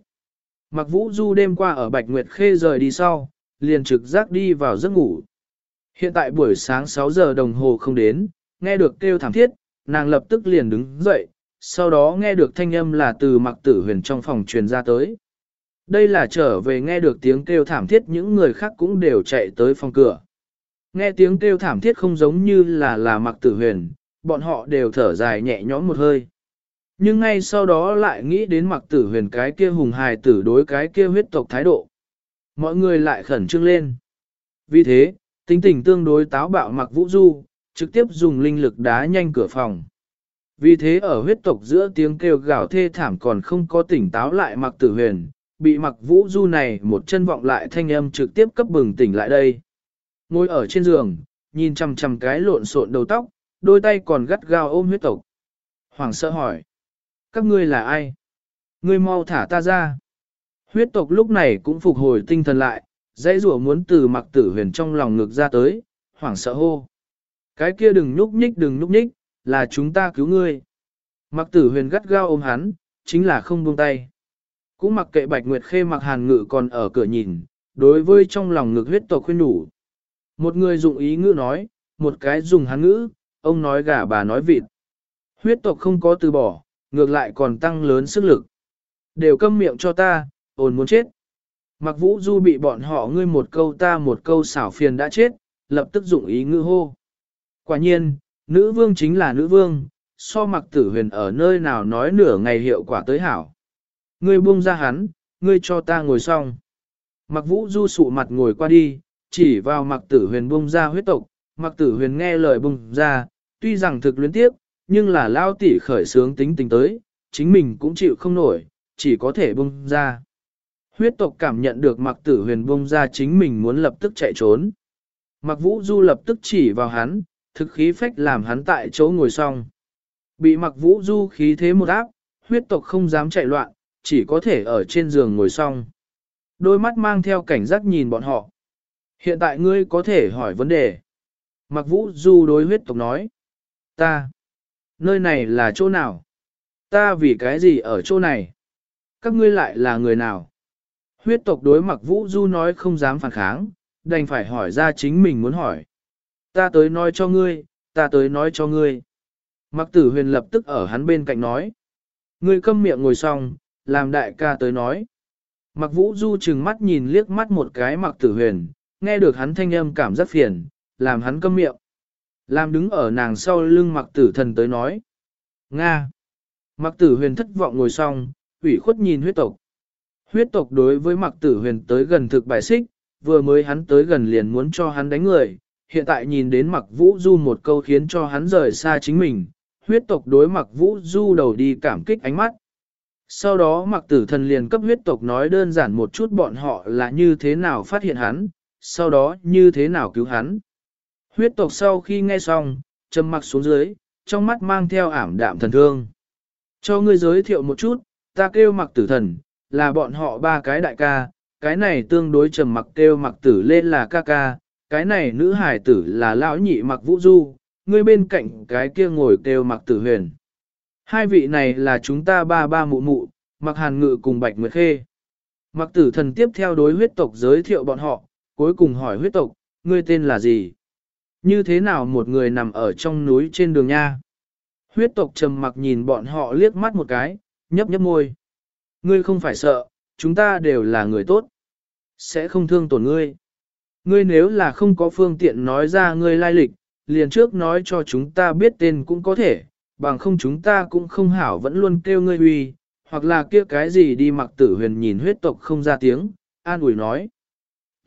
[SPEAKER 1] Mặc vũ du đêm qua ở Bạch Nguyệt Khê rời đi sau, liền trực giác đi vào giấc ngủ. Hiện tại buổi sáng 6 giờ đồng hồ không đến, nghe được kêu thảm thiết, nàng lập tức liền đứng dậy, sau đó nghe được thanh âm là từ mặc tử huyền trong phòng truyền ra tới. Đây là trở về nghe được tiếng kêu thảm thiết những người khác cũng đều chạy tới phòng cửa. Nghe tiếng kêu thảm thiết không giống như là là mặc tử huyền, bọn họ đều thở dài nhẹ nhõm một hơi. Nhưng ngay sau đó lại nghĩ đến mặc tử huyền cái kia hùng hài tử đối cái kia huyết tộc thái độ. Mọi người lại khẩn trương lên. Vì thế, tính tình tương đối táo bạo mặc vũ du, trực tiếp dùng linh lực đá nhanh cửa phòng. Vì thế ở huyết tộc giữa tiếng kêu gào thê thảm còn không có tỉnh táo lại mặc tử huyền, bị mặc vũ du này một chân vọng lại thanh âm trực tiếp cấp bừng tỉnh lại đây. Ngồi ở trên giường, nhìn chằm chằm cái lộn xộn đầu tóc, đôi tay còn gắt gao ôm huyết tộc. Hoàng sợ hỏi, các ngươi là ai? Ngươi mau thả ta ra. Huyết tộc lúc này cũng phục hồi tinh thần lại, dãy rủa muốn từ mặc tử huyền trong lòng ngực ra tới, hoảng sợ hô. Cái kia đừng nhúc nhích đừng nhúc nhích, là chúng ta cứu ngươi. Mặc tử huyền gắt gao ôm hắn, chính là không buông tay. Cũng mặc kệ bạch nguyệt khê mặc hàn ngự còn ở cửa nhìn, đối với trong lòng ngực huyết tộc khuyên đủ. Một người dùng ý ngữ nói, một cái dùng hán ngữ, ông nói gà bà nói vịt. Huyết tộc không có từ bỏ, ngược lại còn tăng lớn sức lực. Đều câm miệng cho ta, ồn muốn chết. Mặc vũ du bị bọn họ ngươi một câu ta một câu xảo phiền đã chết, lập tức dụng ý ngữ hô. Quả nhiên, nữ vương chính là nữ vương, so mặc tử huyền ở nơi nào nói nửa ngày hiệu quả tới hảo. Ngươi buông ra hắn, ngươi cho ta ngồi xong. Mặc vũ du sụ mặt ngồi qua đi, chỉ vào mặc tử huyền buông ra huyết tộc, mặc tử huyền nghe lời buông ra, tuy rằng thực luyến tiếp, nhưng là lao tỉ khởi sướng tính tình tới, chính mình cũng chịu không nổi, chỉ có thể buông ra. Huyết tộc cảm nhận được mặc tử huyền buông ra chính mình muốn lập tức chạy trốn. Mặc vũ du lập tức chỉ vào hắn, thực khí phách làm hắn tại chỗ ngồi xong. Bị mặc vũ du khí thế một áp, huyết tộc không dám chạy loạn, chỉ có thể ở trên giường ngồi xong. Đôi mắt mang theo cảnh giác nhìn bọn họ. Hiện tại ngươi có thể hỏi vấn đề. Mặc vũ du đối huyết tộc nói. Ta. Nơi này là chỗ nào? Ta vì cái gì ở chỗ này? Các ngươi lại là người nào? Huyết tộc đối mặc vũ du nói không dám phản kháng, đành phải hỏi ra chính mình muốn hỏi. Ta tới nói cho ngươi, ta tới nói cho ngươi. Mặc tử huyền lập tức ở hắn bên cạnh nói. Ngươi câm miệng ngồi xong, làm đại ca tới nói. Mặc vũ du chừng mắt nhìn liếc mắt một cái mặc tử huyền, nghe được hắn thanh âm cảm giác phiền, làm hắn câm miệng. Làm đứng ở nàng sau lưng mặc tử thần tới nói. Nga. Mặc tử huyền thất vọng ngồi xong, ủy khuất nhìn huyết tộc. Huyết tộc đối với mặc tử huyền tới gần thực bài xích, vừa mới hắn tới gần liền muốn cho hắn đánh người, hiện tại nhìn đến mặc vũ du một câu khiến cho hắn rời xa chính mình, huyết tộc đối mặc vũ du đầu đi cảm kích ánh mắt. Sau đó mặc tử thần liền cấp huyết tộc nói đơn giản một chút bọn họ là như thế nào phát hiện hắn, sau đó như thế nào cứu hắn. Huyết tộc sau khi nghe xong, trầm mặc xuống dưới, trong mắt mang theo ảm đạm thần thương. Cho ngươi giới thiệu một chút, ta kêu mặc tử thần, là bọn họ ba cái đại ca, cái này tương đối trầm mặc kêu mặc tử lên là ca ca, cái này nữ hải tử là lão nhị mặc vũ du, ngươi bên cạnh cái kia ngồi kêu mặc tử huyền. Hai vị này là chúng ta ba ba mụ mụ, mặc hàn ngự cùng bạch nguyệt khê. Mặc tử thần tiếp theo đối huyết tộc giới thiệu bọn họ, cuối cùng hỏi huyết tộc, ngươi tên là gì? Như thế nào một người nằm ở trong núi trên đường nha? Huyết tộc trầm mặc nhìn bọn họ liếc mắt một cái, nhấp nhấp môi. Ngươi không phải sợ, chúng ta đều là người tốt. Sẽ không thương tổn ngươi. Ngươi nếu là không có phương tiện nói ra ngươi lai lịch, liền trước nói cho chúng ta biết tên cũng có thể, bằng không chúng ta cũng không hảo vẫn luôn kêu ngươi uy, hoặc là kia cái gì đi mặc tử huyền nhìn huyết tộc không ra tiếng, an ủi nói.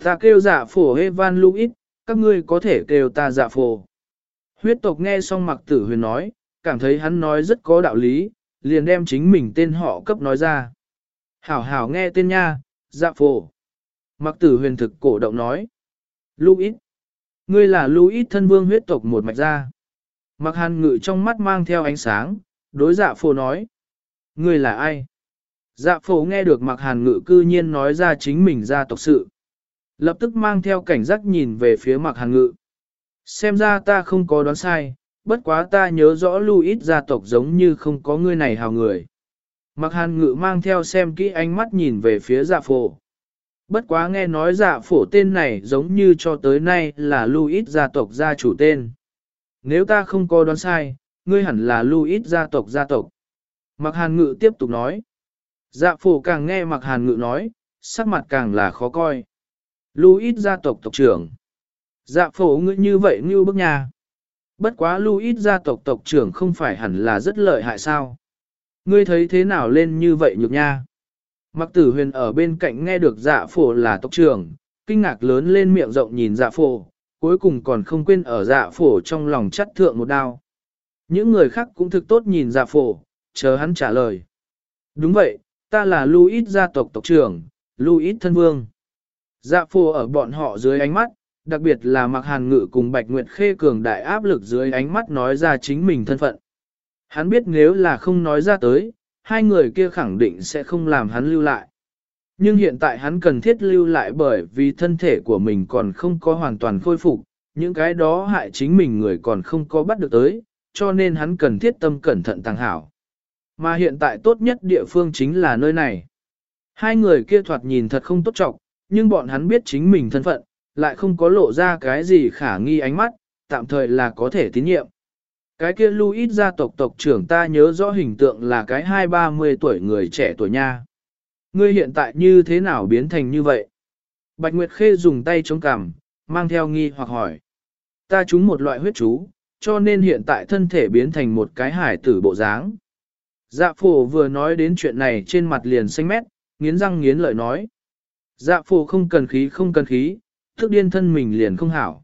[SPEAKER 1] Ta kêu giả phổ Evan Louis, các ngươi có thể kêu ta giả phổ. Huyết tộc nghe xong mặc tử huyền nói, cảm thấy hắn nói rất có đạo lý, liền đem chính mình tên họ cấp nói ra. Hảo hảo nghe tên nha, dạ phổ. Mặc tử huyền thực cổ động nói. Louis. Ngươi là Louis thân vương huyết tộc một mạch ra Mặc hàn ngự trong mắt mang theo ánh sáng, đối dạ phổ nói. Ngươi là ai? Dạ phổ nghe được mặc hàn ngự cư nhiên nói ra chính mình gia tộc sự. Lập tức mang theo cảnh giác nhìn về phía mặc hàn ngự. Xem ra ta không có đoán sai, bất quá ta nhớ rõ Louis gia tộc giống như không có ngươi này hào người. Mặc hàn ngự mang theo xem kỹ ánh mắt nhìn về phía dạ phổ. Bất quá nghe nói dạ phổ tên này giống như cho tới nay là Louis gia tộc gia chủ tên. Nếu ta không có đoán sai, ngươi hẳn là Louis gia tộc gia tộc. Mặc hàn ngự tiếp tục nói. Dạ phổ càng nghe mặc hàn ngự nói, sắc mặt càng là khó coi. Louis gia tộc tộc trưởng. Dạ phổ ngươi như vậy như bức nhà. Bất quá Louis gia tộc tộc trưởng không phải hẳn là rất lợi hại sao. Ngươi thấy thế nào lên như vậy nhược nha. Mặc tử huyền ở bên cạnh nghe được dạ phổ là tộc trưởng, kinh ngạc lớn lên miệng rộng nhìn dạ phổ, cuối cùng còn không quên ở dạ phổ trong lòng chắt thượng một đao. Những người khác cũng thực tốt nhìn dạ phổ, chờ hắn trả lời. Đúng vậy, ta là Louis gia tộc tộc trưởng, Louis thân vương. Dạ phổ ở bọn họ dưới ánh mắt, đặc biệt là mặc hàn ngự cùng Bạch Nguyệt Khê cường đại áp lực dưới ánh mắt nói ra chính mình thân phận. Hắn biết nếu là không nói ra tới, hai người kia khẳng định sẽ không làm hắn lưu lại. Nhưng hiện tại hắn cần thiết lưu lại bởi vì thân thể của mình còn không có hoàn toàn khôi phục, những cái đó hại chính mình người còn không có bắt được tới, cho nên hắn cần thiết tâm cẩn thận tăng hảo. Mà hiện tại tốt nhất địa phương chính là nơi này. Hai người kia thoạt nhìn thật không tốt trọng, nhưng bọn hắn biết chính mình thân phận, lại không có lộ ra cái gì khả nghi ánh mắt, tạm thời là có thể tín nhiệm. Cái kia Louis gia tộc tộc trưởng ta nhớ rõ hình tượng là cái hai ba mươi tuổi người trẻ tuổi nha. Ngươi hiện tại như thế nào biến thành như vậy? Bạch Nguyệt Khê dùng tay chống cằm, mang theo nghi hoặc hỏi. Ta trúng một loại huyết chú, cho nên hiện tại thân thể biến thành một cái hải tử bộ dáng. Dạ phổ vừa nói đến chuyện này trên mặt liền xanh mét, nghiến răng nghiến lợi nói. Dạ phổ không cần khí không cần khí, thức điên thân mình liền không hảo.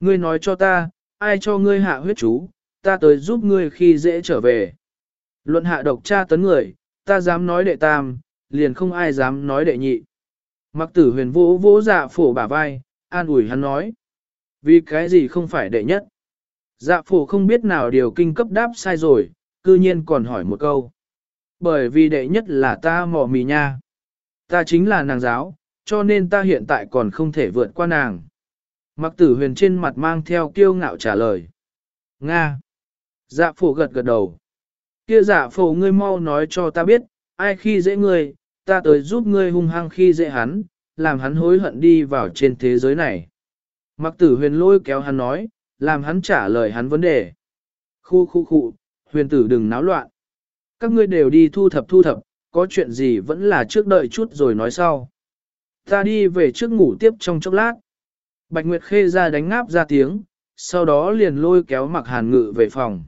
[SPEAKER 1] Ngươi nói cho ta, ai cho ngươi hạ huyết chú, ta tới giúp ngươi khi dễ trở về. Luận hạ độc tra tấn người, ta dám nói đệ tam, liền không ai dám nói đệ nhị. Mặc tử huyền vỗ vỗ dạ phổ bả vai, an ủi hắn nói. Vì cái gì không phải đệ nhất? Dạ phổ không biết nào điều kinh cấp đáp sai rồi, cư nhiên còn hỏi một câu. Bởi vì đệ nhất là ta mỏ mì nha. Ta chính là nàng giáo, cho nên ta hiện tại còn không thể vượt qua nàng. Mặc tử huyền trên mặt mang theo kiêu ngạo trả lời. Nga. Dạ phổ gật gật đầu. Kia dạ phổ ngươi mau nói cho ta biết, ai khi dễ ngươi, ta tới giúp ngươi hung hăng khi dễ hắn, làm hắn hối hận đi vào trên thế giới này. Mặc tử huyền lôi kéo hắn nói, làm hắn trả lời hắn vấn đề. Khu khu khu, huyền tử đừng náo loạn. Các ngươi đều đi thu thập thu thập, có chuyện gì vẫn là trước đợi chút rồi nói sau. Ta đi về trước ngủ tiếp trong chốc lát. Bạch Nguyệt Khê ra đánh ngáp ra tiếng, sau đó liền lôi kéo mặc hàn ngự về phòng.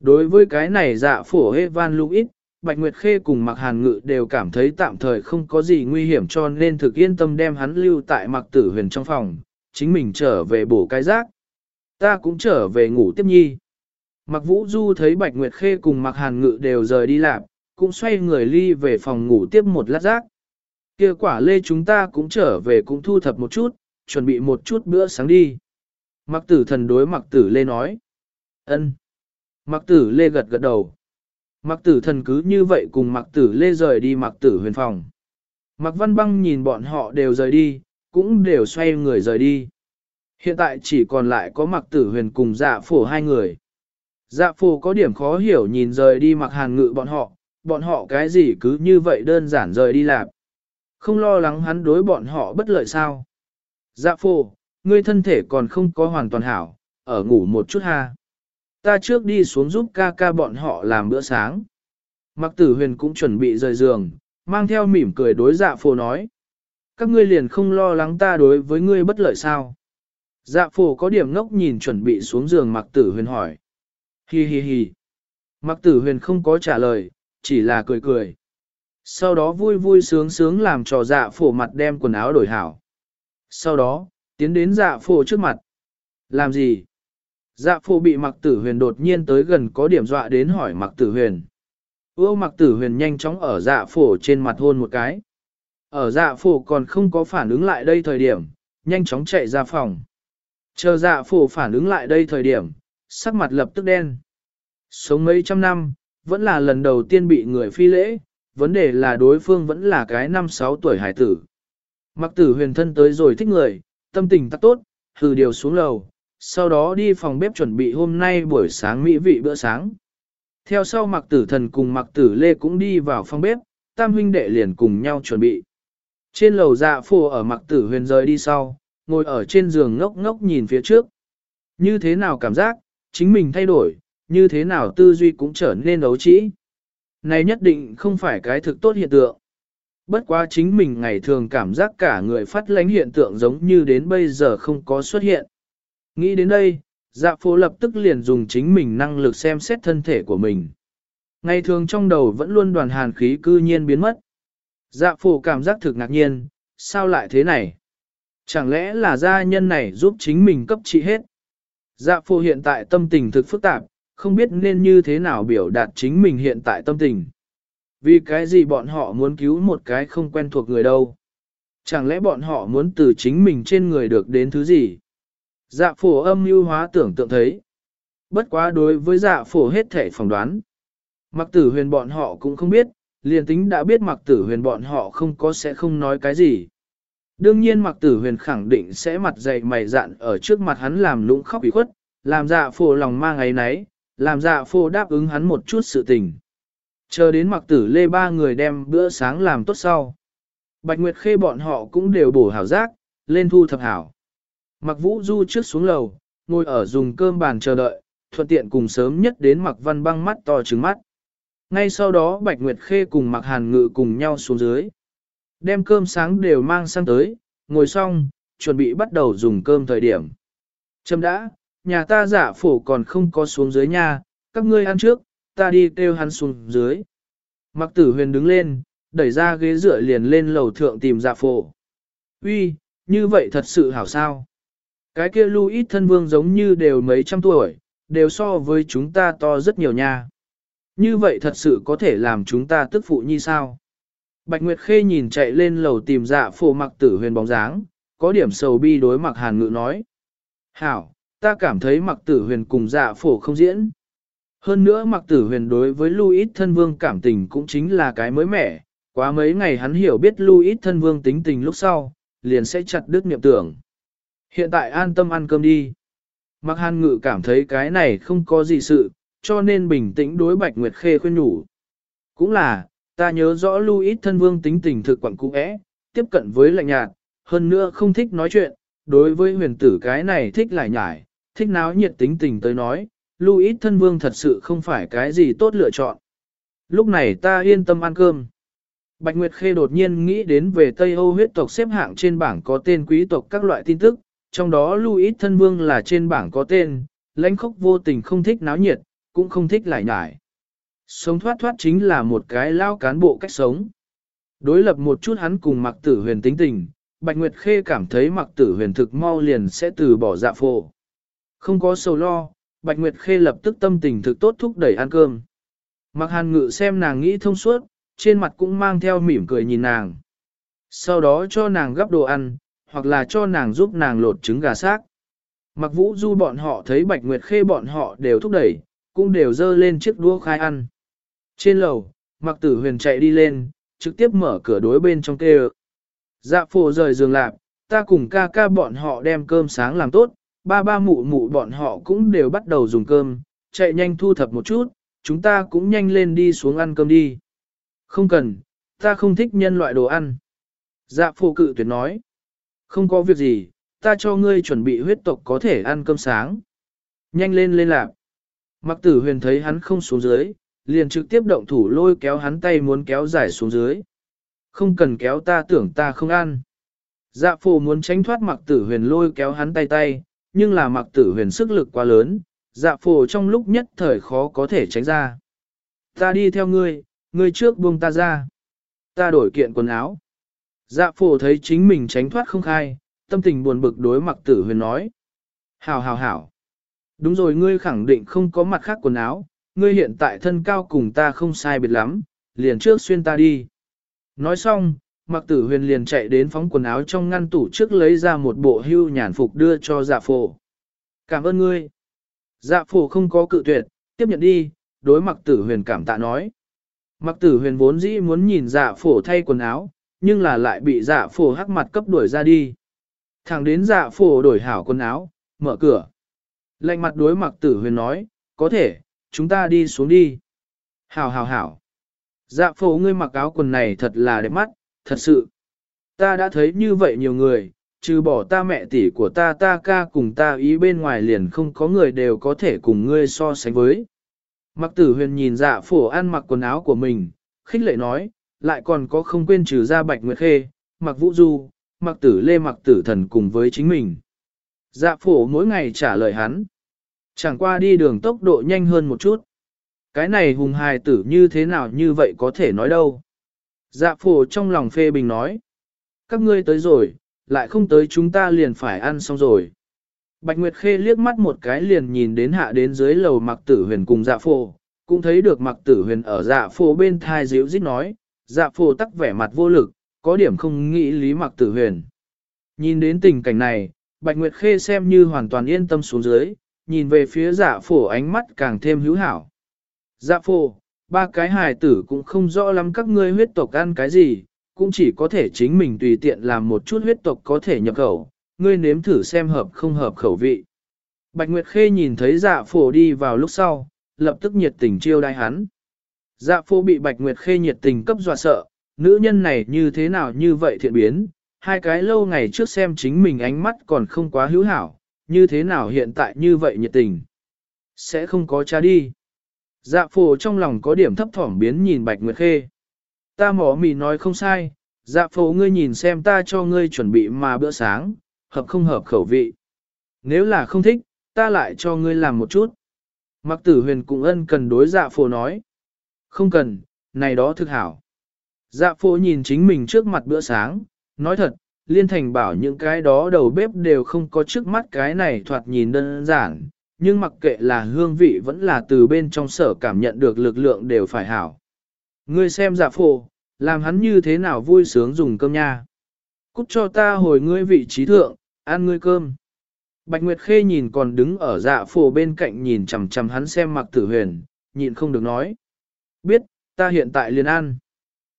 [SPEAKER 1] Đối với cái này dạ phổ hê van Louis, Bạch Nguyệt Khê cùng mặc hàn ngự đều cảm thấy tạm thời không có gì nguy hiểm cho nên thực yên tâm đem hắn lưu tại mặc tử huyền trong phòng, chính mình trở về bổ cái rác. Ta cũng trở về ngủ tiếp nhi. Mặc vũ du thấy Bạch Nguyệt Khê cùng mặc hàn ngự đều rời đi làm, cũng xoay người ly về phòng ngủ tiếp một lát rác. Kia quả lê chúng ta cũng trở về cũng thu thập một chút, chuẩn bị một chút bữa sáng đi. Mặc tử thần đối mặc tử lê nói. ân. Mặc tử lê gật gật đầu. Mặc tử thần cứ như vậy cùng mặc tử lê rời đi mặc tử huyền phòng. Mặc văn băng nhìn bọn họ đều rời đi, cũng đều xoay người rời đi. Hiện tại chỉ còn lại có mặc tử huyền cùng dạ phổ hai người. Dạ phổ có điểm khó hiểu nhìn rời đi mặc hàn ngự bọn họ, bọn họ cái gì cứ như vậy đơn giản rời đi làm. Không lo lắng hắn đối bọn họ bất lợi sao. Dạ phổ, ngươi thân thể còn không có hoàn toàn hảo, ở ngủ một chút ha. Ta trước đi xuống giúp ca ca bọn họ làm bữa sáng. Mặc tử huyền cũng chuẩn bị rời giường, mang theo mỉm cười đối dạ phổ nói. Các ngươi liền không lo lắng ta đối với ngươi bất lợi sao. Dạ phổ có điểm ngốc nhìn chuẩn bị xuống giường mặc tử huyền hỏi. Hi hi hi. Mặc tử huyền không có trả lời, chỉ là cười cười. Sau đó vui vui sướng sướng làm trò dạ phổ mặt đem quần áo đổi hảo. Sau đó, tiến đến dạ phổ trước mặt. Làm gì? Dạ phụ bị mặc tử huyền đột nhiên tới gần có điểm dọa đến hỏi mặc tử huyền. Ưa mặc tử huyền nhanh chóng ở dạ phổ trên mặt hôn một cái. Ở dạ phổ còn không có phản ứng lại đây thời điểm, nhanh chóng chạy ra phòng. Chờ dạ phổ phản ứng lại đây thời điểm, sắc mặt lập tức đen. Sống mấy trăm năm, vẫn là lần đầu tiên bị người phi lễ, vấn đề là đối phương vẫn là cái năm sáu tuổi hải tử. Mặc tử huyền thân tới rồi thích người, tâm tình tắc tốt, hừ điều xuống lầu, sau đó đi phòng bếp chuẩn bị hôm nay buổi sáng mỹ vị bữa sáng. Theo sau mặc tử thần cùng mặc tử lê cũng đi vào phòng bếp, tam huynh đệ liền cùng nhau chuẩn bị. Trên lầu dạ phù ở mặc tử huyền rời đi sau, ngồi ở trên giường ngốc ngốc nhìn phía trước. Như thế nào cảm giác, chính mình thay đổi, như thế nào tư duy cũng trở nên đấu trĩ. Này nhất định không phải cái thực tốt hiện tượng. Bất quá chính mình ngày thường cảm giác cả người phát lánh hiện tượng giống như đến bây giờ không có xuất hiện. Nghĩ đến đây, dạ phố lập tức liền dùng chính mình năng lực xem xét thân thể của mình. Ngày thường trong đầu vẫn luôn đoàn hàn khí cư nhiên biến mất. Dạ phổ cảm giác thực ngạc nhiên, sao lại thế này? Chẳng lẽ là gia nhân này giúp chính mình cấp trị hết? Dạ phổ hiện tại tâm tình thực phức tạp, không biết nên như thế nào biểu đạt chính mình hiện tại tâm tình. Vì cái gì bọn họ muốn cứu một cái không quen thuộc người đâu? Chẳng lẽ bọn họ muốn từ chính mình trên người được đến thứ gì? Dạ phổ âm mưu hóa tưởng tượng thấy. Bất quá đối với dạ phổ hết thể phỏng đoán. Mặc tử huyền bọn họ cũng không biết, liền tính đã biết mặc tử huyền bọn họ không có sẽ không nói cái gì. Đương nhiên mặc tử huyền khẳng định sẽ mặt dày mày dạn ở trước mặt hắn làm lũng khóc ủy khuất, làm dạ phổ lòng mang ấy nấy, làm dạ phổ đáp ứng hắn một chút sự tình. Chờ đến mặc tử lê ba người đem bữa sáng làm tốt sau. Bạch Nguyệt Khê bọn họ cũng đều bổ hảo giác, lên thu thập hảo. Mặc vũ du trước xuống lầu, ngồi ở dùng cơm bàn chờ đợi, thuận tiện cùng sớm nhất đến mặc văn băng mắt to trứng mắt. Ngay sau đó Bạch Nguyệt Khê cùng mặc hàn ngự cùng nhau xuống dưới. Đem cơm sáng đều mang sang tới, ngồi xong, chuẩn bị bắt đầu dùng cơm thời điểm. Châm đã, nhà ta giả phổ còn không có xuống dưới nhà, các ngươi ăn trước, ta đi kêu hắn xuống dưới. Mặc tử huyền đứng lên, đẩy ra ghế dựa liền lên lầu thượng tìm giả phổ. Uy, như vậy thật sự hảo sao. Cái kia Louis thân vương giống như đều mấy trăm tuổi, đều so với chúng ta to rất nhiều nha. Như vậy thật sự có thể làm chúng ta tức phụ như sao? Bạch Nguyệt Khê nhìn chạy lên lầu tìm dạ phổ mặc tử huyền bóng dáng, có điểm sầu bi đối mặc hàn ngự nói. Hảo, ta cảm thấy mặc tử huyền cùng dạ phổ không diễn. Hơn nữa mặc tử huyền đối với Louis thân vương cảm tình cũng chính là cái mới mẻ, quá mấy ngày hắn hiểu biết Louis thân vương tính tình lúc sau, liền sẽ chặt đứt niệm tưởng. Hiện tại an tâm ăn cơm đi. Mặc hàn ngự cảm thấy cái này không có gì sự, cho nên bình tĩnh đối Bạch Nguyệt Khê khuyên nhủ. Cũng là, ta nhớ rõ Louis thân vương tính tình thực quẩn cũ ẽ, tiếp cận với lạnh nhạt, hơn nữa không thích nói chuyện, đối với huyền tử cái này thích lại nhải, thích náo nhiệt tính tình tới nói, Louis thân vương thật sự không phải cái gì tốt lựa chọn. Lúc này ta yên tâm ăn cơm. Bạch Nguyệt Khê đột nhiên nghĩ đến về Tây Âu huyết tộc xếp hạng trên bảng có tên quý tộc các loại tin tức, trong đó Louis thân vương là trên bảng có tên, lãnh khốc vô tình không thích náo nhiệt, cũng không thích lại nhải. Sống thoát thoát chính là một cái lao cán bộ cách sống. Đối lập một chút hắn cùng mặc tử huyền tính tình, Bạch Nguyệt Khê cảm thấy mặc tử huyền thực mau liền sẽ từ bỏ dạ phổ. Không có sầu lo, Bạch Nguyệt Khê lập tức tâm tình thực tốt thúc đẩy ăn cơm. Mặc hàn ngự xem nàng nghĩ thông suốt, trên mặt cũng mang theo mỉm cười nhìn nàng. Sau đó cho nàng gắp đồ ăn, hoặc là cho nàng giúp nàng lột trứng gà xác. Mặc vũ du bọn họ thấy Bạch Nguyệt Khê bọn họ đều thúc đẩy, cũng đều dơ lên chiếc đũa khai ăn. Trên lầu, Mặc tử huyền chạy đi lên, trực tiếp mở cửa đối bên trong kê Dạ phổ rời giường lạp, ta cùng ca ca bọn họ đem cơm sáng làm tốt, ba ba mụ mụ bọn họ cũng đều bắt đầu dùng cơm, chạy nhanh thu thập một chút, chúng ta cũng nhanh lên đi xuống ăn cơm đi. Không cần, ta không thích nhân loại đồ ăn. Dạ phổ cự tuyệt nói. Không có việc gì, ta cho ngươi chuẩn bị huyết tộc có thể ăn cơm sáng. Nhanh lên lên lạc. Mặc tử huyền thấy hắn không xuống dưới, liền trực tiếp động thủ lôi kéo hắn tay muốn kéo dài xuống dưới. Không cần kéo ta tưởng ta không ăn. Dạ phổ muốn tránh thoát mặc tử huyền lôi kéo hắn tay tay, nhưng là mặc tử huyền sức lực quá lớn, dạ phổ trong lúc nhất thời khó có thể tránh ra. Ta đi theo ngươi, ngươi trước buông ta ra. Ta đổi kiện quần áo. Dạ phổ thấy chính mình tránh thoát không khai, tâm tình buồn bực đối mặc tử huyền nói. Hảo hảo hảo. Đúng rồi ngươi khẳng định không có mặt khác quần áo, ngươi hiện tại thân cao cùng ta không sai biệt lắm, liền trước xuyên ta đi. Nói xong, mặc tử huyền liền chạy đến phóng quần áo trong ngăn tủ trước lấy ra một bộ hưu nhàn phục đưa cho dạ phổ. Cảm ơn ngươi. Dạ phổ không có cự tuyệt, tiếp nhận đi, đối mặc tử huyền cảm tạ nói. Mặc tử huyền vốn dĩ muốn nhìn dạ phổ thay quần áo, nhưng là lại bị dạ phổ hắc mặt cấp đuổi ra đi. Thẳng đến dạ phổ đổi hảo quần áo, mở cửa. Lạnh mặt đối mặc tử huyền nói, có thể, chúng ta đi xuống đi. Hảo hảo hảo. Dạ phổ ngươi mặc áo quần này thật là đẹp mắt, thật sự. Ta đã thấy như vậy nhiều người, trừ bỏ ta mẹ tỷ của ta ta ca cùng ta ý bên ngoài liền không có người đều có thể cùng ngươi so sánh với. Mặc tử huyền nhìn dạ phổ ăn mặc quần áo của mình, khích lệ nói, lại còn có không quên trừ ra bạch nguyệt khê, mặc vũ du, mặc tử lê mặc tử thần cùng với chính mình. Dạ phổ mỗi ngày trả lời hắn. Chẳng qua đi đường tốc độ nhanh hơn một chút. Cái này hùng hài tử như thế nào như vậy có thể nói đâu. Dạ phổ trong lòng phê bình nói. Các ngươi tới rồi, lại không tới chúng ta liền phải ăn xong rồi. Bạch Nguyệt Khê liếc mắt một cái liền nhìn đến hạ đến dưới lầu mặc tử huyền cùng dạ phổ, cũng thấy được mặc tử huyền ở dạ phổ bên thai díu dít nói, dạ phổ tắc vẻ mặt vô lực, có điểm không nghĩ lý mặc tử huyền. Nhìn đến tình cảnh này, Bạch Nguyệt Khê xem như hoàn toàn yên tâm xuống dưới, nhìn về phía dạ phổ ánh mắt càng thêm hữu hảo. Dạ phổ, ba cái hài tử cũng không rõ lắm các ngươi huyết tộc ăn cái gì, cũng chỉ có thể chính mình tùy tiện làm một chút huyết tộc có thể nhập khẩu, ngươi nếm thử xem hợp không hợp khẩu vị. Bạch Nguyệt Khê nhìn thấy dạ phổ đi vào lúc sau, lập tức nhiệt tình chiêu đai hắn. Dạ phu bị Bạch Nguyệt Khê nhiệt tình cấp dọa sợ, nữ nhân này như thế nào như vậy thiện biến, hai cái lâu ngày trước xem chính mình ánh mắt còn không quá hữu hảo, như thế nào hiện tại như vậy nhiệt tình. Sẽ không có cha đi. Dạ phổ trong lòng có điểm thấp thỏm biến nhìn Bạch Nguyệt Khê. Ta mỏ mì nói không sai, dạ phổ ngươi nhìn xem ta cho ngươi chuẩn bị mà bữa sáng, hợp không hợp khẩu vị. Nếu là không thích, ta lại cho ngươi làm một chút. Mặc tử huyền cũng ân cần đối dạ phổ nói. Không cần, này đó thực hảo. Dạ phổ nhìn chính mình trước mặt bữa sáng, nói thật, liên thành bảo những cái đó đầu bếp đều không có trước mắt cái này thoạt nhìn đơn giản, nhưng mặc kệ là hương vị vẫn là từ bên trong sở cảm nhận được lực lượng đều phải hảo. Ngươi xem dạ phổ, làm hắn như thế nào vui sướng dùng cơm nha. Cút cho ta hồi ngươi vị trí thượng, ăn ngươi cơm. Bạch Nguyệt Khê nhìn còn đứng ở dạ phổ bên cạnh nhìn chằm chằm hắn xem mặc tử huyền, nhịn không được nói. Biết, ta hiện tại liền ăn.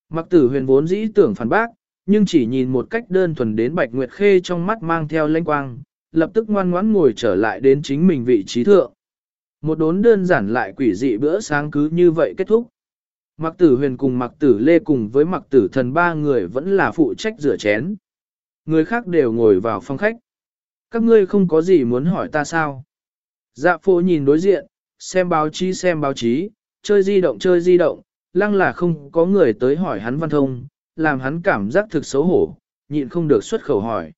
[SPEAKER 1] Mặc tử huyền vốn dĩ tưởng phản bác, nhưng chỉ nhìn một cách đơn thuần đến Bạch Nguyệt Khê trong mắt mang theo lanh quang, lập tức ngoan ngoãn ngồi trở lại đến chính mình vị trí thượng. Một đốn đơn giản lại quỷ dị bữa sáng cứ như vậy kết thúc. Mặc tử huyền cùng mặc tử lê cùng với mặc tử thần ba người vẫn là phụ trách rửa chén. Người khác đều ngồi vào phòng khách. Các ngươi không có gì muốn hỏi ta sao? Dạ phô nhìn đối diện, xem báo chí xem báo chí, chơi di động chơi di động, lăng là không có người tới hỏi hắn văn thông, làm hắn cảm giác thực xấu hổ, nhịn không được xuất khẩu hỏi.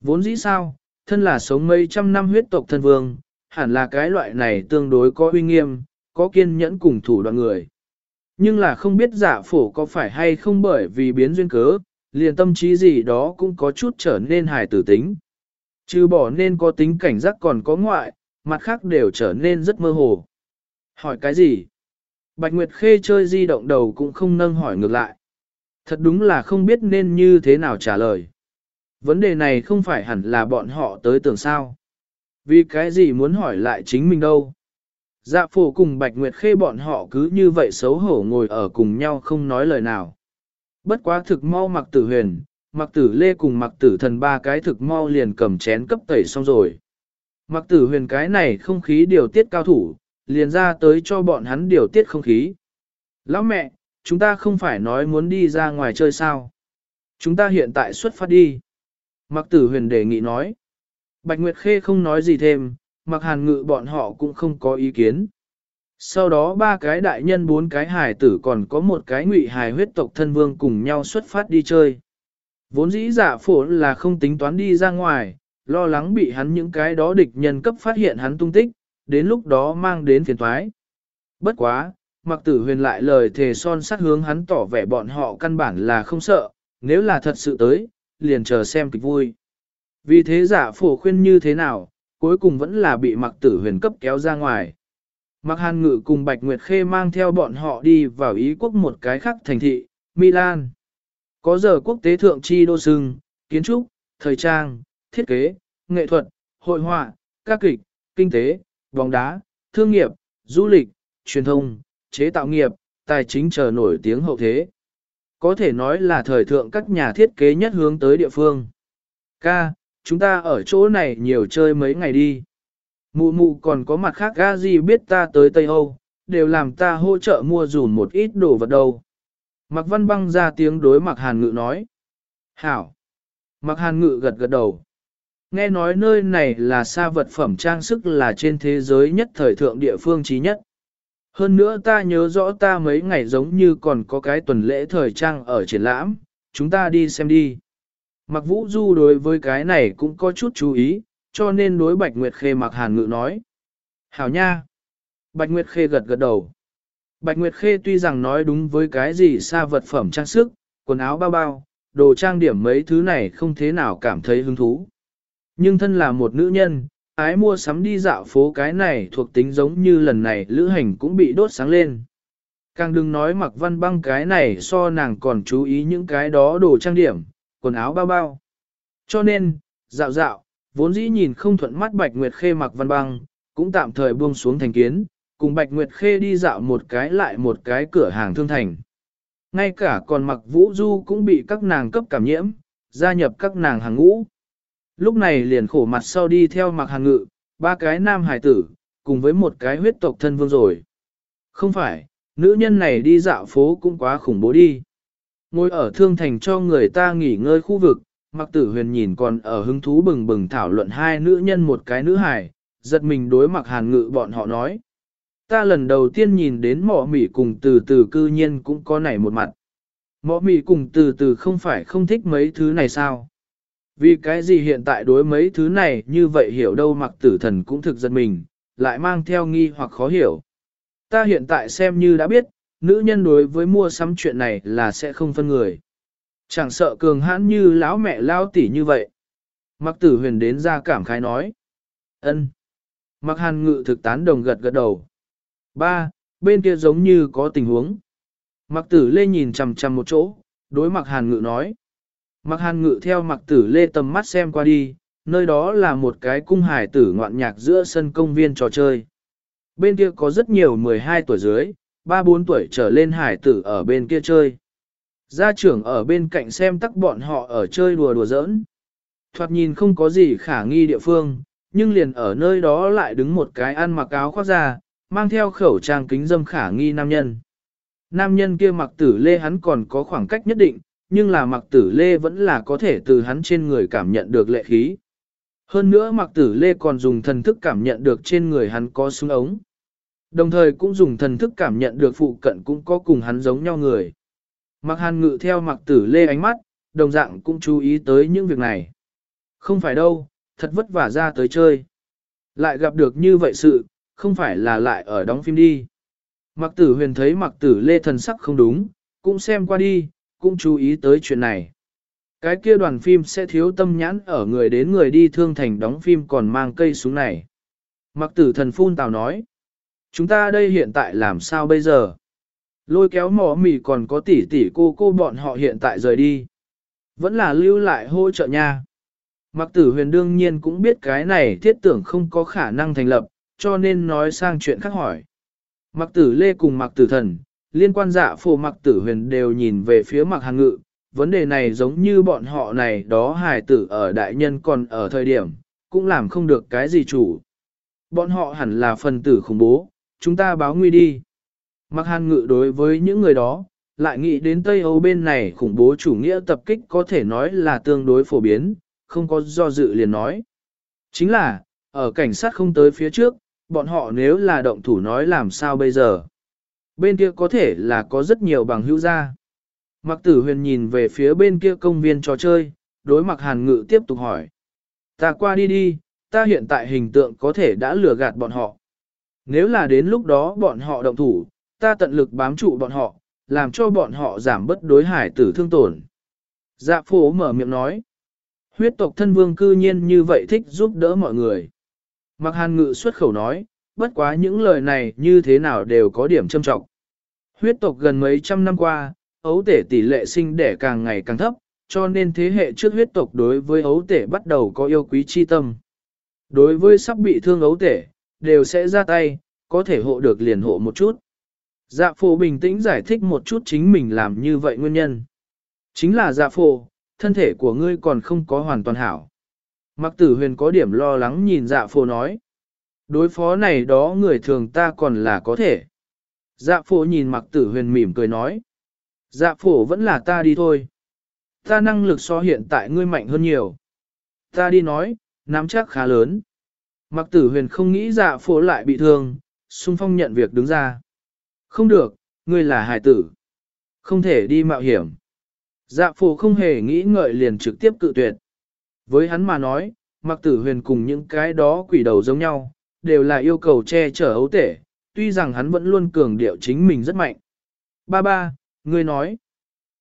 [SPEAKER 1] Vốn dĩ sao, thân là sống mấy trăm năm huyết tộc thân vương, hẳn là cái loại này tương đối có uy nghiêm, có kiên nhẫn cùng thủ đoạn người. Nhưng là không biết giả phổ có phải hay không bởi vì biến duyên cớ, liền tâm trí gì đó cũng có chút trở nên hài tử tính. Chứ bỏ nên có tính cảnh giác còn có ngoại, mặt khác đều trở nên rất mơ hồ. Hỏi cái gì? Bạch Nguyệt Khê chơi di động đầu cũng không nâng hỏi ngược lại. Thật đúng là không biết nên như thế nào trả lời. Vấn đề này không phải hẳn là bọn họ tới tưởng sao. Vì cái gì muốn hỏi lại chính mình đâu. Dạ phổ cùng Bạch Nguyệt Khê bọn họ cứ như vậy xấu hổ ngồi ở cùng nhau không nói lời nào. Bất quá thực mau mặc tử huyền, mặc tử lê cùng mặc tử thần ba cái thực mau liền cầm chén cấp tẩy xong rồi. Mặc tử huyền cái này không khí điều tiết cao thủ, liền ra tới cho bọn hắn điều tiết không khí. Lão mẹ, chúng ta không phải nói muốn đi ra ngoài chơi sao? Chúng ta hiện tại xuất phát đi. Mặc tử huyền đề nghị nói. Bạch Nguyệt Khê không nói gì thêm, mặc hàn ngự bọn họ cũng không có ý kiến. Sau đó ba cái đại nhân bốn cái hài tử còn có một cái ngụy hài huyết tộc thân vương cùng nhau xuất phát đi chơi. Vốn dĩ giả phổ là không tính toán đi ra ngoài, lo lắng bị hắn những cái đó địch nhân cấp phát hiện hắn tung tích, đến lúc đó mang đến phiền thoái. Bất quá, mặc tử huyền lại lời thề son sắt hướng hắn tỏ vẻ bọn họ căn bản là không sợ, nếu là thật sự tới, liền chờ xem kịch vui. Vì thế giả phổ khuyên như thế nào, cuối cùng vẫn là bị mặc tử huyền cấp kéo ra ngoài. Mặc hàn ngự cùng Bạch Nguyệt Khê mang theo bọn họ đi vào Ý quốc một cái khác thành thị, Milan. Có giờ quốc tế thượng chi đô sưng, kiến trúc, thời trang, thiết kế, nghệ thuật, hội họa, ca kịch, kinh tế, bóng đá, thương nghiệp, du lịch, truyền thông, chế tạo nghiệp, tài chính chờ nổi tiếng hậu thế. Có thể nói là thời thượng các nhà thiết kế nhất hướng tới địa phương. Ca, chúng ta ở chỗ này nhiều chơi mấy ngày đi. Mụ mụ còn có mặt khác ga gì biết ta tới Tây Âu, đều làm ta hỗ trợ mua dùn một ít đồ vật đâu. Mạc Văn Băng ra tiếng đối Mạc Hàn Ngự nói. Hảo. Mạc Hàn Ngự gật gật đầu. Nghe nói nơi này là xa vật phẩm trang sức là trên thế giới nhất thời thượng địa phương trí nhất. Hơn nữa ta nhớ rõ ta mấy ngày giống như còn có cái tuần lễ thời trang ở triển lãm, chúng ta đi xem đi. Mặc vũ du đối với cái này cũng có chút chú ý, cho nên đối Bạch Nguyệt Khê mặc hàn ngự nói. Hảo nha! Bạch Nguyệt Khê gật gật đầu. Bạch Nguyệt Khê tuy rằng nói đúng với cái gì xa vật phẩm trang sức, quần áo bao bao, đồ trang điểm mấy thứ này không thế nào cảm thấy hứng thú. Nhưng thân là một nữ nhân, ái mua sắm đi dạo phố cái này thuộc tính giống như lần này lữ hành cũng bị đốt sáng lên. Càng đừng nói mặc văn băng cái này so nàng còn chú ý những cái đó đồ trang điểm, quần áo bao bao. Cho nên, dạo dạo, vốn dĩ nhìn không thuận mắt Bạch Nguyệt Khê mặc văn băng, cũng tạm thời buông xuống thành kiến, cùng Bạch Nguyệt Khê đi dạo một cái lại một cái cửa hàng thương thành. Ngay cả còn mặc vũ du cũng bị các nàng cấp cảm nhiễm, gia nhập các nàng hàng ngũ. Lúc này liền khổ mặt sau đi theo mặc hàng ngự, ba cái nam hải tử, cùng với một cái huyết tộc thân vương rồi. Không phải, nữ nhân này đi dạo phố cũng quá khủng bố đi. Ngồi ở thương thành cho người ta nghỉ ngơi khu vực, mặc tử huyền nhìn còn ở hứng thú bừng bừng thảo luận hai nữ nhân một cái nữ hải, giật mình đối mặc hàn ngự bọn họ nói. Ta lần đầu tiên nhìn đến mỏ mỉ cùng từ từ cư nhiên cũng có nảy một mặt. Mỏ mỉ cùng từ từ không phải không thích mấy thứ này sao? Vì cái gì hiện tại đối mấy thứ này như vậy hiểu đâu mặc tử thần cũng thực giật mình, lại mang theo nghi hoặc khó hiểu. Ta hiện tại xem như đã biết, nữ nhân đối với mua sắm chuyện này là sẽ không phân người. Chẳng sợ cường hãn như lão mẹ lao tỉ như vậy. Mặc tử huyền đến ra cảm khái nói. ân. Mặc hàn ngự thực tán đồng gật gật đầu. Ba, bên kia giống như có tình huống. Mặc tử lê nhìn chằm chằm một chỗ, đối mặc hàn ngự nói. Mặc hàn ngự theo mặc tử lê tầm mắt xem qua đi, nơi đó là một cái cung hải tử ngoạn nhạc giữa sân công viên trò chơi. Bên kia có rất nhiều 12 tuổi dưới, 3-4 tuổi trở lên hải tử ở bên kia chơi. Gia trưởng ở bên cạnh xem tắc bọn họ ở chơi đùa đùa giỡn. Thoạt nhìn không có gì khả nghi địa phương, nhưng liền ở nơi đó lại đứng một cái ăn mặc áo khoác ra, mang theo khẩu trang kính dâm khả nghi nam nhân. Nam nhân kia mặc tử lê hắn còn có khoảng cách nhất định, nhưng là mặc tử lê vẫn là có thể từ hắn trên người cảm nhận được lệ khí. Hơn nữa mặc tử lê còn dùng thần thức cảm nhận được trên người hắn có súng ống. Đồng thời cũng dùng thần thức cảm nhận được phụ cận cũng có cùng hắn giống nhau người. Mặc hàn ngự theo mặc tử lê ánh mắt, đồng dạng cũng chú ý tới những việc này. Không phải đâu, thật vất vả ra tới chơi. Lại gặp được như vậy sự, không phải là lại ở đóng phim đi. Mặc tử huyền thấy mặc tử lê thần sắc không đúng, cũng xem qua đi, cũng chú ý tới chuyện này. Cái kia đoàn phim sẽ thiếu tâm nhãn ở người đến người đi thương thành đóng phim còn mang cây súng này. Mặc tử thần phun tào nói. Chúng ta đây hiện tại làm sao bây giờ? Lôi kéo mỏ mì còn có tỷ tỷ cô cô bọn họ hiện tại rời đi. Vẫn là lưu lại hỗ trợ nha. Mặc tử huyền đương nhiên cũng biết cái này thiết tưởng không có khả năng thành lập, cho nên nói sang chuyện khác hỏi. Mặc tử lê cùng mặc tử thần, liên quan dạ phổ mặc tử huyền đều nhìn về phía mặc hàng ngự, vấn đề này giống như bọn họ này đó hài tử ở đại nhân còn ở thời điểm, cũng làm không được cái gì chủ. Bọn họ hẳn là phần tử khủng bố, chúng ta báo nguy đi. Mặc hàn ngự đối với những người đó, lại nghĩ đến Tây Âu bên này khủng bố chủ nghĩa tập kích có thể nói là tương đối phổ biến, không có do dự liền nói. Chính là, ở cảnh sát không tới phía trước, bọn họ nếu là động thủ nói làm sao bây giờ. Bên kia có thể là có rất nhiều bằng hữu gia. Mặc tử huyền nhìn về phía bên kia công viên trò chơi, đối mặt hàn ngự tiếp tục hỏi. Ta qua đi đi, ta hiện tại hình tượng có thể đã lừa gạt bọn họ. Nếu là đến lúc đó bọn họ động thủ, ta tận lực bám trụ bọn họ, làm cho bọn họ giảm bất đối hải tử thương tổn. Dạ phố mở miệng nói. Huyết tộc thân vương cư nhiên như vậy thích giúp đỡ mọi người. Mặc hàn ngự xuất khẩu nói, bất quá những lời này như thế nào đều có điểm châm trọng. Huyết tộc gần mấy trăm năm qua, ấu tể tỷ lệ sinh đẻ càng ngày càng thấp, cho nên thế hệ trước huyết tộc đối với ấu tể bắt đầu có yêu quý chi tâm. Đối với sắp bị thương ấu tể, đều sẽ ra tay, có thể hộ được liền hộ một chút. Dạ phổ bình tĩnh giải thích một chút chính mình làm như vậy nguyên nhân. Chính là dạ phổ, thân thể của ngươi còn không có hoàn toàn hảo. Mặc tử huyền có điểm lo lắng nhìn dạ phổ nói. Đối phó này đó người thường ta còn là có thể. Dạ phổ nhìn mặc tử huyền mỉm cười nói. Dạ phổ vẫn là ta đi thôi. Ta năng lực so hiện tại ngươi mạnh hơn nhiều. Ta đi nói, nắm chắc khá lớn. Mặc tử huyền không nghĩ dạ phổ lại bị thương, xung phong nhận việc đứng ra. Không được, ngươi là hài tử. Không thể đi mạo hiểm. Dạ phổ không hề nghĩ ngợi liền trực tiếp cự tuyệt. Với hắn mà nói, mặc tử huyền cùng những cái đó quỷ đầu giống nhau, đều là yêu cầu che chở ấu tể, tuy rằng hắn vẫn luôn cường điệu chính mình rất mạnh. Ba ba, ngươi nói.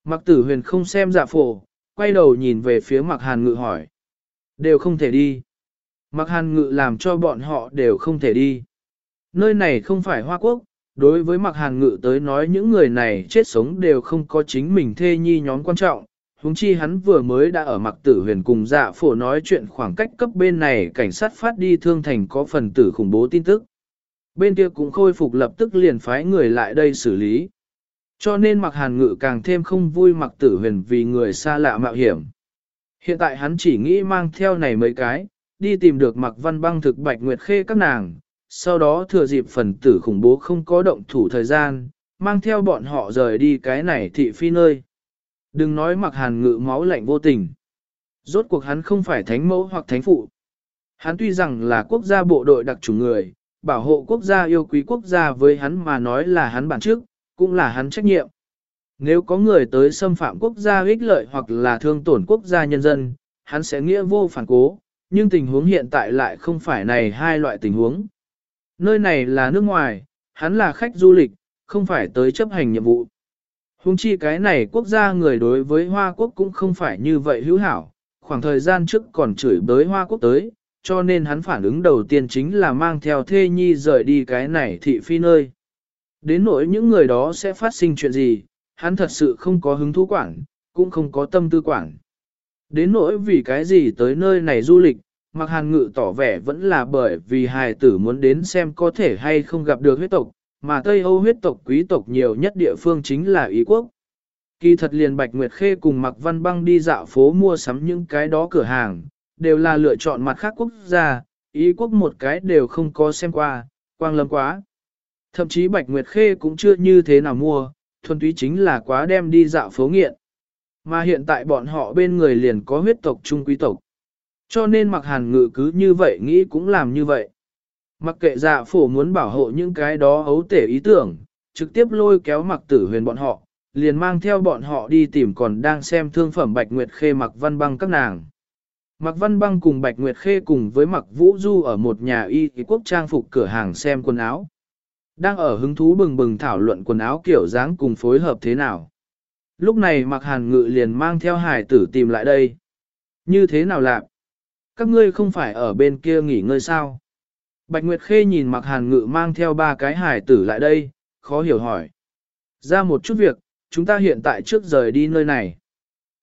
[SPEAKER 1] Mặc tử huyền không xem dạ phổ, quay đầu nhìn về phía mặc hàn ngự hỏi. Đều không thể đi. Mặc hàn ngự làm cho bọn họ đều không thể đi. Nơi này không phải Hoa Quốc, đối với mặc hàn ngự tới nói những người này chết sống đều không có chính mình thê nhi nhóm quan trọng huống chi hắn vừa mới đã ở mặc tử huyền cùng dạ phổ nói chuyện khoảng cách cấp bên này cảnh sát phát đi thương thành có phần tử khủng bố tin tức. Bên kia cũng khôi phục lập tức liền phái người lại đây xử lý. Cho nên mặc hàn ngự càng thêm không vui mặc tử huyền vì người xa lạ mạo hiểm. Hiện tại hắn chỉ nghĩ mang theo này mấy cái, đi tìm được mặc văn băng thực bạch nguyệt khê các nàng, sau đó thừa dịp phần tử khủng bố không có động thủ thời gian, mang theo bọn họ rời đi cái này thị phi nơi. Đừng nói mặc hàn ngự máu lạnh vô tình. Rốt cuộc hắn không phải thánh mẫu hoặc thánh phụ. Hắn tuy rằng là quốc gia bộ đội đặc chủ người, bảo hộ quốc gia yêu quý quốc gia với hắn mà nói là hắn bản chức cũng là hắn trách nhiệm. Nếu có người tới xâm phạm quốc gia ích lợi hoặc là thương tổn quốc gia nhân dân, hắn sẽ nghĩa vô phản cố, nhưng tình huống hiện tại lại không phải này hai loại tình huống. Nơi này là nước ngoài, hắn là khách du lịch, không phải tới chấp hành nhiệm vụ. Hùng chi cái này quốc gia người đối với Hoa Quốc cũng không phải như vậy hữu hảo, khoảng thời gian trước còn chửi bới Hoa Quốc tới, cho nên hắn phản ứng đầu tiên chính là mang theo thê nhi rời đi cái này thị phi nơi. Đến nỗi những người đó sẽ phát sinh chuyện gì, hắn thật sự không có hứng thú quản, cũng không có tâm tư quản. Đến nỗi vì cái gì tới nơi này du lịch, mặc hàn ngự tỏ vẻ vẫn là bởi vì hài tử muốn đến xem có thể hay không gặp được huyết tộc, mà Tây Âu huyết tộc quý tộc nhiều nhất địa phương chính là Ý quốc. Kỳ thật liền Bạch Nguyệt Khê cùng Mặc Văn Băng đi dạo phố mua sắm những cái đó cửa hàng, đều là lựa chọn mặt khác quốc gia, Ý quốc một cái đều không có xem qua, quang lâm quá. Thậm chí Bạch Nguyệt Khê cũng chưa như thế nào mua, thuần túy chính là quá đem đi dạo phố nghiện. Mà hiện tại bọn họ bên người liền có huyết tộc trung quý tộc. Cho nên mặc hàn ngự cứ như vậy nghĩ cũng làm như vậy. Mặc kệ dạ phổ muốn bảo hộ những cái đó ấu tể ý tưởng, trực tiếp lôi kéo mặc tử huyền bọn họ, liền mang theo bọn họ đi tìm còn đang xem thương phẩm Bạch Nguyệt Khê mặc văn băng các nàng. Mặc văn băng cùng Bạch Nguyệt Khê cùng với mặc vũ du ở một nhà y quốc trang phục cửa hàng xem quần áo. Đang ở hứng thú bừng bừng thảo luận quần áo kiểu dáng cùng phối hợp thế nào. Lúc này mặc hàn ngự liền mang theo hải tử tìm lại đây. Như thế nào lạc? Các ngươi không phải ở bên kia nghỉ ngơi sao? Bạch Nguyệt Khê nhìn mặc hàn ngự mang theo ba cái hải tử lại đây, khó hiểu hỏi. Ra một chút việc, chúng ta hiện tại trước rời đi nơi này.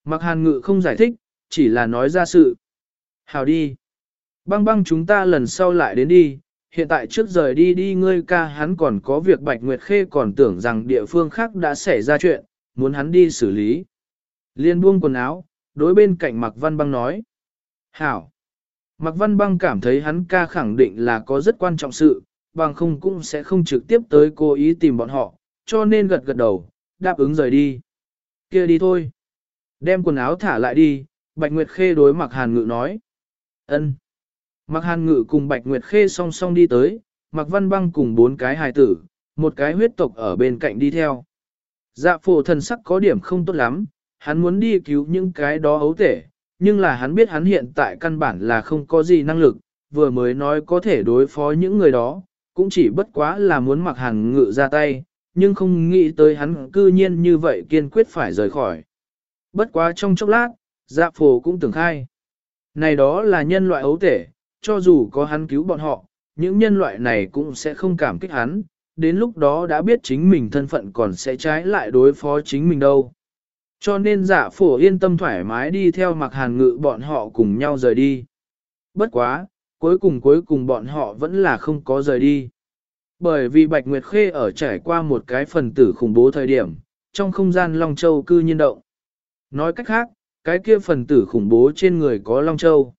[SPEAKER 1] Mặc hàn ngự không giải thích, chỉ là nói ra sự. Hào đi. Băng băng chúng ta lần sau lại đến đi, hiện tại trước rời đi đi ngươi ca hắn còn có việc Bạch Nguyệt Khê còn tưởng rằng địa phương khác đã xảy ra chuyện, muốn hắn đi xử lý. Liên buông quần áo, đối bên cạnh Mạc Văn Băng nói. Hảo. Mạc Văn Băng cảm thấy hắn ca khẳng định là có rất quan trọng sự, bằng không cũng sẽ không trực tiếp tới cố ý tìm bọn họ, cho nên gật gật đầu, đáp ứng rời đi. kia đi thôi. Đem quần áo thả lại đi, Bạch Nguyệt Khê đối Mạc Hàn Ngự nói. ân. Mạc Hàn Ngự cùng Bạch Nguyệt Khê song song đi tới, Mạc Văn Băng cùng bốn cái hài tử, một cái huyết tộc ở bên cạnh đi theo. Dạ phổ thần sắc có điểm không tốt lắm, hắn muốn đi cứu những cái đó ấu tể, nhưng là hắn biết hắn hiện tại căn bản là không có gì năng lực, vừa mới nói có thể đối phó những người đó, cũng chỉ bất quá là muốn mặc hàng ngự ra tay, nhưng không nghĩ tới hắn cư nhiên như vậy kiên quyết phải rời khỏi. Bất quá trong chốc lát, dạ phổ cũng tưởng khai. Này đó là nhân loại ấu tể, cho dù có hắn cứu bọn họ, những nhân loại này cũng sẽ không cảm kích hắn, đến lúc đó đã biết chính mình thân phận còn sẽ trái lại đối phó chính mình đâu. Cho nên dạ phổ yên tâm thoải mái đi theo mặc hàn ngự bọn họ cùng nhau rời đi. Bất quá, cuối cùng cuối cùng bọn họ vẫn là không có rời đi. Bởi vì Bạch Nguyệt Khê ở trải qua một cái phần tử khủng bố thời điểm, trong không gian Long Châu cư nhiên động. Nói cách khác, cái kia phần tử khủng bố trên người có Long Châu.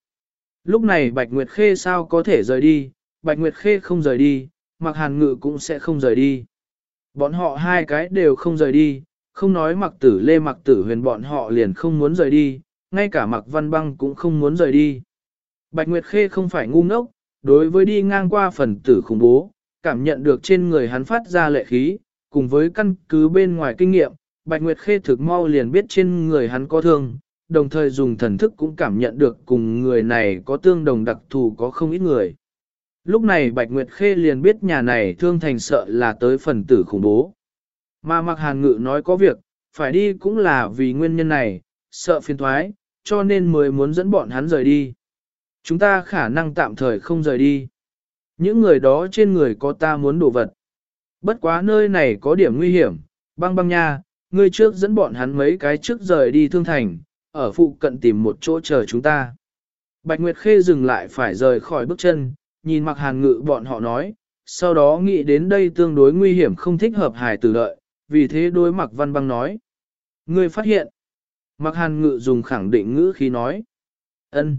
[SPEAKER 1] Lúc này Bạch Nguyệt Khê sao có thể rời đi, Bạch Nguyệt Khê không rời đi, mặc hàn ngự cũng sẽ không rời đi. Bọn họ hai cái đều không rời đi, không nói mặc tử lê mặc tử huyền bọn họ liền không muốn rời đi, ngay cả mặc văn băng cũng không muốn rời đi. Bạch Nguyệt Khê không phải ngu ngốc, đối với đi ngang qua phần tử khủng bố, cảm nhận được trên người hắn phát ra lệ khí, cùng với căn cứ bên ngoài kinh nghiệm, Bạch Nguyệt Khê thực mau liền biết trên người hắn có thương, đồng thời dùng thần thức cũng cảm nhận được cùng người này có tương đồng đặc thù có không ít người. Lúc này Bạch Nguyệt Khê liền biết nhà này thương thành sợ là tới phần tử khủng bố. Mà mặc hàn ngự nói có việc, phải đi cũng là vì nguyên nhân này, sợ phiền thoái, cho nên mới muốn dẫn bọn hắn rời đi. Chúng ta khả năng tạm thời không rời đi. Những người đó trên người có ta muốn đổ vật. Bất quá nơi này có điểm nguy hiểm, băng băng nha, ngươi trước dẫn bọn hắn mấy cái trước rời đi thương thành, ở phụ cận tìm một chỗ chờ chúng ta. Bạch Nguyệt Khê dừng lại phải rời khỏi bước chân, nhìn mặc hàn ngự bọn họ nói, sau đó nghĩ đến đây tương đối nguy hiểm không thích hợp hài tử lợi, vì thế đối mặc văn băng nói. Ngươi phát hiện. Mặc hàn ngự dùng khẳng định ngữ khi nói. ân,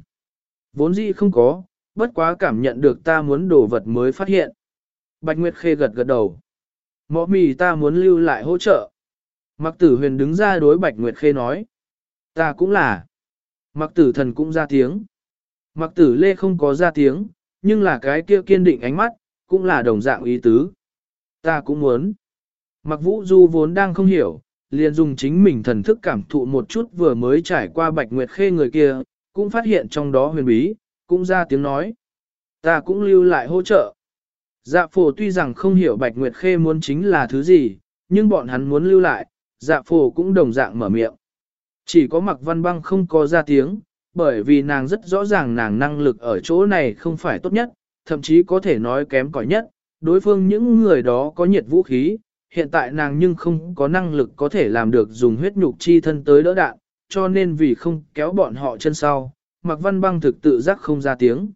[SPEAKER 1] Vốn dĩ không có, bất quá cảm nhận được ta muốn đổ vật mới phát hiện. Bạch Nguyệt Khê gật gật đầu. Mọ mì ta muốn lưu lại hỗ trợ. Mặc tử huyền đứng ra đối Bạch Nguyệt Khê nói. Ta cũng là. Mặc tử thần cũng ra tiếng. Mặc tử lê không có ra tiếng, nhưng là cái kia kiên định ánh mắt, cũng là đồng dạng ý tứ. Ta cũng muốn. Mặc vũ du vốn đang không hiểu, liền dùng chính mình thần thức cảm thụ một chút vừa mới trải qua bạch nguyệt khê người kia, cũng phát hiện trong đó huyền bí, cũng ra tiếng nói. Ta cũng lưu lại hỗ trợ. Dạ phổ tuy rằng không hiểu bạch nguyệt khê muốn chính là thứ gì, nhưng bọn hắn muốn lưu lại, dạ phổ cũng đồng dạng mở miệng. Chỉ có mặc văn băng không có ra tiếng, bởi vì nàng rất rõ ràng nàng năng lực ở chỗ này không phải tốt nhất, thậm chí có thể nói kém cỏi nhất, đối phương những người đó có nhiệt vũ khí, hiện tại nàng nhưng không có năng lực có thể làm được dùng huyết nhục chi thân tới đỡ đạn, cho nên vì không kéo bọn họ chân sau, Mạc Văn Băng thực tự giác không ra tiếng.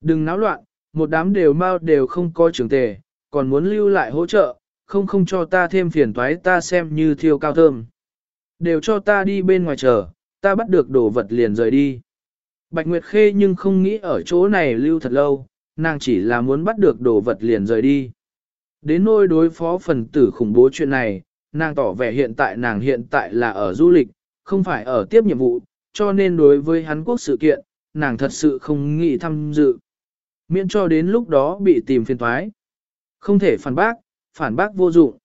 [SPEAKER 1] Đừng náo loạn, một đám đều mau đều không có trưởng tề, còn muốn lưu lại hỗ trợ, không không cho ta thêm phiền toái ta xem như thiêu cao thơm. Đều cho ta đi bên ngoài chờ, ta bắt được đồ vật liền rời đi. Bạch Nguyệt Khê nhưng không nghĩ ở chỗ này lưu thật lâu, nàng chỉ là muốn bắt được đồ vật liền rời đi. Đến nôi đối phó phần tử khủng bố chuyện này, nàng tỏ vẻ hiện tại nàng hiện tại là ở du lịch, không phải ở tiếp nhiệm vụ, cho nên đối với Hàn Quốc sự kiện, nàng thật sự không nghĩ tham dự. Miễn cho đến lúc đó bị tìm phiền thoái. Không thể phản bác, phản bác vô dụng.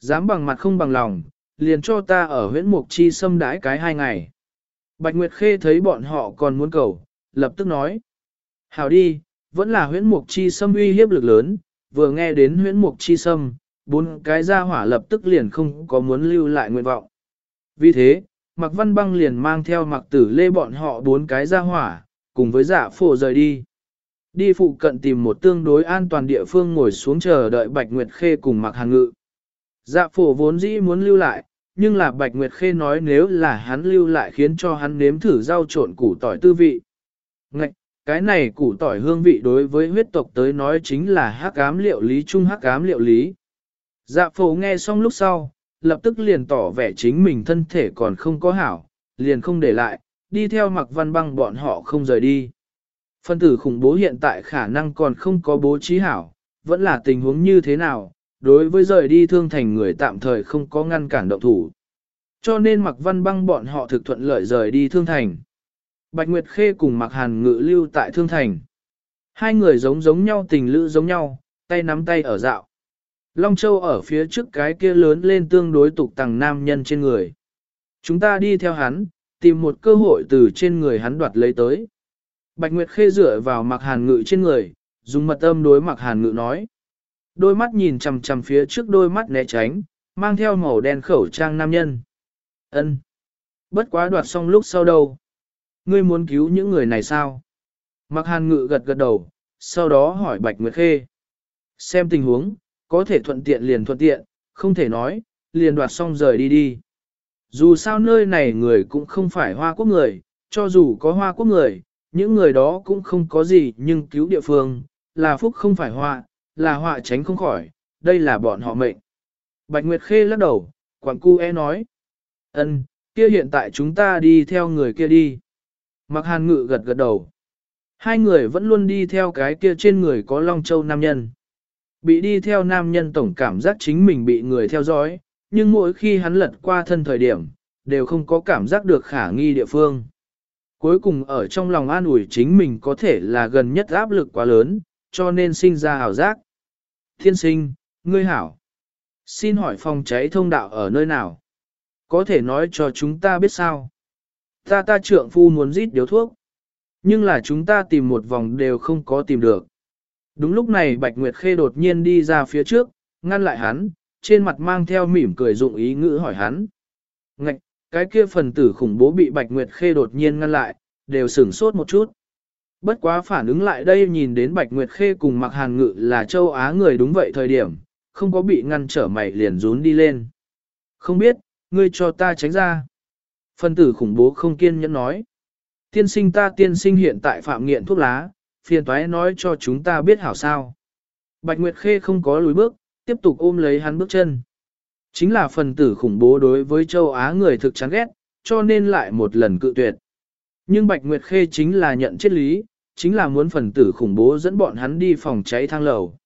[SPEAKER 1] Dám bằng mặt không bằng lòng, liền cho ta ở huyễn mục chi xâm đãi cái hai ngày. Bạch Nguyệt Khê thấy bọn họ còn muốn cầu, lập tức nói. Hảo đi, vẫn là huyễn mục chi xâm uy hiếp lực lớn, vừa nghe đến huyễn mục chi Sâm bốn cái gia hỏa lập tức liền không có muốn lưu lại nguyện vọng. Vì thế, Mạc Văn Băng liền mang theo Mạc Tử Lê bọn họ bốn cái gia hỏa, cùng với dạ phổ rời đi. Đi phụ cận tìm một tương đối an toàn địa phương ngồi xuống chờ đợi Bạch Nguyệt Khê cùng mặc hàng ngự. Dạ phổ vốn dĩ muốn lưu lại, nhưng là Bạch Nguyệt Khê nói nếu là hắn lưu lại khiến cho hắn nếm thử rau trộn củ tỏi tư vị. Ngạch, cái này củ tỏi hương vị đối với huyết tộc tới nói chính là hắc ám liệu lý chung hắc ám liệu lý. Dạ phổ nghe xong lúc sau, lập tức liền tỏ vẻ chính mình thân thể còn không có hảo, liền không để lại, đi theo mặc văn băng bọn họ không rời đi. Phân tử khủng bố hiện tại khả năng còn không có bố trí hảo, vẫn là tình huống như thế nào, đối với rời đi thương thành người tạm thời không có ngăn cản động thủ. Cho nên mặc văn băng bọn họ thực thuận lợi rời đi thương thành. Bạch Nguyệt Khê cùng mặc hàn ngự lưu tại thương thành. Hai người giống giống nhau tình lữ giống nhau, tay nắm tay ở dạo. Long Châu ở phía trước cái kia lớn lên tương đối tục tằng nam nhân trên người. Chúng ta đi theo hắn, tìm một cơ hội từ trên người hắn đoạt lấy tới. Bạch Nguyệt Khê dựa vào mặc hàn ngự trên người, dùng mật âm đối mặc hàn ngự nói. Đôi mắt nhìn chằm chằm phía trước đôi mắt né tránh, mang theo màu đen khẩu trang nam nhân. Ân. Bất quá đoạt xong lúc sau đâu. Ngươi muốn cứu những người này sao? Mặc hàn ngự gật gật đầu, sau đó hỏi Bạch Nguyệt Khê. Xem tình huống, có thể thuận tiện liền thuận tiện, không thể nói, liền đoạt xong rời đi đi. Dù sao nơi này người cũng không phải hoa quốc người, cho dù có hoa quốc người, những người đó cũng không có gì nhưng cứu địa phương, là phúc không phải họa, là họa tránh không khỏi, đây là bọn họ mệnh. Bạch Nguyệt Khê lắc đầu, Quảng Cu e nói. ân, kia hiện tại chúng ta đi theo người kia đi. Mặc hàn ngự gật gật đầu. Hai người vẫn luôn đi theo cái kia trên người có Long Châu nam nhân. Bị đi theo nam nhân tổng cảm giác chính mình bị người theo dõi, nhưng mỗi khi hắn lật qua thân thời điểm, đều không có cảm giác được khả nghi địa phương. Cuối cùng ở trong lòng an ủi chính mình có thể là gần nhất áp lực quá lớn, cho nên sinh ra hảo giác. Thiên sinh, ngươi hảo. Xin hỏi phòng cháy thông đạo ở nơi nào? Có thể nói cho chúng ta biết sao? Ta ta trượng phu muốn rít điếu thuốc. Nhưng là chúng ta tìm một vòng đều không có tìm được. Đúng lúc này Bạch Nguyệt Khê đột nhiên đi ra phía trước, ngăn lại hắn, trên mặt mang theo mỉm cười dụng ý ngữ hỏi hắn. Ngạch, cái kia phần tử khủng bố bị Bạch Nguyệt Khê đột nhiên ngăn lại, đều sửng sốt một chút. Bất quá phản ứng lại đây nhìn đến Bạch Nguyệt Khê cùng Mặc Hàn Ngự là châu Á người đúng vậy thời điểm, không có bị ngăn trở mày liền rún đi lên. Không biết, ngươi cho ta tránh ra. Phân tử khủng bố không kiên nhẫn nói. Tiên sinh ta tiên sinh hiện tại phạm nghiện thuốc lá, phiền toái nói cho chúng ta biết hảo sao. Bạch Nguyệt Khê không có lùi bước, tiếp tục ôm lấy hắn bước chân. Chính là phần tử khủng bố đối với châu Á người thực chán ghét, cho nên lại một lần cự tuyệt. Nhưng Bạch Nguyệt Khê chính là nhận chết lý, chính là muốn phần tử khủng bố dẫn bọn hắn đi phòng cháy thang lầu.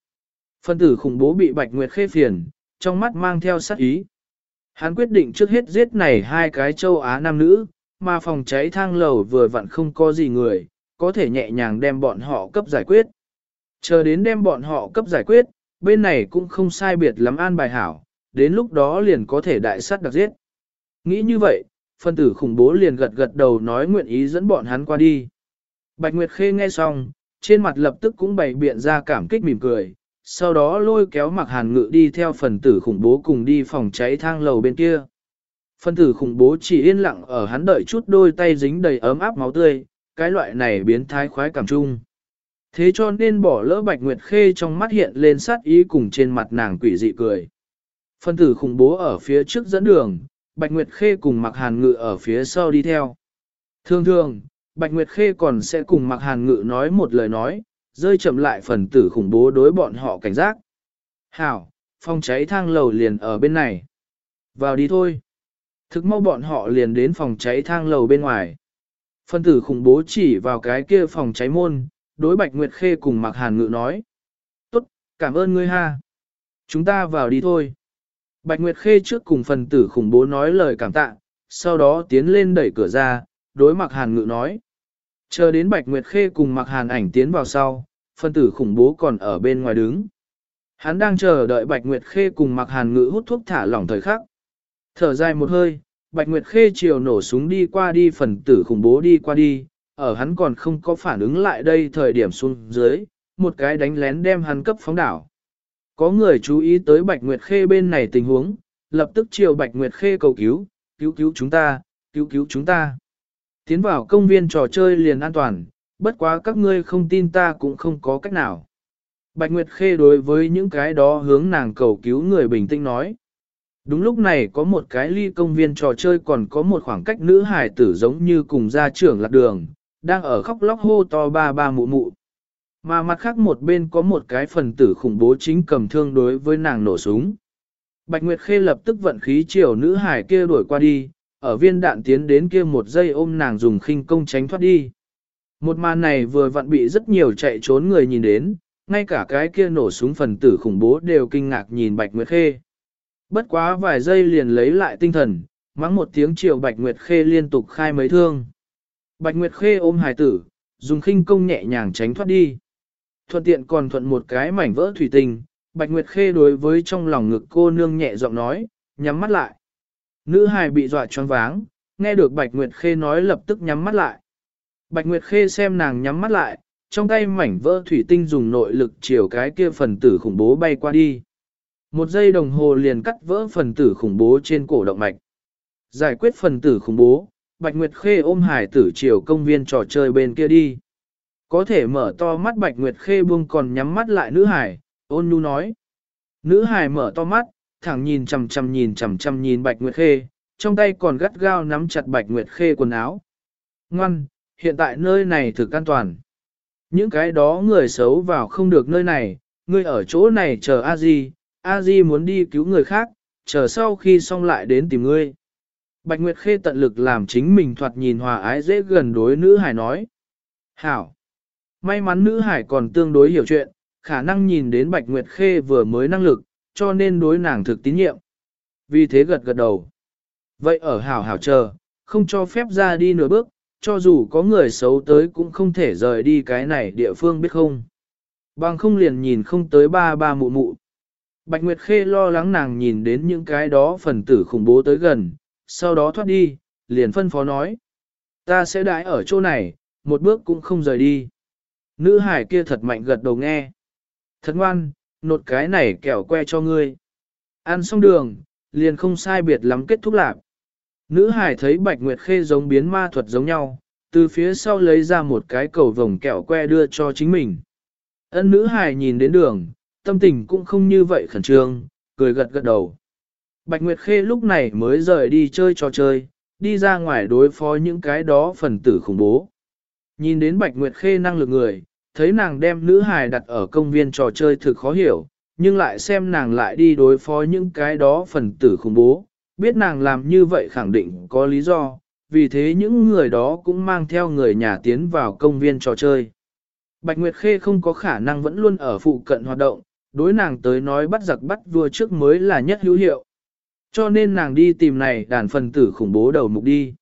[SPEAKER 1] Phần tử khủng bố bị Bạch Nguyệt Khê phiền, trong mắt mang theo sát ý. Hắn quyết định trước hết giết này hai cái châu Á nam nữ, mà phòng cháy thang lầu vừa vặn không có gì người, có thể nhẹ nhàng đem bọn họ cấp giải quyết. Chờ đến đem bọn họ cấp giải quyết, bên này cũng không sai biệt lắm an bài hảo, đến lúc đó liền có thể đại sát đặc giết. Nghĩ như vậy, phân tử khủng bố liền gật gật đầu nói nguyện ý dẫn bọn hắn qua đi. Bạch Nguyệt Khê nghe xong, trên mặt lập tức cũng bày biện ra cảm kích mỉm cười, sau đó lôi kéo mặc hàn ngự đi theo phần tử khủng bố cùng đi phòng cháy thang lầu bên kia. phần tử khủng bố chỉ yên lặng ở hắn đợi chút đôi tay dính đầy ấm áp máu tươi, cái loại này biến thái khoái cảm chung. Thế cho nên bỏ lỡ Bạch Nguyệt Khê trong mắt hiện lên sát ý cùng trên mặt nàng quỷ dị cười. Phân tử khủng bố ở phía trước dẫn đường, Bạch Nguyệt Khê cùng Mạc Hàn Ngự ở phía sau đi theo. Thường thường, Bạch Nguyệt Khê còn sẽ cùng Mạc Hàn Ngự nói một lời nói, rơi chậm lại phần tử khủng bố đối bọn họ cảnh giác. Hảo, phòng cháy thang lầu liền ở bên này. Vào đi thôi. Thực mau bọn họ liền đến phòng cháy thang lầu bên ngoài. Phân tử khủng bố chỉ vào cái kia phòng cháy môn, đối Bạch Nguyệt Khê cùng Mạc Hàn Ngự nói. Tốt, cảm ơn ngươi ha. Chúng ta vào đi thôi. Bạch Nguyệt Khê trước cùng phần tử khủng bố nói lời cảm tạ, sau đó tiến lên đẩy cửa ra, đối Mạc Hàn Ngự nói. Chờ đến Bạch Nguyệt Khê cùng Mạc Hàn ảnh tiến vào sau, phân tử khủng bố còn ở bên ngoài đứng. Hắn đang chờ đợi Bạch Nguyệt Khê cùng Mạc Hàn ngữ hút thuốc thả lỏng thời khắc. Thở dài một hơi, Bạch Nguyệt Khê chiều nổ súng đi qua đi phần tử khủng bố đi qua đi, ở hắn còn không có phản ứng lại đây thời điểm xuống dưới, một cái đánh lén đem hắn cấp phóng đảo. Có người chú ý tới Bạch Nguyệt Khê bên này tình huống, lập tức chiều Bạch Nguyệt Khê cầu cứu, cứu cứu chúng ta, cứu cứu chúng ta. Tiến vào công viên trò chơi liền an toàn, bất quá các ngươi không tin ta cũng không có cách nào. Bạch Nguyệt Khê đối với những cái đó hướng nàng cầu cứu người bình tĩnh nói. Đúng lúc này có một cái ly công viên trò chơi còn có một khoảng cách nữ hải tử giống như cùng gia trưởng lạc đường, đang ở khóc lóc hô to ba ba mụ mụ. Mà mặt khác một bên có một cái phần tử khủng bố chính cầm thương đối với nàng nổ súng. Bạch Nguyệt Khê lập tức vận khí chiều nữ hải kia đuổi qua đi, ở viên đạn tiến đến kia một giây ôm nàng dùng khinh công tránh thoát đi. Một màn này vừa vặn bị rất nhiều chạy trốn người nhìn đến, ngay cả cái kia nổ súng phần tử khủng bố đều kinh ngạc nhìn Bạch Nguyệt Khê. Bất quá vài giây liền lấy lại tinh thần, mắng một tiếng chiều Bạch Nguyệt Khê liên tục khai mấy thương. Bạch Nguyệt Khê ôm hài tử, dùng khinh công nhẹ nhàng tránh thoát đi. Thuận tiện còn thuận một cái mảnh vỡ thủy tinh, Bạch Nguyệt Khê đối với trong lòng ngực cô nương nhẹ giọng nói, nhắm mắt lại. Nữ hài bị dọa choáng váng, nghe được Bạch Nguyệt Khê nói lập tức nhắm mắt lại. Bạch Nguyệt Khê xem nàng nhắm mắt lại, trong tay mảnh vỡ thủy tinh dùng nội lực chiều cái kia phần tử khủng bố bay qua đi. Một giây đồng hồ liền cắt vỡ phần tử khủng bố trên cổ động mạch. Giải quyết phần tử khủng bố, Bạch Nguyệt Khê ôm hải tử chiều công viên trò chơi bên kia đi. Có thể mở to mắt Bạch Nguyệt Khê buông còn nhắm mắt lại nữ hải, ôn nhu nói. Nữ hải mở to mắt, thẳng nhìn chằm chằm nhìn chằm chằm nhìn Bạch Nguyệt Khê, trong tay còn gắt gao nắm chặt Bạch Nguyệt Khê quần áo. Ngoan, hiện tại nơi này thực an toàn. Những cái đó người xấu vào không được nơi này, ngươi ở chỗ này chờ a di, a di muốn đi cứu người khác, chờ sau khi xong lại đến tìm ngươi. Bạch Nguyệt Khê tận lực làm chính mình thoạt nhìn hòa ái dễ gần đối nữ hải nói. Hảo! May mắn nữ hải còn tương đối hiểu chuyện, khả năng nhìn đến Bạch Nguyệt Khê vừa mới năng lực, cho nên đối nàng thực tín nhiệm. Vì thế gật gật đầu. Vậy ở hảo hảo chờ, không cho phép ra đi nửa bước, cho dù có người xấu tới cũng không thể rời đi cái này địa phương biết không. Bằng không liền nhìn không tới ba ba mụ mụ. Bạch Nguyệt Khê lo lắng nàng nhìn đến những cái đó phần tử khủng bố tới gần, sau đó thoát đi, liền phân phó nói. Ta sẽ đãi ở chỗ này, một bước cũng không rời đi. Nữ hải kia thật mạnh gật đầu nghe. Thật ngoan, nột cái này kẹo que cho ngươi. Ăn xong đường, liền không sai biệt lắm kết thúc lạc. Nữ hải thấy Bạch Nguyệt Khê giống biến ma thuật giống nhau, từ phía sau lấy ra một cái cầu vồng kẹo que đưa cho chính mình. Ân nữ hải nhìn đến đường, tâm tình cũng không như vậy khẩn trương, cười gật gật đầu. Bạch Nguyệt Khê lúc này mới rời đi chơi trò chơi, đi ra ngoài đối phó những cái đó phần tử khủng bố. Nhìn đến Bạch Nguyệt Khê năng lực người, thấy nàng đem nữ hài đặt ở công viên trò chơi thực khó hiểu, nhưng lại xem nàng lại đi đối phó những cái đó phần tử khủng bố, biết nàng làm như vậy khẳng định có lý do, vì thế những người đó cũng mang theo người nhà tiến vào công viên trò chơi. Bạch Nguyệt Khê không có khả năng vẫn luôn ở phụ cận hoạt động, đối nàng tới nói bắt giặc bắt vua trước mới là nhất hữu hiệu. Cho nên nàng đi tìm này đàn phần tử khủng bố đầu mục đi.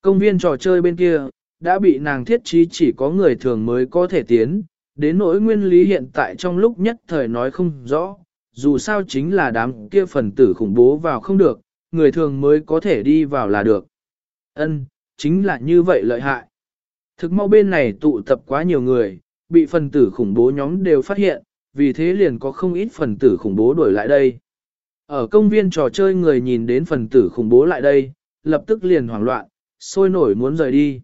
[SPEAKER 1] Công viên trò chơi bên kia, đã bị nàng thiết trí chỉ có người thường mới có thể tiến, đến nỗi nguyên lý hiện tại trong lúc nhất thời nói không rõ, dù sao chính là đám kia phần tử khủng bố vào không được, người thường mới có thể đi vào là được. Ân, chính là như vậy lợi hại. Thực mau bên này tụ tập quá nhiều người, bị phần tử khủng bố nhóm đều phát hiện, vì thế liền có không ít phần tử khủng bố đuổi lại đây. Ở công viên trò chơi người nhìn đến phần tử khủng bố lại đây, lập tức liền hoảng loạn, sôi nổi muốn rời đi.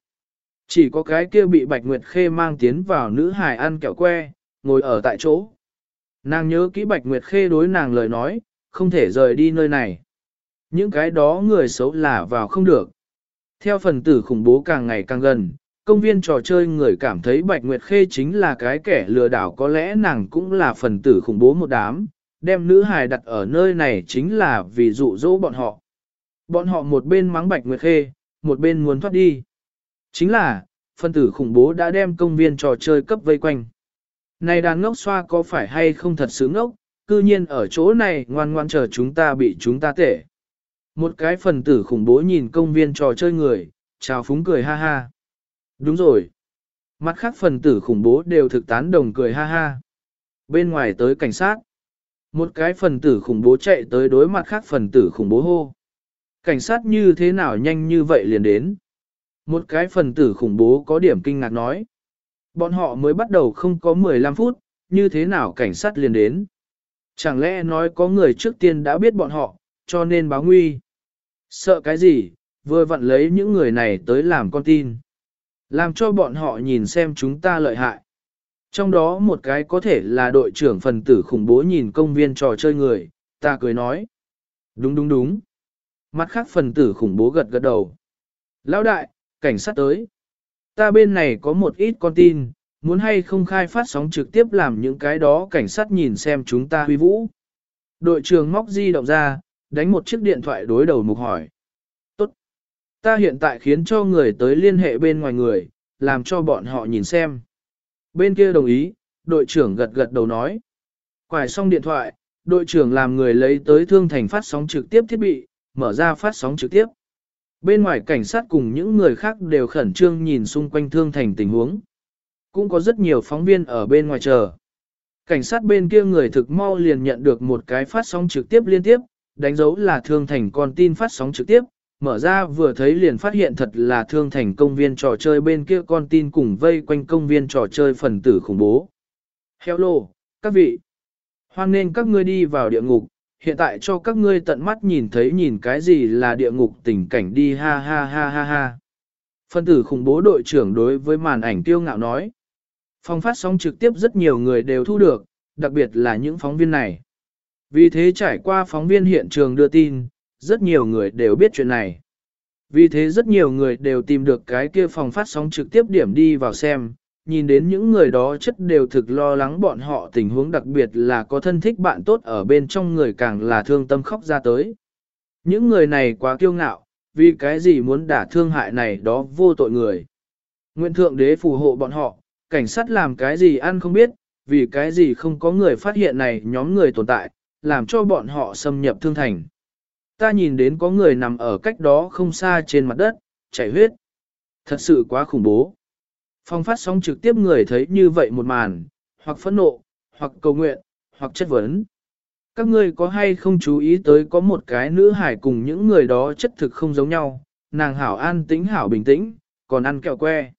[SPEAKER 1] Chỉ có cái kia bị Bạch Nguyệt Khê mang tiến vào nữ hài ăn kẹo que, ngồi ở tại chỗ. Nàng nhớ kỹ Bạch Nguyệt Khê đối nàng lời nói, không thể rời đi nơi này. Những cái đó người xấu là vào không được. Theo phần tử khủng bố càng ngày càng gần, công viên trò chơi người cảm thấy Bạch Nguyệt Khê chính là cái kẻ lừa đảo có lẽ nàng cũng là phần tử khủng bố một đám, đem nữ hài đặt ở nơi này chính là vì dụ dỗ bọn họ. Bọn họ một bên mắng Bạch Nguyệt Khê, một bên muốn thoát đi. Chính là, phân tử khủng bố đã đem công viên trò chơi cấp vây quanh. Này đàn ngốc xoa có phải hay không thật sướng ngốc, cư nhiên ở chỗ này ngoan ngoan chờ chúng ta bị chúng ta tể. Một cái phần tử khủng bố nhìn công viên trò chơi người, chào phúng cười ha ha. Đúng rồi. Mặt khác phần tử khủng bố đều thực tán đồng cười ha ha. Bên ngoài tới cảnh sát. Một cái phần tử khủng bố chạy tới đối mặt khác phần tử khủng bố hô. Cảnh sát như thế nào nhanh như vậy liền đến. Một cái phần tử khủng bố có điểm kinh ngạc nói. Bọn họ mới bắt đầu không có 15 phút, như thế nào cảnh sát liền đến. Chẳng lẽ nói có người trước tiên đã biết bọn họ, cho nên báo nguy. Sợ cái gì, vừa vặn lấy những người này tới làm con tin. Làm cho bọn họ nhìn xem chúng ta lợi hại. Trong đó một cái có thể là đội trưởng phần tử khủng bố nhìn công viên trò chơi người, ta cười nói. Đúng đúng đúng. Mặt khác phần tử khủng bố gật gật đầu. Lão đại, cảnh sát tới. Ta bên này có một ít con tin, muốn hay không khai phát sóng trực tiếp làm những cái đó cảnh sát nhìn xem chúng ta huy vũ. Đội trưởng móc di động ra, đánh một chiếc điện thoại đối đầu mục hỏi. Tốt. Ta hiện tại khiến cho người tới liên hệ bên ngoài người, làm cho bọn họ nhìn xem. Bên kia đồng ý, đội trưởng gật gật đầu nói. Quải xong điện thoại, đội trưởng làm người lấy tới thương thành phát sóng trực tiếp thiết bị, mở ra phát sóng trực tiếp. Bên ngoài cảnh sát cùng những người khác đều khẩn trương nhìn xung quanh thương thành tình huống. Cũng có rất nhiều phóng viên ở bên ngoài chờ. Cảnh sát bên kia người thực mau liền nhận được một cái phát sóng trực tiếp liên tiếp, đánh dấu là thương thành con tin phát sóng trực tiếp, mở ra vừa thấy liền phát hiện thật là thương thành công viên trò chơi bên kia con tin cùng vây quanh công viên trò chơi phần tử khủng bố. Hello, các vị. Hoan nên các ngươi đi vào địa ngục, hiện tại cho các ngươi tận mắt nhìn thấy nhìn cái gì là địa ngục tình cảnh đi ha ha ha ha ha. Phân tử khủng bố đội trưởng đối với màn ảnh tiêu ngạo nói. Phong phát sóng trực tiếp rất nhiều người đều thu được, đặc biệt là những phóng viên này. Vì thế trải qua phóng viên hiện trường đưa tin, rất nhiều người đều biết chuyện này. Vì thế rất nhiều người đều tìm được cái kia phòng phát sóng trực tiếp điểm đi vào xem, nhìn đến những người đó chất đều thực lo lắng bọn họ tình huống đặc biệt là có thân thích bạn tốt ở bên trong người càng là thương tâm khóc ra tới. Những người này quá kiêu ngạo, vì cái gì muốn đả thương hại này đó vô tội người. Nguyện thượng đế phù hộ bọn họ, cảnh sát làm cái gì ăn không biết, vì cái gì không có người phát hiện này nhóm người tồn tại, làm cho bọn họ xâm nhập thương thành. Ta nhìn đến có người nằm ở cách đó không xa trên mặt đất, chảy huyết. Thật sự quá khủng bố. Phong phát sóng trực tiếp người thấy như vậy một màn, hoặc phẫn nộ, hoặc cầu nguyện, hoặc chất vấn. Các ngươi có hay không chú ý tới có một cái nữ hải cùng những người đó chất thực không giống nhau, nàng hảo an tĩnh hảo bình tĩnh, còn ăn kẹo que.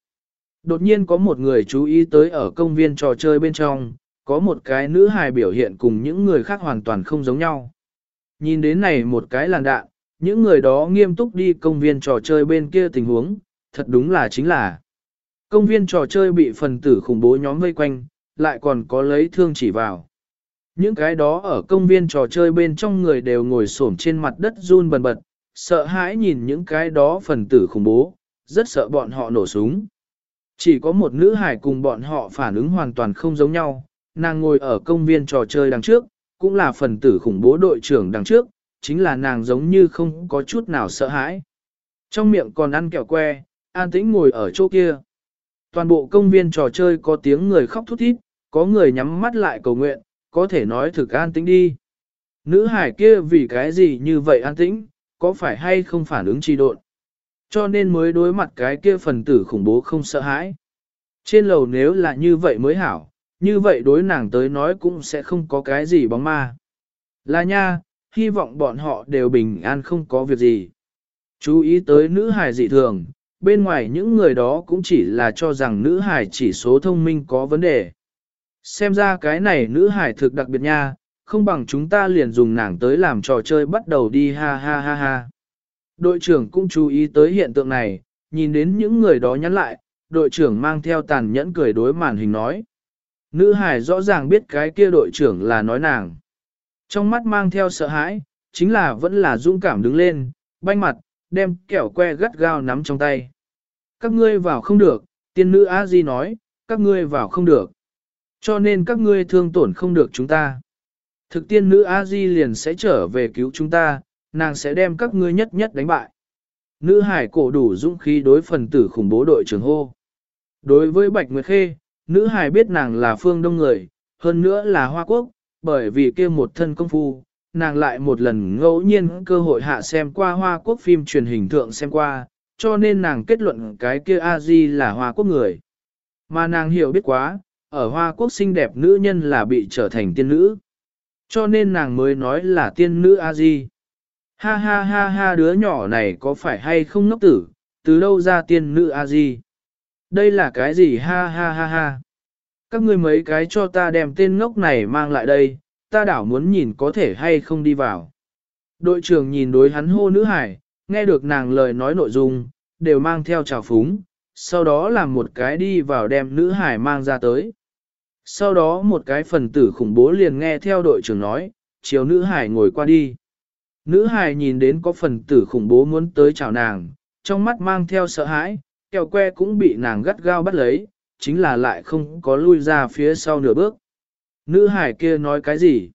[SPEAKER 1] Đột nhiên có một người chú ý tới ở công viên trò chơi bên trong, có một cái nữ hài biểu hiện cùng những người khác hoàn toàn không giống nhau. Nhìn đến này một cái làn đạn, những người đó nghiêm túc đi công viên trò chơi bên kia tình huống, thật đúng là chính là công viên trò chơi bị phần tử khủng bố nhóm vây quanh, lại còn có lấy thương chỉ vào. Những cái đó ở công viên trò chơi bên trong người đều ngồi xổm trên mặt đất run bần bật, sợ hãi nhìn những cái đó phần tử khủng bố, rất sợ bọn họ nổ súng. Chỉ có một nữ hải cùng bọn họ phản ứng hoàn toàn không giống nhau, nàng ngồi ở công viên trò chơi đằng trước, cũng là phần tử khủng bố đội trưởng đằng trước, chính là nàng giống như không có chút nào sợ hãi. Trong miệng còn ăn kẹo que, an tĩnh ngồi ở chỗ kia. Toàn bộ công viên trò chơi có tiếng người khóc thút thít, có người nhắm mắt lại cầu nguyện, có thể nói thực an tĩnh đi. Nữ hải kia vì cái gì như vậy an tĩnh, có phải hay không phản ứng trì độn. Cho nên mới đối mặt cái kia phần tử khủng bố không sợ hãi. Trên lầu nếu là như vậy mới hảo, như vậy đối nàng tới nói cũng sẽ không có cái gì bóng ma. Là nha, hy vọng bọn họ đều bình an không có việc gì. Chú ý tới nữ hài dị thường, bên ngoài những người đó cũng chỉ là cho rằng nữ hải chỉ số thông minh có vấn đề. Xem ra cái này nữ hải thực đặc biệt nha, không bằng chúng ta liền dùng nàng tới làm trò chơi bắt đầu đi ha ha ha ha. Đội trưởng cũng chú ý tới hiện tượng này, nhìn đến những người đó nhắn lại, đội trưởng mang theo tàn nhẫn cười đối màn hình nói. Nữ hải rõ ràng biết cái kia đội trưởng là nói nàng. Trong mắt mang theo sợ hãi, chính là vẫn là dũng cảm đứng lên, banh mặt, đem kẹo que gắt gao nắm trong tay. Các ngươi vào không được, tiên nữ a di nói, các ngươi vào không được. Cho nên các ngươi thương tổn không được chúng ta. Thực tiên nữ a di liền sẽ trở về cứu chúng ta, nàng sẽ đem các ngươi nhất nhất đánh bại. Nữ hải cổ đủ dũng khí đối phần tử khủng bố đội trưởng hô. Đối với Bạch Nguyệt Khê, nữ hải biết nàng là phương đông người, hơn nữa là Hoa Quốc, bởi vì kia một thân công phu, nàng lại một lần ngẫu nhiên cơ hội hạ xem qua Hoa Quốc phim truyền hình thượng xem qua, cho nên nàng kết luận cái kia A-di là Hoa Quốc người. Mà nàng hiểu biết quá, ở Hoa Quốc xinh đẹp nữ nhân là bị trở thành tiên nữ. Cho nên nàng mới nói là tiên nữ A-di. Ha ha ha ha đứa nhỏ này có phải hay không ngốc tử, từ đâu ra tiên nữ A-di? Đây là cái gì ha ha ha ha? Các ngươi mấy cái cho ta đem tên ngốc này mang lại đây, ta đảo muốn nhìn có thể hay không đi vào. Đội trưởng nhìn đối hắn hô nữ hải, nghe được nàng lời nói nội dung, đều mang theo trào phúng, sau đó làm một cái đi vào đem nữ hải mang ra tới. Sau đó một cái phần tử khủng bố liền nghe theo đội trưởng nói, chiều nữ hải ngồi qua đi. Nữ hải nhìn đến có phần tử khủng bố muốn tới chào nàng, trong mắt mang theo sợ hãi, kẹo que cũng bị nàng gắt gao bắt lấy, chính là lại không có lui ra phía sau nửa bước. Nữ hải kia nói cái gì?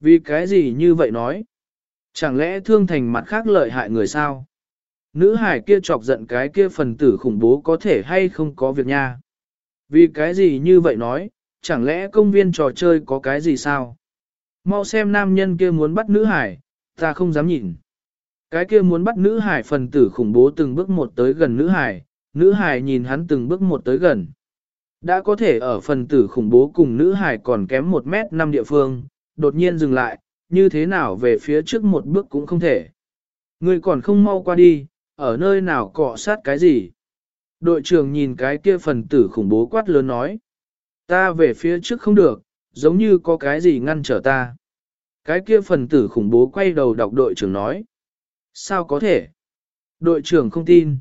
[SPEAKER 1] Vì cái gì như vậy nói? Chẳng lẽ thương thành mặt khác lợi hại người sao? Nữ hải kia chọc giận cái kia phần tử khủng bố có thể hay không có việc nha? Vì cái gì như vậy nói? Chẳng lẽ công viên trò chơi có cái gì sao? Mau xem nam nhân kia muốn bắt nữ hải, ta không dám nhìn. Cái kia muốn bắt nữ hải phần tử khủng bố từng bước một tới gần nữ hải, nữ hải nhìn hắn từng bước một tới gần. Đã có thể ở phần tử khủng bố cùng nữ hải còn kém một mét năm địa phương, đột nhiên dừng lại, như thế nào về phía trước một bước cũng không thể. Người còn không mau qua đi, ở nơi nào cọ sát cái gì. Đội trưởng nhìn cái kia phần tử khủng bố quát lớn nói. Ta về phía trước không được, giống như có cái gì ngăn trở ta. Cái kia phần tử khủng bố quay đầu đọc đội trưởng nói. Sao có thể? Đội trưởng không tin.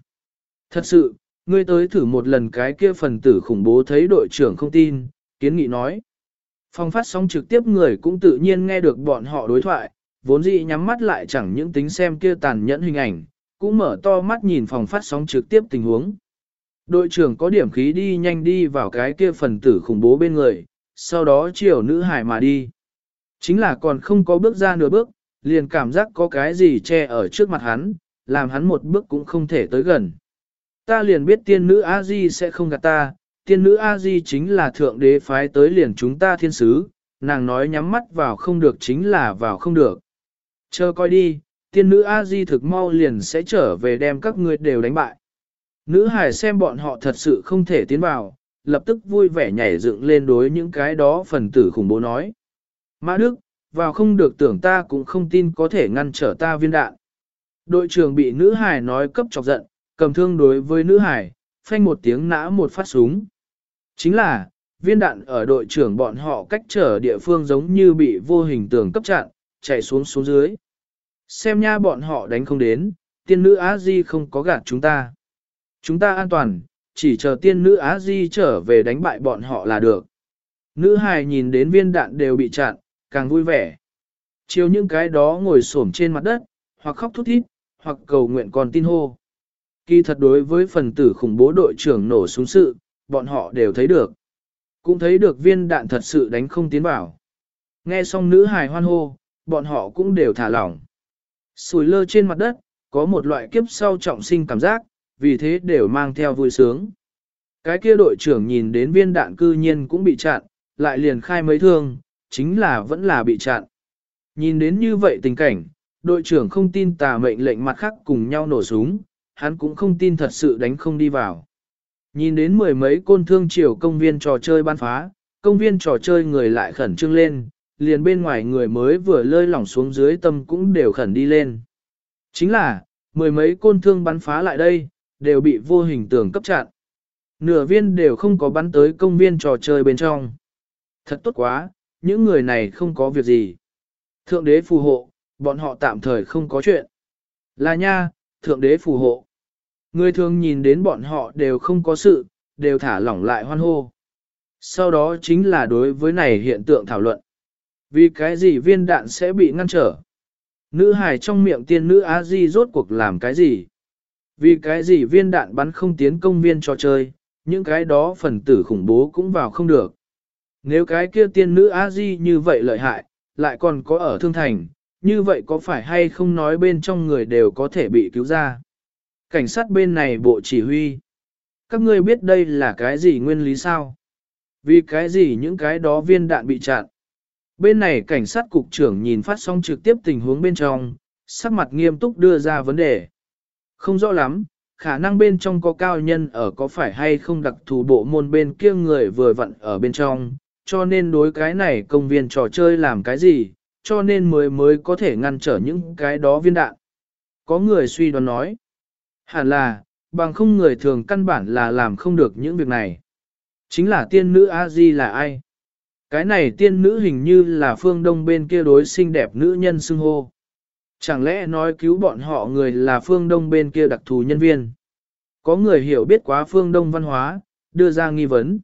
[SPEAKER 1] Thật sự, ngươi tới thử một lần cái kia phần tử khủng bố thấy đội trưởng không tin, kiến nghị nói. Phong phát sóng trực tiếp người cũng tự nhiên nghe được bọn họ đối thoại, vốn dĩ nhắm mắt lại chẳng những tính xem kia tàn nhẫn hình ảnh, cũng mở to mắt nhìn phòng phát sóng trực tiếp tình huống. Đội trưởng có điểm khí đi nhanh đi vào cái kia phần tử khủng bố bên người, sau đó chiều nữ hải mà đi. Chính là còn không có bước ra nửa bước, liền cảm giác có cái gì che ở trước mặt hắn, làm hắn một bước cũng không thể tới gần. Ta liền biết tiên nữ A-di sẽ không gạt ta, tiên nữ A-di chính là thượng đế phái tới liền chúng ta thiên sứ, nàng nói nhắm mắt vào không được chính là vào không được. Chờ coi đi, tiên nữ A-di thực mau liền sẽ trở về đem các ngươi đều đánh bại. Nữ hải xem bọn họ thật sự không thể tiến vào, lập tức vui vẻ nhảy dựng lên đối những cái đó phần tử khủng bố nói. Mã Đức, vào không được tưởng ta cũng không tin có thể ngăn trở ta viên đạn. Đội trưởng bị nữ hải nói cấp chọc giận, cầm thương đối với nữ hải, phanh một tiếng nã một phát súng. Chính là, viên đạn ở đội trưởng bọn họ cách trở địa phương giống như bị vô hình tường cấp chặn, chạy xuống xuống dưới. Xem nha bọn họ đánh không đến, tiên nữ Á Di không có gạt chúng ta. Chúng ta an toàn, chỉ chờ tiên nữ Á Di trở về đánh bại bọn họ là được. Nữ hài nhìn đến viên đạn đều bị chặn, càng vui vẻ. Chiều những cái đó ngồi xổm trên mặt đất, hoặc khóc thút thít, hoặc cầu nguyện còn tin hô. Kỳ thật đối với phần tử khủng bố đội trưởng nổ súng sự, bọn họ đều thấy được. Cũng thấy được viên đạn thật sự đánh không tiến vào. Nghe xong nữ hài hoan hô, bọn họ cũng đều thả lỏng. Sùi lơ trên mặt đất, có một loại kiếp sau trọng sinh cảm giác, vì thế đều mang theo vui sướng. Cái kia đội trưởng nhìn đến viên đạn cư nhiên cũng bị chặn, lại liền khai mấy thương, chính là vẫn là bị chặn. Nhìn đến như vậy tình cảnh, đội trưởng không tin tà mệnh lệnh mặt khác cùng nhau nổ súng, hắn cũng không tin thật sự đánh không đi vào. Nhìn đến mười mấy côn thương chiều công viên trò chơi ban phá, công viên trò chơi người lại khẩn trương lên, liền bên ngoài người mới vừa lơi lỏng xuống dưới tâm cũng đều khẩn đi lên. Chính là, mười mấy côn thương bắn phá lại đây, đều bị vô hình tường cấp chặn. Nửa viên đều không có bắn tới công viên trò chơi bên trong. Thật tốt quá, những người này không có việc gì. Thượng đế phù hộ, bọn họ tạm thời không có chuyện. Là nha, thượng đế phù hộ. Người thường nhìn đến bọn họ đều không có sự, đều thả lỏng lại hoan hô. Sau đó chính là đối với này hiện tượng thảo luận. Vì cái gì viên đạn sẽ bị ngăn trở? Nữ hài trong miệng tiên nữ a di rốt cuộc làm cái gì? Vì cái gì viên đạn bắn không tiến công viên trò chơi, những cái đó phần tử khủng bố cũng vào không được. Nếu cái kia tiên nữ a di như vậy lợi hại, lại còn có ở thương thành, như vậy có phải hay không nói bên trong người đều có thể bị cứu ra? Cảnh sát bên này bộ chỉ huy. Các ngươi biết đây là cái gì nguyên lý sao? Vì cái gì những cái đó viên đạn bị chặn? Bên này cảnh sát cục trưởng nhìn phát sóng trực tiếp tình huống bên trong, sắc mặt nghiêm túc đưa ra vấn đề. Không rõ lắm, khả năng bên trong có cao nhân ở có phải hay không đặc thù bộ môn bên kia người vừa vặn ở bên trong, cho nên đối cái này công viên trò chơi làm cái gì, cho nên mới mới có thể ngăn trở những cái đó viên đạn. Có người suy đoán nói, hẳn là, bằng không người thường căn bản là làm không được những việc này. Chính là tiên nữ A-di là ai? Cái này tiên nữ hình như là phương đông bên kia đối xinh đẹp nữ nhân xưng hô. Chẳng lẽ nói cứu bọn họ người là phương đông bên kia đặc thù nhân viên? có người hiểu biết quá phương đông văn hóa, đưa ra nghi vấn.